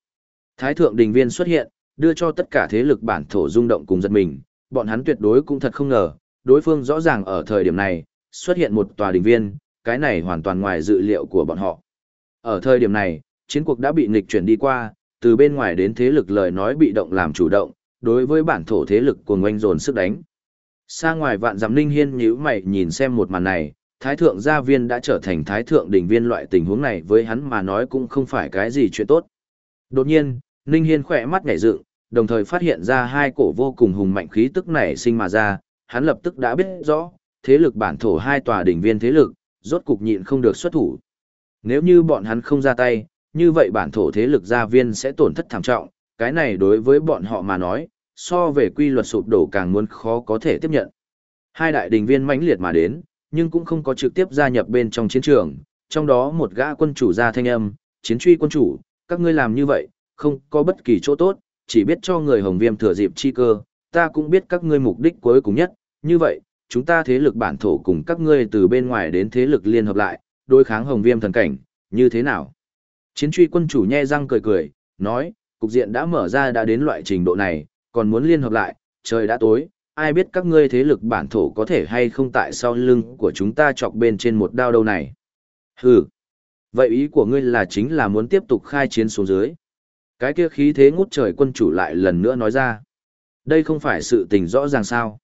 Thái thượng đình viên xuất hiện, đưa cho tất cả thế lực bản thổ rung động cùng giật mình, bọn hắn tuyệt đối cũng thật không ngờ, đối phương rõ ràng ở thời điểm này, xuất hiện một tòa đình viên, cái này hoàn toàn ngoài dự liệu của bọn họ. Ở thời điểm này, chiến cuộc đã bị nghịch chuyển đi qua, từ bên ngoài đến thế lực lời nói bị động làm chủ động, đối với bản thổ thế lực của ngoanh dồn sức đánh. Xa ngoài vạn giám ninh hiên nhíu mày nhìn xem một màn này, thái thượng gia viên đã trở thành thái thượng đỉnh viên loại tình huống này với hắn mà nói cũng không phải cái gì chuyện tốt. Đột nhiên, ninh hiên khỏe mắt nhảy dựng, đồng thời phát hiện ra hai cổ vô cùng hùng mạnh khí tức nảy sinh mà ra, hắn lập tức đã biết rõ, thế lực bản thổ hai tòa đỉnh viên thế lực, rốt cục nhịn không được xuất thủ. Nếu như bọn hắn không ra tay, như vậy bản thổ thế lực gia viên sẽ tổn thất thảm trọng, cái này đối với bọn họ mà nói, so về quy luật sụp đổ càng muốn khó có thể tiếp nhận. Hai đại đình viên mãnh liệt mà đến, nhưng cũng không có trực tiếp gia nhập bên trong chiến trường, trong đó một gã quân chủ ra thanh âm, chiến truy quân chủ, các ngươi làm như vậy, không có bất kỳ chỗ tốt, chỉ biết cho người hồng viêm thừa dịp chi cơ, ta cũng biết các ngươi mục đích cuối cùng nhất, như vậy, chúng ta thế lực bản thổ cùng các ngươi từ bên ngoài đến thế lực liên hợp lại, đối kháng hồng viêm thần cảnh, như thế nào? Chiến truy quân chủ nhe răng cười cười, nói, cục diện đã mở ra đã đến loại trình độ này, còn muốn liên hợp lại, trời đã tối, ai biết các ngươi thế lực bản thổ có thể hay không tại sau lưng của chúng ta chọc bên trên một đao đâu này. Hừ, vậy ý của ngươi là chính là muốn tiếp tục khai chiến xuống dưới. Cái kia khí thế ngút trời quân chủ lại lần nữa nói ra. Đây không phải sự tình rõ ràng sao.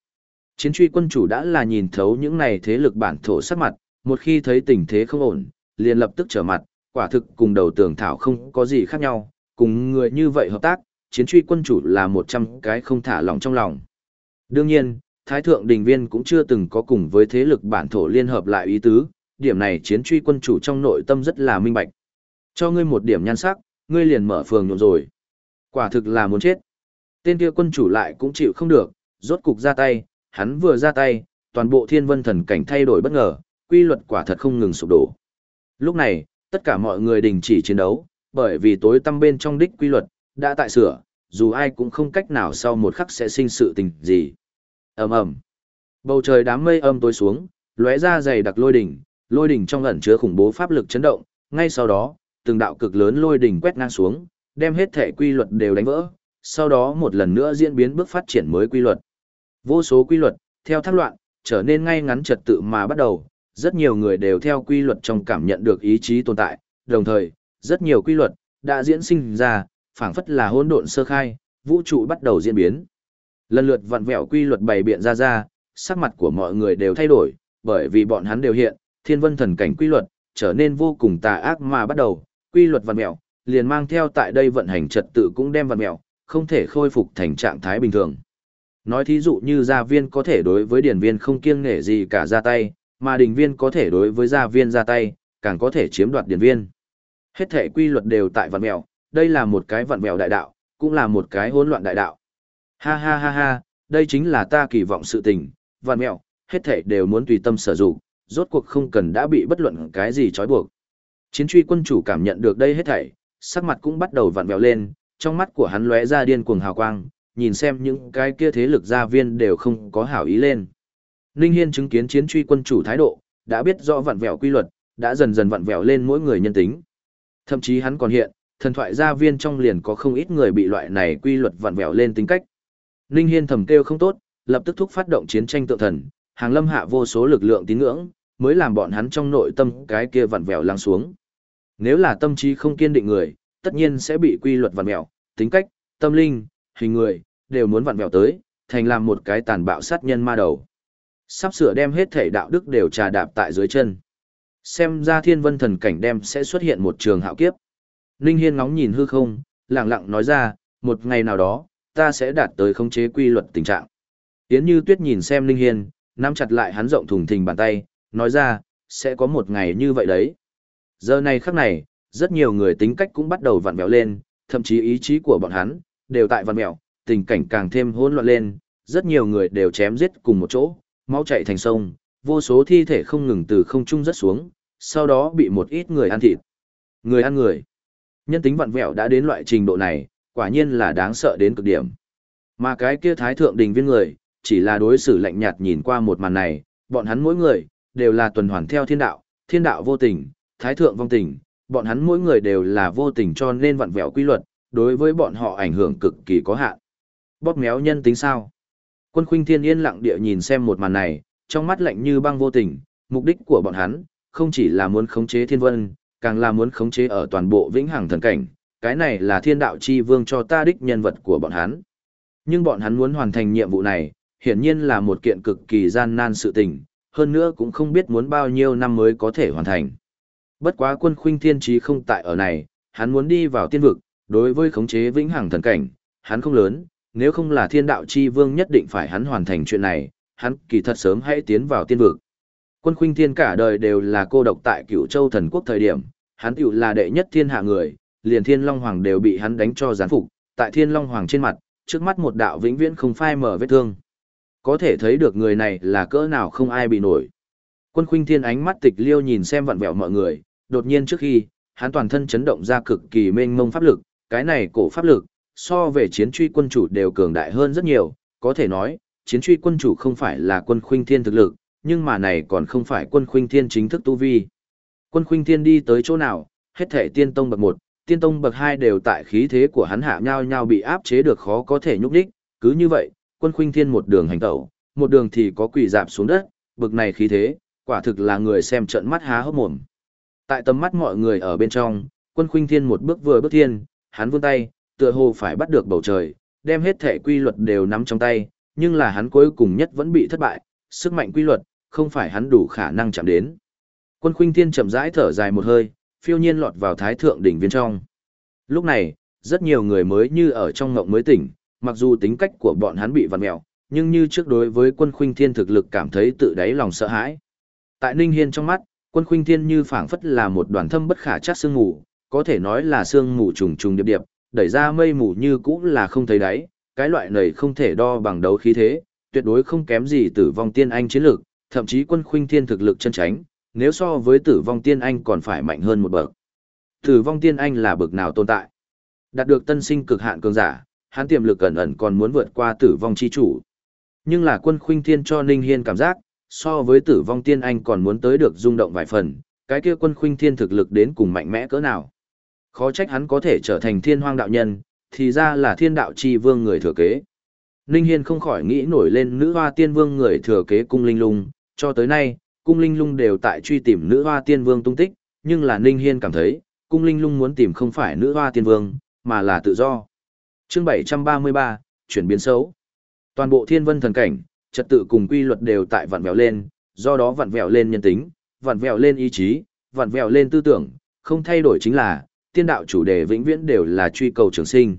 Chiến truy quân chủ đã là nhìn thấu những này thế lực bản thổ sắc mặt, một khi thấy tình thế không ổn, liền lập tức trở mặt, quả thực cùng đầu tường thảo không có gì khác nhau, cùng người như vậy hợp tác, chiến truy quân chủ là một trăm cái không thả lòng trong lòng. Đương nhiên, Thái Thượng Đình Viên cũng chưa từng có cùng với thế lực bản thổ liên hợp lại ý tứ, điểm này chiến truy quân chủ trong nội tâm rất là minh bạch. Cho ngươi một điểm nhan sắc, ngươi liền mở phường nhộn rồi. Quả thực là muốn chết. Tên kia quân chủ lại cũng chịu không được, rốt cục ra tay, hắn vừa ra tay, toàn bộ thiên vân thần cảnh thay đổi bất ngờ, quy luật quả thật không ngừng sụp đổ. Lúc này, tất cả mọi người đình chỉ chiến đấu, bởi vì tối tăm bên trong đích quy luật, đã tại sửa, dù ai cũng không cách nào sau một khắc sẽ sinh sự tình gì. ầm ầm Bầu trời đám mây âm tối xuống, lóe ra dày đặc lôi đỉnh, lôi đỉnh trong ẩn chứa khủng bố pháp lực chấn động, ngay sau đó, từng đạo cực lớn lôi đỉnh quét ngang xuống, đem hết thể quy luật đều đánh vỡ, sau đó một lần nữa diễn biến bước phát triển mới quy luật. Vô số quy luật, theo thác loạn, trở nên ngay ngắn trật tự mà bắt đầu, rất nhiều người đều theo quy luật trong cảm nhận được ý chí tồn tại, đồng thời, rất nhiều quy luật đã diễn sinh ra, phảng phất là hỗn độn sơ khai, vũ trụ bắt đầu diễn biến. Lần lượt vặn vẹo quy luật bày biện ra ra, sắc mặt của mọi người đều thay đổi, bởi vì bọn hắn đều hiện, thiên vân thần cảnh quy luật, trở nên vô cùng tà ác mà bắt đầu, quy luật vặn vẹo, liền mang theo tại đây vận hành trật tự cũng đem vặn vẹo, không thể khôi phục thành trạng thái bình thường. Nói thí dụ như gia viên có thể đối với điển viên không kiêng nể gì cả ra tay, mà đình viên có thể đối với gia viên ra tay, càng có thể chiếm đoạt điển viên. Hết thể quy luật đều tại vạn mèo, đây là một cái vạn mèo đại đạo, cũng là một cái hỗn loạn đại đạo. Ha ha ha ha, đây chính là ta kỳ vọng sự tình, vạn mèo, hết thể đều muốn tùy tâm sở dụng, rốt cuộc không cần đã bị bất luận cái gì trói buộc. Chiến truy quân chủ cảm nhận được đây hết thảy, sắc mặt cũng bắt đầu vặn vẹo lên, trong mắt của hắn lóe ra điên cuồng hào quang, nhìn xem những cái kia thế lực gia viên đều không có hảo ý lên. Ninh Hiên chứng kiến chiến truy quân chủ thái độ, đã biết rõ vặn vẹo quy luật, đã dần dần vặn vẹo lên mỗi người nhân tính. Thậm chí hắn còn hiện, thần thoại gia viên trong liền có không ít người bị loại này quy luật vặn vẹo lên tính cách. Ninh Hiên thầm kêu không tốt, lập tức thúc phát động chiến tranh tự thần, hàng lâm hạ vô số lực lượng tín ngưỡng, mới làm bọn hắn trong nội tâm cái kia vặn vẹo lắng xuống. Nếu là tâm trí không kiên định người, tất nhiên sẽ bị quy luật vặn vẹo, tính cách, tâm linh, hình người, đều muốn vặn vẹo tới, thành làm một cái tàn bạo sát nhân ma đầu. Sắp sửa đem hết thể đạo đức đều trà đạp tại dưới chân. Xem ra thiên vân thần cảnh đem sẽ xuất hiện một trường hạo kiếp. Ninh Hiên ngóng nhìn hư không, lặng lặng nói ra, một ngày nào đó, ta sẽ đạt tới khống chế quy luật tình trạng. Yến Như Tuyết nhìn xem Ninh Hiên, nắm chặt lại hắn rộng thùng thình bàn tay, nói ra, sẽ có một ngày như vậy đấy. Giờ này khắc này, rất nhiều người tính cách cũng bắt đầu vặn vẹo lên, thậm chí ý chí của bọn hắn, đều tại vặn vẹo, tình cảnh càng thêm hỗn loạn lên, rất nhiều người đều chém giết cùng một chỗ, máu chảy thành sông, vô số thi thể không ngừng từ không trung rớt xuống, sau đó bị một ít người ăn thịt. Người ăn người. Nhân tính vặn vẹo đã đến loại trình độ này, quả nhiên là đáng sợ đến cực điểm. Mà cái kia thái thượng đình viên người, chỉ là đối xử lạnh nhạt nhìn qua một màn này, bọn hắn mỗi người, đều là tuần hoàn theo thiên đạo, thiên đạo vô tình, thái thượng vong tình, bọn hắn mỗi người đều là vô tình cho nên vặn vẹo quy luật, đối với bọn họ ảnh hưởng cực kỳ có hạn. Bóp méo nhân tính sao? Quân khuynh thiên yên lặng địa nhìn xem một màn này, trong mắt lạnh như băng vô tình, mục đích của bọn hắn, không chỉ là muốn khống chế thiên vân, càng là muốn khống chế ở toàn bộ vĩnh hằng thần cảnh, cái này là thiên đạo chi vương cho ta đích nhân vật của bọn hắn. Nhưng bọn hắn muốn hoàn thành nhiệm vụ này, hiển nhiên là một kiện cực kỳ gian nan sự tình, hơn nữa cũng không biết muốn bao nhiêu năm mới có thể hoàn thành. Bất quá quân khuynh thiên trí không tại ở này, hắn muốn đi vào tiên vực, đối với khống chế vĩnh hằng thần cảnh, hắn không lớn, nếu không là thiên đạo chi vương nhất định phải hắn hoàn thành chuyện này, hắn kỳ thật sớm hãy tiến vào tiên vực. Quân khuynh thiên cả đời đều là cô độc tại cựu châu thần quốc thời điểm, hắn tiểu là đệ nhất thiên hạ người, liền thiên long hoàng đều bị hắn đánh cho gián phục, tại thiên long hoàng trên mặt, trước mắt một đạo vĩnh viễn không phai mở vết thương. Có thể thấy được người này là cỡ nào không ai bị nổi. Quân khuynh thiên ánh mắt tịch liêu nhìn xem vặn vẹo mọi người, đột nhiên trước khi, hắn toàn thân chấn động ra cực kỳ mênh mông pháp lực, cái này cổ pháp lực, so về chiến truy quân chủ đều cường đại hơn rất nhiều, có thể nói, chiến truy quân chủ không phải là quân khuynh thiên thực lực, nhưng mà này còn không phải quân khuynh thiên chính thức tu vi. Quân khuynh thiên đi tới chỗ nào, hết thể tiên tông bậc 1, tiên tông bậc 2 đều tại khí thế của hắn hạ nhau nhau bị áp chế được khó có thể nhúc đích, cứ như vậy, quân khuynh thiên một đường hành tẩu, một đường thì có quỷ dạp xuống đất, bực này khí thế, quả thực là người xem trận mắt há hốc mồm. Tại tầm mắt mọi người ở bên trong, quân khuynh thiên một bước vừa bước thiên, hắn vươn tay, tựa hồ phải bắt được bầu trời, đem hết thể quy luật đều nắm trong tay, nhưng là hắn cuối cùng nhất vẫn bị thất bại, sức mạnh quy luật, không phải hắn đủ khả năng chạm đến. Quân khuynh thiên chậm rãi thở dài một hơi, phiêu nhiên lọt vào thái thượng đỉnh viên trong. Lúc này, rất nhiều người mới như ở trong ngộng mới tỉnh, mặc dù tính cách của bọn hắn bị vặn mèo, nhưng như trước đối với quân khuynh thiên thực lực cảm thấy tự đáy lòng sợ hãi. Tại Ninh Hiên trong mắt, quân khuynh thiên như phảng phất là một đoàn thâm bất khả chắc sương mù, có thể nói là sương mù trùng trùng điệp điệp, đẩy ra mây mù như cũ là không thấy đáy, cái loại này không thể đo bằng đấu khí thế, tuyệt đối không kém gì tử vong tiên anh chiến lực, thậm chí quân khuynh thiên thực lực chân tránh, nếu so với tử vong tiên anh còn phải mạnh hơn một bậc. Tử vong tiên anh là bậc nào tồn tại? Đạt được tân sinh cực hạn cường giả, hắn tiềm lực ẩn ẩn còn muốn vượt qua tử vong chi chủ. Nhưng là quân khuynh thiên cho Ninh Hiên cảm giác, so với tử vong tiên anh còn muốn tới được rung động vài phần, cái kia quân khuynh thiên thực lực đến cùng mạnh mẽ cỡ nào. Khó trách hắn có thể trở thành thiên hoang đạo nhân, thì ra là thiên đạo chi vương người thừa kế. Ninh Hiên không khỏi nghĩ nổi lên nữ hoa tiên vương người thừa kế cung linh lung, cho tới nay, cung linh lung đều tại truy tìm nữ hoa tiên vương tung tích, nhưng là Ninh Hiên cảm thấy, cung linh lung muốn tìm không phải nữ hoa tiên vương, mà là tự do. Chương 733, chuyển biến xấu. Toàn bộ thiên vân thần cảnh, trật tự cùng quy luật đều tại vặn vẹo lên, do đó vặn vẹo lên nhân tính, vặn vẹo lên ý chí, vặn vẹo lên tư tưởng, không thay đổi chính là, tiên đạo chủ đề vĩnh viễn đều là truy cầu trường sinh.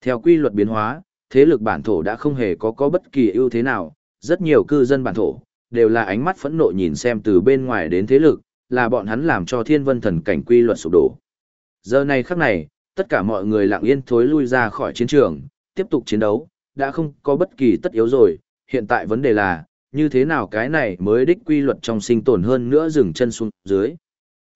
Theo quy luật biến hóa, thế lực bản thổ đã không hề có có bất kỳ ưu thế nào, rất nhiều cư dân bản thổ, đều là ánh mắt phẫn nộ nhìn xem từ bên ngoài đến thế lực, là bọn hắn làm cho thiên vân thần cảnh quy luật sụp đổ. Giờ này khắc này, tất cả mọi người lặng yên thối lui ra khỏi chiến trường, tiếp tục chiến đấu, đã không có bất kỳ tất yếu rồi, hiện tại vấn đề là, như thế nào cái này mới đích quy luật trong sinh tồn hơn nữa dừng chân xuống dưới.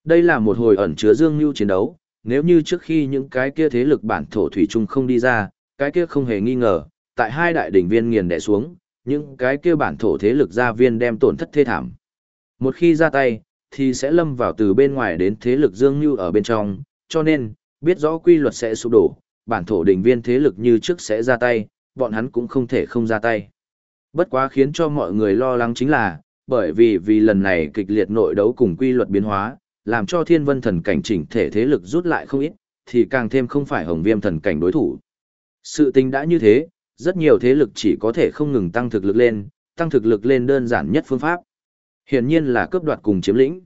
Đây là một hồi ẩn chứa dương lưu chiến đấu, nếu như trước khi những cái kia thế lực bản thổ thủy chung không đi ra, cái kia không hề nghi ngờ, tại hai đại đỉnh viên nghiền đè xuống, những cái kia bản thổ thế lực gia viên đem tổn thất thê thảm. Một khi ra tay, thì sẽ lâm vào từ bên ngoài đến thế lực dương như ở bên trong, cho nên, biết rõ quy luật sẽ sụp đổ, bản thổ đỉnh viên thế lực như trước sẽ ra tay, bọn hắn cũng không thể không ra tay. Bất quá khiến cho mọi người lo lắng chính là, bởi vì vì lần này kịch liệt nội đấu cùng quy luật biến hóa, làm cho thiên vân thần cảnh chỉnh thể thế lực rút lại không ít, thì càng thêm không phải hồng viêm thần cảnh đối thủ. Sự tình đã như thế, rất nhiều thế lực chỉ có thể không ngừng tăng thực lực lên, tăng thực lực lên đơn giản nhất phương pháp. Hiển nhiên là cướp đoạt cùng chiếm lĩnh.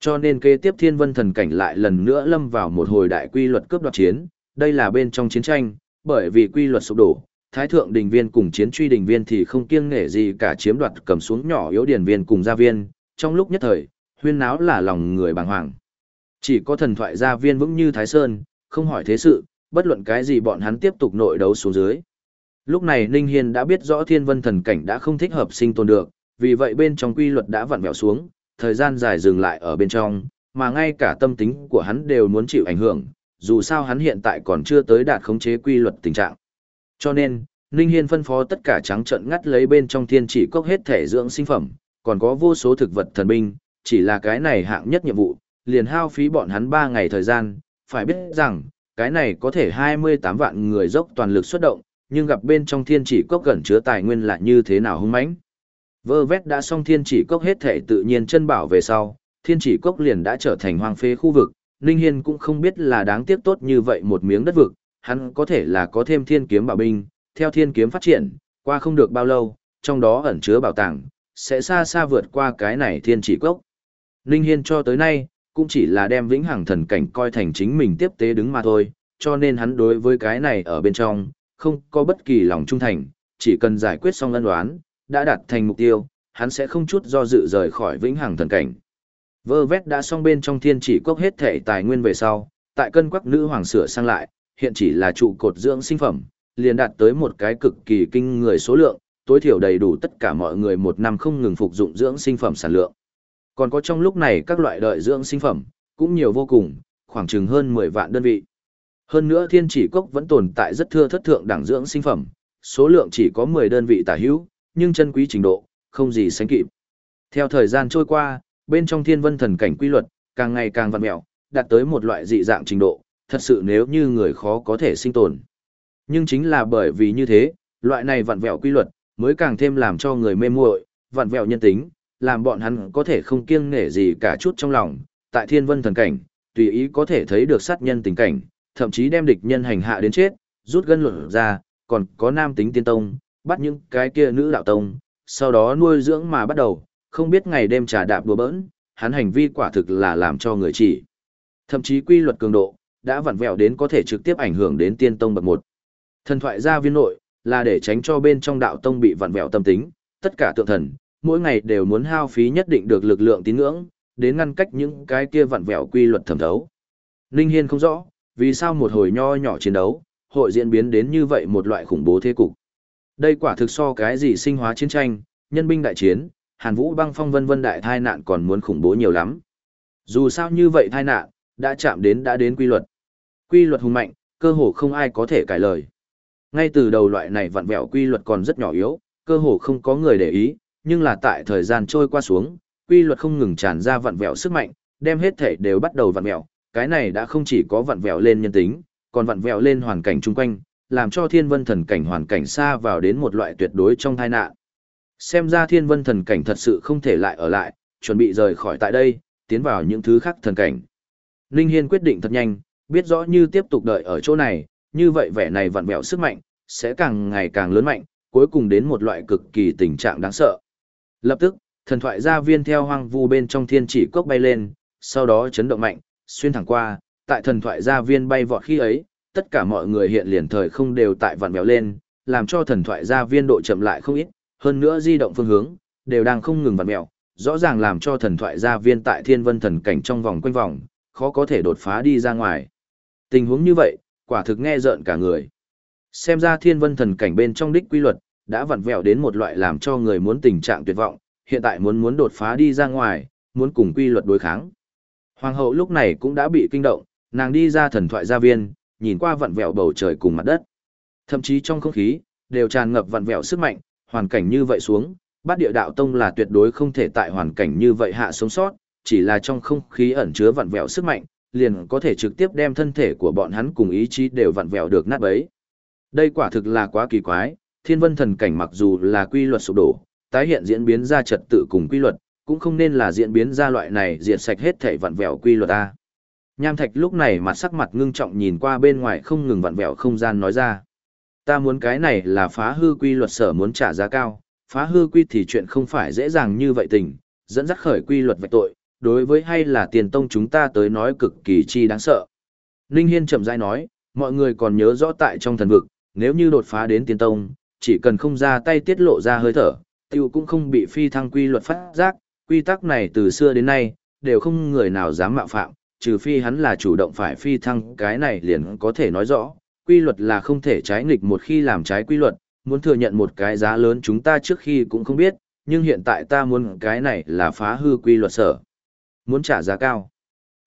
Cho nên kế tiếp thiên vân thần cảnh lại lần nữa lâm vào một hồi đại quy luật cướp đoạt chiến, đây là bên trong chiến tranh, bởi vì quy luật sụp đổ, thái thượng đình viên cùng chiến truy đình viên thì không kiêng nể gì cả chiếm đoạt cầm xuống nhỏ yếu điển viên cùng gia viên, trong lúc nhất thời, huyên náo là lòng người bàng hoàng. Chỉ có thần thoại gia viên vững như Thái Sơn, không hỏi thế sự, bất luận cái gì bọn hắn tiếp tục nội đấu xuống dưới. Lúc này Ninh Hiên đã biết rõ thiên vân thần cảnh đã không thích hợp sinh tồn được, vì vậy bên trong quy luật đã vặn vẹo xuống, thời gian dài dừng lại ở bên trong, mà ngay cả tâm tính của hắn đều muốn chịu ảnh hưởng, dù sao hắn hiện tại còn chưa tới đạt khống chế quy luật tình trạng. Cho nên, Ninh Hiên phân phó tất cả trắng trận ngắt lấy bên trong thiên chỉ cốc hết thể dưỡng sinh phẩm, còn có vô số thực vật thần binh, chỉ là cái này hạng nhất nhiệm vụ, liền hao phí bọn hắn 3 ngày thời gian, phải biết rằng, cái này có thể 28 vạn người dốc toàn lực xuất động, nhưng gặp bên trong thiên chỉ cốc gần chứa tài nguyên là như thế nào hung mãnh. Vơ vét đã xong thiên chỉ cốc hết thể tự nhiên chân bảo về sau, thiên chỉ cốc liền đã trở thành hoang phế khu vực, Ninh Hiên cũng không biết là đáng tiếc tốt như vậy một miếng đất vực, hắn có thể là có thêm thiên kiếm bảo binh, theo thiên kiếm phát triển, qua không được bao lâu, trong đó ẩn chứa bảo tàng, sẽ xa xa vượt qua cái này thiên chỉ cốc. Ninh Hiên cho tới nay, cũng chỉ là đem vĩnh hằng thần cảnh coi thành chính mình tiếp tế đứng mà thôi, cho nên hắn đối với cái này ở bên trong, không có bất kỳ lòng trung thành, chỉ cần giải quyết xong ân đoán, đã đạt thành mục tiêu, hắn sẽ không chút do dự rời khỏi vĩnh hằng thần cảnh. Vơ vét đã xong bên trong thiên chỉ cốc hết thể tài nguyên về sau, tại cân quắc nữ hoàng sửa sang lại, hiện chỉ là trụ cột dưỡng sinh phẩm, liền đạt tới một cái cực kỳ kinh người số lượng, tối thiểu đầy đủ tất cả mọi người một năm không ngừng phục dụng dưỡng sinh phẩm sản lượng. Còn có trong lúc này các loại đợi dưỡng sinh phẩm, cũng nhiều vô cùng, khoảng chừng hơn 10 vạn đơn vị. Hơn nữa thiên chỉ cốc vẫn tồn tại rất thưa thất thượng đẳng dưỡng sinh phẩm, số lượng chỉ có 10 đơn vị tả hữu, nhưng chân quý trình độ, không gì sánh kịp. Theo thời gian trôi qua, bên trong thiên vân thần cảnh quy luật, càng ngày càng vặn mẹo, đạt tới một loại dị dạng trình độ, thật sự nếu như người khó có thể sinh tồn. Nhưng chính là bởi vì như thế, loại này vặn vẹo quy luật, mới càng thêm làm cho người mê muội, vặn vẹo nhân tính, làm bọn hắn có thể không kiêng nể gì cả chút trong lòng, tại thiên vân thần cảnh, tùy ý có thể thấy được sát nhân tình cảnh, thậm chí đem địch nhân hành hạ đến chết, rút gân luận ra, còn có nam tính tiên tông, bắt những cái kia nữ đạo tông, sau đó nuôi dưỡng mà bắt đầu, không biết ngày đêm trà đạp đùa bỡn, hắn hành vi quả thực là làm cho người chỉ. Thậm chí quy luật cường độ, đã vặn vẹo đến có thể trực tiếp ảnh hưởng đến tiên tông bậc một. Thần thoại gia viên nội, là để tránh cho bên trong đạo tông bị vặn vẹo tâm tính, tất cả tượng thần, mỗi ngày đều muốn hao phí nhất định được lực lượng tín ngưỡng, đến ngăn cách những cái kia vặn vẹo quy luật thẩm thấu. Ninh Hiên không rõ, vì sao một hồi nho nhỏ chiến đấu, hội diễn biến đến như vậy một loại khủng bố thế cục. Đây quả thực so cái gì sinh hóa chiến tranh, nhân binh đại chiến, Hàn Vũ băng phong vân vân đại tai nạn còn muốn khủng bố nhiều lắm. Dù sao như vậy tai nạn, đã chạm đến đã đến quy luật. Quy luật hùng mạnh, cơ hồ không ai có thể cãi lời. Ngay từ đầu loại này vặn vẹo quy luật còn rất nhỏ yếu, cơ hồ không có người để ý, nhưng là tại thời gian trôi qua xuống, quy luật không ngừng tràn ra vặn vẹo sức mạnh, đem hết thể đều bắt đầu vặn vẹo, cái này đã không chỉ có vặn vẹo lên nhân tính, còn vặn vẹo lên hoàn cảnh chung quanh, làm cho thiên vân thần cảnh hoàn cảnh xa vào đến một loại tuyệt đối trong tai nạn. Xem ra thiên vân thần cảnh thật sự không thể lại ở lại, chuẩn bị rời khỏi tại đây, tiến vào những thứ khác thần cảnh. Ninh Hiên quyết định thật nhanh, biết rõ như tiếp tục đợi ở chỗ này, như vậy vẻ này vặn vẹo sức mạnh, sẽ càng ngày càng lớn mạnh, cuối cùng đến một loại cực kỳ tình trạng đáng sợ. Lập tức, thần thoại gia viên theo hoang vu bên trong thiên chỉ cốc bay lên, sau đó chấn động mạnh, xuyên thẳng qua, tại thần thoại gia viên bay vọt khi ấy, tất cả mọi người hiện liền thời không đều tại vặn béo lên, làm cho thần thoại gia viên độ chậm lại không ít, hơn nữa di động phương hướng, đều đang không ngừng vặn mèo rõ ràng làm cho thần thoại gia viên tại thiên vân thần cảnh trong vòng quanh vòng, khó có thể đột phá đi ra ngoài. Tình huống như vậy, quả thực nghe rợn cả người. Xem ra thiên vân thần cảnh bên trong đích quy luật, đã vặn vẹo đến một loại làm cho người muốn tình trạng tuyệt vọng, hiện tại muốn muốn đột phá đi ra ngoài, muốn cùng quy luật đối kháng. Hoàng hậu lúc này cũng đã bị kinh động, nàng đi ra thần thoại gia viên, nhìn qua vặn vẹo bầu trời cùng mặt đất. Thậm chí trong không khí, đều tràn ngập vặn vẹo sức mạnh, hoàn cảnh như vậy xuống, bát địa đạo tông là tuyệt đối không thể tại hoàn cảnh như vậy hạ sống sót, chỉ là trong không khí ẩn chứa vặn vẹo sức mạnh, liền có thể trực tiếp đem thân thể của bọn hắn cùng ý chí đều vặn vẹo được nát bấy. Đây quả thực là quá kỳ quái, thiên vân thần cảnh mặc dù là quy luật sụp đổ, tái hiện diễn biến ra trật tự cùng quy luật, cũng không nên là diễn biến ra loại này diệt sạch hết thể vặn vẹo quy luật a. Nham Thạch lúc này mặt sắc mặt ngưng trọng nhìn qua bên ngoài không ngừng vặn vẹo không gian nói ra. Ta muốn cái này là phá hư quy luật sở muốn trả giá cao, phá hư quy thì chuyện không phải dễ dàng như vậy tình, dẫn dắt khởi quy luật vạch tội, đối với hay là tiền tông chúng ta tới nói cực kỳ chi đáng sợ. Ninh Hiên chậm rãi nói, mọi người còn nhớ rõ tại trong thần vực, nếu như đột phá đến tiền tông, chỉ cần không ra tay tiết lộ ra hơi thở, tiêu cũng không bị phi thăng quy luật phát giác, quy tắc này từ xưa đến nay, đều không người nào dám mạo phạm, trừ phi hắn là chủ động phải phi thăng cái này liền có thể nói rõ, quy luật là không thể trái nghịch một khi làm trái quy luật, muốn thừa nhận một cái giá lớn chúng ta trước khi cũng không biết, nhưng hiện tại ta muốn cái này là phá hư quy luật sở. Muốn trả giá cao.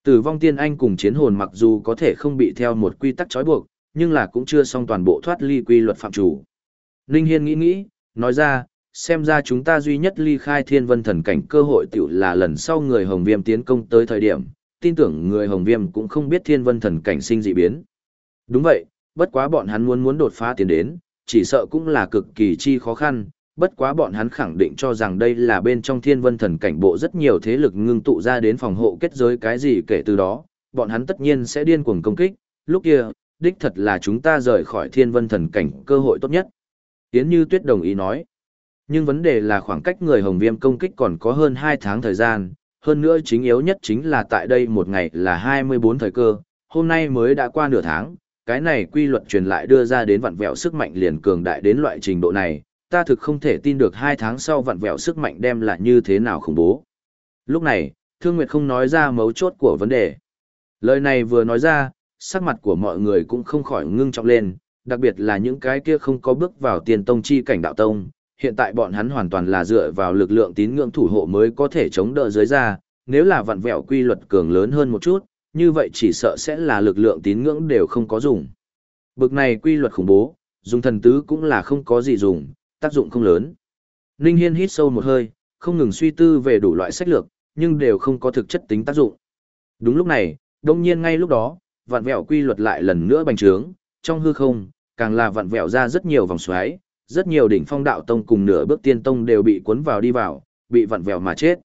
Tử vong tiên anh cùng chiến hồn mặc dù có thể không bị theo một quy tắc trói buộc, nhưng là cũng chưa xong toàn bộ thoát ly quy luật phạm chủ. Ninh Hiên nghĩ nghĩ, nói ra, xem ra chúng ta duy nhất ly khai thiên vân thần cảnh cơ hội tiểu là lần sau người Hồng Viêm tiến công tới thời điểm, tin tưởng người Hồng Viêm cũng không biết thiên vân thần cảnh sinh dị biến. Đúng vậy, bất quá bọn hắn muốn muốn đột phá tiến đến, chỉ sợ cũng là cực kỳ chi khó khăn, bất quá bọn hắn khẳng định cho rằng đây là bên trong thiên vân thần cảnh bộ rất nhiều thế lực ngưng tụ ra đến phòng hộ kết giới cái gì kể từ đó, bọn hắn tất nhiên sẽ điên cuồng công kích, lúc kia, đích thật là chúng ta rời khỏi thiên vân thần cảnh cơ hội tốt nhất. Yến Như Tuyết đồng ý nói. Nhưng vấn đề là khoảng cách người Hồng Viêm công kích còn có hơn 2 tháng thời gian, hơn nữa chính yếu nhất chính là tại đây một ngày là 24 thời cơ, hôm nay mới đã qua nửa tháng, cái này quy luật truyền lại đưa ra đến vặn vẹo sức mạnh liền cường đại đến loại trình độ này, ta thực không thể tin được 2 tháng sau vặn vẹo sức mạnh đem lại như thế nào khủng bố. Lúc này, Thương Nguyệt không nói ra mấu chốt của vấn đề. Lời này vừa nói ra, sắc mặt của mọi người cũng không khỏi ngưng trọng lên, đặc biệt là những cái kia không có bước vào tiền tông chi cảnh đạo tông, hiện tại bọn hắn hoàn toàn là dựa vào lực lượng tín ngưỡng thủ hộ mới có thể chống đỡ dưới ra, nếu là vặn vẹo quy luật cường lớn hơn một chút, như vậy chỉ sợ sẽ là lực lượng tín ngưỡng đều không có dùng. Bực này quy luật khủng bố, dùng thần tứ cũng là không có gì dùng, tác dụng không lớn. Ninh Hiên hít sâu một hơi, không ngừng suy tư về đủ loại sách lược, nhưng đều không có thực chất tính tác dụng. Đúng lúc này, đông nhiên ngay lúc đó, vạn vẹo quy luật lại lần nữa bành trướng, trong hư không, càng là vặn vẹo ra rất nhiều vòng xoáy, rất nhiều đỉnh phong đạo tông cùng nửa bước tiên tông đều bị cuốn vào đi vào, bị vặn vẹo mà chết.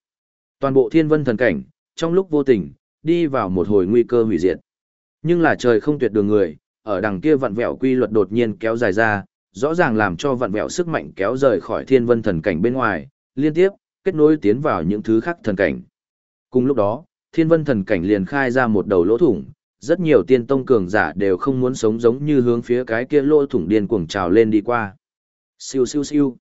Toàn bộ thiên vân thần cảnh, trong lúc vô tình, đi vào một hồi nguy cơ hủy diệt. Nhưng là trời không tuyệt đường người, ở đằng kia vặn vẹo quy luật đột nhiên kéo dài ra, rõ ràng làm cho vặn vẹo sức mạnh kéo rời khỏi thiên vân thần cảnh bên ngoài, liên tiếp, kết nối tiến vào những thứ khác thần cảnh. Cùng lúc đó, thiên vân thần cảnh liền khai ra một đầu lỗ thủng, rất nhiều tiên tông cường giả đều không muốn sống giống như hướng phía cái kia lỗ thủng điên cuồng trào lên đi qua. Siêu siêu siêu.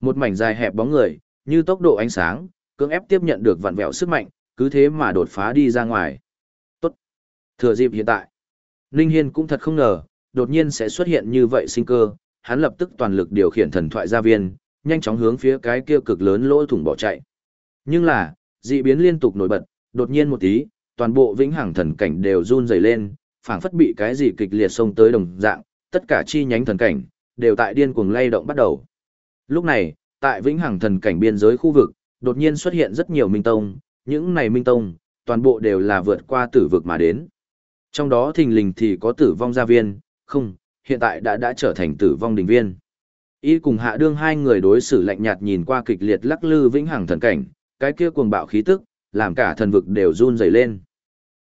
Một mảnh dài hẹp bóng người, như tốc độ ánh sáng, cưỡng ép tiếp nhận được vặn vẹo sức mạnh, cứ thế mà đột phá đi ra ngoài. Tốt. Thừa dịp hiện tại. Ninh Hiên cũng thật không ngờ, đột nhiên sẽ xuất hiện như vậy sinh cơ, hắn lập tức toàn lực điều khiển thần thoại gia viên, nhanh chóng hướng phía cái kia cực lớn lỗ thủng bỏ chạy. Nhưng là, dị biến liên tục nổi bật, đột nhiên một tí, toàn bộ vĩnh hằng thần cảnh đều run rẩy lên, phảng phất bị cái gì kịch liệt xông tới đồng dạng, tất cả chi nhánh thần cảnh đều tại điên cuồng lay động bắt đầu. Lúc này, tại vĩnh hằng thần cảnh biên giới khu vực, đột nhiên xuất hiện rất nhiều minh tông, những này minh tông, toàn bộ đều là vượt qua tử vực mà đến. Trong đó thình lình thì có tử vong gia viên, không, hiện tại đã đã trở thành tử vong đình viên. Y cùng hạ đương hai người đối xử lạnh nhạt nhìn qua kịch liệt lắc lư vĩnh hằng thần cảnh, cái kia cuồng bạo khí tức, làm cả thần vực đều run rẩy lên.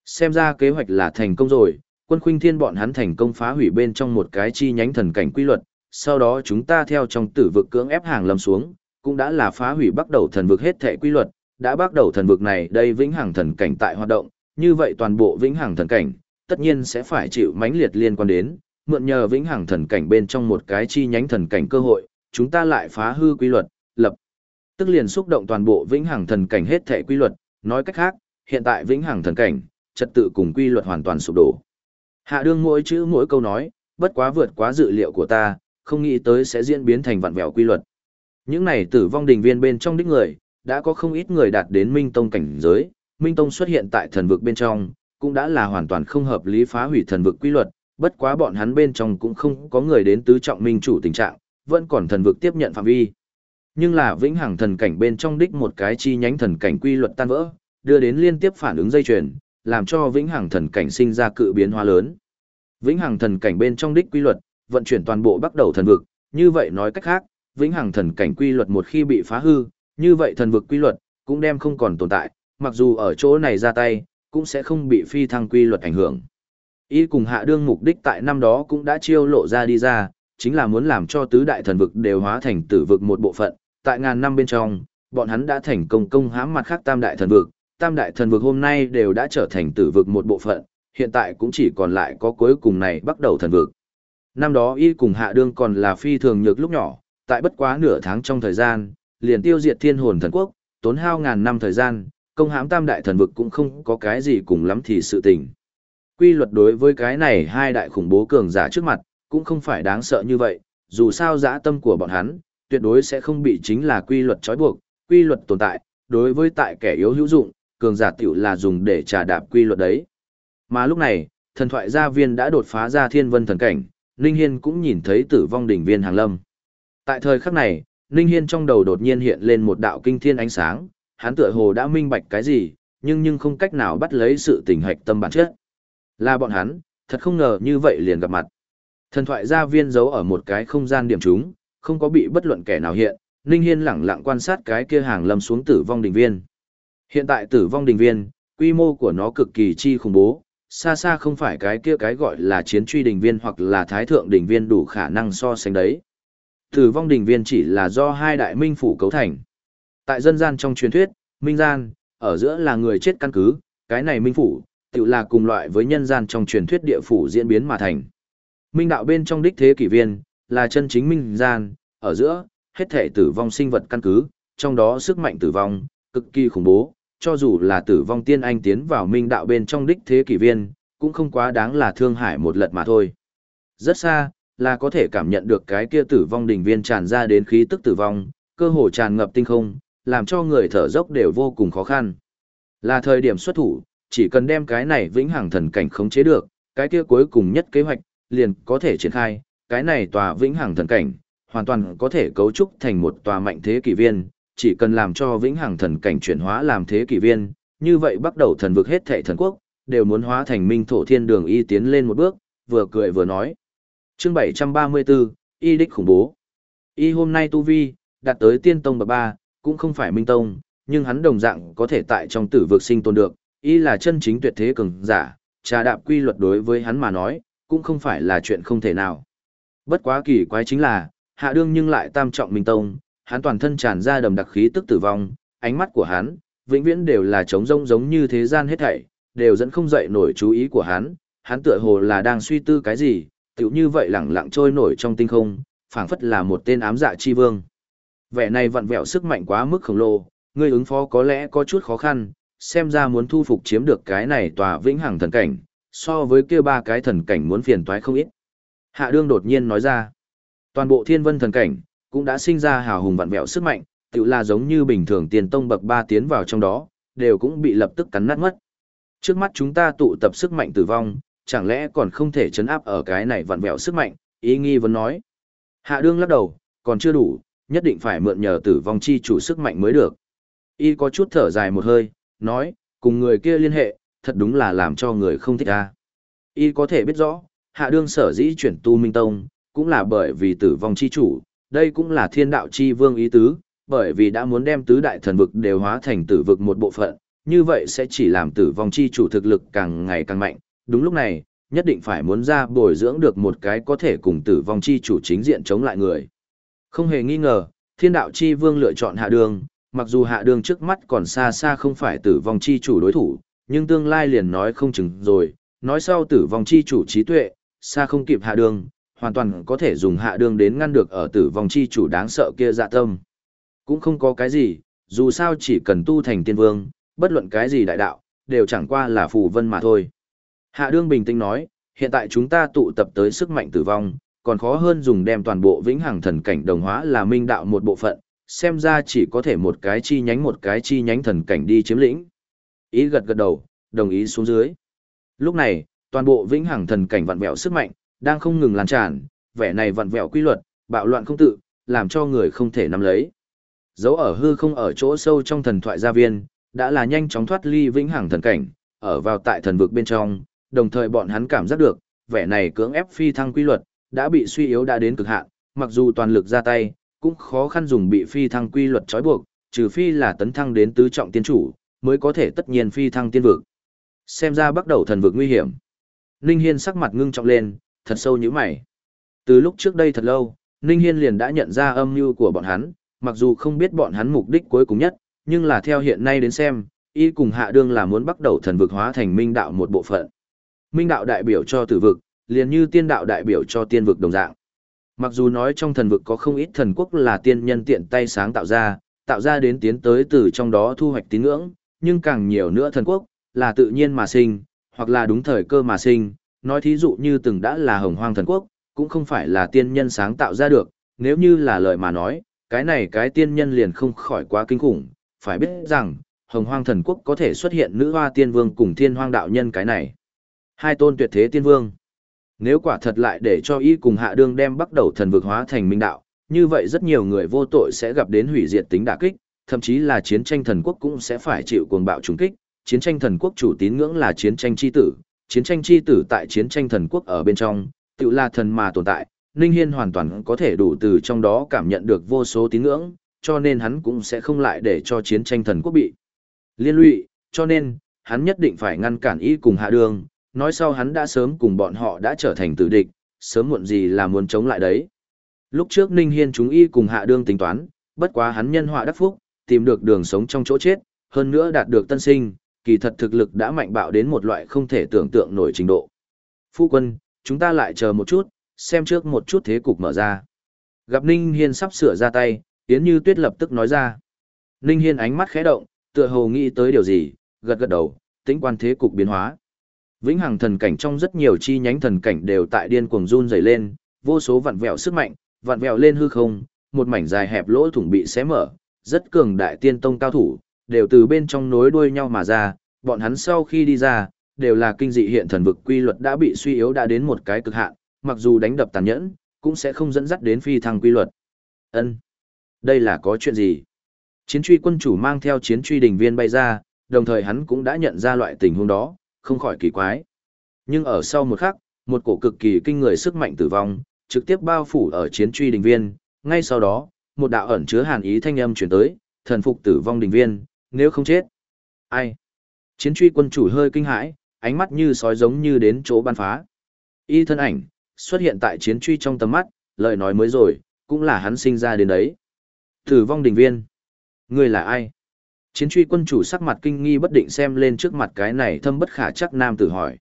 Xem ra kế hoạch là thành công rồi, quân khuynh thiên bọn hắn thành công phá hủy bên trong một cái chi nhánh thần cảnh quy luật, sau đó chúng ta theo trong tử vực cưỡng ép hàng lâm xuống, cũng đã là phá hủy bắt đầu thần vực hết thể quy luật, đã bắt đầu thần vực này đây vĩnh hằng thần cảnh tại hoạt động, như vậy toàn bộ vĩnh hằng thần cảnh, tất nhiên sẽ phải chịu mãnh liệt liên quan đến, mượn nhờ vĩnh hằng thần cảnh bên trong một cái chi nhánh thần cảnh cơ hội, chúng ta lại phá hư quy luật, lập tức liền xúc động toàn bộ vĩnh hằng thần cảnh hết thể quy luật, nói cách khác, hiện tại vĩnh hằng thần cảnh, trật tự cùng quy luật hoàn toàn sụp đổ. Hạ đương mỗi chữ mỗi câu nói, bất quá vượt quá dự liệu của ta, không nghĩ tới sẽ diễn biến thành vạn vẹo quy luật. Những này tử vong đình viên bên trong đích người, đã có không ít người đạt đến Minh Tông cảnh giới, Minh Tông xuất hiện tại thần vực bên trong, cũng đã là hoàn toàn không hợp lý phá hủy thần vực quy luật, bất quá bọn hắn bên trong cũng không có người đến tứ trọng minh chủ tình trạng, vẫn còn thần vực tiếp nhận phạm vi. Nhưng là vĩnh hằng thần cảnh bên trong đích một cái chi nhánh thần cảnh quy luật tan vỡ, đưa đến liên tiếp phản ứng dây chuyền, làm cho vĩnh hằng thần cảnh sinh ra cự biến hóa lớn. Vĩnh hằng thần cảnh bên trong đích quy luật, vận chuyển toàn bộ bắt đầu thần vực, như vậy nói cách khác, vĩnh hằng thần cảnh quy luật một khi bị phá hư, như vậy thần vực quy luật cũng đem không còn tồn tại, mặc dù ở chỗ này ra tay, cũng sẽ không bị phi thăng quy luật ảnh hưởng. Y cùng hạ đương mục đích tại năm đó cũng đã chiêu lộ ra đi ra, chính là muốn làm cho tứ đại thần vực đều hóa thành tử vực một bộ phận, tại ngàn năm bên trong, bọn hắn đã thành công công hãm mặt khác tam đại thần vực, tam đại thần vực hôm nay đều đã trở thành tử vực một bộ phận, hiện tại cũng chỉ còn lại có cuối cùng này bắt đầu thần vực. Năm đó y cùng hạ đương còn là phi thường nhược lúc nhỏ, tại bất quá nửa tháng trong thời gian, liền tiêu diệt thiên hồn thần quốc, tốn hao ngàn năm thời gian, công hãm tam đại thần vực cũng không có cái gì cùng lắm thì sự tình. Quy luật đối với cái này hai đại khủng bố cường giả trước mặt, cũng không phải đáng sợ như vậy, dù sao dã tâm của bọn hắn, tuyệt đối sẽ không bị chính là quy luật trói buộc, quy luật tồn tại, đối với tại kẻ yếu hữu dụng, cường giả tiểu là dùng để trả đạp quy luật đấy. Mà lúc này, thần thoại gia viên đã đột phá ra thiên vân thần cảnh, Ninh Hiên cũng nhìn thấy tử vong đỉnh viên hàng lâm. Tại thời khắc này, Ninh Hiên trong đầu đột nhiên hiện lên một đạo kinh thiên ánh sáng, hắn tựa hồ đã minh bạch cái gì, nhưng nhưng không cách nào bắt lấy sự tình hạch tâm bản chất. Là bọn hắn, thật không ngờ như vậy liền gặp mặt. Thần thoại gia viên giấu ở một cái không gian điểm chúng, không có bị bất luận kẻ nào hiện, Ninh Hiên lẳng lặng quan sát cái kia hàng lâm xuống tử vong đỉnh viên. Hiện tại tử vong đình viên, quy mô của nó cực kỳ chi khủng bố, xa xa không phải cái kia cái gọi là chiến truy đình viên hoặc là thái thượng đình viên đủ khả năng so sánh đấy. Tử vong đình viên chỉ là do hai đại minh phủ cấu thành. Tại dân gian trong truyền thuyết, minh gian, ở giữa là người chết căn cứ, cái này minh phủ, tự là cùng loại với nhân gian trong truyền thuyết địa phủ diễn biến mà thành. Minh đạo bên trong đích thế kỷ viên, là chân chính minh gian, ở giữa, hết thể tử vong sinh vật căn cứ, trong đó sức mạnh tử vong, cực kỳ khủng bố, cho dù là tử vong tiên anh tiến vào minh đạo bên trong đích thế kỷ viên, cũng không quá đáng là thương hải một lật mà thôi. Rất xa, là có thể cảm nhận được cái kia tử vong đỉnh viên tràn ra đến khí tức tử vong, cơ hồ tràn ngập tinh không, làm cho người thở dốc đều vô cùng khó khăn. Là thời điểm xuất thủ, chỉ cần đem cái này vĩnh hằng thần cảnh khống chế được, cái kia cuối cùng nhất kế hoạch, liền có thể triển khai, cái này tòa vĩnh hằng thần cảnh, hoàn toàn có thể cấu trúc thành một tòa mạnh thế kỷ viên, chỉ cần làm cho vĩnh hằng thần cảnh chuyển hóa làm thế kỷ viên, như vậy bắt đầu thần vực hết thệ thần quốc, đều muốn hóa thành minh thổ thiên đường y tiến lên một bước, vừa cười vừa nói. Chương 734, y đích khủng bố. Y hôm nay tu vi, đạt tới tiên tông bậc ba cũng không phải minh tông, nhưng hắn đồng dạng có thể tại trong tử vực sinh tồn được, y là chân chính tuyệt thế cường giả, trà đạp quy luật đối với hắn mà nói, cũng không phải là chuyện không thể nào. Bất quá kỳ quái chính là, hạ đương nhưng lại tam trọng minh tông, hắn toàn thân tràn ra đầm đặc khí tức tử vong, ánh mắt của hắn, vĩnh viễn đều là trống rông giống như thế gian hết thảy, đều dẫn không dậy nổi chú ý của hắn, hắn tựa hồ là đang suy tư cái gì, tựu như vậy lẳng lặng trôi nổi trong tinh không, phảng phất là một tên ám dạ chi vương. Vẻ này vặn vẹo sức mạnh quá mức khổng lồ, ngươi ứng phó có lẽ có chút khó khăn, xem ra muốn thu phục chiếm được cái này tòa vĩnh hằng thần cảnh, so với kia ba cái thần cảnh muốn phiền toái không ít. Hạ đương đột nhiên nói ra, toàn bộ thiên vân thần cảnh, cũng đã sinh ra hào hùng vặn vẹo sức mạnh, tự là giống như bình thường tiền tông bậc ba tiến vào trong đó, đều cũng bị lập tức cắn nát mất. Trước mắt chúng ta tụ tập sức mạnh tử vong, chẳng lẽ còn không thể chấn áp ở cái này vặn vẹo sức mạnh, ý nghi vẫn nói. Hạ đương lắc đầu, còn chưa đủ, nhất định phải mượn nhờ tử vong chi chủ sức mạnh mới được. Y có chút thở dài một hơi, nói, cùng người kia liên hệ, thật đúng là làm cho người không thích ta. Y có thể biết rõ, hạ đương sở dĩ chuyển tu minh tông, cũng là bởi vì tử vong chi chủ, đây cũng là thiên đạo chi vương ý tứ, bởi vì đã muốn đem tứ đại thần vực đều hóa thành tử vực một bộ phận, như vậy sẽ chỉ làm tử vong chi chủ thực lực càng ngày càng mạnh. Đúng lúc này, nhất định phải muốn ra bồi dưỡng được một cái có thể cùng tử vong chi chủ chính diện chống lại người. Không hề nghi ngờ, thiên đạo chi vương lựa chọn hạ đường, mặc dù hạ đường trước mắt còn xa xa không phải tử vong chi chủ đối thủ, nhưng tương lai liền nói không chừng rồi, nói sau tử vong chi chủ trí tuệ, xa không kịp hạ đường, hoàn toàn có thể dùng hạ đường đến ngăn được ở tử vong chi chủ đáng sợ kia dạ tâm. Cũng không có cái gì, dù sao chỉ cần tu thành tiên vương, bất luận cái gì đại đạo, đều chẳng qua là phù vân mà thôi. Hạ đương bình tĩnh nói, hiện tại chúng ta tụ tập tới sức mạnh tử vong, còn khó hơn dùng đem toàn bộ vĩnh hằng thần cảnh đồng hóa là minh đạo một bộ phận, xem ra chỉ có thể một cái chi nhánh một cái chi nhánh thần cảnh đi chiếm lĩnh. Ý gật gật đầu, đồng ý xuống dưới. Lúc này, toàn bộ vĩnh hằng thần cảnh vặn vẹo sức mạnh, đang không ngừng lan tràn, vẻ này vặn vẹo quy luật, bạo loạn không tự, làm cho người không thể nắm lấy. Dấu ở hư không ở chỗ sâu trong thần thoại gia viên, đã là nhanh chóng thoát ly vĩnh hằng thần cảnh, ở vào tại thần vực bên trong, đồng thời bọn hắn cảm giác được, vẻ này cưỡng ép phi thăng quy luật, đã bị suy yếu đã đến cực hạn, mặc dù toàn lực ra tay, cũng khó khăn dùng bị phi thăng quy luật trói buộc, trừ phi là tấn thăng đến tứ trọng tiên chủ, mới có thể tất nhiên phi thăng tiên vực. Xem ra bắt đầu thần vực nguy hiểm. Ninh Hiên sắc mặt ngưng trọng lên, thật sâu như mày. Từ lúc trước đây thật lâu, Ninh Hiên liền đã nhận ra âm mưu của bọn hắn, mặc dù không biết bọn hắn mục đích cuối cùng nhất, nhưng là theo hiện nay đến xem, y cùng hạ đương là muốn bắt đầu thần vực hóa thành minh đạo một bộ phận. Minh đạo đại biểu cho tử vực, liền như tiên đạo đại biểu cho tiên vực đồng dạng. Mặc dù nói trong thần vực có không ít thần quốc là tiên nhân tiện tay sáng tạo ra, tạo ra đến tiến tới từ trong đó thu hoạch tín ngưỡng, nhưng càng nhiều nữa thần quốc, là tự nhiên mà sinh, hoặc là đúng thời cơ mà sinh, nói thí dụ như từng đã là hồng hoang thần quốc, cũng không phải là tiên nhân sáng tạo ra được, nếu như là lời mà nói, cái này cái tiên nhân liền không khỏi quá kinh khủng, phải biết rằng, hồng hoang thần quốc có thể xuất hiện nữ hoa tiên vương cùng thiên hoang đạo nhân cái này. Hai tôn tuyệt thế tiên vương. Nếu quả thật lại để cho y cùng hạ đương đem bắt đầu thần vực hóa thành minh đạo, như vậy rất nhiều người vô tội sẽ gặp đến hủy diệt tính đả kích, thậm chí là chiến tranh thần quốc cũng sẽ phải chịu cuồng bạo trùng kích. Chiến tranh thần quốc chủ tín ngưỡng là chiến tranh chi tử, chiến tranh chi tử tại chiến tranh thần quốc ở bên trong, tự là thần mà tồn tại, Ninh Hiên hoàn toàn có thể đủ từ trong đó cảm nhận được vô số tín ngưỡng, cho nên hắn cũng sẽ không lại để cho chiến tranh thần quốc bị liên lụy, cho nên, hắn nhất định phải ngăn cản y cùng hạ đường, nói sau hắn đã sớm cùng bọn họ đã trở thành tử địch, sớm muộn gì là muốn chống lại đấy. Lúc trước Ninh Hiên chúng y cùng hạ Dương tính toán, bất quá hắn nhân họa đắc phúc, tìm được đường sống trong chỗ chết, hơn nữa đạt được tân sinh, kỳ thật thực lực đã mạnh bạo đến một loại không thể tưởng tượng nổi trình độ. Phu quân, chúng ta lại chờ một chút, xem trước một chút thế cục mở ra. Gặp Ninh Hiên sắp sửa ra tay, Yến Như Tuyết lập tức nói ra. Ninh Hiên ánh mắt khẽ động, tựa hồ nghĩ tới điều gì, gật gật đầu, tính quan thế cục biến hóa. Vĩnh hằng thần cảnh trong rất nhiều chi nhánh thần cảnh đều tại điên cuồng run rẩy lên, vô số vặn vẹo sức mạnh, vặn vẹo lên hư không, một mảnh dài hẹp lỗ thủng bị xé mở, rất cường đại tiên tông cao thủ, đều từ bên trong nối đuôi nhau mà ra, bọn hắn sau khi đi ra, đều là kinh dị hiện thần vực quy luật đã bị suy yếu đã đến một cái cực hạn, mặc dù đánh đập tàn nhẫn, cũng sẽ không dẫn dắt đến phi thăng quy luật. Ân, Đây là có chuyện gì? Chiến truy quân chủ mang theo chiến truy đình viên bay ra, đồng thời hắn cũng đã nhận ra loại tình huống đó, không khỏi kỳ quái. Nhưng ở sau một khắc, một cổ cực kỳ kinh người sức mạnh tử vong, trực tiếp bao phủ ở chiến truy đình viên, ngay sau đó, một đạo ẩn chứa hàn ý thanh âm truyền tới, thần phục tử vong đình viên, nếu không chết. Ai? Chiến truy quân chủ hơi kinh hãi, ánh mắt như sói giống như đến chỗ ban phá. Y thân ảnh, xuất hiện tại chiến truy trong tầm mắt, lời nói mới rồi, cũng là hắn sinh ra đến đấy. Tử vong đình viên. Người là ai? Chiến truy quân chủ sắc mặt kinh nghi bất định xem lên trước mặt cái này thâm bất khả chắc nam tử hỏi.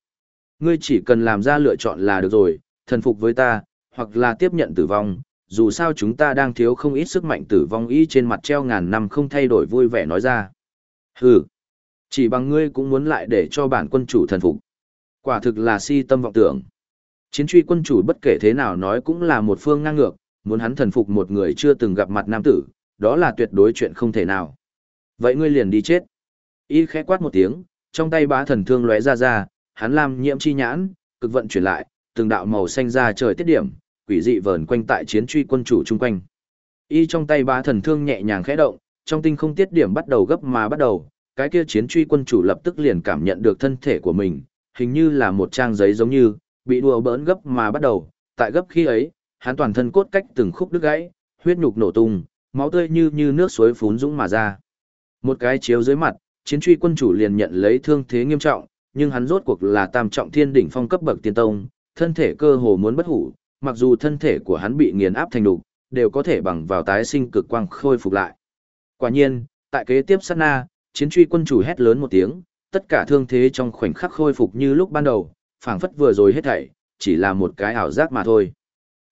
Ngươi chỉ cần làm ra lựa chọn là được rồi, thần phục với ta, hoặc là tiếp nhận tử vong, dù sao chúng ta đang thiếu không ít sức mạnh tử vong y trên mặt treo ngàn năm không thay đổi vui vẻ nói ra. Hừ, chỉ bằng ngươi cũng muốn lại để cho bản quân chủ thần phục. Quả thực là si tâm vọng tưởng. Chiến truy quân chủ bất kể thế nào nói cũng là một phương ngang ngược, muốn hắn thần phục một người chưa từng gặp mặt nam tử, đó là tuyệt đối chuyện không thể nào. Vậy ngươi liền đi chết. Y khẽ quát một tiếng, trong tay bá thần thương lóe ra ra, hắn làm nhiễm chi nhãn, cực vận chuyển lại, từng đạo màu xanh ra trời tiết điểm, quỷ dị vờn quanh tại chiến truy quân chủ chung quanh. Y trong tay bá thần thương nhẹ nhàng khẽ động, trong tinh không tiết điểm bắt đầu gấp mà bắt đầu, cái kia chiến truy quân chủ lập tức liền cảm nhận được thân thể của mình, hình như là một trang giấy giống như, bị đùa bỡn gấp mà bắt đầu, tại gấp khi ấy, hắn toàn thân cốt cách từng khúc đứt gãy, huyết nhục nổ tung, máu tươi như như nước suối phún dũng mà ra. Một cái chiếu dưới mặt, chiến truy quân chủ liền nhận lấy thương thế nghiêm trọng, nhưng hắn rốt cuộc là tam trọng thiên đỉnh phong cấp bậc tiên tông, thân thể cơ hồ muốn bất hủ, mặc dù thân thể của hắn bị nghiền áp thành đục, đều có thể bằng vào tái sinh cực quang khôi phục lại. Quả nhiên, tại kế tiếp sát na, chiến truy quân chủ hét lớn một tiếng, tất cả thương thế trong khoảnh khắc khôi phục như lúc ban đầu, phảng phất vừa rồi hết thảy, chỉ là một cái ảo giác mà thôi.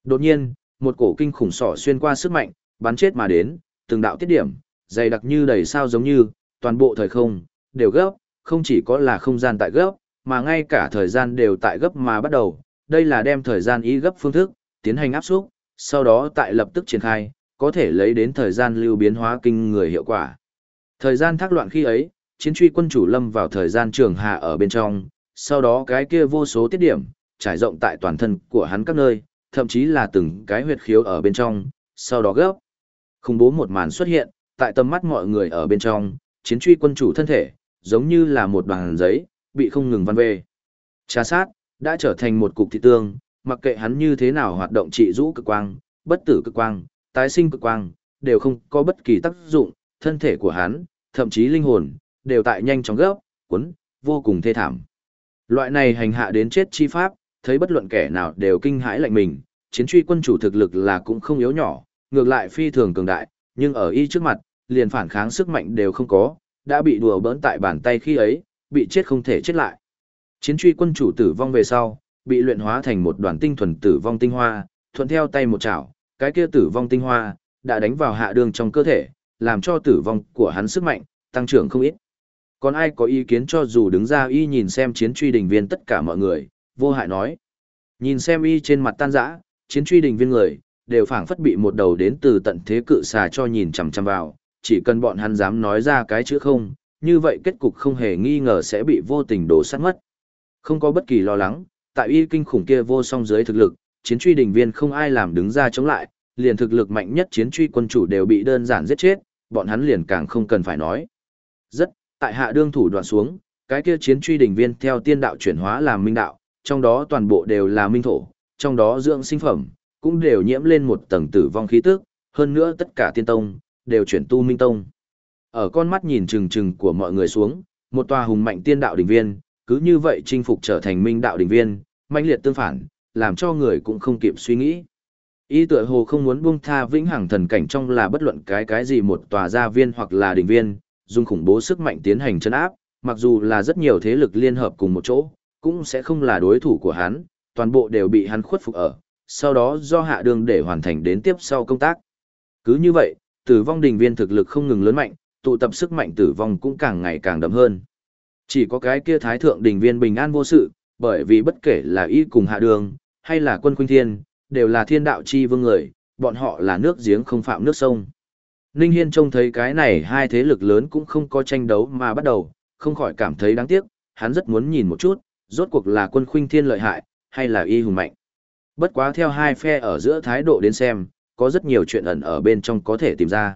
Đột nhiên, một cổ kinh khủng sỏ xuyên qua sức mạnh, bắn chết mà đến, từng đạo tiết điểm, dày đặc như đầy sao giống như, toàn bộ thời không, đều gấp, không chỉ có là không gian tại gấp, mà ngay cả thời gian đều tại gấp mà bắt đầu, đây là đem thời gian ý gấp phương thức, tiến hành áp xúc, sau đó tại lập tức triển khai, có thể lấy đến thời gian lưu biến hóa kinh người hiệu quả. Thời gian thác loạn khi ấy, chiến truy quân chủ lâm vào thời gian trường hạ ở bên trong, sau đó cái kia vô số tiết điểm, trải rộng tại toàn thân của hắn các nơi, thậm chí là từng cái huyệt khiếu ở bên trong, sau đó gấp. Khủng bố một màn xuất hiện, tại tầm mắt mọi người ở bên trong, chiến truy quân chủ thân thể, giống như là một đoàn giấy, bị không ngừng văn về. Trà sát, đã trở thành một cục thị tương, mặc kệ hắn như thế nào hoạt động trị rũ cực quang, bất tử cực quang, tái sinh cực quang, đều không có bất kỳ tác dụng, thân thể của hắn, thậm chí linh hồn, đều tại nhanh chóng gấp, cuốn, vô cùng thê thảm. Loại này hành hạ đến chết chi pháp, thấy bất luận kẻ nào đều kinh hãi lạnh mình, chiến truy quân chủ thực lực là cũng không yếu nhỏ, ngược lại phi thường cường đại, nhưng ở y trước mặt, liền phản kháng sức mạnh đều không có, đã bị đùa bỡn tại bàn tay khi ấy, bị chết không thể chết lại. Chiến truy quân chủ tử vong về sau, bị luyện hóa thành một đoàn tinh thuần tử vong tinh hoa, thuận theo tay một chảo, cái kia tử vong tinh hoa đã đánh vào hạ đường trong cơ thể, làm cho tử vong của hắn sức mạnh tăng trưởng không ít. Còn ai có ý kiến cho dù đứng ra y nhìn xem chiến truy đình viên tất cả mọi người, vô hại nói. Nhìn xem y trên mặt tan rã, chiến truy đình viên người, đều phảng phất bị một đầu đến từ tận thế cự xà cho nhìn chằm chằm vào, chỉ cần bọn hắn dám nói ra cái chữ không, như vậy kết cục không hề nghi ngờ sẽ bị vô tình đổ sát mất. Không có bất kỳ lo lắng, tại y kinh khủng kia vô song dưới thực lực, chiến truy đình viên không ai làm đứng ra chống lại, liền thực lực mạnh nhất chiến truy quân chủ đều bị đơn giản giết chết, bọn hắn liền càng không cần phải nói. Rất, tại hạ đương thủ đoạn xuống, cái kia chiến truy đình viên theo tiên đạo chuyển hóa làm minh đạo, trong đó toàn bộ đều là minh thổ, trong đó dưỡng sinh phẩm, cũng đều nhiễm lên một tầng tử vong khí tức, hơn nữa tất cả tiên tông, đều chuyển tu minh tông. Ở con mắt nhìn chừng chừng của mọi người xuống, một tòa hùng mạnh tiên đạo đỉnh viên, cứ như vậy chinh phục trở thành minh đạo đỉnh viên, mãnh liệt tương phản, làm cho người cũng không kịp suy nghĩ. Ý tựa hồ không muốn buông tha vĩnh hằng thần cảnh trong là bất luận cái cái gì một tòa gia viên hoặc là đỉnh viên, dùng khủng bố sức mạnh tiến hành chân áp, mặc dù là rất nhiều thế lực liên hợp cùng một chỗ, cũng sẽ không là đối thủ của hắn, toàn bộ đều bị hắn khuất phục ở, sau đó do hạ đường để hoàn thành đến tiếp sau công tác. Cứ như vậy, tử vong đỉnh viên thực lực không ngừng lớn mạnh, tụ tập sức mạnh tử vong cũng càng ngày càng đậm hơn. Chỉ có cái kia thái thượng đỉnh viên bình an vô sự, bởi vì bất kể là y cùng hạ đường, hay là quân khuynh thiên, đều là thiên đạo chi vương người, bọn họ là nước giếng không phạm nước sông. Ninh Hiên trông thấy cái này hai thế lực lớn cũng không có tranh đấu mà bắt đầu, không khỏi cảm thấy đáng tiếc, hắn rất muốn nhìn một chút, rốt cuộc là quân khuynh thiên lợi hại, hay là y hùng mạnh. Bất quá theo hai phe ở giữa thái độ đến xem, có rất nhiều chuyện ẩn ở bên trong có thể tìm ra.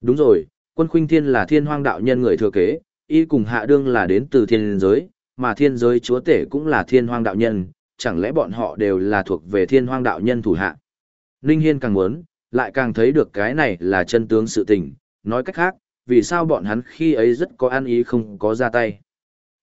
Đúng rồi, quân khuynh thiên là thiên hoang đạo nhân người thừa kế, y cùng hạ đương là đến từ thiên giới, mà thiên giới chúa tể cũng là thiên hoang đạo nhân, chẳng lẽ bọn họ đều là thuộc về thiên hoang đạo nhân thủ hạ. Ninh Hiên càng muốn, lại càng thấy được cái này là chân tướng sự tình, nói cách khác, vì sao bọn hắn khi ấy rất có an ý không có ra tay.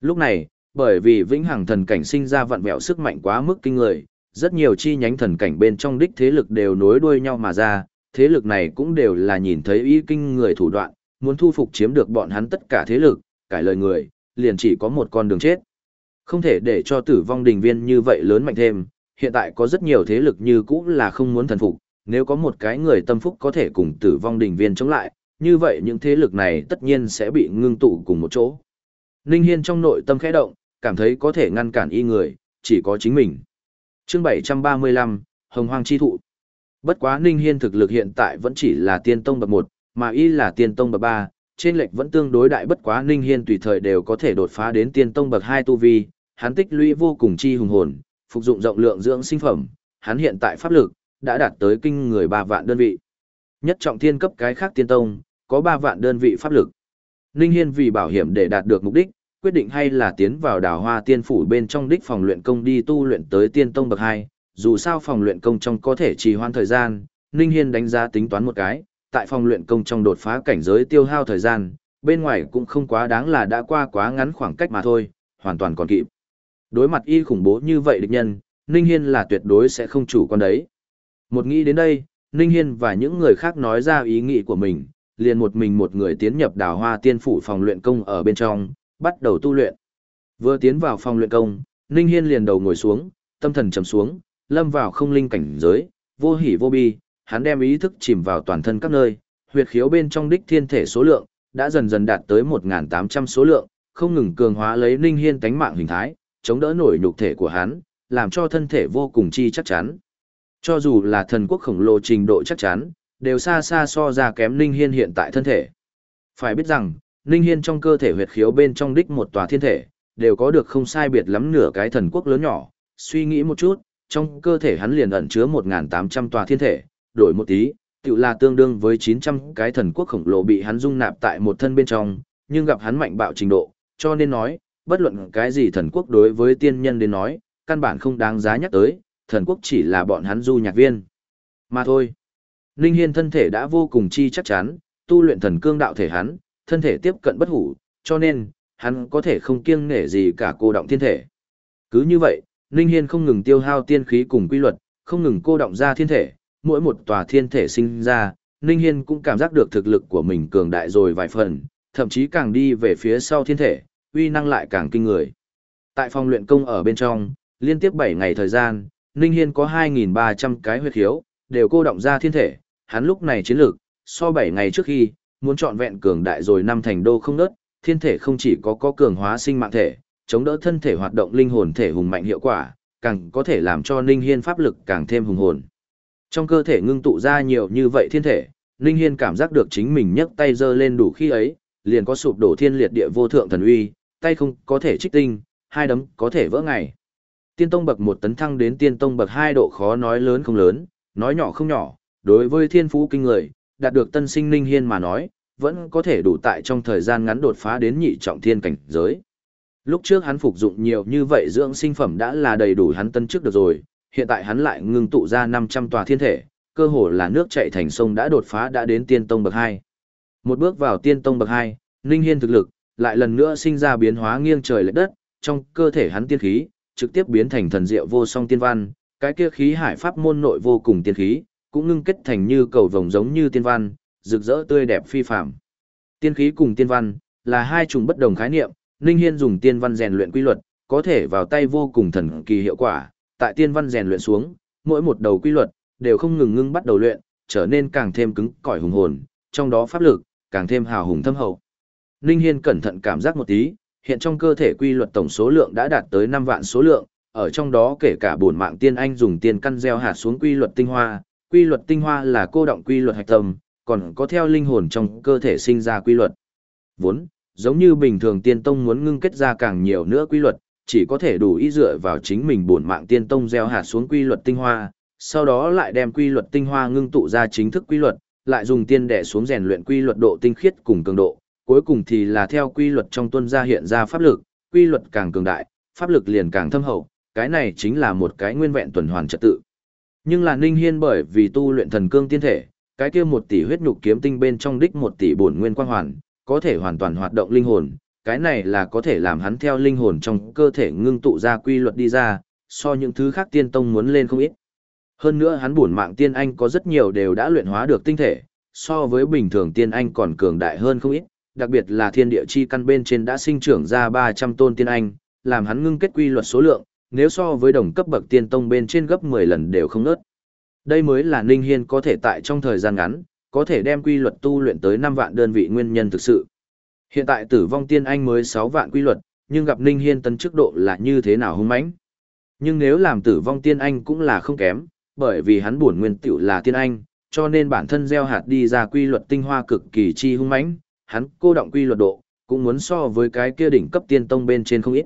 Lúc này, bởi vì vĩnh hằng thần cảnh sinh ra vặn vẹo sức mạnh quá mức kinh người, rất nhiều chi nhánh thần cảnh bên trong đích thế lực đều nối đuôi nhau mà ra, thế lực này cũng đều là nhìn thấy ý kinh người thủ đoạn, muốn thu phục chiếm được bọn hắn tất cả thế lực, cải lời người, liền chỉ có một con đường chết. Không thể để cho tử vong đình viên như vậy lớn mạnh thêm, hiện tại có rất nhiều thế lực như cũ là không muốn thần phục, nếu có một cái người tâm phúc có thể cùng tử vong đình viên chống lại, như vậy những thế lực này tất nhiên sẽ bị ngưng tụ cùng một chỗ. Ninh Hiên trong nội tâm khẽ động, cảm thấy có thể ngăn cản y người, chỉ có chính mình. Chương 735, Hồng Hoang Chi Thụ Bất quá Ninh Hiên thực lực hiện tại vẫn chỉ là tiên tông bậc 1, mà y là tiên tông bậc 3, trên lệch vẫn tương đối đại bất quá Ninh Hiên tùy thời đều có thể đột phá đến tiên tông bậc 2 tu vi, hắn tích lũy vô cùng chi hùng hồn, phục dụng rộng lượng dưỡng sinh phẩm, hắn hiện tại pháp lực đã đạt tới kinh người 3 vạn đơn vị. Nhất trọng thiên cấp cái khác tiên tông, có 3 vạn đơn vị pháp lực. Ninh Hiên vì bảo hiểm để đạt được mục đích, quyết định hay là tiến vào đào hoa tiên phủ bên trong đích phòng luyện công đi tu luyện tới tiên tông bậc 2, dù sao phòng luyện công trong có thể trì hoãn thời gian, Ninh Hiên đánh giá tính toán một cái, tại phòng luyện công trong đột phá cảnh giới tiêu hao thời gian, bên ngoài cũng không quá đáng là đã qua quá ngắn khoảng cách mà thôi, hoàn toàn còn kịp. Đối mặt y khủng bố như vậy địch nhân, Ninh Hiên là tuyệt đối sẽ không chủ quan đấy. Một nghĩ đến đây, Ninh Hiên và những người khác nói ra ý nghĩ của mình, liền một mình một người tiến nhập đào hoa tiên phủ phòng luyện công ở bên trong, bắt đầu tu luyện. Vừa tiến vào phòng luyện công, Ninh Hiên liền đầu ngồi xuống, tâm thần trầm xuống, lâm vào không linh cảnh giới, vô hỉ vô bi, hắn đem ý thức chìm vào toàn thân các nơi, huyệt khiếu bên trong đích thiên thể số lượng đã dần dần đạt tới 1800 số lượng, không ngừng cường hóa lấy Ninh Hiên tánh mạng hình thái, chống đỡ nổi nhục thể của hắn, làm cho thân thể vô cùng chi chắc chắn. Cho dù là thần quốc khổng lồ trình độ chắc chắn, đều xa xa so ra kém Ninh Hiên hiện tại thân thể. Phải biết rằng, Ninh Hiên trong cơ thể huyệt khiếu bên trong đích một tòa thiên thể, đều có được không sai biệt lắm nửa cái thần quốc lớn nhỏ. Suy nghĩ một chút, trong cơ thể hắn liền ẩn chứa 1.800 tòa thiên thể, đổi một tí, tự là tương đương với 900 cái thần quốc khổng lồ bị hắn dung nạp tại một thân bên trong, nhưng gặp hắn mạnh bạo trình độ, cho nên nói, bất luận cái gì thần quốc đối với tiên nhân đến nói, căn bản không đáng giá nhắc tới, thần quốc chỉ là bọn hắn du nhạc viên. Mà thôi. Ninh Hiên thân thể đã vô cùng chi chắc chắn, tu luyện thần cương đạo thể hắn, thân thể tiếp cận bất hủ, cho nên, hắn có thể không kiêng nể gì cả cô động thiên thể. Cứ như vậy, Ninh Hiên không ngừng tiêu hao tiên khí cùng quy luật, không ngừng cô động ra thiên thể, mỗi một tòa thiên thể sinh ra, Ninh Hiên cũng cảm giác được thực lực của mình cường đại rồi vài phần, thậm chí càng đi về phía sau thiên thể, uy năng lại càng kinh người. Tại phòng luyện công ở bên trong, liên tiếp 7 ngày thời gian, Ninh Hiên có 2.300 cái huyệt khiếu, đều cô động ra thiên thể, hắn lúc này chiến lược, so 7 ngày trước khi, muốn chọn vẹn cường đại rồi năm thành đô không nớt, thiên thể không chỉ có có cường hóa sinh mạng thể, chống đỡ thân thể hoạt động linh hồn thể hùng mạnh hiệu quả, càng có thể làm cho Ninh Hiên pháp lực càng thêm hùng hồn. Trong cơ thể ngưng tụ ra nhiều như vậy thiên thể, Ninh Hiên cảm giác được chính mình nhấc tay giơ lên đủ khi ấy, liền có sụp đổ thiên liệt địa vô thượng thần uy, tay không có thể trích tinh, hai đấm có thể vỡ ngày. Tiên tông bậc một tấn thăng đến tiên tông bậc hai độ khó nói lớn không lớn, nói nhỏ không nhỏ, đối với thiên phú kinh người, đạt được tân sinh linh Hiên mà nói, vẫn có thể đủ tại trong thời gian ngắn đột phá đến nhị trọng thiên cảnh giới. Lúc trước hắn phục dụng nhiều như vậy dưỡng sinh phẩm đã là đầy đủ hắn tân trước được rồi, hiện tại hắn lại ngưng tụ ra 500 tòa thiên thể, cơ hồ là nước chảy thành sông đã đột phá đã đến tiên tông bậc 2. Một bước vào tiên tông bậc 2, Ninh Hiên thực lực lại lần nữa sinh ra biến hóa nghiêng trời lệch đất, trong cơ thể hắn tiên khí trực tiếp biến thành thần diệu vô song tiên văn, cái kia khí hải pháp môn nội vô cùng tiên khí, cũng ngưng kết thành như cầu vồng giống như tiên văn, rực rỡ tươi đẹp phi phàm. Tiên khí cùng tiên văn là hai chủng bất đồng khái niệm, Ninh Hiên dùng tiên văn rèn luyện quy luật, có thể vào tay vô cùng thần kỳ hiệu quả, tại tiên văn rèn luyện xuống, mỗi một đầu quy luật đều không ngừng ngưng bắt đầu luyện, trở nên càng thêm cứng cỏi hùng hồn, trong đó pháp lực càng thêm hào hùng thâm hậu. Ninh Hiên cẩn thận cảm giác một tí, hiện trong cơ thể quy luật tổng số lượng đã đạt tới 5 vạn số lượng, ở trong đó kể cả bổn mạng tiên anh dùng tiền căn gieo hạt xuống quy luật tinh hoa, quy luật tinh hoa là cô động quy luật hạch tâm, còn có theo linh hồn trong cơ thể sinh ra quy luật. Vốn, giống như bình thường tiên tông muốn ngưng kết ra càng nhiều nữa quy luật, chỉ có thể đủ ý dựa vào chính mình bổn mạng tiên tông gieo hạt xuống quy luật tinh hoa, sau đó lại đem quy luật tinh hoa ngưng tụ ra chính thức quy luật, lại dùng tiên đẻ xuống rèn luyện quy luật độ tinh khiết cùng cường độ, cuối cùng thì là theo quy luật trong tuân gia hiện ra pháp lực, quy luật càng cường đại, pháp lực liền càng thâm hậu, cái này chính là một cái nguyên vẹn tuần hoàn trật tự. Nhưng là Ninh Hiên bởi vì tu luyện thần cương tiên thể, cái kia một tỷ huyết nhục kiếm tinh bên trong đích một tỷ bổn nguyên quang hoàn, có thể hoàn toàn hoạt động linh hồn, cái này là có thể làm hắn theo linh hồn trong cơ thể ngưng tụ ra quy luật đi ra, so những thứ khác tiên tông muốn lên không ít. Hơn nữa hắn bổn mạng tiên anh có rất nhiều đều đã luyện hóa được tinh thể, so với bình thường tiên anh còn cường đại hơn không ít, đặc biệt là thiên địa chi căn bên trên đã sinh trưởng ra 300 tôn tiên anh, làm hắn ngưng kết quy luật số lượng, nếu so với đồng cấp bậc tiên tông bên trên gấp 10 lần đều không nớt. Đây mới là Ninh Hiên có thể tại trong thời gian ngắn, có thể đem quy luật tu luyện tới 5 vạn đơn vị nguyên nhân thực sự. Hiện tại tử vong tiên anh mới 6 vạn quy luật, nhưng gặp Ninh Hiên tấn chức độ là như thế nào hung mãnh. Nhưng nếu làm tử vong tiên anh cũng là không kém, bởi vì hắn buồn nguyên tiểu là tiên anh, cho nên bản thân gieo hạt đi ra quy luật tinh hoa cực kỳ chi hung mãnh, hắn cô động quy luật độ, cũng muốn so với cái kia đỉnh cấp tiên tông bên trên không ít.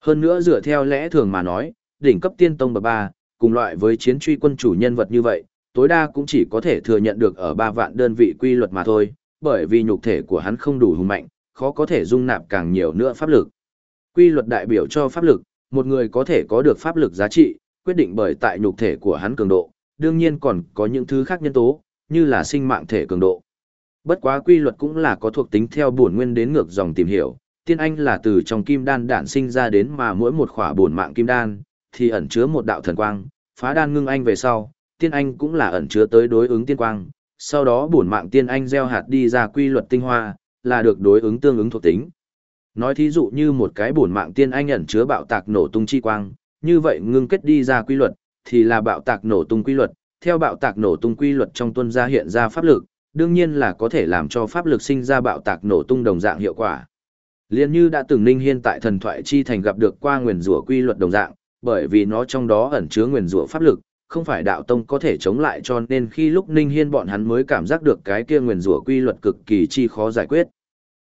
Hơn nữa dựa theo lẽ thường mà nói, đỉnh cấp tiên tông bậc ba, cùng loại với chiến truy quân chủ nhân vật như vậy, tối đa cũng chỉ có thể thừa nhận được ở ba vạn đơn vị quy luật mà thôi, bởi vì nhục thể của hắn không đủ hùng mạnh, khó có thể dung nạp càng nhiều nữa pháp lực. Quy luật đại biểu cho pháp lực, một người có thể có được pháp lực giá trị, quyết định bởi tại nhục thể của hắn cường độ, đương nhiên còn có những thứ khác nhân tố, như là sinh mạng thể cường độ. Bất quá quy luật cũng là có thuộc tính theo bổn nguyên đến ngược dòng tìm hiểu, tiên anh là từ trong kim đan đản sinh ra đến mà mỗi một khỏa bổn mạng kim đan thì ẩn chứa một đạo thần quang, phá đan ngưng anh về sau, tiên anh cũng là ẩn chứa tới đối ứng tiên quang, sau đó bổn mạng tiên anh gieo hạt đi ra quy luật tinh hoa, là được đối ứng tương ứng thuộc tính. Nói thí dụ như một cái bổn mạng tiên anh ẩn chứa bạo tạc nổ tung chi quang, như vậy ngưng kết đi ra quy luật, thì là bạo tạc nổ tung quy luật, theo bạo tạc nổ tung quy luật trong tuân ra hiện ra pháp lực, đương nhiên là có thể làm cho pháp lực sinh ra bạo tạc nổ tung đồng dạng hiệu quả. Liên như đã từng Ninh Hiên tại thần thoại chi thành gặp được qua nguyền rủa quy luật đồng dạng, bởi vì nó trong đó ẩn chứa nguyền rủa pháp lực, không phải đạo tông có thể chống lại cho nên khi lúc Ninh Hiên bọn hắn mới cảm giác được cái kia nguyền rủa quy luật cực kỳ chi khó giải quyết.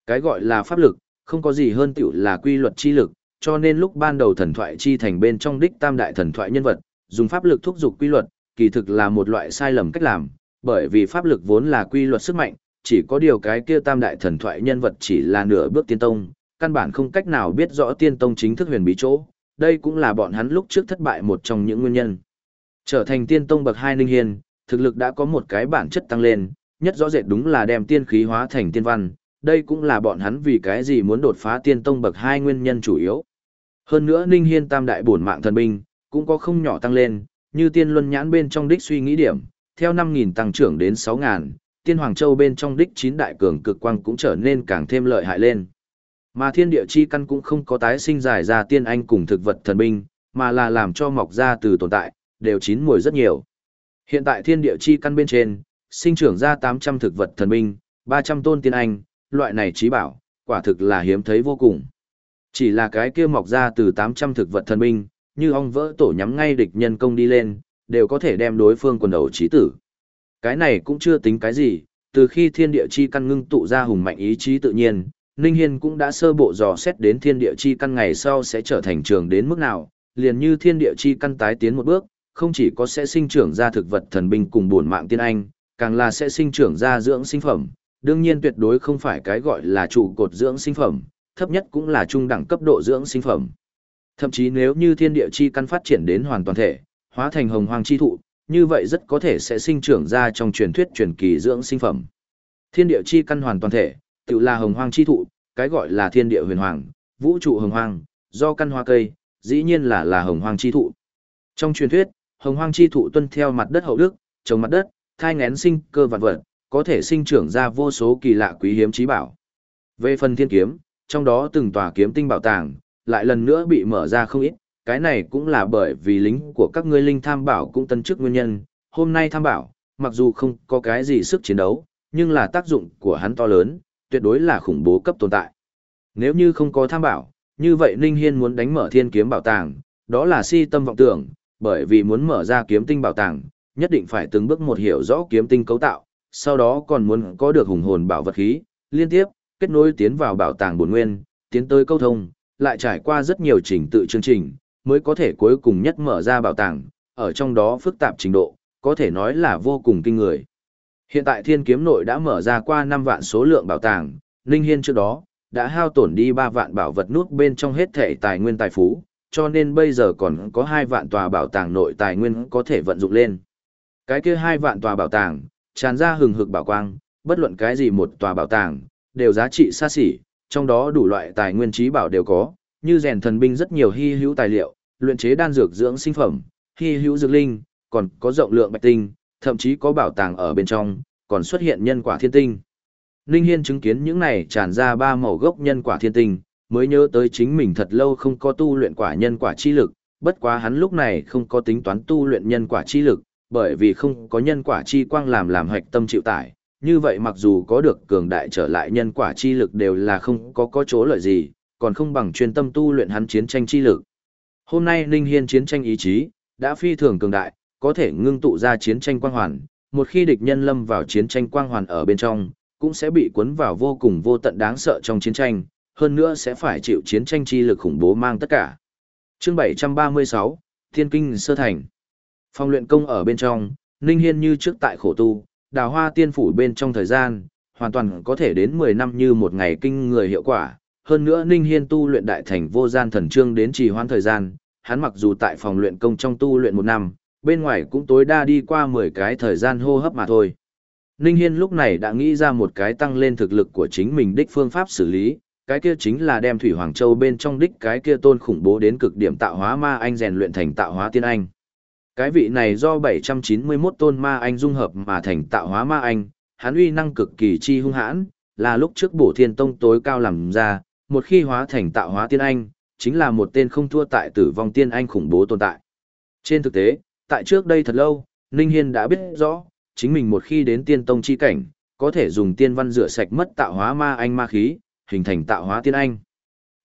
Cái gọi là pháp lực, không có gì hơn tiểu là quy luật chi lực, cho nên lúc ban đầu thần thoại chi thành bên trong đích tam đại thần thoại nhân vật, dùng pháp lực thúc giục quy luật, kỳ thực là một loại sai lầm cách làm, bởi vì pháp lực vốn là quy luật sức mạnh, chỉ có điều cái kia tam đại thần thoại nhân vật chỉ là nửa bước tiên tông, căn bản không cách nào biết rõ tiên tông chính thức huyền bí chỗ, đây cũng là bọn hắn lúc trước thất bại một trong những nguyên nhân. Trở thành tiên tông bậc hai ninh hiên, thực lực đã có một cái bản chất tăng lên, nhất rõ rệt đúng là đem tiên khí hóa thành tiên văn, đây cũng là bọn hắn vì cái gì muốn đột phá tiên tông bậc hai nguyên nhân chủ yếu. Hơn nữa ninh hiên tam đại bổn mạng thần binh, cũng có không nhỏ tăng lên, như tiên luân nhãn bên trong đích suy nghĩ điểm, theo 5.000 tăng trưởng đến 6.000, tiên hoàng châu bên trong đích chín đại cường cực quang cũng trở nên càng thêm lợi hại lên. Mà thiên địa chi căn cũng không có tái sinh giải ra tiên anh cùng thực vật thần binh, mà là làm cho mọc ra từ tồn tại, đều chín mùi rất nhiều. Hiện tại thiên địa chi căn bên trên, sinh trưởng ra 800 thực vật thần binh, 300 tôn tiên anh, loại này trí bảo, quả thực là hiếm thấy vô cùng. Chỉ là cái kia mọc ra từ 800 thực vật thần binh, như ong vỡ tổ nhắm ngay địch nhân công đi lên, đều có thể đem đối phương quần đầu trí tử. Cái này cũng chưa tính cái gì, từ khi thiên địa chi căn ngưng tụ ra hùng mạnh ý chí tự nhiên, Ninh Hiên cũng đã sơ bộ dò xét đến thiên địa chi căn ngày sau sẽ trở thành trường đến mức nào, liền như thiên địa chi căn tái tiến một bước, không chỉ có sẽ sinh trưởng ra thực vật thần binh cùng bổn mạng tiên anh, càng là sẽ sinh trưởng ra dưỡng sinh phẩm, đương nhiên tuyệt đối không phải cái gọi là trụ cột dưỡng sinh phẩm, thấp nhất cũng là trung đẳng cấp độ dưỡng sinh phẩm. Thậm chí nếu như thiên địa chi căn phát triển đến hoàn toàn thể, hóa thành hồng hoang chi thụ, như vậy rất có thể sẽ sinh trưởng ra trong truyền thuyết truyền kỳ dưỡng sinh phẩm. Thiên địa chi căn hoàn toàn thể, tự là hồng hoang chi thụ, cái gọi là thiên địa huyền hoàng, vũ trụ hồng hoang, do căn hoa cây, dĩ nhiên là là hồng hoang chi thụ. Trong truyền thuyết, hồng hoang chi thụ tuân theo mặt đất hậu đức, trồng mặt đất, thai ngén sinh cơ vạn vật, có thể sinh trưởng ra vô số kỳ lạ quý hiếm trí bảo. Về phần thiên kiếm, trong đó từng tòa kiếm tinh bảo tàng, lại lần nữa bị mở ra không ít, cái này cũng là bởi vì lính của các ngươi linh tham bảo cũng tân chức nguyên nhân, hôm nay tham bảo, mặc dù không có cái gì sức chiến đấu, nhưng là tác dụng của hắn to lớn, tuyệt đối là khủng bố cấp tồn tại. Nếu như không có tham bảo, như vậy Ninh Hiên muốn đánh mở thiên kiếm bảo tàng, đó là si tâm vọng tưởng, bởi vì muốn mở ra kiếm tinh bảo tàng, nhất định phải từng bước một hiểu rõ kiếm tinh cấu tạo, sau đó còn muốn có được hùng hồn bảo vật khí, liên tiếp, kết nối tiến vào bảo tàng bổn nguyên, tiến tới câu thông, lại trải qua rất nhiều trình tự chương trình, mới có thể cuối cùng nhất mở ra bảo tàng, ở trong đó phức tạp trình độ, có thể nói là vô cùng kinh người. Hiện tại thiên kiếm nội đã mở ra qua 5 vạn số lượng bảo tàng, Ninh Hiên trước đó, đã hao tổn đi 3 vạn bảo vật nút bên trong hết thể tài nguyên tài phú, cho nên bây giờ còn có 2 vạn tòa bảo tàng nội tài nguyên có thể vận dụng lên. Cái kia 2 vạn tòa bảo tàng, tràn ra hừng hực bảo quang, bất luận cái gì một tòa bảo tàng, đều giá trị xa xỉ, trong đó đủ loại tài nguyên trí bảo đều có, như rèn thần binh rất nhiều hy hữu tài liệu, luyện chế đan dược dưỡng sinh phẩm, hy hữu dược linh, còn có rộng lượng bạch tinh, thậm chí có bảo tàng ở bên trong, còn xuất hiện nhân quả thiên tinh. Ninh Hiên chứng kiến những này tràn ra ba màu gốc nhân quả thiên tinh, mới nhớ tới chính mình thật lâu không có tu luyện quả nhân quả chi lực, bất quá hắn lúc này không có tính toán tu luyện nhân quả chi lực, bởi vì không có nhân quả chi quang làm làm hạch tâm chịu tải, như vậy mặc dù có được cường đại trở lại nhân quả chi lực đều là không có có chỗ lợi gì, còn không bằng chuyên tâm tu luyện hắn chiến tranh chi lực. Hôm nay Ninh Hiên chiến tranh ý chí, đã phi thường cường đại, có thể ngưng tụ ra chiến tranh quang hoàn, một khi địch nhân lâm vào chiến tranh quang hoàn ở bên trong, cũng sẽ bị cuốn vào vô cùng vô tận đáng sợ trong chiến tranh, hơn nữa sẽ phải chịu chiến tranh chi lực khủng bố mang tất cả. Chương 736, Thiên Kinh Sơ Thành phong luyện công ở bên trong, Ninh Hiên như trước tại khổ tu, đào hoa tiên phủ bên trong thời gian, hoàn toàn có thể đến 10 năm như một ngày kinh người hiệu quả. Hơn nữa Ninh Hiên tu luyện đại thành vô gian thần trương đến trì hoãn thời gian, hắn mặc dù tại phòng luyện công trong tu luyện một năm, bên ngoài cũng tối đa đi qua 10 cái thời gian hô hấp mà thôi. Ninh Hiên lúc này đã nghĩ ra một cái tăng lên thực lực của chính mình đích phương pháp xử lý, cái kia chính là đem Thủy Hoàng Châu bên trong đích cái kia tôn khủng bố đến cực điểm tạo hóa ma anh rèn luyện thành tạo hóa tiên anh. Cái vị này do 791 tôn ma anh dung hợp mà thành tạo hóa ma anh, hắn uy năng cực kỳ chi hung hãn, là lúc trước bổ thiên tông tối cao làm ra, một khi hóa thành tạo hóa tiên anh, chính là một tên không thua tại tử vong tiên anh khủng bố tồn tại. Trên thực tế, tại trước đây thật lâu, Ninh Hiên đã biết rõ, chính mình một khi đến tiên tông chi cảnh, có thể dùng tiên văn rửa sạch mất tạo hóa ma anh ma khí, hình thành tạo hóa tiên anh.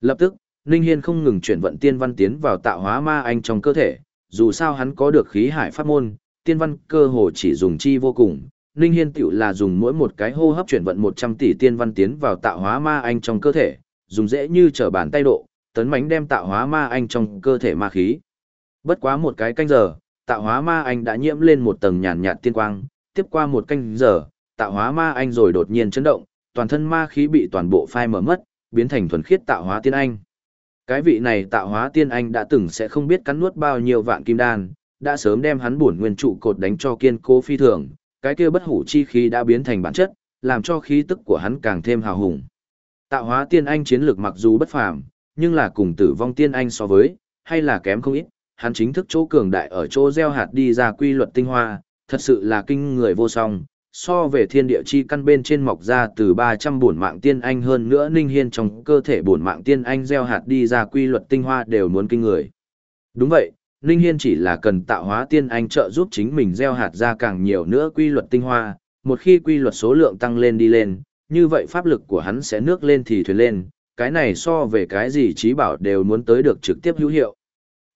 Lập tức, Ninh Hiên không ngừng chuyển vận tiên văn tiến vào tạo hóa ma anh trong cơ thể, dù sao hắn có được khí hải pháp môn, tiên văn cơ hồ chỉ dùng chi vô cùng. Ninh Hiên tiểu là dùng mỗi một cái hô hấp chuyển vận 100 tỷ tiên văn tiến vào tạo hóa ma anh trong cơ thể, dùng dễ như trở bàn tay độ, tấn mãnh đem tạo hóa ma anh trong cơ thể ma khí. Bất quá một cái canh giờ, tạo hóa ma anh đã nhiễm lên một tầng nhàn nhạt tiên quang, tiếp qua một canh giờ, tạo hóa ma anh rồi đột nhiên chấn động, toàn thân ma khí bị toàn bộ phai mở mất, biến thành thuần khiết tạo hóa tiên anh. Cái vị này tạo hóa tiên anh đã từng sẽ không biết cắn nuốt bao nhiêu vạn kim đan, đã sớm đem hắn bổn nguyên trụ cột đánh cho kiên cố phi thường, cái kia bất hủ chi khí đã biến thành bản chất, làm cho khí tức của hắn càng thêm hào hùng. Tạo hóa tiên anh chiến lược mặc dù bất phàm, nhưng là cùng tử vong tiên anh so với, hay là kém không ít, hắn chính thức chỗ cường đại ở chỗ gieo hạt đi ra quy luật tinh hoa, thật sự là kinh người vô song, so về thiên địa chi căn bên trên mọc ra từ 300 bổn mạng tiên anh hơn nữa ninh hiên trong cơ thể bổn mạng tiên anh gieo hạt đi ra quy luật tinh hoa đều muốn kinh người. Đúng vậy, ninh hiên chỉ là cần tạo hóa tiên anh trợ giúp chính mình gieo hạt ra càng nhiều nữa quy luật tinh hoa, một khi quy luật số lượng tăng lên đi lên, như vậy pháp lực của hắn sẽ nước lên thì thuyền lên, cái này so về cái gì trí bảo đều muốn tới được trực tiếp hữu hiệu.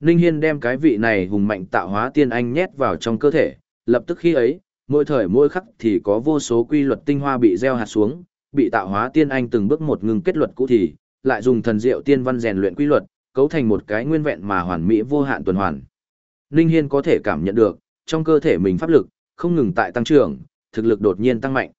Ninh Hiên đem cái vị này hùng mạnh tạo hóa tiên anh nhét vào trong cơ thể, lập tức khi ấy, mỗi thời mỗi khắc thì có vô số quy luật tinh hoa bị gieo hạt xuống, bị tạo hóa tiên anh từng bước một ngừng kết luật cũ thì, lại dùng thần diệu tiên văn rèn luyện quy luật, cấu thành một cái nguyên vẹn mà hoàn mỹ vô hạn tuần hoàn. Ninh Hiên có thể cảm nhận được, trong cơ thể mình pháp lực, không ngừng tại tăng trưởng, thực lực đột nhiên tăng mạnh.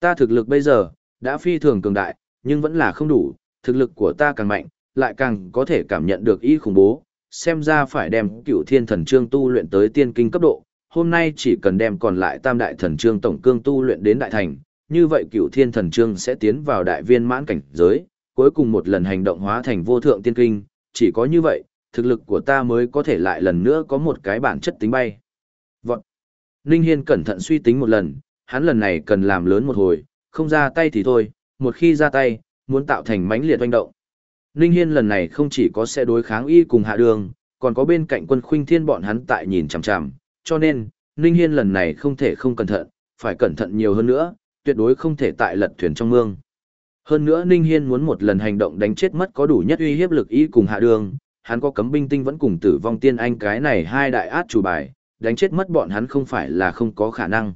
Ta thực lực bây giờ, đã phi thường cường đại, nhưng vẫn là không đủ, thực lực của ta càng mạnh, lại càng có thể cảm nhận được ý khủng bố, xem ra phải đem cửu thiên thần trương tu luyện tới tiên kinh cấp độ, hôm nay chỉ cần đem còn lại tam đại thần trương tổng cương tu luyện đến đại thành, như vậy cửu thiên thần trương sẽ tiến vào đại viên mãn cảnh giới, cuối cùng một lần hành động hóa thành vô thượng tiên kinh, chỉ có như vậy, thực lực của ta mới có thể lại lần nữa có một cái bản chất tính bay. Vọt. Ninh Hiên cẩn thận suy tính một lần, hắn lần này cần làm lớn một hồi, không ra tay thì thôi, một khi ra tay, muốn tạo thành mãnh liệt oanh động. Ninh Hiên lần này không chỉ có sẽ đối kháng y cùng hạ đường, còn có bên cạnh quân khuynh thiên bọn hắn tại nhìn chằm chằm, cho nên, Ninh Hiên lần này không thể không cẩn thận, phải cẩn thận nhiều hơn nữa, tuyệt đối không thể tại lật thuyền trong mương. Hơn nữa Ninh Hiên muốn một lần hành động đánh chết mất có đủ nhất uy hiếp lực y cùng hạ đường, hắn có cấm binh tinh vẫn cùng tử vong tiên anh cái này hai đại át chủ bài, đánh chết mất bọn hắn không phải là không có khả năng.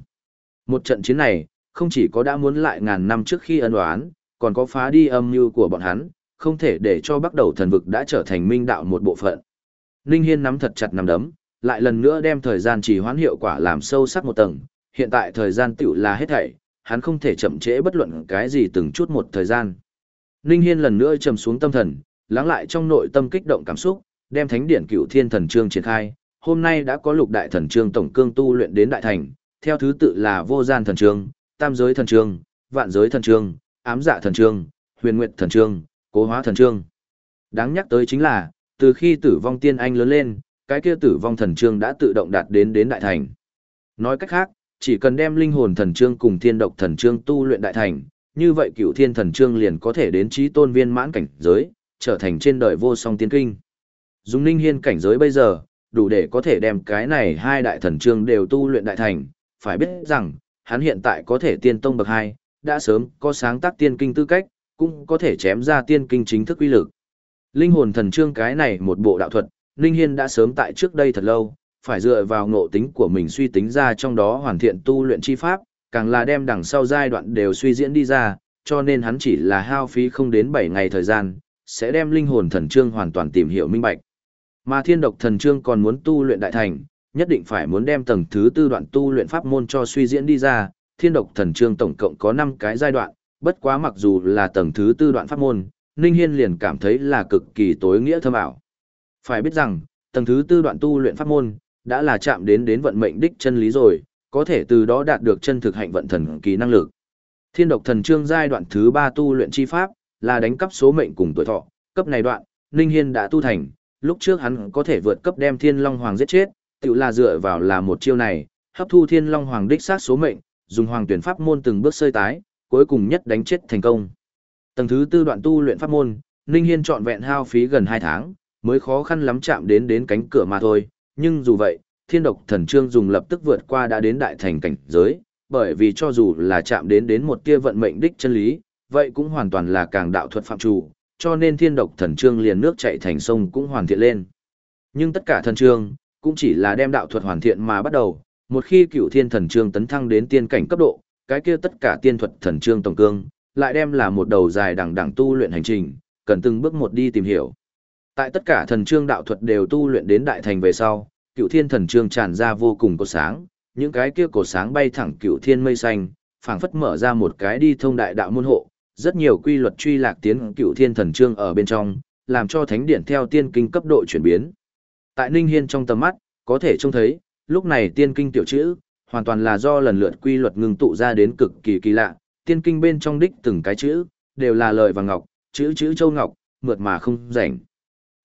Một trận chiến này, không chỉ có đã muốn lại ngàn năm trước khi ân oán, còn có phá đi âm mưu của bọn hắn, không thể để cho bắt đầu thần vực đã trở thành minh đạo một bộ phận. Ninh Hiên nắm thật chặt nắm đấm, lại lần nữa đem thời gian trì hoãn hiệu quả làm sâu sắc một tầng, hiện tại thời gian tiểu là hết thảy, hắn không thể chậm trễ bất luận cái gì từng chút một thời gian. Ninh Hiên lần nữa trầm xuống tâm thần, lắng lại trong nội tâm kích động cảm xúc, đem thánh điển cửu thiên thần trương triển khai, hôm nay đã có lục đại thần trương tổng cương tu luyện đến đại thành, theo thứ tự là vô gian thần trương, tam giới thần trương, vạn giới thần trương, ám dạ thần trương, huyền nguyệt thần trương, cố hóa thần trương. Đáng nhắc tới chính là, từ khi tử vong tiên anh lớn lên, cái kia tử vong thần trương đã tự động đạt đến đến đại thành. Nói cách khác, chỉ cần đem linh hồn thần trương cùng thiên độc thần trương tu luyện đại thành, như vậy cựu thiên thần trương liền có thể đến trí tôn viên mãn cảnh giới, trở thành trên đời vô song tiên kinh. Dùng ninh hiên cảnh giới bây giờ, đủ để có thể đem cái này hai đại thần trương đều tu luyện đại thành, phải biết rằng, hắn hiện tại có thể tiên tông bậc hai, đã sớm có sáng tác tiên kinh tư cách, cũng có thể chém ra tiên kinh chính thức uy lực. Linh hồn thần trương cái này một bộ đạo thuật, Ninh Hiên đã sớm tại trước đây thật lâu, phải dựa vào ngộ tính của mình suy tính ra trong đó hoàn thiện tu luyện chi pháp, càng là đem đằng sau giai đoạn đều suy diễn đi ra, cho nên hắn chỉ là hao phí không đến 7 ngày thời gian, sẽ đem linh hồn thần trương hoàn toàn tìm hiểu minh bạch. Mà thiên độc thần trương còn muốn tu luyện đại thành, nhất định phải muốn đem tầng thứ tư đoạn tu luyện pháp môn cho suy diễn đi ra, thiên độc thần trương tổng cộng có 5 cái giai đoạn, bất quá mặc dù là tầng thứ tư đoạn pháp môn, Ninh Hiên liền cảm thấy là cực kỳ tối nghĩa thâm ảo. Phải biết rằng, tầng thứ tư đoạn tu luyện pháp môn, đã là chạm đến đến vận mệnh đích chân lý rồi, có thể từ đó đạt được chân thực hạnh vận thần kỳ năng lực. Thiên độc thần trương giai đoạn thứ ba tu luyện chi pháp, là đánh cấp số mệnh cùng tuổi thọ, cấp này đoạn, Ninh Hiên đã tu thành, lúc trước hắn có thể vượt cấp đem Thiên Long Hoàng giết chết, tự là dựa vào là một chiêu này, hấp thu Thiên Long Hoàng đích sát số mệnh, dùng hoàng tuyển pháp môn từng bước sơi tái, cuối cùng nhất đánh chết thành công. Tầng thứ tư đoạn tu luyện pháp môn, Ninh Hiên chọn vẹn hao phí gần 2 tháng, mới khó khăn lắm chạm đến đến cánh cửa mà thôi, nhưng dù vậy, thiên độc thần trương dùng lập tức vượt qua đã đến đại thành cảnh giới, bởi vì cho dù là chạm đến đến một tia vận mệnh đích chân lý, vậy cũng hoàn toàn là càng đạo thuật phạm chủ, cho nên thiên độc thần trương liền nước chảy thành sông cũng hoàn thiện lên. Nhưng tất cả thần trương, cũng chỉ là đem đạo thuật hoàn thiện mà bắt đầu, một khi cựu thiên thần trương tấn thăng đến tiên cảnh cấp độ, cái kia tất cả tiên thuật thần trương tổng cương, lại đem là một đầu dài đằng đằng tu luyện hành trình, cần từng bước một đi tìm hiểu. Tại tất cả thần trương đạo thuật đều tu luyện đến đại thành về sau, cựu thiên thần trương tràn ra vô cùng cột sáng, những cái kia cột sáng bay thẳng cựu thiên mây xanh, phảng phất mở ra một cái đi thông đại đạo môn hộ, rất nhiều quy luật truy lạc tiến cựu thiên thần trương ở bên trong, làm cho thánh điện theo tiên kinh cấp độ chuyển biến. Tại Ninh Hiên trong tầm mắt, có thể trông thấy, lúc này tiên kinh tiểu chữ, hoàn toàn là do lần lượt quy luật ngừng tụ ra đến cực kỳ kỳ lạ, tiên kinh bên trong đích từng cái chữ, đều là lời vàng ngọc, chữ chữ châu ngọc, mượt mà không rảnh.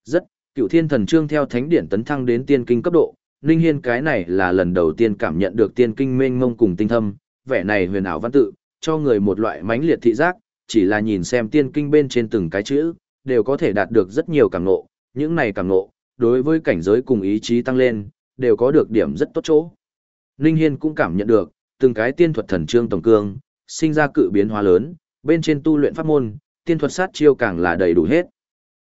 Rất, cựu thiên thần trương theo thánh điển tấn thăng đến tiên kinh cấp độ, Ninh Hiên cái này là lần đầu tiên cảm nhận được tiên kinh mênh mông cùng tinh thâm, vẻ này huyền ảo văn tự, cho người một loại mãnh liệt thị giác, chỉ là nhìn xem tiên kinh bên trên từng cái chữ, đều có thể đạt được rất nhiều cảm ngộ, những này cảm ngộ, đối với cảnh giới cùng ý chí tăng lên, đều có được điểm rất tốt chỗ. Ninh Hiên cũng cảm nhận được, từng cái tiên thuật thần trương tổng cương, sinh ra cự biến hóa lớn, bên trên tu luyện pháp môn, tiên thuật sát chiêu càng là đầy đủ hết.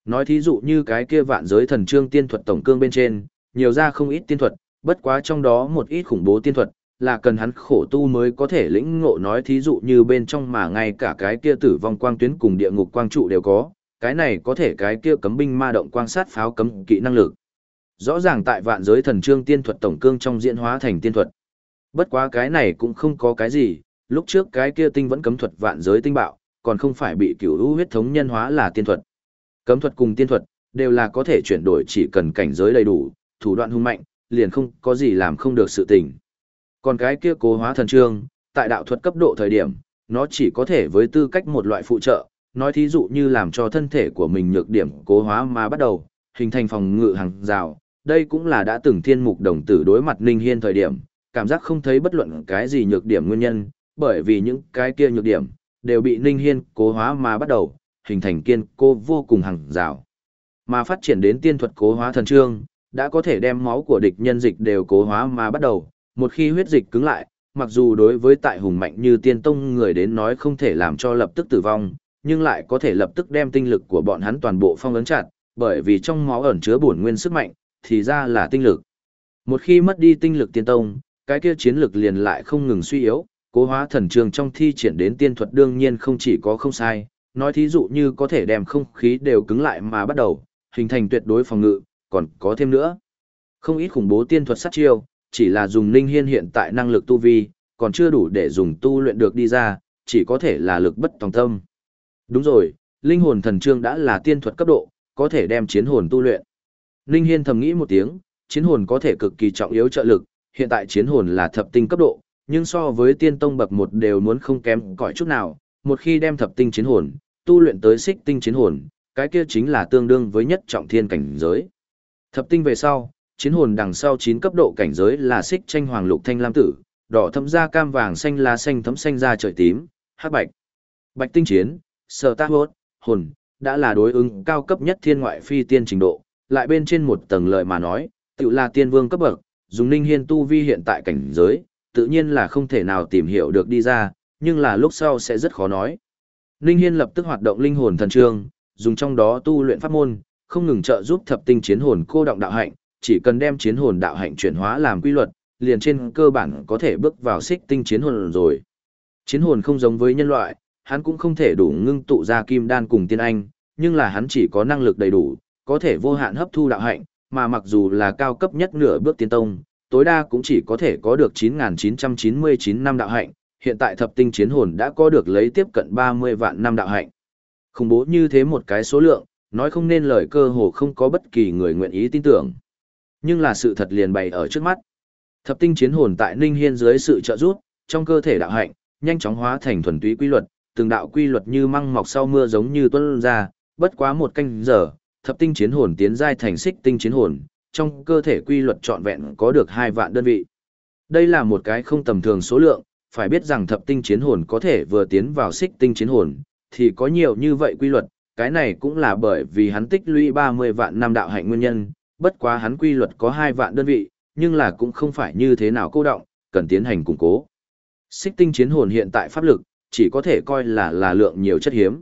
Nói thí dụ như cái kia vạn giới thần trương tiên thuật tổng cương bên trên, nhiều ra không ít tiên thuật, bất quá trong đó một ít khủng bố tiên thuật, là cần hắn khổ tu mới có thể lĩnh ngộ nói thí dụ như bên trong mà ngay cả cái kia tử vong quang tuyến cùng địa ngục quang trụ đều có, cái này có thể cái kia cấm binh ma động quang sát pháo cấm kỹ năng lực. Rõ ràng tại vạn giới thần trương tiên thuật tổng cương trong diễn hóa thành tiên thuật. Bất quá cái này cũng không có cái gì, lúc trước cái kia tinh vẫn cấm thuật vạn giới tinh bạo, còn không phải bị cửu lũ huyết thống nhân hóa là tiên thuật. Cấm thuật cùng tiên thuật, đều là có thể chuyển đổi chỉ cần cảnh giới đầy đủ, thủ đoạn hung mạnh, liền không có gì làm không được sự tình. Còn cái kia cố hóa thần trương, tại đạo thuật cấp độ thời điểm, nó chỉ có thể với tư cách một loại phụ trợ, nói thí dụ như làm cho thân thể của mình nhược điểm cố hóa mà bắt đầu, hình thành phòng ngự hàng rào, đây cũng là đã từng thiên mục đồng tử đối mặt Ninh Hiên thời điểm, cảm giác không thấy bất luận cái gì nhược điểm nguyên nhân, bởi vì những cái kia nhược điểm, đều bị Ninh Hiên cố hóa mà bắt đầu, hình thành kiên cố vô cùng hàng rào. Mà phát triển đến tiên thuật cố hóa thần trương, đã có thể đem máu của địch nhân dịch đều cố hóa mà bắt đầu, một khi huyết dịch cứng lại, mặc dù đối với tại hùng mạnh như tiên tông người đến nói không thể làm cho lập tức tử vong, nhưng lại có thể lập tức đem tinh lực của bọn hắn toàn bộ phong ấn chặt, bởi vì trong máu ẩn chứa bổn nguyên sức mạnh, thì ra là tinh lực. Một khi mất đi tinh lực tiên tông, cái kia chiến lực liền lại không ngừng suy yếu, cố hóa thần trường trong thi triển đến tiên thuật đương nhiên không chỉ có không sai, nói thí dụ như có thể đem không khí đều cứng lại mà bắt đầu, hình thành tuyệt đối phòng ngự, còn có thêm nữa. Không ít khủng bố tiên thuật sát chiêu, chỉ là dùng linh Hiên hiện tại năng lực tu vi, còn chưa đủ để dùng tu luyện được đi ra, chỉ có thể là lực bất tòng tâm. Đúng rồi, linh hồn thần trương đã là tiên thuật cấp độ, có thể đem chiến hồn tu luyện. Ninh Hiên thầm nghĩ một tiếng, chiến hồn có thể cực kỳ trọng yếu trợ lực, hiện tại chiến hồn là thập tinh cấp độ, nhưng so với tiên tông bậc một đều muốn không kém cỏi chút nào, một khi đem thập tinh chiến hồn, tu luyện tới xích tinh chiến hồn, cái kia chính là tương đương với nhất trọng thiên cảnh giới. Thập tinh về sau, chiến hồn đằng sau 9 cấp độ cảnh giới là xích tranh hoàng lục thanh lam tử, đỏ thấm da cam vàng xanh lá xanh thấm xanh da trời tím, hắc bạch. Bạch tinh chiến, sở ta hốt, hồn, đã là đối ứng cao cấp nhất thiên ngoại phi tiên trình độ, lại bên trên một tầng lợi mà nói, tự là tiên vương cấp bậc, dùng ninh hiên tu vi hiện tại cảnh giới, tự nhiên là không thể nào tìm hiểu được đi ra, nhưng là lúc sau sẽ rất khó nói. Ninh hiên lập tức hoạt động linh hồn thần trương, dùng trong đó tu luyện pháp môn, không ngừng trợ giúp thập tinh chiến hồn cô động đạo hạnh, chỉ cần đem chiến hồn đạo hạnh chuyển hóa làm quy luật, liền trên cơ bản có thể bước vào xích tinh chiến hồn rồi. Chiến hồn không giống với nhân loại, hắn cũng không thể đủ ngưng tụ ra kim đan cùng tiên anh, nhưng là hắn chỉ có năng lực đầy đủ, có thể vô hạn hấp thu đạo hạnh, mà mặc dù là cao cấp nhất nửa bước tiên tông, tối đa cũng chỉ có thể có được 9.999 năm đạo hạnh, hiện tại thập tinh chiến hồn đã có được lấy tiếp cận 30 vạn năm đạo hạnh. Khủng bố như thế một cái số lượng, nói không nên lời cơ hồ không có bất kỳ người nguyện ý tin tưởng. Nhưng là sự thật liền bày ở trước mắt. Thập tinh chiến hồn tại Ninh Hiên dưới sự trợ giúp, trong cơ thể đạo hạnh, nhanh chóng hóa thành thuần túy quy luật, từng đạo quy luật như măng mọc sau mưa giống như tuân ra, bất quá một canh giờ, thập tinh chiến hồn tiến giai thành xích tinh chiến hồn, trong cơ thể quy luật trọn vẹn có được hai vạn đơn vị. Đây là một cái không tầm thường số lượng, phải biết rằng thập tinh chiến hồn có thể vừa tiến vào xích tinh chiến hồn, thì có nhiều như vậy quy luật, cái này cũng là bởi vì hắn tích lũy 30 vạn năm đạo hạnh nguyên nhân, bất quá hắn quy luật có hai vạn đơn vị, nhưng là cũng không phải như thế nào cô động, cần tiến hành củng cố. Xích tinh chiến hồn hiện tại pháp lực, chỉ có thể coi là là lượng nhiều chất hiếm.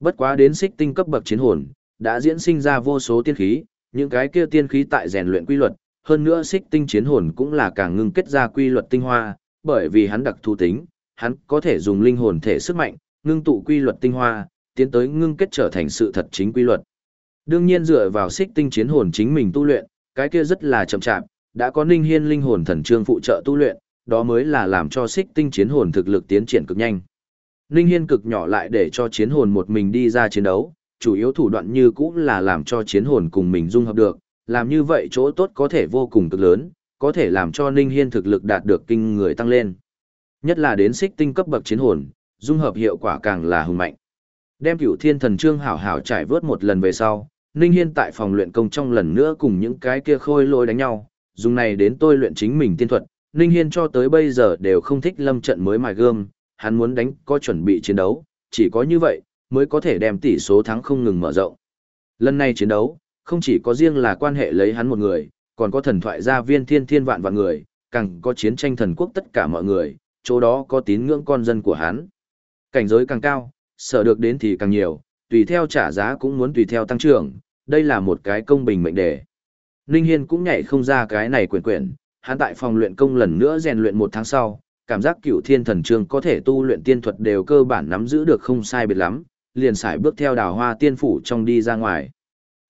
Bất quá đến xích tinh cấp bậc chiến hồn, đã diễn sinh ra vô số tiên khí, những cái kia tiên khí tại rèn luyện quy luật, hơn nữa xích tinh chiến hồn cũng là càng ngưng kết ra quy luật tinh hoa, bởi vì hắn đặc thù tính, hắn có thể dùng linh hồn thể sức mạnh, ngưng tụ quy luật tinh hoa, tiến tới ngưng kết trở thành sự thật chính quy luật. Đương nhiên dựa vào xích tinh chiến hồn chính mình tu luyện, cái kia rất là chậm chạp, đã có Ninh Hiên linh hồn thần trương phụ trợ tu luyện, đó mới là làm cho xích tinh chiến hồn thực lực tiến triển cực nhanh. Ninh Hiên cực nhỏ lại để cho chiến hồn một mình đi ra chiến đấu, chủ yếu thủ đoạn như cũ là làm cho chiến hồn cùng mình dung hợp được, làm như vậy chỗ tốt có thể vô cùng cực lớn, có thể làm cho Ninh Hiên thực lực đạt được kinh người tăng lên. Nhất là đến xích tinh cấp bậc chiến hồn, dung hợp hiệu quả càng là hùng mạnh. Đem cửu thiên thần trương hảo hảo trải vớt một lần về sau, Ninh Hiên tại phòng luyện công trong lần nữa cùng những cái kia khôi lôi đánh nhau, dùng này đến tôi luyện chính mình tiên thuật. Ninh Hiên cho tới bây giờ đều không thích lâm trận mới mài gương hắn muốn đánh có chuẩn bị chiến đấu, chỉ có như vậy, mới có thể đem tỷ số thắng không ngừng mở rộng. Lần này chiến đấu, không chỉ có riêng là quan hệ lấy hắn một người, còn có thần thoại gia viên thiên thiên vạn vạn người, càng có chiến tranh thần quốc tất cả mọi người, chỗ đó có tín ngưỡng con dân của hắn. Cảnh giới càng cao, sở được đến thì càng nhiều, tùy theo trả giá cũng muốn tùy theo tăng trưởng, đây là một cái công bình mệnh đề. Ninh Hiên cũng nhảy không ra cái này quyển quyển, hắn tại phòng luyện công lần nữa rèn luyện một tháng sau, cảm giác cựu thiên thần trương có thể tu luyện tiên thuật đều cơ bản nắm giữ được không sai biệt lắm, liền xài bước theo đào hoa tiên phủ trong đi ra ngoài.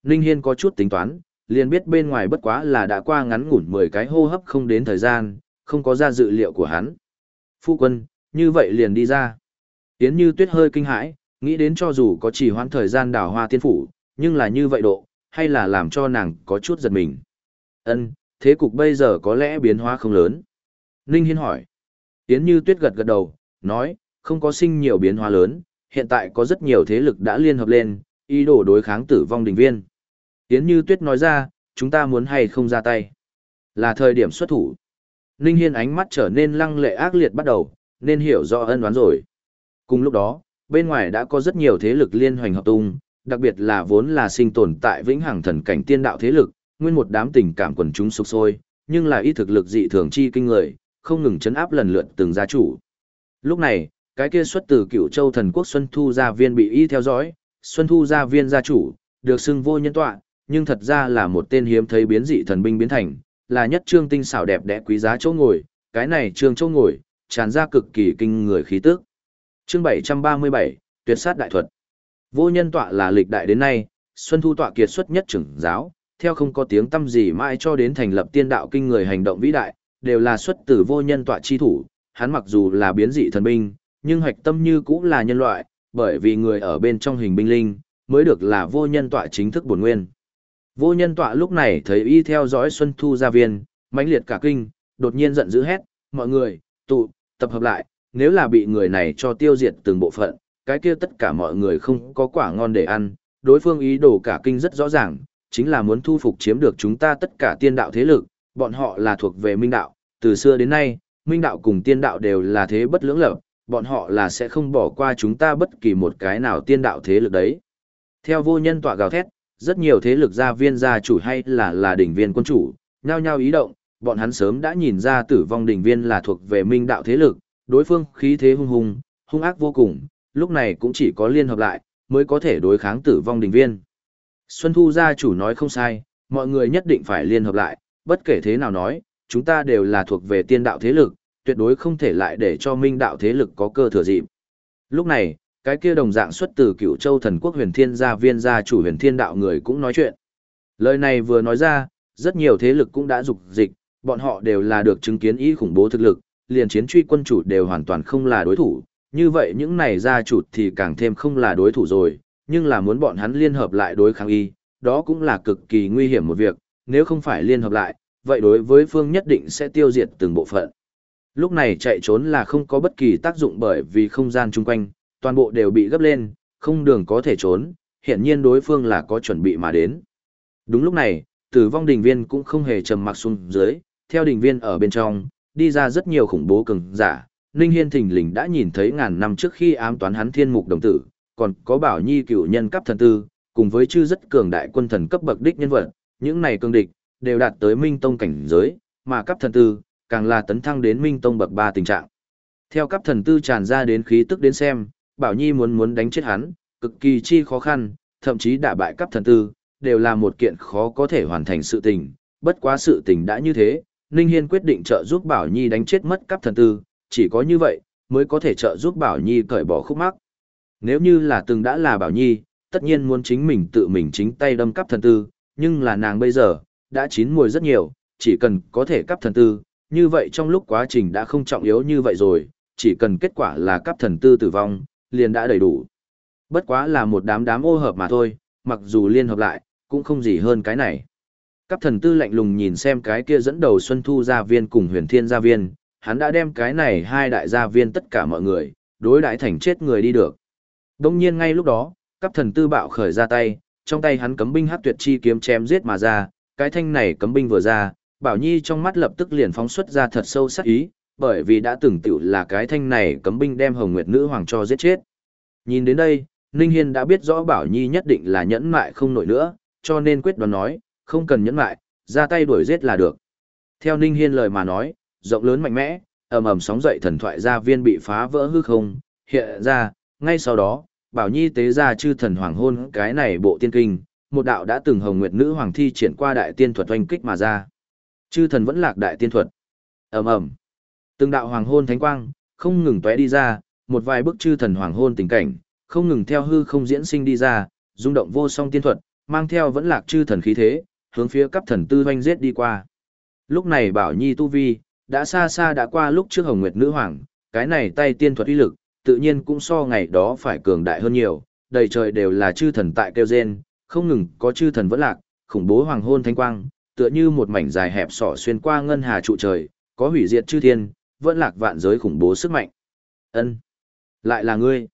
Ninh Hiên có chút tính toán, liền biết bên ngoài bất quá là đã qua ngắn ngủn 10 cái hô hấp không đến thời gian, không có ra dự liệu của hắn. Phu quân, như vậy liền đi ra. Yến như tuyết hơi kinh hãi, nghĩ đến cho dù có chỉ hoãn thời gian đào hoa tiên phủ, nhưng là như vậy độ, hay là làm cho nàng có chút giật mình. Ân, thế cục bây giờ có lẽ biến hóa không lớn. Ninh Hiên hỏi. Yến Như Tuyết gật gật đầu, nói, không có sinh nhiều biến hóa lớn, hiện tại có rất nhiều thế lực đã liên hợp lên, ý đồ đối kháng tử vong đình viên. Yến Như Tuyết nói ra, chúng ta muốn hay không ra tay. Là thời điểm xuất thủ. Ninh Hiên ánh mắt trở nên lăng lệ ác liệt bắt đầu, nên hiểu rõ ân đoán rồi. Cùng lúc đó, bên ngoài đã có rất nhiều thế lực liên hoành hợp tung, đặc biệt là vốn là sinh tồn tại vĩnh hằng thần cảnh tiên đạo thế lực, nguyên một đám tình cảm quần chúng sục sôi, nhưng là ý thực lực dị thường chi kinh người, không ngừng chấn áp lần lượt từng gia chủ. Lúc này, cái kia xuất từ cựu châu thần quốc Xuân Thu gia viên bị y theo dõi, Xuân Thu gia viên gia chủ, được xưng vô nhân tọa, nhưng thật ra là một tên hiếm thấy biến dị thần binh biến thành, là nhất trương tinh xảo đẹp đẽ quý giá chỗ ngồi, cái này trương chỗ ngồi, tràn ra cực kỳ kinh người khí tức. Chương 737, Tuyệt sát đại thuật. Vô nhân tọa là lịch đại đến nay, Xuân Thu tọa kiệt xuất nhất trưởng giáo, theo không có tiếng tâm gì mãi cho đến thành lập tiên đạo kinh người hành động vĩ đại, đều là xuất từ vô nhân tọa chi thủ, hắn mặc dù là biến dị thần binh, nhưng hoạch tâm như cũng là nhân loại, bởi vì người ở bên trong hình binh linh, mới được là vô nhân tọa chính thức bổn nguyên. Vô nhân tọa lúc này thấy y theo dõi Xuân Thu gia viên, mãnh liệt cả kinh, đột nhiên giận dữ hét, mọi người, tụ, tập hợp lại, nếu là bị người này cho tiêu diệt từng bộ phận, cái kia tất cả mọi người không có quả ngon để ăn, đối phương ý đồ cả kinh rất rõ ràng, chính là muốn thu phục chiếm được chúng ta tất cả tiên đạo thế lực, bọn họ là thuộc về minh đạo, từ xưa đến nay, minh đạo cùng tiên đạo đều là thế bất lưỡng lập, bọn họ là sẽ không bỏ qua chúng ta bất kỳ một cái nào tiên đạo thế lực đấy. Theo vô nhân tọa gào thét, rất nhiều thế lực gia viên gia chủ hay là là đỉnh viên quân chủ, nhao nhao ý động, bọn hắn sớm đã nhìn ra tử vong đỉnh viên là thuộc về minh đạo thế lực, đối phương khí thế hung hùng, hung ác vô cùng, lúc này cũng chỉ có liên hợp lại, mới có thể đối kháng tử vong đỉnh viên. Xuân Thu gia chủ nói không sai, mọi người nhất định phải liên hợp lại, bất kể thế nào nói, chúng ta đều là thuộc về tiên đạo thế lực, tuyệt đối không thể lại để cho minh đạo thế lực có cơ thừa dịp. Lúc này, cái kia đồng dạng xuất từ cựu châu thần quốc huyền thiên gia viên gia chủ huyền thiên đạo người cũng nói chuyện. Lời này vừa nói ra, rất nhiều thế lực cũng đã dục dịch, bọn họ đều là được chứng kiến ý khủng bố thực lực, liền chiến truy quân chủ đều hoàn toàn không là đối thủ, như vậy những này gia chủ thì càng thêm không là đối thủ rồi, nhưng là muốn bọn hắn liên hợp lại đối kháng y, đó cũng là cực kỳ nguy hiểm một việc, nếu không phải liên hợp lại, vậy đối với phương nhất định sẽ tiêu diệt từng bộ phận. Lúc này chạy trốn là không có bất kỳ tác dụng bởi vì không gian chung quanh, toàn bộ đều bị gấp lên, không đường có thể trốn, hiện nhiên đối phương là có chuẩn bị mà đến. Đúng lúc này, tử vong đình viên cũng không hề trầm mặc xuống dưới, theo đình viên ở bên trong, đi ra rất nhiều khủng bố cường giả. Ninh Hiên thình lình đã nhìn thấy ngàn năm trước khi ám toán hắn thiên mục đồng tử, còn có bảo nhi cựu nhân cấp thần tư, cùng với chư rất cường đại quân thần cấp bậc đích nhân vật, những này cường địch, đều đạt tới minh tông cảnh giới, mà cấp thần tư, càng là tấn thăng đến minh tông bậc 3 tình trạng. Theo cấp thần tư tràn ra đến khí tức đến xem, Bảo Nhi muốn muốn đánh chết hắn, cực kỳ chi khó khăn, thậm chí đả bại cấp thần tư, đều là một kiện khó có thể hoàn thành sự tình, bất quá sự tình đã như thế, Ninh Hiên quyết định trợ giúp Bảo Nhi đánh chết mất cấp thần tư, chỉ có như vậy, mới có thể trợ giúp Bảo Nhi cởi bỏ khúc mắc. Nếu như là từng đã là Bảo Nhi, tất nhiên muốn chính mình tự mình chính tay đâm cấp thần tư, nhưng là nàng bây giờ, đã chín mùi rất nhiều, chỉ cần có thể cấp thần tư, như vậy trong lúc quá trình đã không trọng yếu như vậy rồi, chỉ cần kết quả là cấp thần tư tử vong, liền đã đầy đủ. Bất quá là một đám đám ô hợp mà thôi, mặc dù liên hợp lại, cũng không gì hơn cái này. Cấp thần tư lạnh lùng nhìn xem cái kia dẫn đầu Xuân Thu gia viên cùng huyền thiên gia viên, hắn đã đem cái này hai đại gia viên tất cả mọi người, đối đại thành chết người đi được. Đông nhiên ngay lúc đó, cấp thần tư bạo khởi ra tay, trong tay hắn cấm binh hát tuyệt chi kiếm chém giết mà ra, cái thanh này cấm binh vừa ra, Bảo Nhi trong mắt lập tức liền phóng xuất ra thật sâu sắc ý, bởi vì đã từng tiểu là cái thanh này cấm binh đem Hồng Nguyệt Nữ Hoàng cho giết chết. Nhìn đến đây, Ninh Hiên đã biết rõ Bảo Nhi nhất định là nhẫn mại không nổi nữa, cho nên quyết đoán nói, không cần nhẫn mại, ra tay đuổi giết là được. Theo Ninh Hiên lời mà nói, rộng lớn mạnh mẽ, ầm ầm sóng dậy thần thoại gia viên bị phá vỡ hư không, hiện ra, ngay sau đó, Bảo Nhi tế ra chư thần hoàng hôn cái này bộ tiên kinh, một đạo đã từng hồng nguyệt nữ hoàng thi triển qua đại tiên thuật oanh kích mà ra. Chư thần vẫn lạc đại tiên thuật. Ầm ầm. Từng đạo hoàng hôn thánh quang, không ngừng tóe đi ra, một vài bức chư thần hoàng hôn tình cảnh, không ngừng theo hư không diễn sinh đi ra, rung động vô song tiên thuật, mang theo vẫn lạc chư thần khí thế, hướng phía cấp thần tư oanh giết đi qua. Lúc này Bảo Nhi tu vi, đã xa xa đã qua lúc trước Hồng Nguyệt nữ hoàng, cái này tay tiên thuật uy lực, tự nhiên cũng so ngày đó phải cường đại hơn nhiều, đầy trời đều là chư thần tại kêu gen, không ngừng có chư thần vẫn lạc, khủng bố hoàng hôn thanh quang, tựa như một mảnh dài hẹp sỏ xuyên qua ngân hà trụ trời, có hủy diệt chư thiên, vẫn lạc vạn giới khủng bố sức mạnh. Ân, lại là ngươi.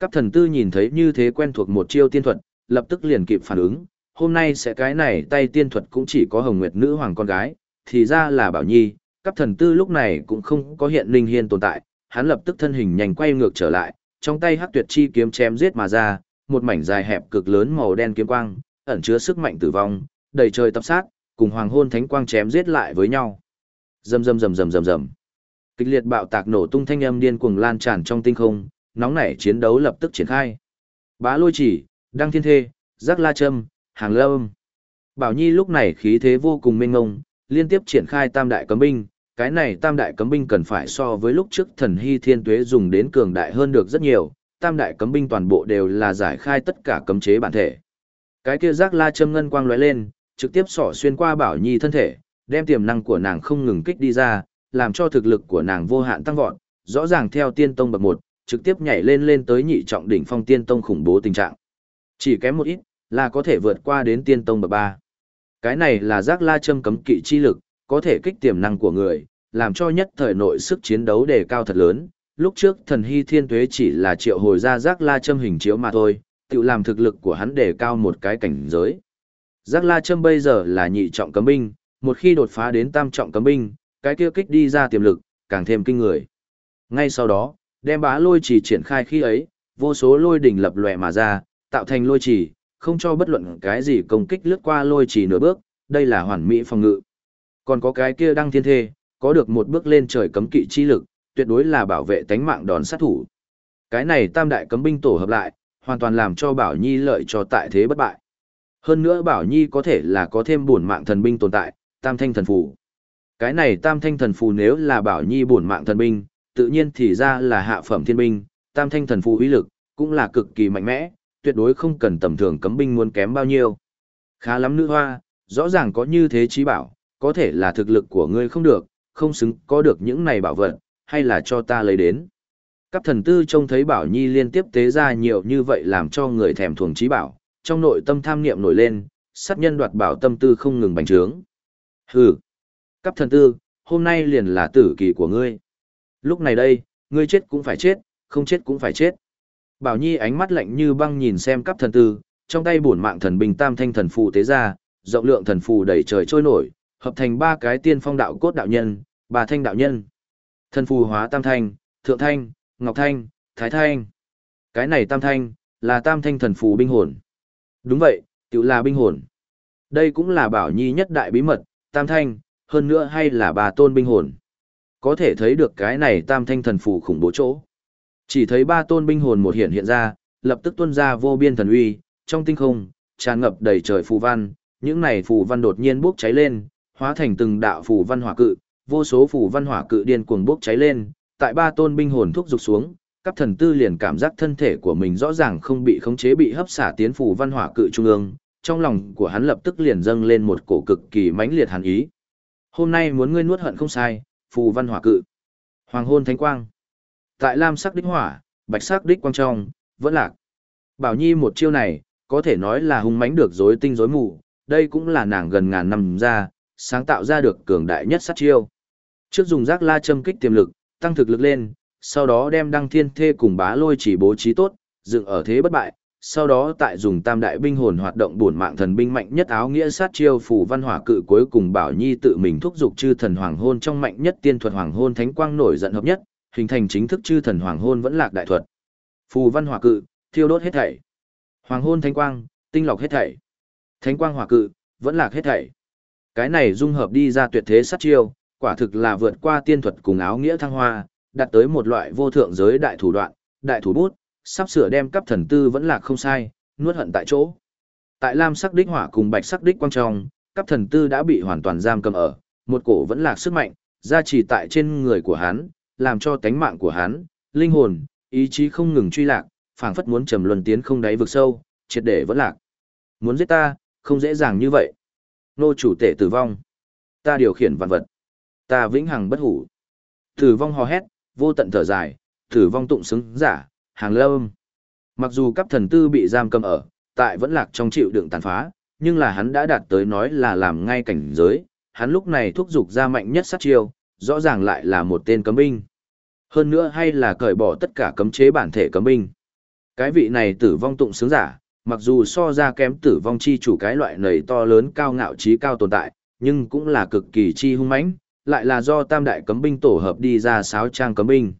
Các thần tư nhìn thấy như thế quen thuộc một chiêu tiên thuật, lập tức liền kịp phản ứng, hôm nay sẽ cái này tay tiên thuật cũng chỉ có Hồng Nguyệt nữ hoàng con gái, thì ra là Bảo Nhi, các thần tư lúc này cũng không có hiện linh hiên tồn tại, hắn lập tức thân hình nhanh quay ngược trở lại, trong tay hắc tuyệt chi kiếm chém giết mà ra, một mảnh dài hẹp cực lớn màu đen kiếm quang, ẩn chứa sức mạnh tử vong, đầy trời tập sát, cùng hoàng hôn thánh quang chém giết lại với nhau. Rầm rầm rầm rầm rầm rầm. Kịch liệt bạo tạc nổ tung thanh âm điên cuồng lan tràn trong tinh không, nóng nảy chiến đấu lập tức triển khai. Bá Lôi Chỉ, Đăng Thiên Thê, Giác La Trâm, Hàng Lâm. Bảo Nhi lúc này khí thế vô cùng mênh ngông, liên tiếp triển khai tam đại cấm binh, cái này tam đại cấm binh cần phải so với lúc trước thần hy thiên tuế dùng đến cường đại hơn được rất nhiều, tam đại cấm binh toàn bộ đều là giải khai tất cả cấm chế bản thể. Cái kia giác la châm ngân quang lóe lên, trực tiếp xỏ xuyên qua Bảo Nhi thân thể, đem tiềm năng của nàng không ngừng kích đi ra, làm cho thực lực của nàng vô hạn tăng vọt, rõ ràng theo tiên tông bậc một, trực tiếp nhảy lên lên tới nhị trọng đỉnh phong tiên tông khủng bố tình trạng. Chỉ kém một ít, là có thể vượt qua đến tiên tông bậc ba. Cái này là giác la châm cấm kỵ chi lực, có thể kích tiềm năng của người, làm cho nhất thời nội sức chiến đấu đề cao thật lớn. Lúc trước thần hy thiên tuế chỉ là triệu hồi ra giác la châm hình chiếu mà thôi, tự làm thực lực của hắn đề cao một cái cảnh giới. Giác la châm bây giờ là nhị trọng cấm binh, một khi đột phá đến tam trọng cấm binh, cái kia kích đi ra tiềm lực, càng thêm kinh người. Ngay sau đó, đem bá lôi chỉ triển khai khi ấy, vô số lôi đỉnh lập lòe mà ra, tạo thành lôi chỉ, không cho bất luận cái gì công kích lướt qua lôi chỉ nửa bước, đây là hoàn mỹ phòng ngự. Còn có cái kia đăng thiên thê, có được một bước lên trời cấm kỵ chi lực, tuyệt đối là bảo vệ tánh mạng đòn sát thủ. Cái này tam đại cấm binh tổ hợp lại, hoàn toàn làm cho Bảo Nhi lợi cho tại thế bất bại. Hơn nữa Bảo Nhi có thể là có thêm bổn mạng thần binh tồn tại, tam thanh thần phù. Cái này tam thanh thần phù nếu là Bảo Nhi bổn mạng thần binh, tự nhiên thì ra là hạ phẩm thiên binh, tam thanh thần phù uy lực, cũng là cực kỳ mạnh mẽ, tuyệt đối không cần tầm thường cấm binh muốn kém bao nhiêu. Khá lắm nữ hoa, rõ ràng có như thế trí bảo, có thể là thực lực của ngươi không được, không xứng có được những này bảo vật, hay là cho ta lấy đến. Các thần tư trông thấy Bảo Nhi liên tiếp tế ra nhiều như vậy làm cho người thèm thuồng trí bảo, trong nội tâm tham niệm nổi lên, sát nhân đoạt bảo tâm tư không ngừng bành trướng. Hừ, cấp thần tư, hôm nay liền là tử kỳ của ngươi. Lúc này đây, ngươi chết cũng phải chết, không chết cũng phải chết. Bảo Nhi ánh mắt lạnh như băng nhìn xem cấp thần tư, trong tay bổn mạng thần bình tam thanh thần phù tế ra, rộng lượng thần phù đầy trời trôi nổi, hợp thành ba cái tiên phong đạo cốt đạo nhân, ba thanh đạo nhân. Thần phù hóa tam thanh, thượng thanh, ngọc thanh, thái thanh. Cái này tam thanh, là tam thanh thần phù binh hồn. Đúng vậy, tự là binh hồn. Đây cũng là bảo nhi nhất đại bí mật, tam thanh, hơn nữa hay là bà tôn binh hồn. Có thể thấy được cái này tam thanh thần phù khủng bố chỗ. Chỉ thấy ba tôn binh hồn một hiện hiện ra, lập tức tuôn ra vô biên thần uy, trong tinh không, tràn ngập đầy trời phù văn, những này phù văn đột nhiên bốc cháy lên, hóa thành từng đạo phù văn hỏa cự, vô số phù văn hỏa cự điên cuồng bốc cháy lên, tại ba tôn binh hồn thúc dục xuống, các thần tư liền cảm giác thân thể của mình rõ ràng không bị khống chế bị hấp xả tiến phù văn hỏa cự trung ương, trong lòng của hắn lập tức liền dâng lên một cổ cực kỳ mãnh liệt hàn ý. Hôm nay muốn ngươi nuốt hận không sai, phù văn hỏa cự. Hoàng hôn thánh quang. Tại lam sắc đích hỏa, bạch sắc đích quang trong, vẫn lạc. Bảo Nhi một chiêu này, có thể nói là hung mãnh được rối tinh rối mù, đây cũng là nàng gần ngàn năm ra, sáng tạo ra được cường đại nhất sát chiêu. Trước dùng giác la châm kích tiềm lực, tăng thực lực lên, sau đó đem đăng thiên thê cùng bá lôi chỉ bố trí tốt, dựng ở thế bất bại, sau đó tại dùng tam đại binh hồn hoạt động bổn mạng thần binh mạnh nhất áo nghĩa sát chiêu phủ văn hỏa cự cuối cùng bảo nhi tự mình thúc giục chư thần hoàng hôn trong mạnh nhất tiên thuật hoàng hôn thánh quang nổi giận hợp nhất, hình thành chính thức chư thần hoàng hôn vẫn lạc đại thuật. Phù văn hỏa cự, thiêu đốt hết thảy. Hoàng hôn thánh quang, tinh lọc hết thảy. Thánh quang hỏa cự, vẫn lạc hết thảy. Cái này dung hợp đi ra tuyệt thế sát chiêu, quả thực là vượt qua tiên thuật cùng áo nghĩa thăng hoa, đạt tới một loại vô thượng giới đại thủ đoạn, đại thủ bút, sắp sửa đem cấp thần tư vẫn là không sai, nuốt hận tại chỗ. Tại lam sắc đích hỏa cùng bạch sắc đích quang trong, cấp thần tư đã bị hoàn toàn giam cầm ở, một cổ vẫn là sức mạnh, gia trì tại trên người của hắn, làm cho tánh mạng của hắn, linh hồn, ý chí không ngừng truy lạc, phảng phất muốn trầm luân tiến không đáy vực sâu, triệt để vẫn lạc. Muốn giết ta, không dễ dàng như vậy. Nô chủ tể tử vong. Ta điều khiển vạn vật. Ta vĩnh hằng bất hủ. Tử vong hò hét, vô tận thở dài, tử vong tụng xứng giả, hàng lâm. Mặc dù cấp thần tư bị giam cầm ở, tại vẫn lạc trong chịu đựng tàn phá, nhưng là hắn đã đạt tới nói là làm ngay cảnh giới, hắn lúc này thúc giục ra mạnh nhất sát chiêu, rõ ràng lại là một tên cấm binh. Hơn nữa hay là cởi bỏ tất cả cấm chế bản thể cấm binh. Cái vị này tử vong tụng sướng giả, mặc dù so ra kém tử vong chi chủ cái loại này to lớn cao ngạo trí cao tồn tại, nhưng cũng là cực kỳ chi hung mãnh, lại là do tam đại cấm binh tổ hợp đi ra sáu trang cấm binh.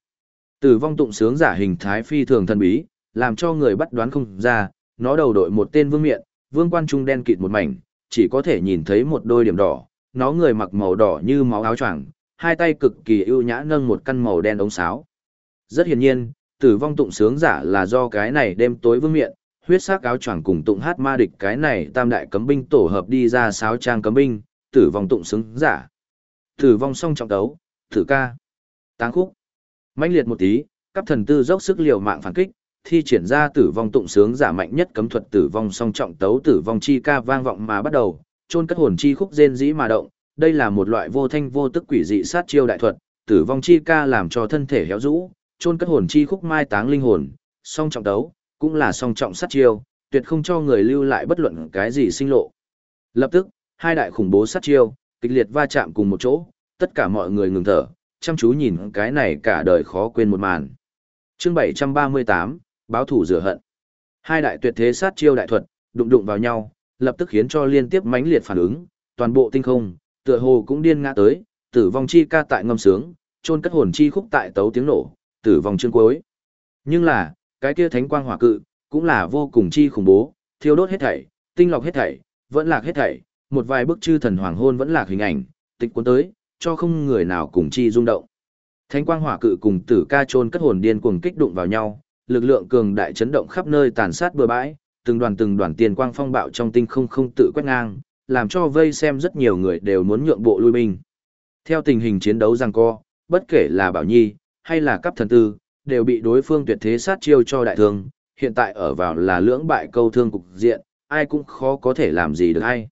Tử vong tụng sướng giả hình thái phi thường thần bí, làm cho người bắt đoán không ra, nó đầu đội một tên vương miện, vương quan trung đen kịt một mảnh, chỉ có thể nhìn thấy một đôi điểm đỏ, nó người mặc màu đỏ như máu áo choàng, hai tay cực kỳ ưu nhã nâng một căn màu đen ống sáo. Rất hiển nhiên, tử vong tụng sướng giả là do cái này đêm tối vương miện, huyết sắc áo choàng cùng tụng hát ma địch cái này tam đại cấm binh tổ hợp đi ra sáu trang cấm binh, tử vong tụng sướng giả. Tử vong song trọng đấu, tử ca. Táng khúc. mãnh liệt một tí, các thần tư dốc sức liều mạng phản kích, thi triển ra tử vong tụng sướng giả mạnh nhất cấm thuật tử vong song trọng tấu tử vong chi ca vang vọng mà bắt đầu, chôn cất hồn chi khúc rên dĩ mà động, đây là một loại vô thanh vô tức quỷ dị sát chiêu đại thuật, tử vong chi ca làm cho thân thể héo rũ, chôn cất hồn chi khúc mai táng linh hồn, song trọng tấu, cũng là song trọng sát chiêu, tuyệt không cho người lưu lại bất luận cái gì sinh lộ. Lập tức, hai đại khủng bố sát chiêu, kịch liệt va chạm cùng một chỗ, tất cả mọi người ngừng thở, chăm chú nhìn cái này cả đời khó quên một màn. Chương 738, báo thủ rửa hận. Hai đại tuyệt thế sát chiêu đại thuật, đụng đụng vào nhau, lập tức khiến cho liên tiếp mãnh liệt phản ứng, toàn bộ tinh không, tựa hồ cũng điên ngã tới, tử vong chi ca tại ngâm sướng, chôn cất hồn chi khúc tại tấu tiếng nổ, tử vong chương cuối. Nhưng là, cái kia thánh quang hỏa cự, cũng là vô cùng chi khủng bố, thiêu đốt hết thảy, tinh lọc hết thảy, vẫn lạc hết thảy, một vài bức chư thần hoàng hôn vẫn lạc hình ảnh, tịch cuốn tới, cho không người nào cùng chi rung động. Thánh quang hỏa cự cùng tử ca chôn cất hồn điên cuồng kích đụng vào nhau, lực lượng cường đại chấn động khắp nơi tàn sát bừa bãi, từng đoàn từng đoàn tiền quang phong bạo trong tinh không không tự quét ngang, làm cho vây xem rất nhiều người đều muốn nhượng bộ lui binh. Theo tình hình chiến đấu giằng co, bất kể là Bảo Nhi hay là cấp thần tư, đều bị đối phương tuyệt thế sát chiêu cho đại thương, hiện tại ở vào là lưỡng bại câu thương cục diện, ai cũng khó có thể làm gì được ai.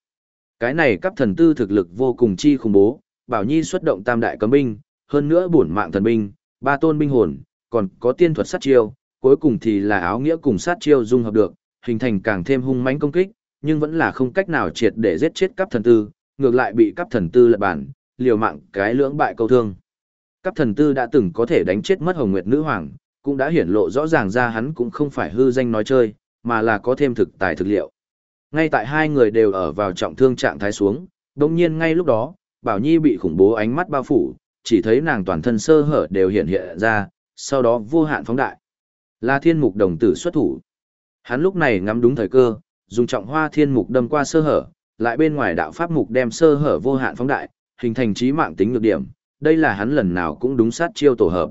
Cái này cấp thần tư thực lực vô cùng chi khủng bố, Bảo Nhi xuất động tam đại cấm binh, hơn nữa bổn mạng thần binh, ba tôn binh hồn, còn có tiên thuật sát chiêu, cuối cùng thì là áo nghĩa cùng sát chiêu dung hợp được, hình thành càng thêm hung mãnh công kích, nhưng vẫn là không cách nào triệt để giết chết cấp thần tư, ngược lại bị cấp thần tư lật bản, liều mạng cái lưỡng bại câu thương. Cấp thần tư đã từng có thể đánh chết mất Hồng Nguyệt Nữ Hoàng, cũng đã hiển lộ rõ ràng ra hắn cũng không phải hư danh nói chơi, mà là có thêm thực tài thực liệu. Ngay tại hai người đều ở vào trọng thương trạng thái xuống, đồng nhiên ngay lúc đó, Bảo Nhi bị khủng bố ánh mắt bao phủ, chỉ thấy nàng toàn thân sơ hở đều hiện hiện ra, sau đó vô hạn phóng đại. Là thiên mục đồng tử xuất thủ. Hắn lúc này ngắm đúng thời cơ, dùng trọng hoa thiên mục đâm qua sơ hở, lại bên ngoài đạo pháp mục đem sơ hở vô hạn phóng đại, hình thành trí mạng tính nhược điểm, đây là hắn lần nào cũng đúng sát chiêu tổ hợp.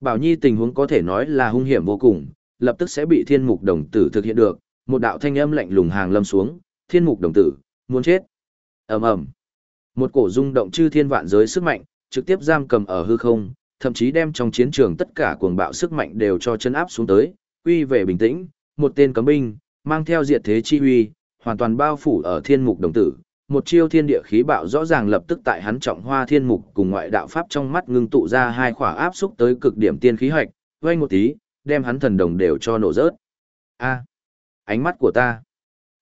Bảo Nhi tình huống có thể nói là hung hiểm vô cùng, lập tức sẽ bị thiên mục đồng tử thực hiện được, một đạo thanh âm lạnh lùng hàng lâm xuống, thiên mục đồng tử, muốn chết. ầm ầm Một cổ rung động chư thiên vạn giới sức mạnh, trực tiếp giam cầm ở hư không, thậm chí đem trong chiến trường tất cả cuồng bạo sức mạnh đều cho chân áp xuống tới, quy về bình tĩnh, một tên cấm binh, mang theo diệt thế chi huy, hoàn toàn bao phủ ở thiên mục đồng tử. Một chiêu thiên địa khí bạo rõ ràng lập tức tại hắn trọng hoa thiên mục cùng ngoại đạo pháp trong mắt ngưng tụ ra hai khỏa áp xúc tới cực điểm tiên khí hoạch, vây một tí, đem hắn thần đồng đều cho nổ rớt. A, ánh mắt của ta.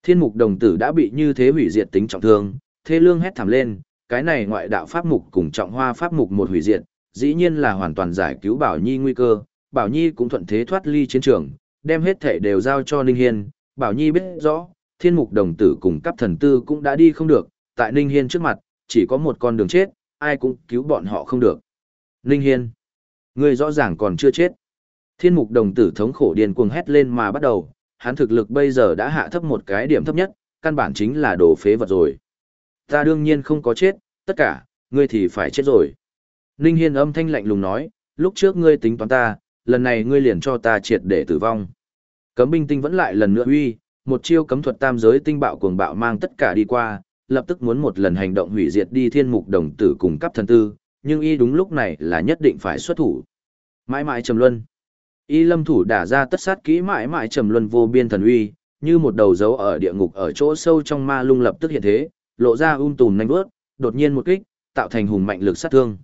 Thiên mục đồng tử đã bị như thế hủy diệt tính trọng thương, thế lương hét thảm lên, cái này ngoại đạo pháp mục cùng trọng hoa pháp mục một hủy diệt, dĩ nhiên là hoàn toàn giải cứu Bảo Nhi nguy cơ, Bảo Nhi cũng thuận thế thoát ly chiến trường, đem hết thể đều giao cho Ninh Hiên, Bảo Nhi biết rõ, thiên mục đồng tử cùng cấp thần tư cũng đã đi không được, tại Ninh Hiên trước mặt, chỉ có một con đường chết, ai cũng cứu bọn họ không được. Ninh Hiên, người rõ ràng còn chưa chết. Thiên mục đồng tử thống khổ điên cuồng hét lên mà bắt đầu, hắn thực lực bây giờ đã hạ thấp một cái điểm thấp nhất, căn bản chính là đồ phế vật rồi. Ta đương nhiên không có chết, tất cả, ngươi thì phải chết rồi. Ninh Hiên âm thanh lạnh lùng nói, lúc trước ngươi tính toán ta, lần này ngươi liền cho ta triệt để tử vong. Cấm binh tinh vẫn lại lần nữa uy, một chiêu cấm thuật tam giới tinh bạo cuồng bạo mang tất cả đi qua, lập tức muốn một lần hành động hủy diệt đi thiên mục đồng tử cùng cấp thần tư, nhưng y đúng lúc này là nhất định phải xuất thủ. Mãi mãi trầm luân. Y lâm thủ đả ra tất sát kỹ mãi mãi trầm luân vô biên thần uy, như một đầu dấu ở địa ngục ở chỗ sâu trong ma lung lập tức hiện thế, lộ ra um tùm nhanh vớt, đột nhiên một kích, tạo thành hùng mạnh lực sát thương.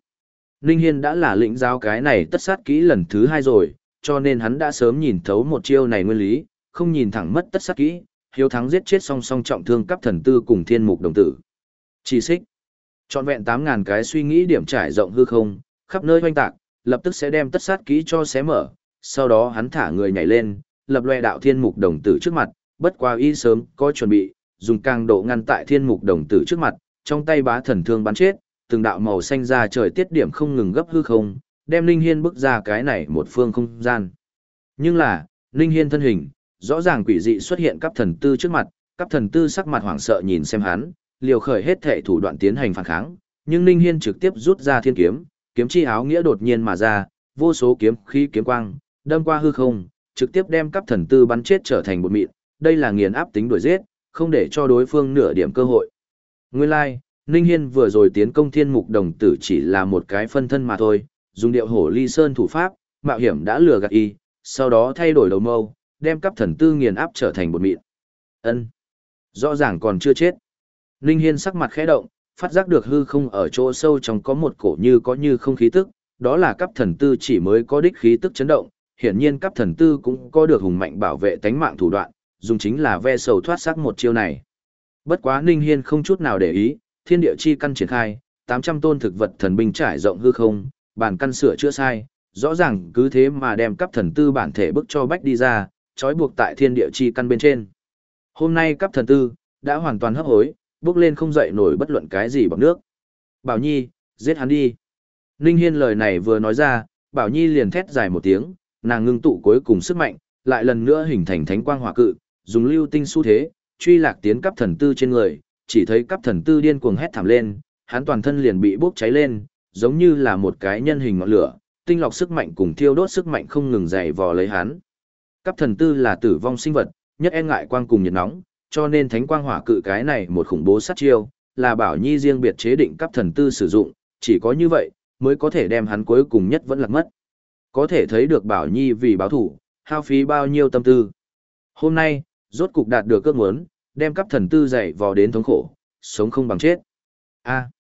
Ninh Hiên đã là lĩnh giáo cái này tất sát kỹ lần thứ hai rồi, cho nên hắn đã sớm nhìn thấu một chiêu này nguyên lý, không nhìn thẳng mất tất sát kỹ, hiếu thắng giết chết song song trọng thương cấp thần tư cùng thiên mục đồng tử. Chỉ xích. Trọn vẹn tám ngàn cái suy nghĩ điểm trải rộng hư không, khắp nơi hoang tạc, lập tức sẽ đem tất sát kỹ cho xé mở, sau đó hắn thả người nhảy lên, lập loe đạo thiên mục đồng tử trước mặt, bất qua y sớm có chuẩn bị, dùng càng độ ngăn tại thiên mục đồng tử trước mặt, trong tay bá thần thương bắn chết, từng đạo màu xanh ra trời tiết điểm không ngừng gấp hư không, đem Linh Hiên bước ra cái này một phương không gian. Nhưng là, Linh Hiên thân hình, rõ ràng quỷ dị xuất hiện cấp thần tư trước mặt, cấp thần tư sắc mặt hoảng sợ nhìn xem hắn, liều khởi hết thể thủ đoạn tiến hành phản kháng, nhưng Linh Hiên trực tiếp rút ra thiên kiếm, kiếm chi áo nghĩa đột nhiên mà ra, vô số kiếm khí kiếm quang, đâm qua hư không, trực tiếp đem cấp thần tư bắn chết trở thành bột mịn, đây là nghiền áp tính đuổi giết, không để cho đối phương nửa điểm cơ hội. Nguyên lai, like, Ninh Hiên vừa rồi tiến công thiên mục đồng tử chỉ là một cái phân thân mà thôi, dùng điệu hổ ly sơn thủ pháp, mạo hiểm đã lừa gạt y, sau đó thay đổi đầu mâu, đem cấp thần tư nghiền áp trở thành bột mịn. Ân, Rõ ràng còn chưa chết. Ninh Hiên sắc mặt khẽ động, phát giác được hư không ở chỗ sâu trong có một cổ như có như không khí tức, đó là cấp thần tư chỉ mới có đích khí tức chấn động, hiển nhiên cấp thần tư cũng có được hùng mạnh bảo vệ tánh mạng thủ đoạn, dùng chính là ve sầu thoát sắc một chiêu này. Bất quá Ninh Hiên không chút nào để ý, thiên địa chi căn triển khai, 800 tôn thực vật thần binh trải rộng hư không, bản căn sửa chữa sai, rõ ràng cứ thế mà đem cấp thần tư bản thể bức cho bách đi ra, trói buộc tại thiên địa chi căn bên trên. Hôm nay cấp thần tư đã hoàn toàn hấp hối, bước lên không dậy nổi bất luận cái gì bằng nước. Bảo Nhi, giết hắn đi. Ninh Hiên lời này vừa nói ra, Bảo Nhi liền thét dài một tiếng, nàng ngưng tụ cuối cùng sức mạnh, lại lần nữa hình thành thánh quang hỏa cự, dùng lưu tinh xu thế, truy lạc tiến cấp thần tư trên người, chỉ thấy cấp thần tư điên cuồng hét thảm lên, hắn toàn thân liền bị bốc cháy lên, giống như là một cái nhân hình ngọn lửa, tinh lọc sức mạnh cùng thiêu đốt sức mạnh không ngừng dày vò lấy hắn. Cấp thần tư là tử vong sinh vật, nhất e ngại quang cùng nhiệt nóng, cho nên thánh quang hỏa cự cái này một khủng bố sát chiêu, là bảo nhi riêng biệt chế định cấp thần tư sử dụng, chỉ có như vậy, mới có thể đem hắn cuối cùng nhất vẫn lạc mất. Có thể thấy được bảo nhi vì báo thủ, hao phí bao nhiêu tâm tư. Hôm nay, rốt cục đạt được ước muốn, đem cắp thần tư dạy vò đến thống khổ, sống không bằng chết. A,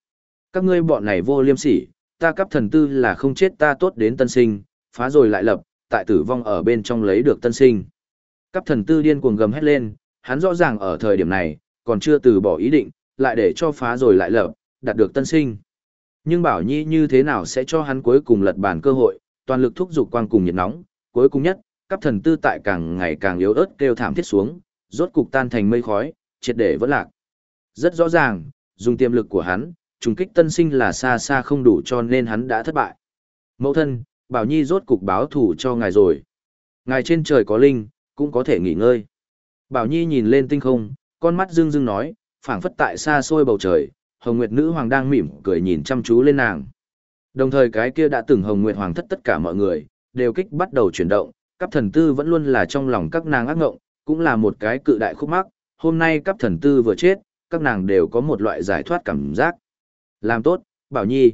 các ngươi bọn này vô liêm sỉ, ta cắp thần tư là không chết ta tốt đến tân sinh, phá rồi lại lập, tại tử vong ở bên trong lấy được tân sinh. cắp thần tư điên cuồng gầm hét lên, hắn rõ ràng ở thời điểm này, còn chưa từ bỏ ý định, lại để cho phá rồi lại lập, đạt được tân sinh. Nhưng Bảo Nhi như thế nào sẽ cho hắn cuối cùng lật bản cơ hội, toàn lực thúc giục quang cùng nhiệt nóng, cuối cùng nhất, các thần tư tại càng ngày càng yếu ớt kêu thảm thiết xuống, rốt cục tan thành mây khói, triệt để vỡ lạc. Rất rõ ràng, dùng tiềm lực của hắn, trùng kích tân sinh là xa xa không đủ cho nên hắn đã thất bại. Mẫu thân, Bảo Nhi rốt cục báo thủ cho ngài rồi. Ngài trên trời có linh, cũng có thể nghỉ ngơi. Bảo Nhi nhìn lên tinh không, con mắt rưng rưng nói, phảng phất tại xa xôi bầu trời, Hồng Nguyệt Nữ Hoàng đang mỉm cười nhìn chăm chú lên nàng. Đồng thời cái kia đã từng Hồng Nguyệt Hoàng thất tất cả mọi người, đều kích bắt đầu chuyển động, cấp thần tư vẫn luôn là trong lòng các nàng ác ngộng, cũng là một cái cự đại khúc mắc, hôm nay cấp thần tư vừa chết, các nàng đều có một loại giải thoát cảm giác. Làm tốt, Bảo Nhi.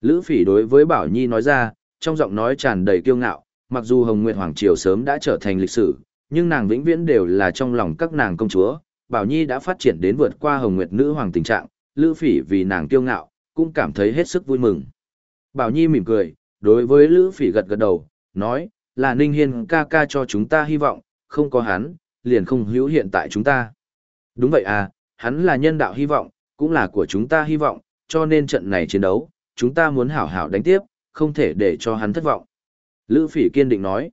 Lữ phỉ đối với Bảo Nhi nói ra, trong giọng nói tràn đầy kiêu ngạo, mặc dù Hồng Nguyệt Hoàng Triều sớm đã trở thành lịch sử, nhưng nàng vĩnh viễn đều là trong lòng các nàng công chúa. Bảo Nhi đã phát triển đến vượt qua Hồng Nguyệt Nữ Hoàng tình trạng, Lữ phỉ vì nàng kiêu ngạo, cũng cảm thấy hết sức vui mừng. Bảo Nhi mỉm cười, đối với Lữ phỉ gật gật đầu, nói, là Ninh Hiên ca ca cho chúng ta hy vọng, không có hắn, liền không hữu hiện tại chúng ta. Đúng vậy à, hắn là nhân đạo hy vọng, cũng là của chúng ta hy vọng, cho nên trận này chiến đấu, chúng ta muốn hảo hảo đánh tiếp, không thể để cho hắn thất vọng. Lữ phỉ kiên định nói.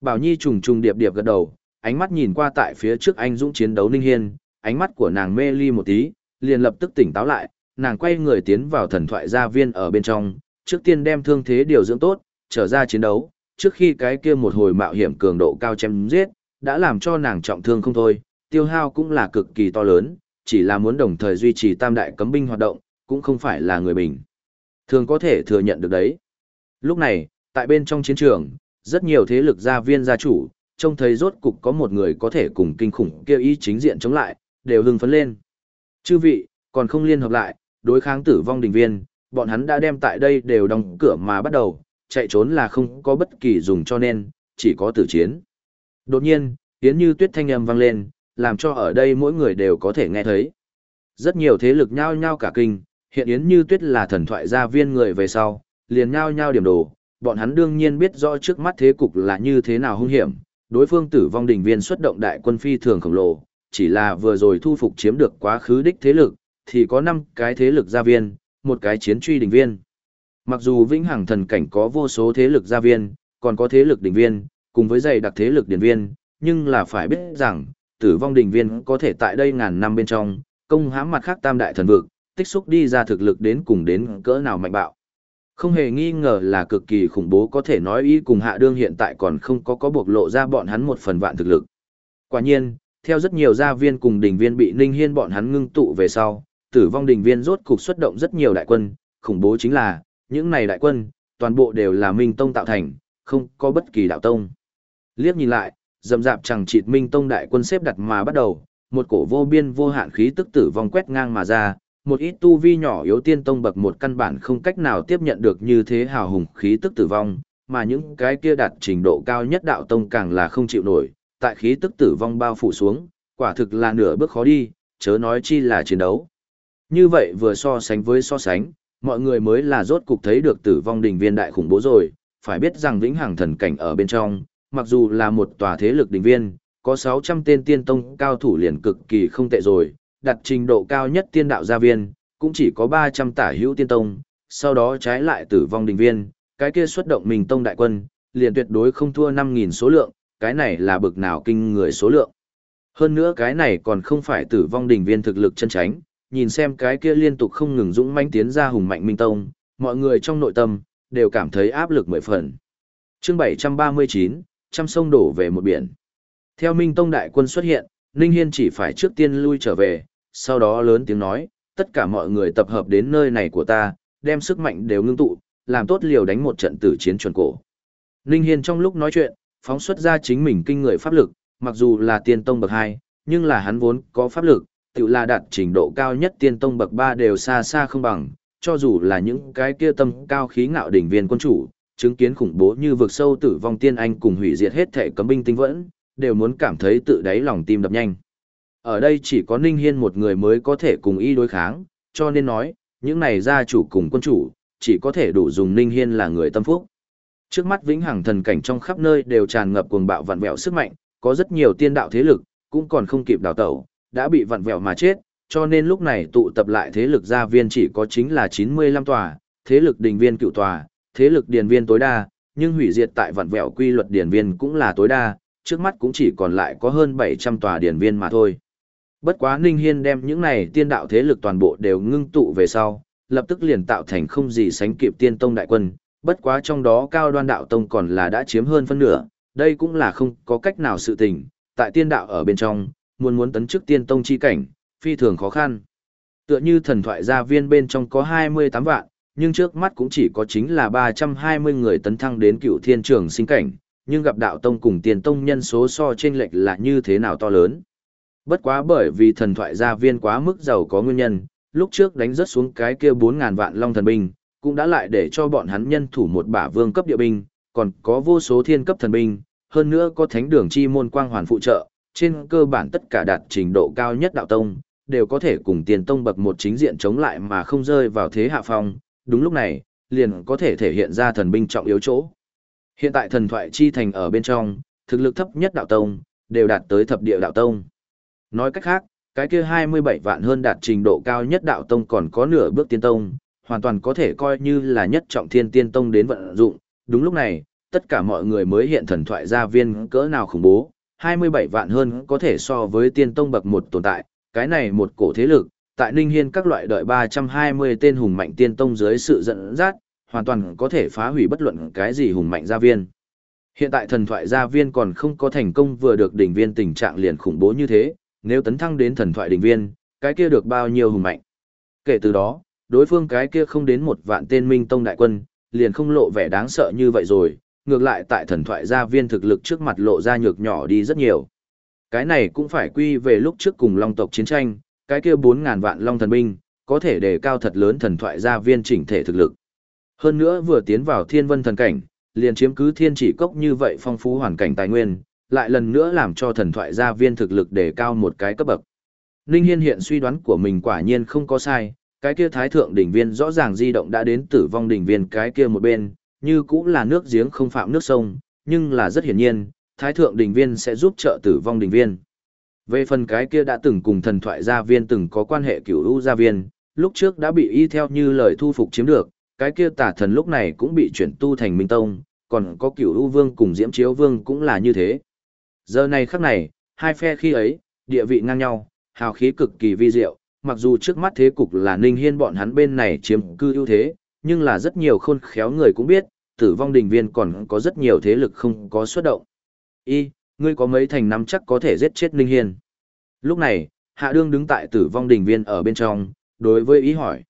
Bảo Nhi trùng trùng điệp điệp gật đầu, ánh mắt nhìn qua tại phía trước anh dũng chiến đấu Ninh Hiên, ánh mắt của nàng mê ly một tí, liền lập tức tỉnh táo lại, nàng quay người tiến vào thần thoại gia viên ở bên trong, trước tiên đem thương thế điều dưỡng tốt, trở ra chiến đấu, trước khi cái kia một hồi mạo hiểm cường độ cao chém giết, đã làm cho nàng trọng thương không thôi, tiêu hao cũng là cực kỳ to lớn, chỉ là muốn đồng thời duy trì tam đại cấm binh hoạt động, cũng không phải là người bình. Thường có thể thừa nhận được đấy. Lúc này, tại bên trong chiến trường, rất nhiều thế lực gia viên gia chủ, trông thấy rốt cục có một người có thể cùng kinh khủng kêu ý chính diện chống lại, đều hưng phấn lên. Chư vị, còn không liên hợp lại, đối kháng tử vong đình viên, bọn hắn đã đem tại đây đều đóng cửa mà bắt đầu, chạy trốn là không có bất kỳ dùng cho nên, chỉ có tử chiến. Đột nhiên, Yến Như Tuyết thanh âm vang lên, làm cho ở đây mỗi người đều có thể nghe thấy. Rất nhiều thế lực nhao nhao cả kinh, hiện Yến Như Tuyết là thần thoại gia viên người về sau, liền nhao nhao điểm đồ, bọn hắn đương nhiên biết rõ trước mắt thế cục là như thế nào hung hiểm, đối phương tử vong đỉnh viên xuất động đại quân phi thường khổng lồ, chỉ là vừa rồi thu phục chiếm được quá khứ đích thế lực, thì có 5 cái thế lực gia viên, một cái chiến truy đỉnh viên. Mặc dù vĩnh hằng thần cảnh có vô số thế lực gia viên, còn có thế lực đỉnh viên, cùng với dày đặc thế lực điển viên, nhưng là phải biết rằng, tử vong đỉnh viên có thể tại đây ngàn năm bên trong, công hãm mặt khác tam đại thần vực, tích xúc đi ra thực lực đến cùng đến cỡ nào mạnh bạo. Không hề nghi ngờ là cực kỳ khủng bố có thể nói y cùng hạ đương hiện tại còn không có có bộc lộ ra bọn hắn một phần vạn thực lực. Quả nhiên, theo rất nhiều gia viên cùng đỉnh viên bị Ninh Hiên bọn hắn ngưng tụ về sau, tử vong Đình viên rốt cục xuất động rất nhiều đại quân, khủng bố chính là, những này đại quân, toàn bộ đều là Minh Tông tạo thành, không có bất kỳ đạo tông. Liếc nhìn lại, dầm dạp chẳng chịt Minh Tông đại quân xếp đặt mà bắt đầu, một cổ vô biên vô hạn khí tức tử vong quét ngang mà ra, một ít tu vi nhỏ yếu tiên tông bậc một căn bản không cách nào tiếp nhận được như thế hào hùng khí tức tử vong, mà những cái kia đạt trình độ cao nhất đạo tông càng là không chịu nổi, tại khí tức tử vong bao phủ xuống, quả thực là nửa bước khó đi, chớ nói chi là chiến đấu. Như vậy vừa so sánh với so sánh, mọi người mới là rốt cục thấy được tử vong đình viên đại khủng bố rồi, phải biết rằng vĩnh hằng thần cảnh ở bên trong, mặc dù là một tòa thế lực đình viên, có 600 tên tiên tông cao thủ liền cực kỳ không tệ rồi, đặt trình độ cao nhất tiên đạo gia viên, cũng chỉ có 300 tả hữu tiên tông, sau đó trái lại tử vong đình viên, cái kia xuất động mình tông đại quân, liền tuyệt đối không thua 5.000 số lượng, cái này là bực nào kinh người số lượng. Hơn nữa cái này còn không phải tử vong đình viên thực lực chân tránh, nhìn xem cái kia liên tục không ngừng dũng manh tiến ra hùng mạnh minh tông, mọi người trong nội tâm, đều cảm thấy áp lực mười phần. chương 739, trăm sông đổ về một biển. Theo Minh Tông đại quân xuất hiện, Ninh Hiên chỉ phải trước tiên lui trở về, sau đó lớn tiếng nói, tất cả mọi người tập hợp đến nơi này của ta, đem sức mạnh đều ngưng tụ, làm tốt liều đánh một trận tử chiến chuẩn cổ. Ninh Hiên trong lúc nói chuyện, phóng xuất ra chính mình kinh người pháp lực, mặc dù là tiên tông bậc 2, nhưng là hắn vốn có pháp lực, tự là đạt trình độ cao nhất tiên tông bậc ba đều xa xa không bằng, cho dù là những cái kia tâm cao khí ngạo đỉnh viên quân chủ, chứng kiến khủng bố như vực sâu tử vong tiên anh cùng hủy diệt hết thể cấm binh tinh vẫn, đều muốn cảm thấy tự đáy lòng tim đập nhanh. Ở đây chỉ có Ninh Hiên một người mới có thể cùng y đối kháng, cho nên nói, những này gia chủ cùng quân chủ, chỉ có thể đủ dùng Ninh Hiên là người tâm phúc. Trước mắt vĩnh hằng thần cảnh trong khắp nơi đều tràn ngập cuồng bạo vạn vẹo sức mạnh, có rất nhiều tiên đạo thế lực, cũng còn không kịp đào tẩu, đã bị vặn vẹo mà chết, cho nên lúc này tụ tập lại thế lực gia viên chỉ có chính là 95 tòa, thế lực đình viên cựu tòa, thế lực điền viên tối đa, nhưng hủy diệt tại vặn vẹo quy luật điền viên cũng là tối đa, trước mắt cũng chỉ còn lại có hơn 700 tòa điền viên mà thôi. Bất quá Ninh Hiên đem những này tiên đạo thế lực toàn bộ đều ngưng tụ về sau, lập tức liền tạo thành không gì sánh kịp tiên tông đại quân, bất quá trong đó cao đoan đạo tông còn là đã chiếm hơn phân nửa, đây cũng là không có cách nào sự tình, tại tiên đạo ở bên trong, muốn muốn tấn chức tiên tông chi cảnh, phi thường khó khăn. Tựa như thần thoại gia viên bên trong có 28 vạn, nhưng trước mắt cũng chỉ có chính là 320 người tấn thăng đến cựu thiên trường sinh cảnh, nhưng gặp đạo tông cùng tiền tông nhân số so trên lệch là như thế nào to lớn. Bất quá bởi vì thần thoại gia viên quá mức giàu có nguyên nhân, lúc trước đánh rớt xuống cái kia 4.000 vạn long thần binh, cũng đã lại để cho bọn hắn nhân thủ một bả vương cấp địa binh, còn có vô số thiên cấp thần binh, hơn nữa có thánh đường chi môn quang hoàn phụ trợ, trên cơ bản tất cả đạt trình độ cao nhất đạo tông, đều có thể cùng tiền tông bậc một chính diện chống lại mà không rơi vào thế hạ phong, đúng lúc này, liền có thể thể hiện ra thần binh trọng yếu chỗ. Hiện tại thần thoại chi thành ở bên trong, thực lực thấp nhất đạo tông, đều đạt tới thập địa đạo tông. Nói cách khác, cái kia 27 vạn hơn đạt trình độ cao nhất đạo tông còn có nửa bước tiên tông, hoàn toàn có thể coi như là nhất trọng thiên tiên tông đến vận dụng. Đúng lúc này, tất cả mọi người mới hiện thần thoại gia viên cỡ nào khủng bố, 27 vạn hơn có thể so với tiên tông bậc một tồn tại, cái này một cổ thế lực, tại Ninh Hiên các loại đợi 320 tên hùng mạnh tiên tông dưới sự dẫn dắt, hoàn toàn có thể phá hủy bất luận cái gì hùng mạnh gia viên. Hiện tại thần thoại gia viên còn không có thành công vừa được đỉnh viên tình trạng liền khủng bố như thế, nếu tấn thăng đến thần thoại đỉnh viên, cái kia được bao nhiêu hùng mạnh. Kể từ đó, đối phương cái kia không đến một vạn tên minh tông đại quân, liền không lộ vẻ đáng sợ như vậy rồi, ngược lại tại thần thoại gia viên thực lực trước mặt lộ ra nhược nhỏ đi rất nhiều. Cái này cũng phải quy về lúc trước cùng long tộc chiến tranh, cái kia 4.000 vạn long thần binh, có thể đề cao thật lớn thần thoại gia viên chỉnh thể thực lực. Hơn nữa vừa tiến vào thiên vân thần cảnh, liền chiếm cứ thiên chỉ cốc như vậy phong phú hoàn cảnh tài nguyên, lại lần nữa làm cho thần thoại gia viên thực lực đề cao một cái cấp bậc. Ninh Hiên hiện suy đoán của mình quả nhiên không có sai, cái kia thái thượng đỉnh viên rõ ràng di động đã đến tử vong đỉnh viên cái kia một bên, như cũng là nước giếng không phạm nước sông, nhưng là rất hiển nhiên, thái thượng đình viên sẽ giúp trợ tử vong đình viên. Về phần cái kia đã từng cùng thần thoại gia viên từng có quan hệ cửu u gia viên, lúc trước đã bị y theo như lời thu phục chiếm được, cái kia tả thần lúc này cũng bị chuyển tu thành minh tông, còn có cửu u vương cùng diễm chiếu vương cũng là như thế. Giờ này khắc này, hai phe khi ấy, địa vị ngang nhau, hào khí cực kỳ vi diệu, mặc dù trước mắt thế cục là Ninh Hiên bọn hắn bên này chiếm cư ưu thế, nhưng là rất nhiều khôn khéo người cũng biết, tử vong đình viên còn có rất nhiều thế lực không có xuất động. Y, ngươi có mấy thành nắm chắc có thể giết chết Ninh Hiên. Lúc này, Hạ Đương đứng tại tử vong đình viên ở bên trong, đối với ý hỏi.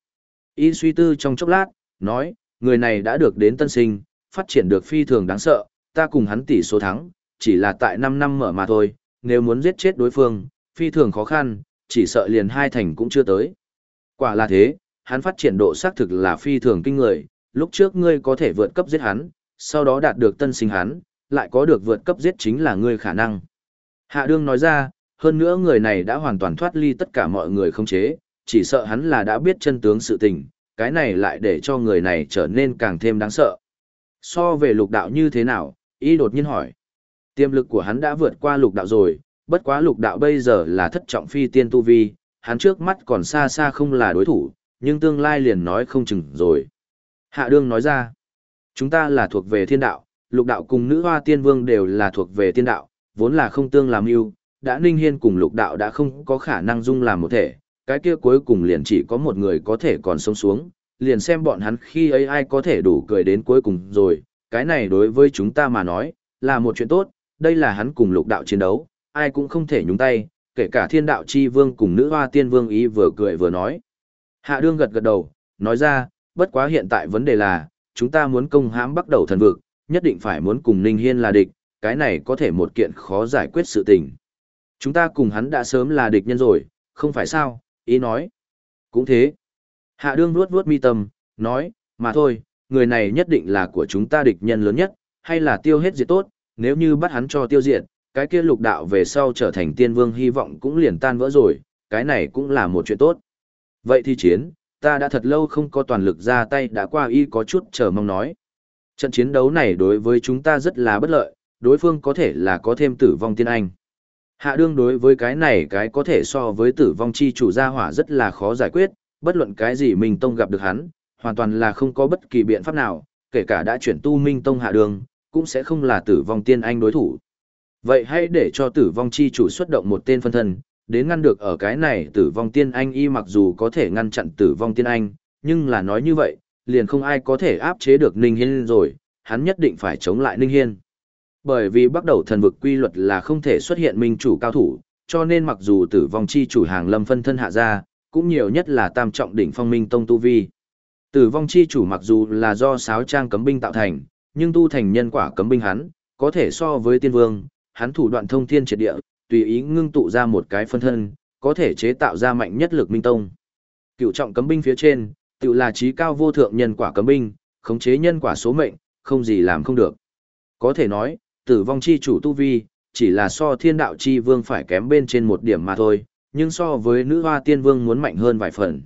Y suy tư trong chốc lát, nói, người này đã được đến tân sinh, phát triển được phi thường đáng sợ, ta cùng hắn tỷ số thắng, chỉ là tại 5 năm mở mà thôi, nếu muốn giết chết đối phương, phi thường khó khăn, chỉ sợ liền hai thành cũng chưa tới. Quả là thế, hắn phát triển độ xác thực là phi thường kinh người, lúc trước ngươi có thể vượt cấp giết hắn, sau đó đạt được tân sinh hắn, lại có được vượt cấp giết chính là ngươi khả năng. Hạ đương nói ra, hơn nữa người này đã hoàn toàn thoát ly tất cả mọi người không chế, chỉ sợ hắn là đã biết chân tướng sự tình, cái này lại để cho người này trở nên càng thêm đáng sợ. So về lục đạo như thế nào, y đột nhiên hỏi. Tiềm lực của hắn đã vượt qua lục đạo rồi, bất quá lục đạo bây giờ là thất trọng phi tiên tu vi, hắn trước mắt còn xa xa không là đối thủ, nhưng tương lai liền nói không chừng rồi. Hạ đương nói ra, chúng ta là thuộc về thiên đạo, lục đạo cùng nữ hoa tiên vương đều là thuộc về thiên đạo, vốn là không tương làm yêu, đã ninh hiên cùng lục đạo đã không có khả năng dung làm một thể, cái kia cuối cùng liền chỉ có một người có thể còn sống xuống, liền xem bọn hắn khi ấy ai có thể đủ cười đến cuối cùng rồi, cái này đối với chúng ta mà nói, là một chuyện tốt, đây là hắn cùng lục đạo chiến đấu, ai cũng không thể nhúng tay, kể cả thiên đạo chi vương cùng nữ hoa tiên vương ý vừa cười vừa nói. Hạ đương gật gật đầu, nói ra, bất quá hiện tại vấn đề là, chúng ta muốn công hãm bắt đầu thần vực, nhất định phải muốn cùng Ninh Hiên là địch, cái này có thể một kiện khó giải quyết sự tình. Chúng ta cùng hắn đã sớm là địch nhân rồi, không phải sao, ý nói. Cũng thế. Hạ đương vuốt vuốt mi tâm, nói, mà thôi, người này nhất định là của chúng ta địch nhân lớn nhất, hay là tiêu hết diệt tốt, nếu như bắt hắn cho tiêu diệt, cái kia lục đạo về sau trở thành tiên vương hy vọng cũng liền tan vỡ rồi, cái này cũng là một chuyện tốt. Vậy thì chiến, ta đã thật lâu không có toàn lực ra tay đã qua y có chút chờ mong nói. Trận chiến đấu này đối với chúng ta rất là bất lợi, đối phương có thể là có thêm tử vong tiên anh. Hạ đương đối với cái này cái có thể so với tử vong chi chủ gia hỏa rất là khó giải quyết, bất luận cái gì Minh Tông gặp được hắn, hoàn toàn là không có bất kỳ biện pháp nào, kể cả đã chuyển tu Minh Tông hạ đường, cũng sẽ không là tử vong tiên anh đối thủ. Vậy hãy để cho tử vong chi chủ xuất động một tên phân thân, đến ngăn được ở cái này tử vong tiên anh y mặc dù có thể ngăn chặn tử vong tiên anh, nhưng là nói như vậy, liền không ai có thể áp chế được Ninh Hiên rồi, hắn nhất định phải chống lại Ninh Hiên. Bởi vì bắt đầu thần vực quy luật là không thể xuất hiện minh chủ cao thủ, cho nên mặc dù tử vong chi chủ hàng lâm phân thân hạ ra, cũng nhiều nhất là tam trọng đỉnh phong minh tông tu vi. Tử vong chi chủ mặc dù là do sáo trang cấm binh tạo thành, nhưng tu thành nhân quả cấm binh hắn, có thể so với tiên vương, hắn thủ đoạn thông thiên triệt địa, tùy ý ngưng tụ ra một cái phân thân, có thể chế tạo ra mạnh nhất lực minh tông. Cựu trọng cấm binh phía trên, tự là trí cao vô thượng nhân quả cấm binh, khống chế nhân quả số mệnh, không gì làm không được. Có thể nói, tử vong chi chủ tu vi, chỉ là so thiên đạo chi vương phải kém bên trên một điểm mà thôi, nhưng so với nữ hoa tiên vương muốn mạnh hơn vài phần.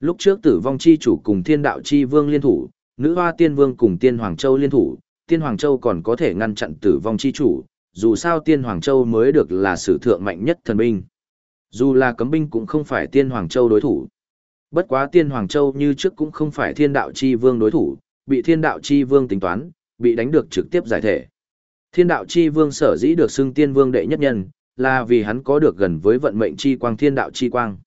Lúc trước tử vong chi chủ cùng thiên đạo chi vương liên thủ, nữ hoa tiên vương cùng tiên Hoàng Châu liên thủ, tiên Hoàng Châu còn có thể ngăn chặn tử vong chi chủ, dù sao tiên Hoàng Châu mới được là sử thượng mạnh nhất thần binh. Dù là cấm binh cũng không phải tiên Hoàng Châu đối thủ. Bất quá tiên Hoàng Châu như trước cũng không phải thiên đạo chi vương đối thủ, bị thiên đạo chi vương tính toán, bị đánh được trực tiếp giải thể. Thiên đạo chi vương sở dĩ được xưng tiên vương đệ nhất nhân, là vì hắn có được gần với vận mệnh chi quang thiên đạo chi quang.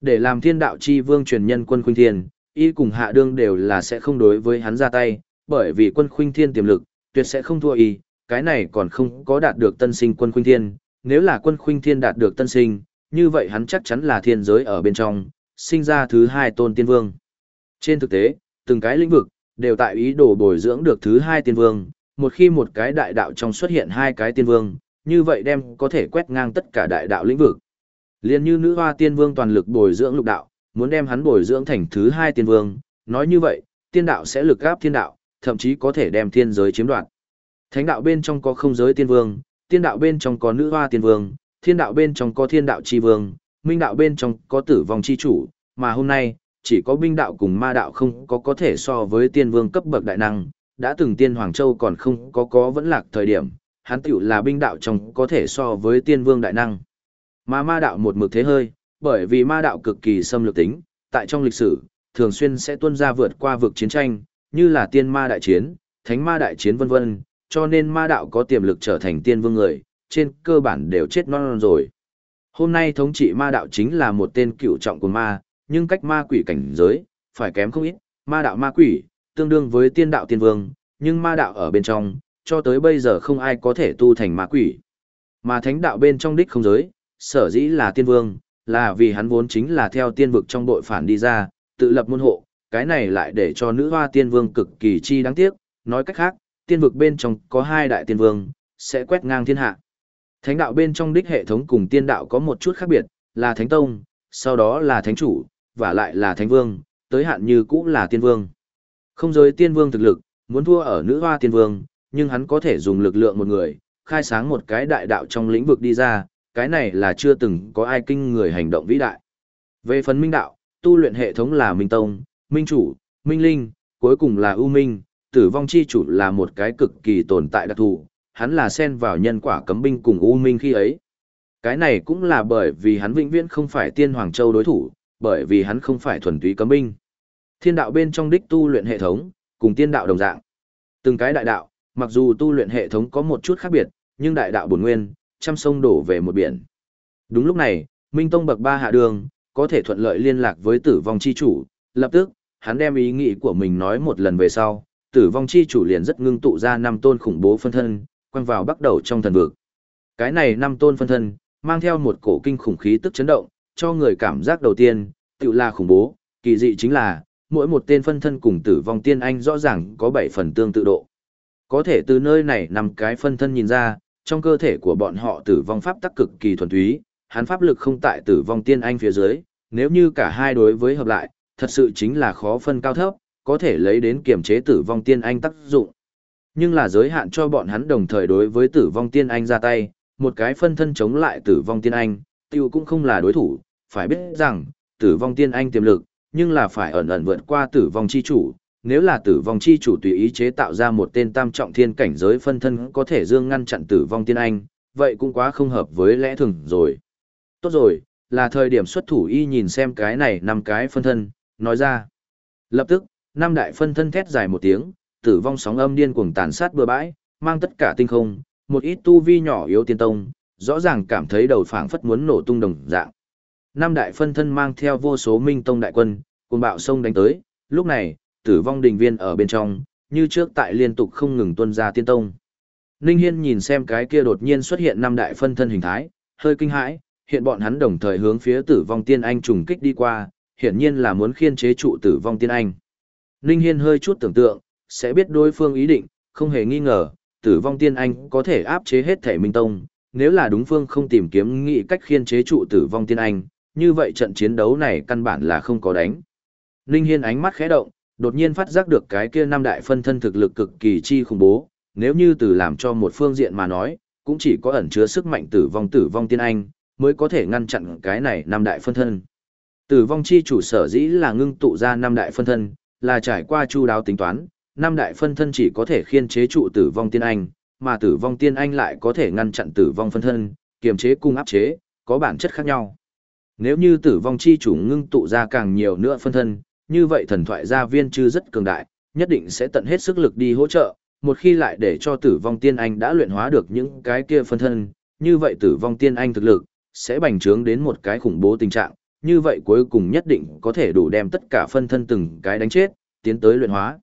Để làm thiên đạo chi vương truyền nhân quân khuynh thiên, y cùng hạ đương đều là sẽ không đối với hắn ra tay, bởi vì quân khuynh thiên tiềm lực, tuyệt sẽ không thua y, cái này còn không có đạt được tân sinh quân khuynh thiên, nếu là quân khuynh thiên đạt được tân sinh, như vậy hắn chắc chắn là thiên giới ở bên trong, sinh ra thứ hai tôn tiên vương. Trên thực tế, từng cái lĩnh vực, đều tại ý đồ bồi dưỡng được thứ hai tiên vương, một khi một cái đại đạo trong xuất hiện hai cái tiên vương, như vậy đem có thể quét ngang tất cả đại đạo lĩnh vực. Liên như nữ hoa tiên vương toàn lực bồi dưỡng lục đạo, muốn đem hắn bồi dưỡng thành thứ hai tiên vương, nói như vậy, tiên đạo sẽ lực gáp thiên đạo, thậm chí có thể đem thiên giới chiếm đoạt. Thánh đạo bên trong có không giới tiên vương, tiên đạo bên trong có nữ hoa tiên vương, thiên đạo bên trong có thiên đạo chi vương, minh đạo bên trong có tử vong chi chủ, mà hôm nay, chỉ có binh đạo cùng ma đạo không có có thể so với tiên vương cấp bậc đại năng, đã từng tiên Hoàng Châu còn không có có vẫn lạc thời điểm, hắn tiểu là binh đạo trong có thể so với tiên vương đại năng. Mà ma đạo một mực thế hơi, bởi vì ma đạo cực kỳ xâm lược tính, tại trong lịch sử, thường xuyên sẽ tuân ra vượt qua vực chiến tranh, như là tiên ma đại chiến, thánh ma đại chiến vân vân, cho nên ma đạo có tiềm lực trở thành tiên vương người, trên cơ bản đều chết non, non rồi. Hôm nay thống trị ma đạo chính là một tên cựu trọng của ma, nhưng cách ma quỷ cảnh giới, phải kém không ít, ma đạo ma quỷ, tương đương với tiên đạo tiên vương, nhưng ma đạo ở bên trong, cho tới bây giờ không ai có thể tu thành ma quỷ. Mà thánh đạo bên trong đích không giới, sở dĩ là tiên vương, là vì hắn vốn chính là theo tiên vực trong đội phản đi ra, tự lập môn hộ, cái này lại để cho nữ hoa tiên vương cực kỳ chi đáng tiếc, nói cách khác, tiên vực bên trong có hai đại tiên vương, sẽ quét ngang thiên hạ. Thánh đạo bên trong đích hệ thống cùng tiên đạo có một chút khác biệt, là thánh tông, sau đó là thánh chủ, và lại là thánh vương, tới hạn như cũng là tiên vương. Không giới tiên vương thực lực, muốn thua ở nữ hoa tiên vương, nhưng hắn có thể dùng lực lượng một người, khai sáng một cái đại đạo trong lĩnh vực đi ra, cái này là chưa từng có ai kinh người hành động vĩ đại. Về phần minh đạo, tu luyện hệ thống là minh tông, minh chủ, minh linh, cuối cùng là ưu minh, tử vong chi chủ là một cái cực kỳ tồn tại đặc thù, hắn là xen vào nhân quả cấm binh cùng ưu minh khi ấy. Cái này cũng là bởi vì hắn vĩnh viễn không phải tiên hoàng châu đối thủ, bởi vì hắn không phải thuần túy cấm binh. Thiên đạo bên trong đích tu luyện hệ thống, cùng tiên đạo đồng dạng. Từng cái đại đạo, mặc dù tu luyện hệ thống có một chút khác biệt, nhưng đại đạo bổn nguyên, trăm sông đổ về một biển. Đúng lúc này, Minh Tông bậc ba hạ đường, có thể thuận lợi liên lạc với tử vong chi chủ, lập tức, hắn đem ý nghĩ của mình nói một lần về sau, tử vong chi chủ liền rất ngưng tụ ra năm tôn khủng bố phân thân, quăng vào bắt đầu trong thần vực. Cái này năm tôn phân thân, mang theo một cổ kinh khủng khí tức chấn động, cho người cảm giác đầu tiên, tự là khủng bố, kỳ dị chính là, mỗi một tên phân thân cùng tử vong tiên anh rõ ràng có bảy phần tương tự độ. Có thể từ nơi này nằm cái phân thân nhìn ra, trong cơ thể của bọn họ tử vong pháp tắc cực kỳ thuần túy, hắn pháp lực không tại tử vong tiên anh phía dưới, nếu như cả hai đối với hợp lại, thật sự chính là khó phân cao thấp, có thể lấy đến kiểm chế tử vong tiên anh tác dụng. Nhưng là giới hạn cho bọn hắn đồng thời đối với tử vong tiên anh ra tay, một cái phân thân chống lại tử vong tiên anh, tiêu cũng không là đối thủ, phải biết rằng, tử vong tiên anh tiềm lực, nhưng là phải ẩn ẩn vượt qua tử vong chi chủ, nếu là tử vong chi chủ tùy ý chế tạo ra một tên tam trọng thiên cảnh giới phân thân có thể dương ngăn chặn tử vong tiên anh, vậy cũng quá không hợp với lẽ thường rồi. Tốt rồi, là thời điểm xuất thủ y nhìn xem cái này năm cái phân thân, nói ra. Lập tức, năm đại phân thân thét dài một tiếng, tử vong sóng âm điên cuồng tàn sát bừa bãi, mang tất cả tinh không, một ít tu vi nhỏ yếu tiên tông, rõ ràng cảm thấy đầu phảng phất muốn nổ tung đồng dạng. Năm đại phân thân mang theo vô số minh tông đại quân, cùng bạo sông đánh tới, lúc này, tử vong đình viên ở bên trong, như trước tại liên tục không ngừng tuân ra tiên tông. Ninh Hiên nhìn xem cái kia đột nhiên xuất hiện năm đại phân thân hình thái, hơi kinh hãi, hiện bọn hắn đồng thời hướng phía tử vong tiên anh trùng kích đi qua, hiển nhiên là muốn khiên chế trụ tử vong tiên anh. Ninh Hiên hơi chút tưởng tượng, sẽ biết đối phương ý định, không hề nghi ngờ, tử vong tiên anh có thể áp chế hết thể minh tông, nếu là đúng phương không tìm kiếm nghị cách khiên chế trụ tử vong tiên anh, như vậy trận chiến đấu này căn bản là không có đánh. Ninh Hiên ánh mắt khẽ động, đột nhiên phát giác được cái kia năm đại phân thân thực lực cực kỳ chi khủng bố, nếu như từ làm cho một phương diện mà nói, cũng chỉ có ẩn chứa sức mạnh tử vong tử vong tiên anh, mới có thể ngăn chặn cái này năm đại phân thân. Tử vong chi chủ sở dĩ là ngưng tụ ra năm đại phân thân, là trải qua chu đáo tính toán, năm đại phân thân chỉ có thể khiên chế trụ tử vong tiên anh, mà tử vong tiên anh lại có thể ngăn chặn tử vong phân thân, kiềm chế cung áp chế, có bản chất khác nhau. Nếu như tử vong chi chủ ngưng tụ ra càng nhiều nữa phân thân, như vậy thần thoại gia viên chư rất cường đại, nhất định sẽ tận hết sức lực đi hỗ trợ, một khi lại để cho tử vong tiên anh đã luyện hóa được những cái kia phân thân, như vậy tử vong tiên anh thực lực, sẽ bành trướng đến một cái khủng bố tình trạng, như vậy cuối cùng nhất định có thể đủ đem tất cả phân thân từng cái đánh chết, tiến tới luyện hóa.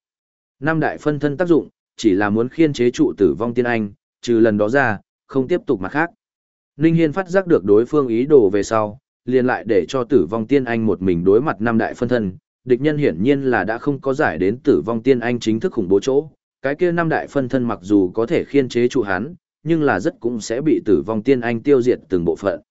Năm đại phân thân tác dụng, chỉ là muốn khiên chế trụ tử vong tiên anh, trừ lần đó ra, không tiếp tục mà khác. Ninh Hiên phát giác được đối phương ý đồ về sau, liền lại để cho tử vong tiên anh một mình đối mặt năm đại phân thân, địch nhân hiển nhiên là đã không có giải đến tử vong tiên anh chính thức khủng bố chỗ. Cái kia năm đại phân thân mặc dù có thể khiên chế trụ hắn, nhưng là rất cũng sẽ bị tử vong tiên anh tiêu diệt từng bộ phận.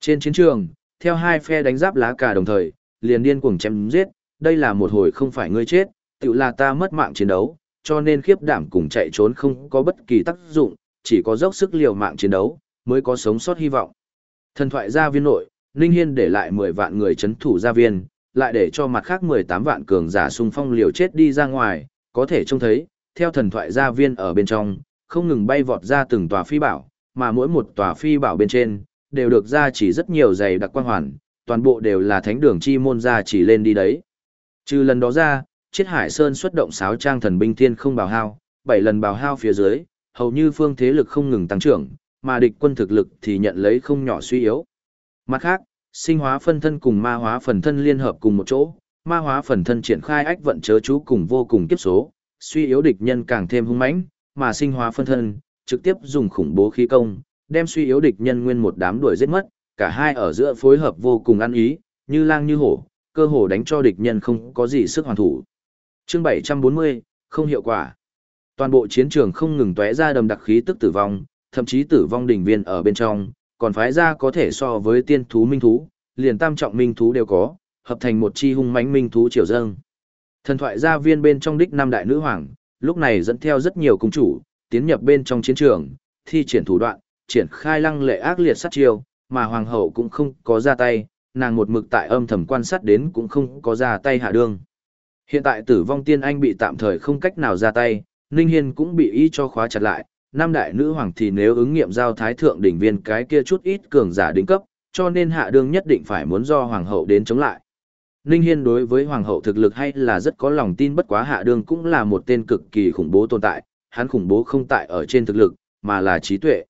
Trên chiến trường, theo hai phe đánh giáp lá cà đồng thời, liền điên cuồng chém giết, đây là một hồi không phải ngươi chết, tự là ta mất mạng chiến đấu, cho nên khiếp đảm cùng chạy trốn không có bất kỳ tác dụng, chỉ có dốc sức liều mạng chiến đấu, mới có sống sót hy vọng. Thần thoại gia viên nội, Ninh Hiên để lại 10 vạn người chấn thủ gia viên, lại để cho mặt khác 18 vạn cường giả xung phong liều chết đi ra ngoài, có thể trông thấy, theo thần thoại gia viên ở bên trong, không ngừng bay vọt ra từng tòa phi bảo, mà mỗi một tòa phi bảo bên trên, đều được gia chỉ rất nhiều dày đặc quang hoàn, toàn bộ đều là thánh đường chi môn gia chỉ lên đi đấy. Trừ lần đó ra, Chiết Hải Sơn xuất động sáu trang thần binh thiên không bào hao, bảy lần bào hao phía dưới, hầu như phương thế lực không ngừng tăng trưởng, mà địch quân thực lực thì nhận lấy không nhỏ suy yếu. Mặt khác, sinh hóa phân thân cùng ma hóa phần thân liên hợp cùng một chỗ, ma hóa phần thân triển khai ách vận chớ chú cùng vô cùng kiếp số, suy yếu địch nhân càng thêm hung mãnh, mà sinh hóa phân thân trực tiếp dùng khủng bố khí công, đem suy yếu địch nhân nguyên một đám đuổi giết mất, cả hai ở giữa phối hợp vô cùng ăn ý, như lang như hổ, cơ hồ đánh cho địch nhân không có gì sức hoàn thủ. Chương 740, không hiệu quả. Toàn bộ chiến trường không ngừng tóe ra đầm đặc khí tức tử vong, thậm chí tử vong đỉnh viên ở bên trong, còn phái ra có thể so với tiên thú minh thú, liền tam trọng minh thú đều có, hợp thành một chi hung mãnh minh thú triều dâng. Thần thoại gia viên bên trong đích năm đại nữ hoàng, lúc này dẫn theo rất nhiều cung chủ, tiến nhập bên trong chiến trường, thi triển thủ đoạn, triển khai lăng lệ ác liệt sát chiêu, mà hoàng hậu cũng không có ra tay, nàng một mực tại âm thầm quan sát đến cũng không có ra tay hạ đương. Hiện tại tử vong tiên anh bị tạm thời không cách nào ra tay, Ninh Hiên cũng bị y cho khóa chặt lại, nam đại nữ hoàng thì nếu ứng nghiệm giao thái thượng đỉnh viên cái kia chút ít cường giả đỉnh cấp, cho nên hạ đương nhất định phải muốn do hoàng hậu đến chống lại. Ninh Hiên đối với hoàng hậu thực lực hay là rất có lòng tin bất quá hạ đương cũng là một tên cực kỳ khủng bố tồn tại, hắn khủng bố không tại ở trên thực lực, mà là trí tuệ.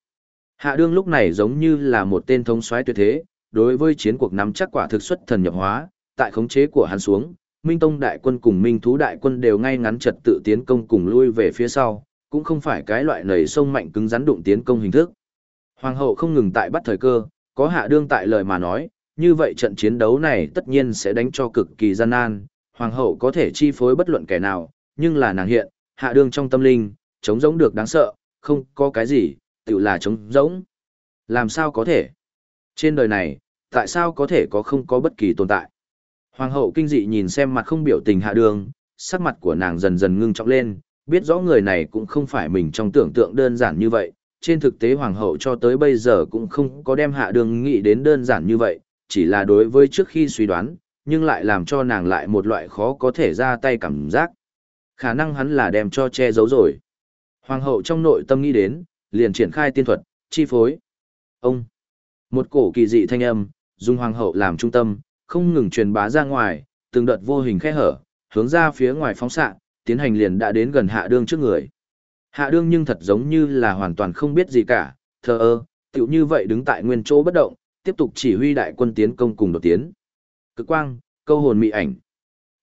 Hạ đương lúc này giống như là một tên thống soái tuyệt thế, đối với chiến cuộc nắm chắc quả thực xuất thần nhập hóa, tại khống chế của hắn xuống, Minh Tông đại quân cùng Minh Thú đại quân đều ngay ngắn trật tự tiến công cùng lui về phía sau, cũng không phải cái loại nảy sông mạnh cứng rắn đụng tiến công hình thức. Hoàng hậu không ngừng tại bắt thời cơ, có hạ đương tại lời mà nói, như vậy trận chiến đấu này tất nhiên sẽ đánh cho cực kỳ gian nan, hoàng hậu có thể chi phối bất luận kẻ nào, nhưng là nàng hiện, hạ đương trong tâm linh, chống giống được đáng sợ, không có cái gì, tự là chống rỗng. Làm sao có thể? Trên đời này, tại sao có thể có không có bất kỳ tồn tại? Hoàng hậu kinh dị nhìn xem mặt không biểu tình hạ đường, sắc mặt của nàng dần dần ngưng trọng lên, biết rõ người này cũng không phải mình trong tưởng tượng đơn giản như vậy. Trên thực tế hoàng hậu cho tới bây giờ cũng không có đem hạ đường nghĩ đến đơn giản như vậy, chỉ là đối với trước khi suy đoán, nhưng lại làm cho nàng lại một loại khó có thể ra tay cảm giác. Khả năng hắn là đem cho che giấu rồi. Hoàng hậu trong nội tâm nghĩ đến, liền triển khai tiên thuật, chi phối. Ông, một cổ kỳ dị thanh âm, dùng hoàng hậu làm trung tâm, không ngừng truyền bá ra ngoài, từng đợt vô hình khe hở, hướng ra phía ngoài phóng xạ, tiến hành liền đã đến gần hạ đương trước người. Hạ đương nhưng thật giống như là hoàn toàn không biết gì cả, thờ ơ, tựu như vậy đứng tại nguyên chỗ bất động, tiếp tục chỉ huy đại quân tiến công cùng đột tiến. Cực quang, câu hồn mị ảnh.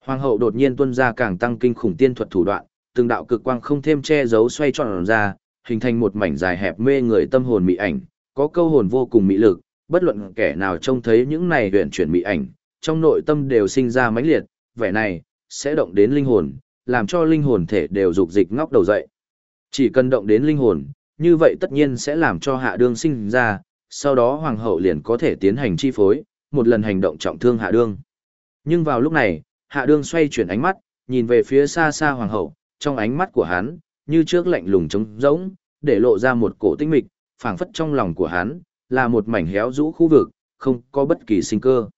Hoàng hậu đột nhiên tuân ra càng tăng kinh khủng tiên thuật thủ đoạn, từng đạo cực quang không thêm che giấu xoay tròn ra, hình thành một mảnh dài hẹp mê người tâm hồn mị ảnh, có câu hồn vô cùng mị lực, bất luận kẻ nào trông thấy những này huyền chuyển mị ảnh, trong nội tâm đều sinh ra mãnh liệt, vẻ này sẽ động đến linh hồn, làm cho linh hồn thể đều dục dịch ngóc đầu dậy. Chỉ cần động đến linh hồn, như vậy tất nhiên sẽ làm cho hạ đương sinh ra, sau đó hoàng hậu liền có thể tiến hành chi phối, một lần hành động trọng thương hạ đương. Nhưng vào lúc này, hạ đương xoay chuyển ánh mắt, nhìn về phía xa xa hoàng hậu, trong ánh mắt của hắn, như trước lạnh lùng trống rỗng, để lộ ra một cổ tinh mịch, phảng phất trong lòng của hắn, là một mảnh héo rũ khu vực, không có bất kỳ sinh cơ.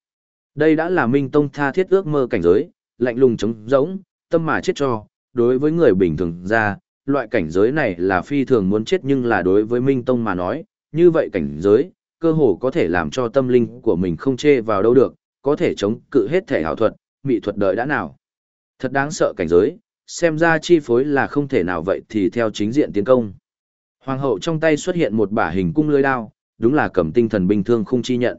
Đây đã là Minh Tông tha thiết ước mơ cảnh giới, lạnh lùng trống rỗng, tâm mà chết cho, đối với người bình thường ra, loại cảnh giới này là phi thường muốn chết nhưng là đối với Minh Tông mà nói, như vậy cảnh giới, cơ hồ có thể làm cho tâm linh của mình không chê vào đâu được, có thể chống cự hết thể hảo thuật, mỹ thuật đợi đã nào. Thật đáng sợ cảnh giới, xem ra chi phối là không thể nào vậy thì theo chính diện tiến công. Hoàng hậu trong tay xuất hiện một bả hình cung lưới đao, đúng là cầm tinh thần bình thương không chi nhận.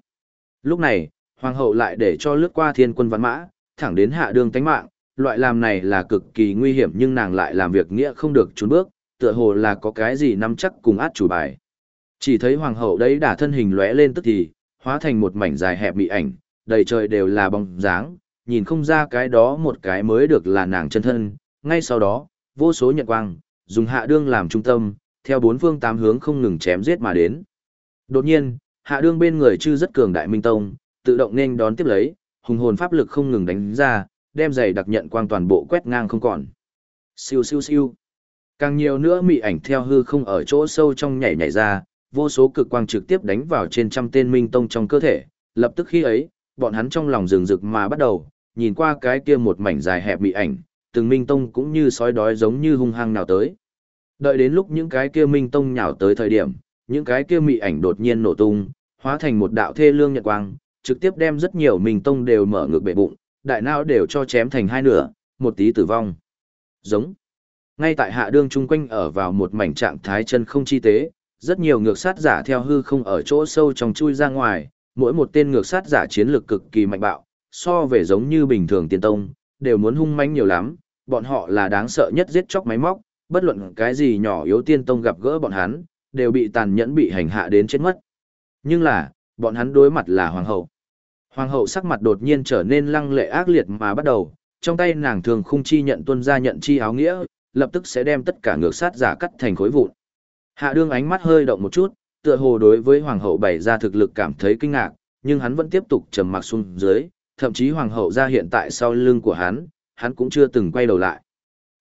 Lúc này, hoàng hậu lại để cho lướt qua thiên quân văn mã, thẳng đến hạ đường tánh mạng, loại làm này là cực kỳ nguy hiểm nhưng nàng lại làm việc nghĩa không được trốn bước, tựa hồ là có cái gì nắm chắc cùng át chủ bài. Chỉ thấy hoàng hậu đấy đả thân hình lóe lên tức thì, hóa thành một mảnh dài hẹp bị ảnh, đầy trời đều là bóng dáng, nhìn không ra cái đó một cái mới được là nàng chân thân, ngay sau đó, vô số nhận quang, dùng hạ đương làm trung tâm, theo bốn phương tám hướng không ngừng chém giết mà đến. Đột nhiên, hạ đương bên người chư rất cường đại minh tông, tự động nên đón tiếp lấy, hùng hồn pháp lực không ngừng đánh ra, đem giày đặc nhận quang toàn bộ quét ngang không còn. Siêu siêu siêu. Càng nhiều nữa mị ảnh theo hư không ở chỗ sâu trong nhảy nhảy ra, vô số cực quang trực tiếp đánh vào trên trăm tên minh tông trong cơ thể, lập tức khi ấy, bọn hắn trong lòng rừng rực mà bắt đầu, nhìn qua cái kia một mảnh dài hẹp mị ảnh, từng minh tông cũng như sói đói giống như hung hăng nào tới. Đợi đến lúc những cái kia minh tông nhào tới thời điểm, những cái kia mị ảnh đột nhiên nổ tung, hóa thành một đạo thê lương nhật quang, trực tiếp đem rất nhiều minh tông đều mở ngược bệ bụng, đại não đều cho chém thành hai nửa, một tí tử vong. Giống. Ngay tại hạ đương chung quanh ở vào một mảnh trạng thái chân không chi tế, rất nhiều ngược sát giả theo hư không ở chỗ sâu trong chui ra ngoài, mỗi một tên ngược sát giả chiến lược cực kỳ mạnh bạo, so về giống như bình thường tiên tông, đều muốn hung manh nhiều lắm, bọn họ là đáng sợ nhất giết chóc máy móc, bất luận cái gì nhỏ yếu tiên tông gặp gỡ bọn hắn, đều bị tàn nhẫn bị hành hạ đến chết mất. Nhưng là, bọn hắn đối mặt là hoàng hậu. Hoàng hậu sắc mặt đột nhiên trở nên lăng lệ ác liệt mà bắt đầu, trong tay nàng thường khung chi nhận tuân ra nhận chi áo nghĩa, lập tức sẽ đem tất cả ngược sát giả cắt thành khối vụn. Hạ đương ánh mắt hơi động một chút, tựa hồ đối với hoàng hậu bày ra thực lực cảm thấy kinh ngạc, nhưng hắn vẫn tiếp tục trầm mặc xuống dưới, thậm chí hoàng hậu ra hiện tại sau lưng của hắn, hắn cũng chưa từng quay đầu lại.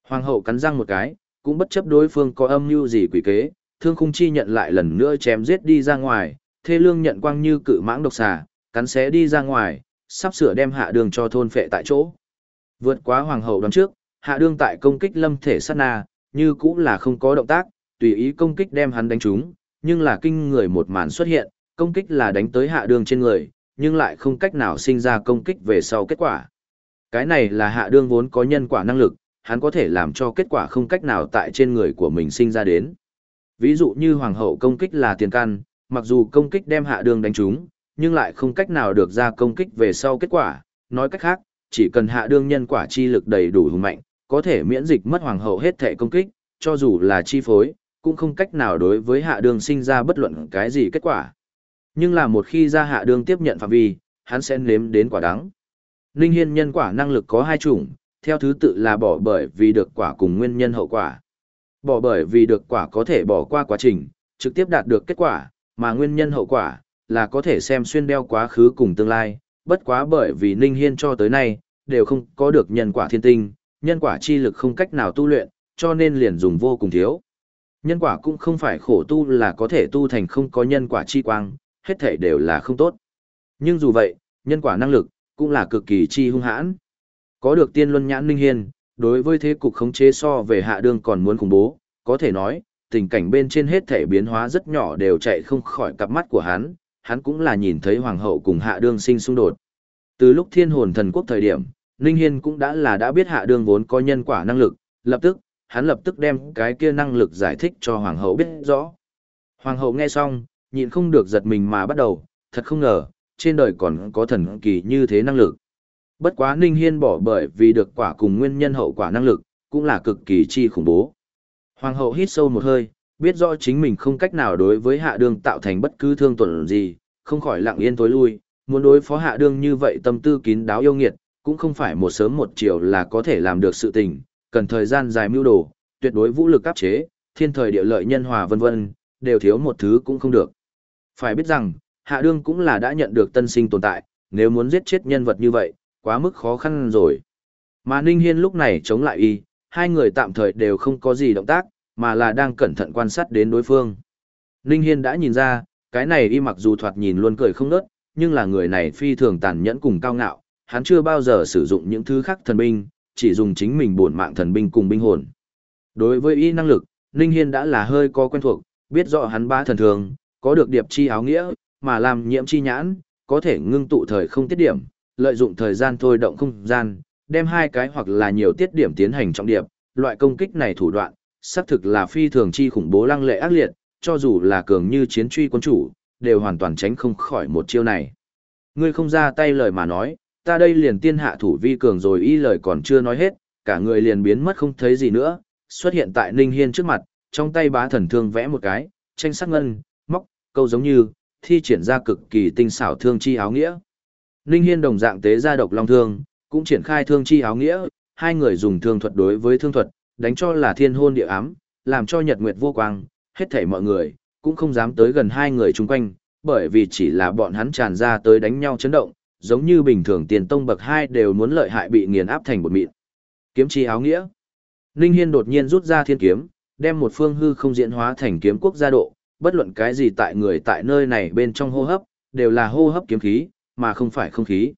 Hoàng hậu cắn răng một cái, cũng bất chấp đối phương có âm mưu gì quỷ kế, thương khung chi nhận lại lần nữa chém giết đi ra ngoài, thê lương nhận quang như cự mãng độc xà, cắn xé đi ra ngoài, sắp sửa đem hạ đường cho thôn phệ tại chỗ. Vượt quá hoàng hậu đoán trước, hạ đương tại công kích lâm thể sát na, như cũng là không có động tác, tùy ý công kích đem hắn đánh trúng, nhưng là kinh người một màn xuất hiện, công kích là đánh tới hạ đương trên người, nhưng lại không cách nào sinh ra công kích về sau kết quả. Cái này là hạ đương vốn có nhân quả năng lực, hắn có thể làm cho kết quả không cách nào tại trên người của mình sinh ra đến. Ví dụ như hoàng hậu công kích là tiền căn, mặc dù công kích đem hạ đương đánh trúng, nhưng lại không cách nào được ra công kích về sau kết quả, nói cách khác, chỉ cần hạ đương nhân quả chi lực đầy đủ hùng mạnh, có thể miễn dịch mất hoàng hậu hết thể công kích, cho dù là chi phối, cũng không cách nào đối với hạ đương sinh ra bất luận cái gì kết quả. Nhưng là một khi ra hạ đường tiếp nhận phạm vi, hắn sẽ nếm đến quả đắng. Ninh Hiên nhân quả năng lực có hai chủng, theo thứ tự là bỏ bởi vì được quả cùng nguyên nhân hậu quả. Bỏ bởi vì được quả có thể bỏ qua quá trình, trực tiếp đạt được kết quả, mà nguyên nhân hậu quả là có thể xem xuyên đeo quá khứ cùng tương lai, bất quá bởi vì Ninh Hiên cho tới nay, đều không có được nhân quả thiên tinh, nhân quả chi lực không cách nào tu luyện, cho nên liền dùng vô cùng thiếu. Nhân quả cũng không phải khổ tu là có thể tu thành không có nhân quả chi quang, hết thể đều là không tốt. Nhưng dù vậy, nhân quả năng lực, cũng là cực kỳ chi hung hãn. Có được tiên luân nhãn Ninh Hiên, đối với thế cục khống chế so về hạ đương còn muốn khủng bố, có thể nói, tình cảnh bên trên hết thể biến hóa rất nhỏ đều chạy không khỏi cặp mắt của hắn, hắn cũng là nhìn thấy hoàng hậu cùng hạ đương sinh xung đột. Từ lúc thiên hồn thần quốc thời điểm, Ninh Hiên cũng đã là đã biết hạ đương vốn có nhân quả năng lực, lập tức, hắn lập tức đem cái kia năng lực giải thích cho hoàng hậu biết rõ. Hoàng hậu nghe xong, nhịn không được giật mình mà bắt đầu, thật không ngờ, trên đời còn có thần kỳ như thế năng lực. Bất quá Ninh Hiên bỏ bởi vì được quả cùng nguyên nhân hậu quả năng lực, cũng là cực kỳ chi khủng bố. Hoàng hậu hít sâu một hơi, biết rõ chính mình không cách nào đối với hạ đương tạo thành bất cứ thương tổn gì, không khỏi lặng yên tối lui, muốn đối phó hạ đương như vậy tâm tư kín đáo yêu nghiệt, cũng không phải một sớm một chiều là có thể làm được sự tình, cần thời gian dài mưu đồ, tuyệt đối vũ lực áp chế, thiên thời địa lợi nhân hòa vân vân, đều thiếu một thứ cũng không được. Phải biết rằng, hạ đương cũng là đã nhận được tân sinh tồn tại, nếu muốn giết chết nhân vật như vậy, quá mức khó khăn rồi. Mà Ninh Hiên lúc này chống lại y, hai người tạm thời đều không có gì động tác, mà là đang cẩn thận quan sát đến đối phương. Ninh Hiên đã nhìn ra, cái này y mặc dù thoạt nhìn luôn cười không nớt, nhưng là người này phi thường tàn nhẫn cùng cao ngạo, hắn chưa bao giờ sử dụng những thứ khác thần binh, chỉ dùng chính mình bổn mạng thần binh cùng binh hồn. Đối với y năng lực, Ninh Hiên đã là hơi có quen thuộc, biết rõ hắn ba thần thường, có được điệp chi áo nghĩa, mà làm nhiễm chi nhãn, có thể ngưng tụ thời không tiết điểm, lợi dụng thời gian thôi động không gian, đem hai cái hoặc là nhiều tiết điểm tiến hành trọng điệp, loại công kích này thủ đoạn, xác thực là phi thường chi khủng bố lăng lệ ác liệt, cho dù là cường như chiến truy quân chủ, đều hoàn toàn tránh không khỏi một chiêu này. Ngươi không ra tay lời mà nói, ta đây liền tiên hạ thủ vi cường rồi y lời còn chưa nói hết, cả người liền biến mất không thấy gì nữa, xuất hiện tại Ninh Hiên trước mặt, trong tay bá thần thương vẽ một cái, tranh sắc ngân, câu giống như, thi triển ra cực kỳ tinh xảo thương chi áo nghĩa. Ninh Hiên đồng dạng tế ra độc long thương, cũng triển khai thương chi áo nghĩa, hai người dùng thương thuật đối với thương thuật, đánh cho là thiên hôn địa ám, làm cho nhật nguyệt vô quang, hết thảy mọi người, cũng không dám tới gần hai người chung quanh, bởi vì chỉ là bọn hắn tràn ra tới đánh nhau chấn động, giống như bình thường tiền tông bậc hai đều muốn lợi hại bị nghiền áp thành bột mịn. Kiếm chi áo nghĩa. Ninh Hiên đột nhiên rút ra thiên kiếm, đem một phương hư không diễn hóa thành kiếm quốc gia độ, bất luận cái gì tại người tại nơi này bên trong hô hấp, đều là hô hấp kiếm khí, mà không phải không khí.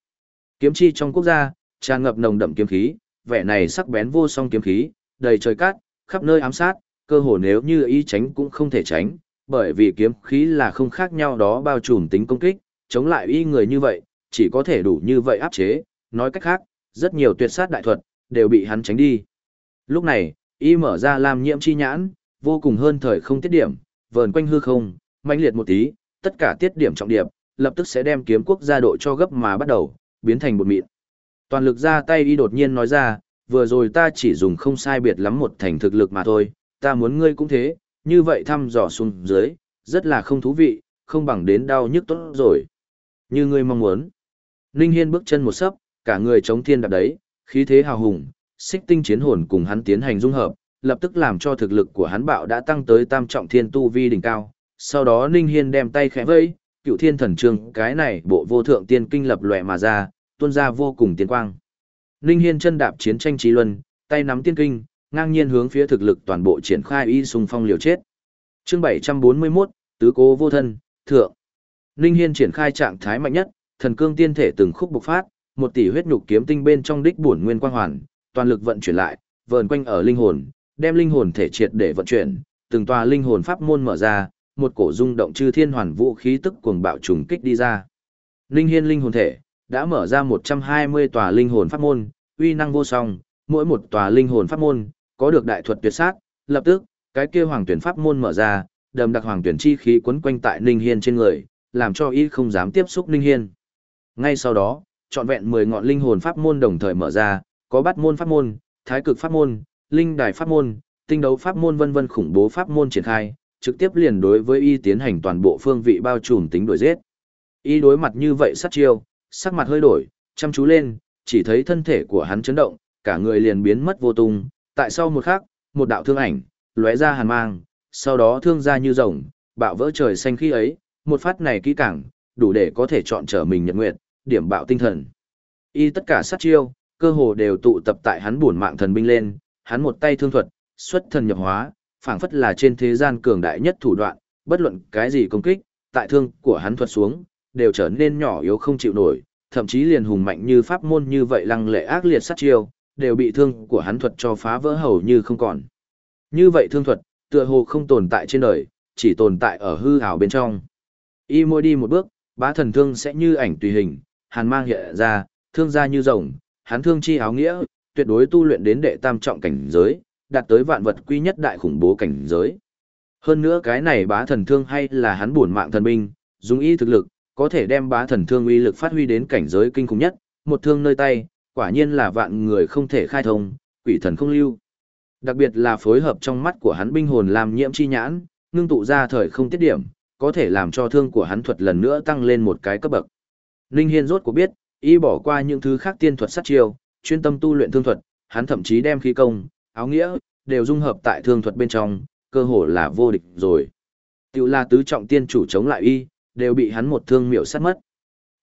Kiếm chi trong quốc gia, tràn ngập nồng đậm kiếm khí, vẻ này sắc bén vô song kiếm khí, đầy trời cát, khắp nơi ám sát, cơ hồ nếu như ý tránh cũng không thể tránh, bởi vì kiếm khí là không khác nhau đó bao trùm tính công kích, chống lại y người như vậy, chỉ có thể đủ như vậy áp chế, nói cách khác, rất nhiều tuyệt sát đại thuật, đều bị hắn tránh đi. Lúc này, y mở ra làm nhiễm chi nhãn, vô cùng hơn thời không tiết điểm, vờn quanh hư không, mãnh liệt một tí, tất cả tiết điểm trọng điểm, lập tức sẽ đem kiếm quốc gia độ cho gấp mà bắt đầu, biến thành bột mịn. Toàn lực ra tay y đột nhiên nói ra, vừa rồi ta chỉ dùng không sai biệt lắm một thành thực lực mà thôi, ta muốn ngươi cũng thế, như vậy thăm dò xuống dưới, rất là không thú vị, không bằng đến đau nhức tốt rồi. Như ngươi mong muốn. Ninh Hiên bước chân một sấp, cả người chống thiên đạp đấy, khí thế hào hùng, xích tinh chiến hồn cùng hắn tiến hành dung hợp, lập tức làm cho thực lực của hắn bạo đã tăng tới tam trọng thiên tu vi đỉnh cao. Sau đó Ninh Hiên đem tay khẽ vẫy, cựu thiên thần trương cái này bộ vô thượng tiên kinh lập lòe mà ra, tuôn ra vô cùng tiên quang. Ninh Hiên chân đạp chiến tranh trí luân, tay nắm tiên kinh, ngang nhiên hướng phía thực lực toàn bộ triển khai y xung phong liều chết. Chương 741, tứ cố vô thân, thượng. Ninh Hiên triển khai trạng thái mạnh nhất, thần cương tiên thể từng khúc bộc phát, một tỷ huyết nhục kiếm tinh bên trong đích bổn nguyên quang hoàn, toàn lực vận chuyển lại, vờn quanh ở linh hồn, đem linh hồn thể triệt để vận chuyển, từng tòa linh hồn pháp môn mở ra, một cổ rung động chư thiên hoàn vũ khí tức cuồng bạo trùng kích đi ra. Linh Hiên linh hồn thể đã mở ra 120 tòa linh hồn pháp môn, uy năng vô song, mỗi một tòa linh hồn pháp môn có được đại thuật tuyệt sát, lập tức, cái kia hoàng tuyển pháp môn mở ra, đầm đặc hoàng tuyển chi khí quấn quanh tại Ninh Hiên trên người, làm cho y không dám tiếp xúc Ninh Hiên. Ngay sau đó, trọn vẹn 10 ngọn linh hồn pháp môn đồng thời mở ra, có bát môn pháp môn, thái cực pháp môn, linh đài pháp môn, tinh đấu pháp môn vân vân khủng bố pháp môn triển khai, trực tiếp liền đối với y tiến hành toàn bộ phương vị bao trùm tính đuổi giết. Y đối mặt như vậy sát chiêu, sắc mặt hơi đổi, chăm chú lên, chỉ thấy thân thể của hắn chấn động, cả người liền biến mất vô tung, tại sau một khắc, một đạo thương ảnh, lóe ra hàn mang, sau đó thương ra như rồng, bạo vỡ trời xanh khi ấy, một phát này kỹ càng, đủ để có thể chọn trở mình nhật nguyệt, điểm bạo tinh thần. Y tất cả sát chiêu, cơ hồ đều tụ tập tại hắn buồn mạng thần binh lên, hắn một tay thương thuật, xuất thần nhập hóa, phảng phất là trên thế gian cường đại nhất thủ đoạn, bất luận cái gì công kích, tại thương của hắn thuật xuống, đều trở nên nhỏ yếu không chịu nổi, thậm chí liền hùng mạnh như pháp môn như vậy lăng lệ ác liệt sát chiêu, đều bị thương của hắn thuật cho phá vỡ hầu như không còn. Như vậy thương thuật, tựa hồ không tồn tại trên đời, chỉ tồn tại ở hư ảo bên trong. Y môi đi một bước, bá thần thương sẽ như ảnh tùy hình, hàn mang hiện ra, thương ra như rồng, hắn thương chi áo nghĩa, tuyệt đối tu luyện đến đệ tam trọng cảnh giới, đạt tới vạn vật quy nhất đại khủng bố cảnh giới. Hơn nữa cái này bá thần thương hay là hắn buồn mạng thần binh, dùng y thực lực, có thể đem bá thần thương uy lực phát huy đến cảnh giới kinh khủng nhất, một thương nơi tay, quả nhiên là vạn người không thể khai thông, quỷ thần không lưu. Đặc biệt là phối hợp trong mắt của hắn binh hồn làm nhiễm chi nhãn, ngưng tụ ra thời không tiết điểm, có thể làm cho thương của hắn thuật lần nữa tăng lên một cái cấp bậc. Ninh Hiên rốt cuộc biết, y bỏ qua những thứ khác tiên thuật sát chiêu, chuyên tâm tu luyện thương thuật, hắn thậm chí đem khí công, áo nghĩa, đều dung hợp tại thương thuật bên trong, cơ hồ là vô địch rồi. Tiểu là tứ trọng tiên chủ chống lại y, đều bị hắn một thương miểu sát mất.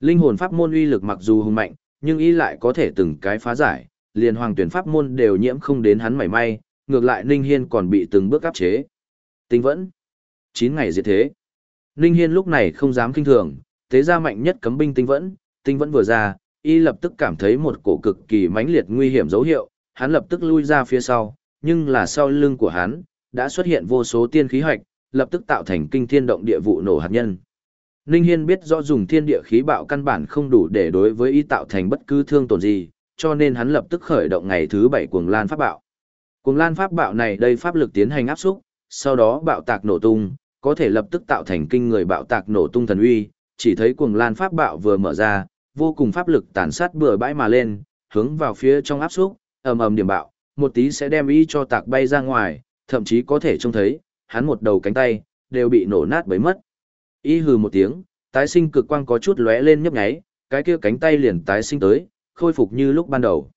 Linh hồn pháp môn uy lực mặc dù hùng mạnh, nhưng y lại có thể từng cái phá giải, liền hoàng tuyển pháp môn đều nhiễm không đến hắn mảy may, ngược lại Ninh Hiên còn bị từng bước áp chế. Tinh vẫn. 9 ngày diệt thế. Ninh Hiên lúc này không dám kinh thường, thế ra mạnh nhất cấm binh tinh vẫn, tinh vẫn vừa ra, y lập tức cảm thấy một cổ cực kỳ mãnh liệt nguy hiểm dấu hiệu, hắn lập tức lui ra phía sau, nhưng là sau lưng của hắn, đã xuất hiện vô số tiên khí hoạch, lập tức tạo thành kinh thiên động địa vụ nổ hạt nhân. Ninh Hiên biết rõ dùng thiên địa khí bạo căn bản không đủ để đối với y tạo thành bất cứ thương tổn gì, cho nên hắn lập tức khởi động ngày thứ bảy cuồng lan pháp bạo. Cuồng lan pháp bạo này đây pháp lực tiến hành áp xúc, sau đó bạo tạc nổ tung, có thể lập tức tạo thành kinh người bạo tạc nổ tung thần uy, chỉ thấy cuồng lan pháp bạo vừa mở ra, vô cùng pháp lực tàn sát bừa bãi mà lên, hướng vào phía trong áp xúc, ầm ầm điểm bạo, một tí sẽ đem y cho tạc bay ra ngoài, thậm chí có thể trông thấy, hắn một đầu cánh tay đều bị nổ nát bấy mất. Y hừ một tiếng, tái sinh cực quang có chút lóe lên nhấp nháy, cái kia cánh tay liền tái sinh tới, khôi phục như lúc ban đầu.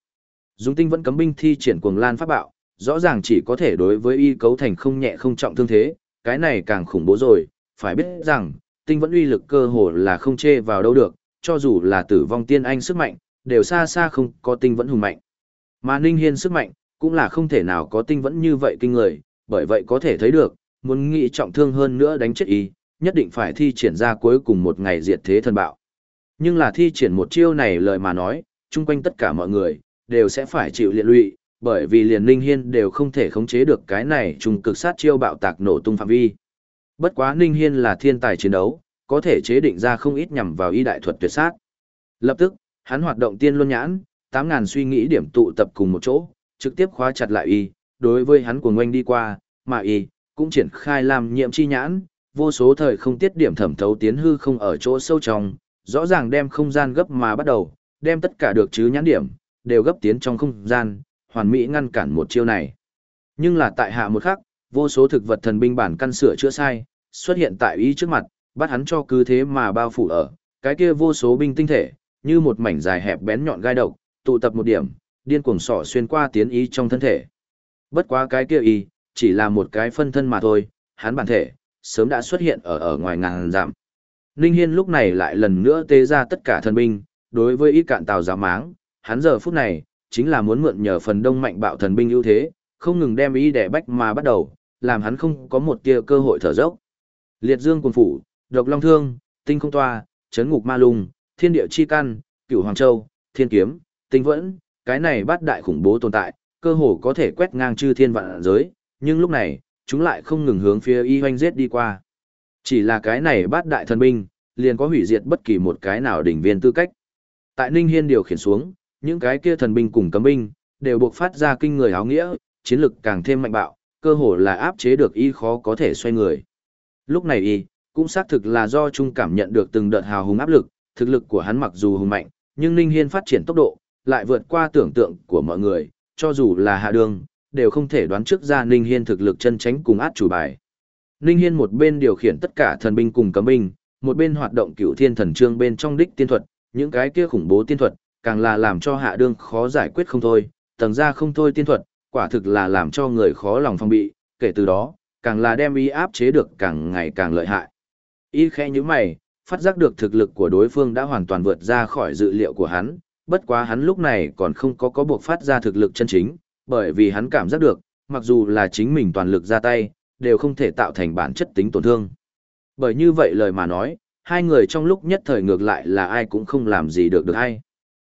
Dung tinh vẫn cấm binh thi triển cuồng lan pháp bạo, rõ ràng chỉ có thể đối với y cấu thành không nhẹ không trọng thương thế, cái này càng khủng bố rồi, phải biết rằng, tinh vẫn uy lực cơ hồ là không chê vào đâu được, cho dù là tử vong tiên anh sức mạnh, đều xa xa không có tinh vẫn hùng mạnh. Mà Ninh Hiên sức mạnh, cũng là không thể nào có tinh vẫn như vậy kinh người, bởi vậy có thể thấy được, muốn nghĩ trọng thương hơn nữa đánh chết y, nhất định phải thi triển ra cuối cùng một ngày diệt thế thần bạo. Nhưng là thi triển một chiêu này lời mà nói, chung quanh tất cả mọi người, đều sẽ phải chịu liệt lụy, bởi vì liền Ninh Hiên đều không thể khống chế được cái này trùng cực sát chiêu bạo tạc nổ tung phạm vi. Bất quá Ninh Hiên là thiên tài chiến đấu, có thể chế định ra không ít nhằm vào y đại thuật tuyệt sát. Lập tức, hắn hoạt động tiên luân nhãn, 8000 suy nghĩ điểm tụ tập cùng một chỗ, trực tiếp khóa chặt lại y, đối với hắn của ngoanh đi qua, mà y, cũng triển khai làm nhiệm chi nhãn, vô số thời không tiết điểm thẩm thấu tiến hư không ở chỗ sâu trong, rõ ràng đem không gian gấp mà bắt đầu, đem tất cả được chứ nhãn điểm, đều gấp tiến trong không gian, hoàn mỹ ngăn cản một chiêu này. Nhưng là tại hạ một khắc, vô số thực vật thần binh bản căn sửa chữa sai, xuất hiện tại ý trước mặt, bắt hắn cho cứ thế mà bao phủ ở, cái kia vô số binh tinh thể, như một mảnh dài hẹp bén nhọn gai độc, tụ tập một điểm, điên cuồng sỏ xuyên qua tiến ý trong thân thể. Bất quá cái kia y, chỉ là một cái phân thân mà thôi, hắn bản thể, sớm đã xuất hiện ở ở ngoài ngàn giảm Ninh Hiên lúc này lại lần nữa tế ra tất cả thần binh, đối với ít cạn tàu giáo máng, hắn giờ phút này, chính là muốn mượn nhờ phần đông mạnh bạo thần binh ưu thế, không ngừng đem ý đẻ bách mà bắt đầu, làm hắn không có một tia cơ hội thở dốc. Liệt dương quần phủ, độc long thương, tinh không toa, chấn ngục ma lung, thiên địa chi căn, cửu hoàng châu, thiên kiếm, tinh vẫn, cái này bát đại khủng bố tồn tại, cơ hồ có thể quét ngang chư thiên vạn giới, nhưng lúc này, chúng lại không ngừng hướng phía y hoanh giết đi qua. Chỉ là cái này bát đại thần binh, liền có hủy diệt bất kỳ một cái nào đỉnh viên tư cách. Tại Ninh Hiên điều khiển xuống, những cái kia thần binh cùng cấm binh, đều buộc phát ra kinh người áo nghĩa, chiến lực càng thêm mạnh bạo, cơ hồ là áp chế được y khó có thể xoay người. Lúc này y, cũng xác thực là do trung cảm nhận được từng đợt hào hùng áp lực, thực lực của hắn mặc dù hùng mạnh, nhưng Ninh Hiên phát triển tốc độ, lại vượt qua tưởng tượng của mọi người, cho dù là hạ đường, đều không thể đoán trước ra Ninh Hiên thực lực chân tránh cùng át chủ bài. Ninh Hiên một bên điều khiển tất cả thần binh cùng cấm binh, một bên hoạt động cửu thiên thần trương bên trong đích tiên thuật, những cái kia khủng bố tiên thuật, càng là làm cho hạ đương khó giải quyết không thôi, tầng ra không thôi tiên thuật, quả thực là làm cho người khó lòng phong bị, kể từ đó, càng là đem ý áp chế được càng ngày càng lợi hại. Y khẽ như mày, phát giác được thực lực của đối phương đã hoàn toàn vượt ra khỏi dự liệu của hắn, bất quá hắn lúc này còn không có có buộc phát ra thực lực chân chính, bởi vì hắn cảm giác được, mặc dù là chính mình toàn lực ra tay, đều không thể tạo thành bản chất tính tổn thương. Bởi như vậy lời mà nói, hai người trong lúc nhất thời ngược lại là ai cũng không làm gì được được hay.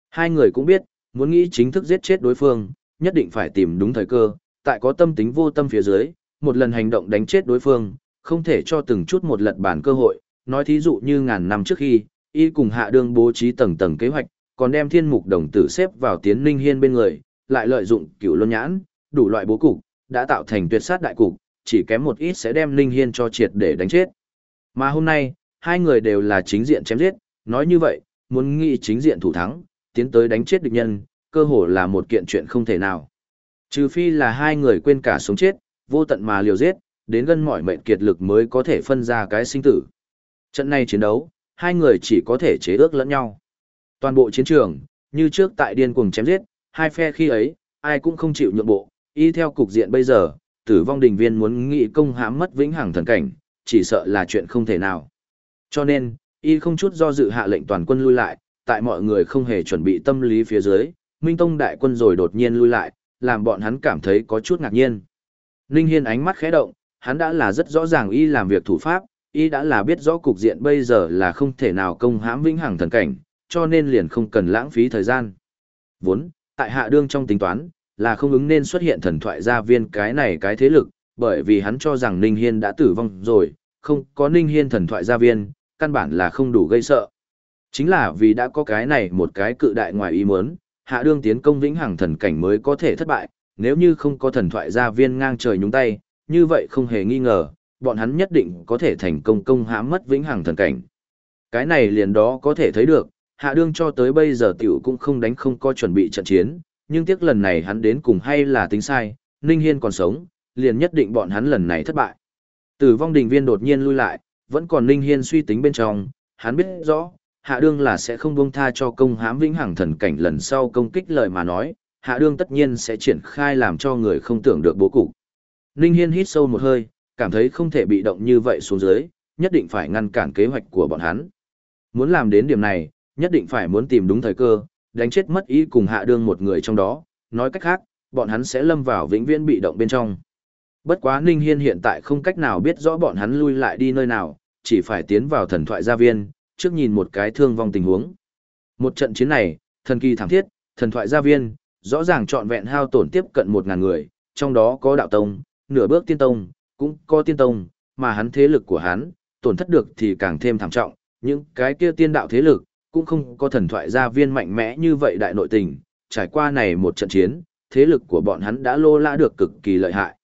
Hai người cũng biết, muốn nghĩ chính thức giết chết đối phương, nhất định phải tìm đúng thời cơ, tại có tâm tính vô tâm phía dưới, một lần hành động đánh chết đối phương, không thể cho từng chút một lật bản cơ hội, nói thí dụ như ngàn năm trước khi, y cùng hạ đương bố trí tầng tầng kế hoạch, còn đem thiên mục đồng tử xếp vào tiến linh hiên bên người, lại lợi dụng cửu luân nhãn, đủ loại bố cục, đã tạo thành tuyệt sát đại cục, chỉ kém một ít sẽ đem linh hiên cho triệt để đánh chết. Mà hôm nay, hai người đều là chính diện chém giết, nói như vậy, muốn nghĩ chính diện thủ thắng, tiến tới đánh chết địch nhân, cơ hồ là một kiện chuyện không thể nào. Trừ phi là hai người quên cả sống chết, vô tận mà liều giết, đến gần mọi mệnh kiệt lực mới có thể phân ra cái sinh tử. Trận này chiến đấu, hai người chỉ có thể chế ước lẫn nhau. Toàn bộ chiến trường, như trước tại điên cuồng chém giết, hai phe khi ấy, ai cũng không chịu nhượng bộ, y theo cục diện bây giờ, tử vong đình viên muốn nghị công hãm mất vĩnh hằng thần cảnh, chỉ sợ là chuyện không thể nào. Cho nên, y không chút do dự hạ lệnh toàn quân lui lại, tại mọi người không hề chuẩn bị tâm lý phía dưới, Minh Tông đại quân rồi đột nhiên lui lại, làm bọn hắn cảm thấy có chút ngạc nhiên. Ninh Hiên ánh mắt khẽ động, hắn đã là rất rõ ràng y làm việc thủ pháp, y đã là biết rõ cục diện bây giờ là không thể nào công hãm vĩnh hằng thần cảnh, cho nên liền không cần lãng phí thời gian. Vốn, tại hạ đương trong tính toán, là không ứng nên xuất hiện thần thoại gia viên cái này cái thế lực, bởi vì hắn cho rằng Ninh Hiên đã tử vong rồi, không có Ninh Hiên thần thoại gia viên, căn bản là không đủ gây sợ. Chính là vì đã có cái này một cái cự đại ngoài ý muốn, hạ đương tiến công vĩnh hằng thần cảnh mới có thể thất bại, nếu như không có thần thoại gia viên ngang trời nhúng tay, như vậy không hề nghi ngờ, bọn hắn nhất định có thể thành công công hãm mất vĩnh hằng thần cảnh. Cái này liền đó có thể thấy được, hạ đương cho tới bây giờ tiểu cũng không đánh không có chuẩn bị trận chiến, nhưng tiếc lần này hắn đến cùng hay là tính sai, Ninh Hiên còn sống, liền nhất định bọn hắn lần này thất bại. Tử vong đình viên đột nhiên lui lại, vẫn còn Ninh Hiên suy tính bên trong, hắn biết rõ, hạ đương là sẽ không buông tha cho công hãm vĩnh hằng thần cảnh lần sau công kích lời mà nói, hạ đương tất nhiên sẽ triển khai làm cho người không tưởng được bố cục. Ninh Hiên hít sâu một hơi, cảm thấy không thể bị động như vậy xuống dưới, nhất định phải ngăn cản kế hoạch của bọn hắn. Muốn làm đến điểm này, nhất định phải muốn tìm đúng thời cơ, đánh chết mất ý cùng hạ đương một người trong đó, nói cách khác, bọn hắn sẽ lâm vào vĩnh viễn bị động bên trong. Bất quá Ninh Hiên hiện tại không cách nào biết rõ bọn hắn lui lại đi nơi nào, chỉ phải tiến vào thần thoại gia viên, trước nhìn một cái thương vong tình huống. Một trận chiến này, thần kỳ thảm thiết, thần thoại gia viên, rõ ràng trọn vẹn hao tổn tiếp cận một ngàn người, trong đó có đạo tông, nửa bước tiên tông, cũng có tiên tông, mà hắn thế lực của hắn, tổn thất được thì càng thêm thảm trọng, những cái kia tiên đạo thế lực, cũng không có thần thoại gia viên mạnh mẽ như vậy đại nội tình, trải qua này một trận chiến, thế lực của bọn hắn đã lô lã được cực kỳ lợi hại.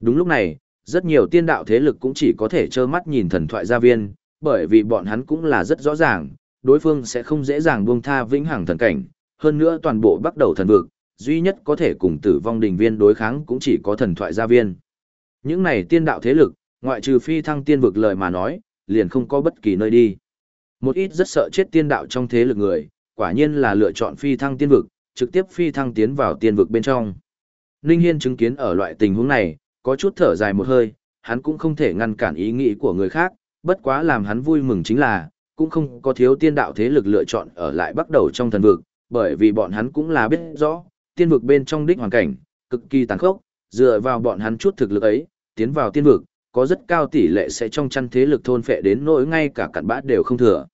Đúng lúc này, rất nhiều tiên đạo thế lực cũng chỉ có thể trơ mắt nhìn thần thoại gia viên, bởi vì bọn hắn cũng là rất rõ ràng, đối phương sẽ không dễ dàng buông tha vĩnh hằng thần cảnh, hơn nữa toàn bộ bắt đầu thần vực, duy nhất có thể cùng tử vong đình viên đối kháng cũng chỉ có thần thoại gia viên. Những này tiên đạo thế lực, ngoại trừ phi thăng tiên vực lời mà nói, liền không có bất kỳ nơi đi. Một ít rất sợ chết tiên đạo trong thế lực người, quả nhiên là lựa chọn phi thăng tiên vực, trực tiếp phi thăng tiến vào tiên vực bên trong. Ninh Hiên chứng kiến ở loại tình huống này, có chút thở dài một hơi, hắn cũng không thể ngăn cản ý nghĩ của người khác, bất quá làm hắn vui mừng chính là, cũng không có thiếu tiên đạo thế lực lựa chọn ở lại bắt đầu trong thần vực, bởi vì bọn hắn cũng là biết rõ, tiên vực bên trong đích hoàn cảnh, cực kỳ tàn khốc, dựa vào bọn hắn chút thực lực ấy, tiến vào tiên vực, có rất cao tỷ lệ sẽ trong chăn thế lực thôn phệ đến nỗi ngay cả cặn bã đều không thừa.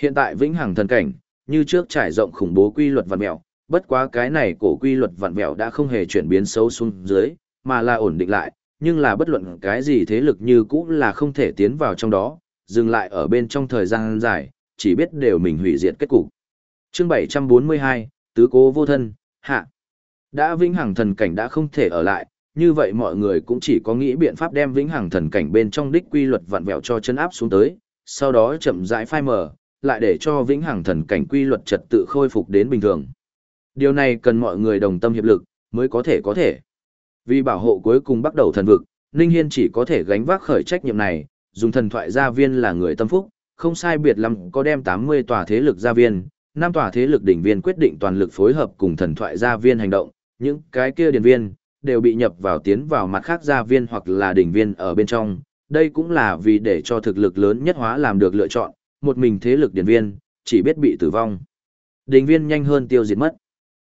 Hiện tại vĩnh hằng thần cảnh, như trước trải rộng khủng bố quy luật vạn mèo, bất quá cái này cổ quy luật vạn mèo đã không hề chuyển biến xấu xuống dưới, mà là ổn định lại, nhưng là bất luận cái gì thế lực như cũ là không thể tiến vào trong đó, dừng lại ở bên trong thời gian dài, chỉ biết đều mình hủy diệt kết cục. Chương 742, Tứ Cố Vô Thân, Hạ. Đã vĩnh hằng thần cảnh đã không thể ở lại, như vậy mọi người cũng chỉ có nghĩ biện pháp đem vĩnh hằng thần cảnh bên trong đích quy luật vặn vẹo cho chân áp xuống tới, sau đó chậm rãi phai mờ, lại để cho vĩnh hằng thần cảnh quy luật trật tự khôi phục đến bình thường. Điều này cần mọi người đồng tâm hiệp lực mới có thể có thể. Vì bảo hộ cuối cùng bắt đầu thần vực, Ninh Hiên chỉ có thể gánh vác khởi trách nhiệm này, dùng thần thoại gia viên là người tâm phúc, không sai biệt lắm có đem 80 tòa thế lực gia viên, năm tòa thế lực đỉnh viên quyết định toàn lực phối hợp cùng thần thoại gia viên hành động, những cái kia điển viên đều bị nhập vào tiến vào mặt khác gia viên hoặc là đỉnh viên ở bên trong. Đây cũng là vì để cho thực lực lớn nhất hóa làm được lựa chọn, một mình thế lực điển viên, chỉ biết bị tử vong. Đỉnh viên nhanh hơn tiêu diệt mất.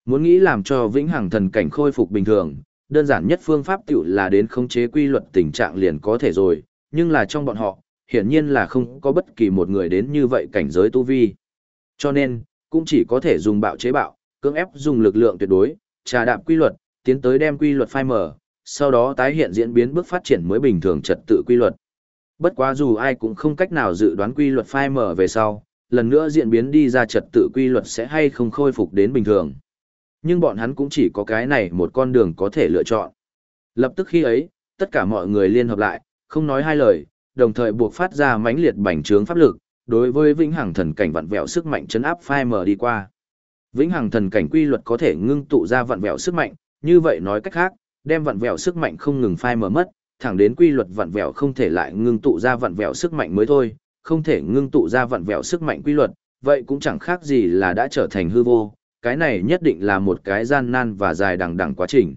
Muốn nghĩ làm cho vĩnh hằng thần cảnh khôi phục bình thường, đơn giản nhất phương pháp tiểu là đến khống chế quy luật tình trạng liền có thể rồi, nhưng là trong bọn họ, hiển nhiên là không có bất kỳ một người đến như vậy cảnh giới tu vi. Cho nên, cũng chỉ có thể dùng bạo chế bạo, cưỡng ép dùng lực lượng tuyệt đối, trà đạp quy luật, tiến tới đem quy luật phai mở, sau đó tái hiện diễn biến bước phát triển mới bình thường trật tự quy luật. Bất quá dù ai cũng không cách nào dự đoán quy luật phai mở về sau, lần nữa diễn biến đi ra trật tự quy luật sẽ hay không khôi phục đến bình thường. Nhưng bọn hắn cũng chỉ có cái này một con đường có thể lựa chọn. Lập tức khi ấy, tất cả mọi người liên hợp lại, không nói hai lời, đồng thời buộc phát ra mãnh liệt bành trướng pháp lực, đối với vĩnh hằng thần cảnh vặn vẹo sức mạnh chấn áp phai mở đi qua. Vĩnh hằng thần cảnh quy luật có thể ngưng tụ ra vặn vẹo sức mạnh, như vậy nói cách khác, đem vặn vẹo sức mạnh không ngừng phai mở mất, thẳng đến quy luật vặn vẹo không thể lại ngưng tụ ra vặn vẹo sức mạnh mới thôi, không thể ngưng tụ ra vặn vẹo sức mạnh quy luật, vậy cũng chẳng khác gì là đã trở thành hư vô, cái này nhất định là một cái gian nan và dài đằng đằng quá trình.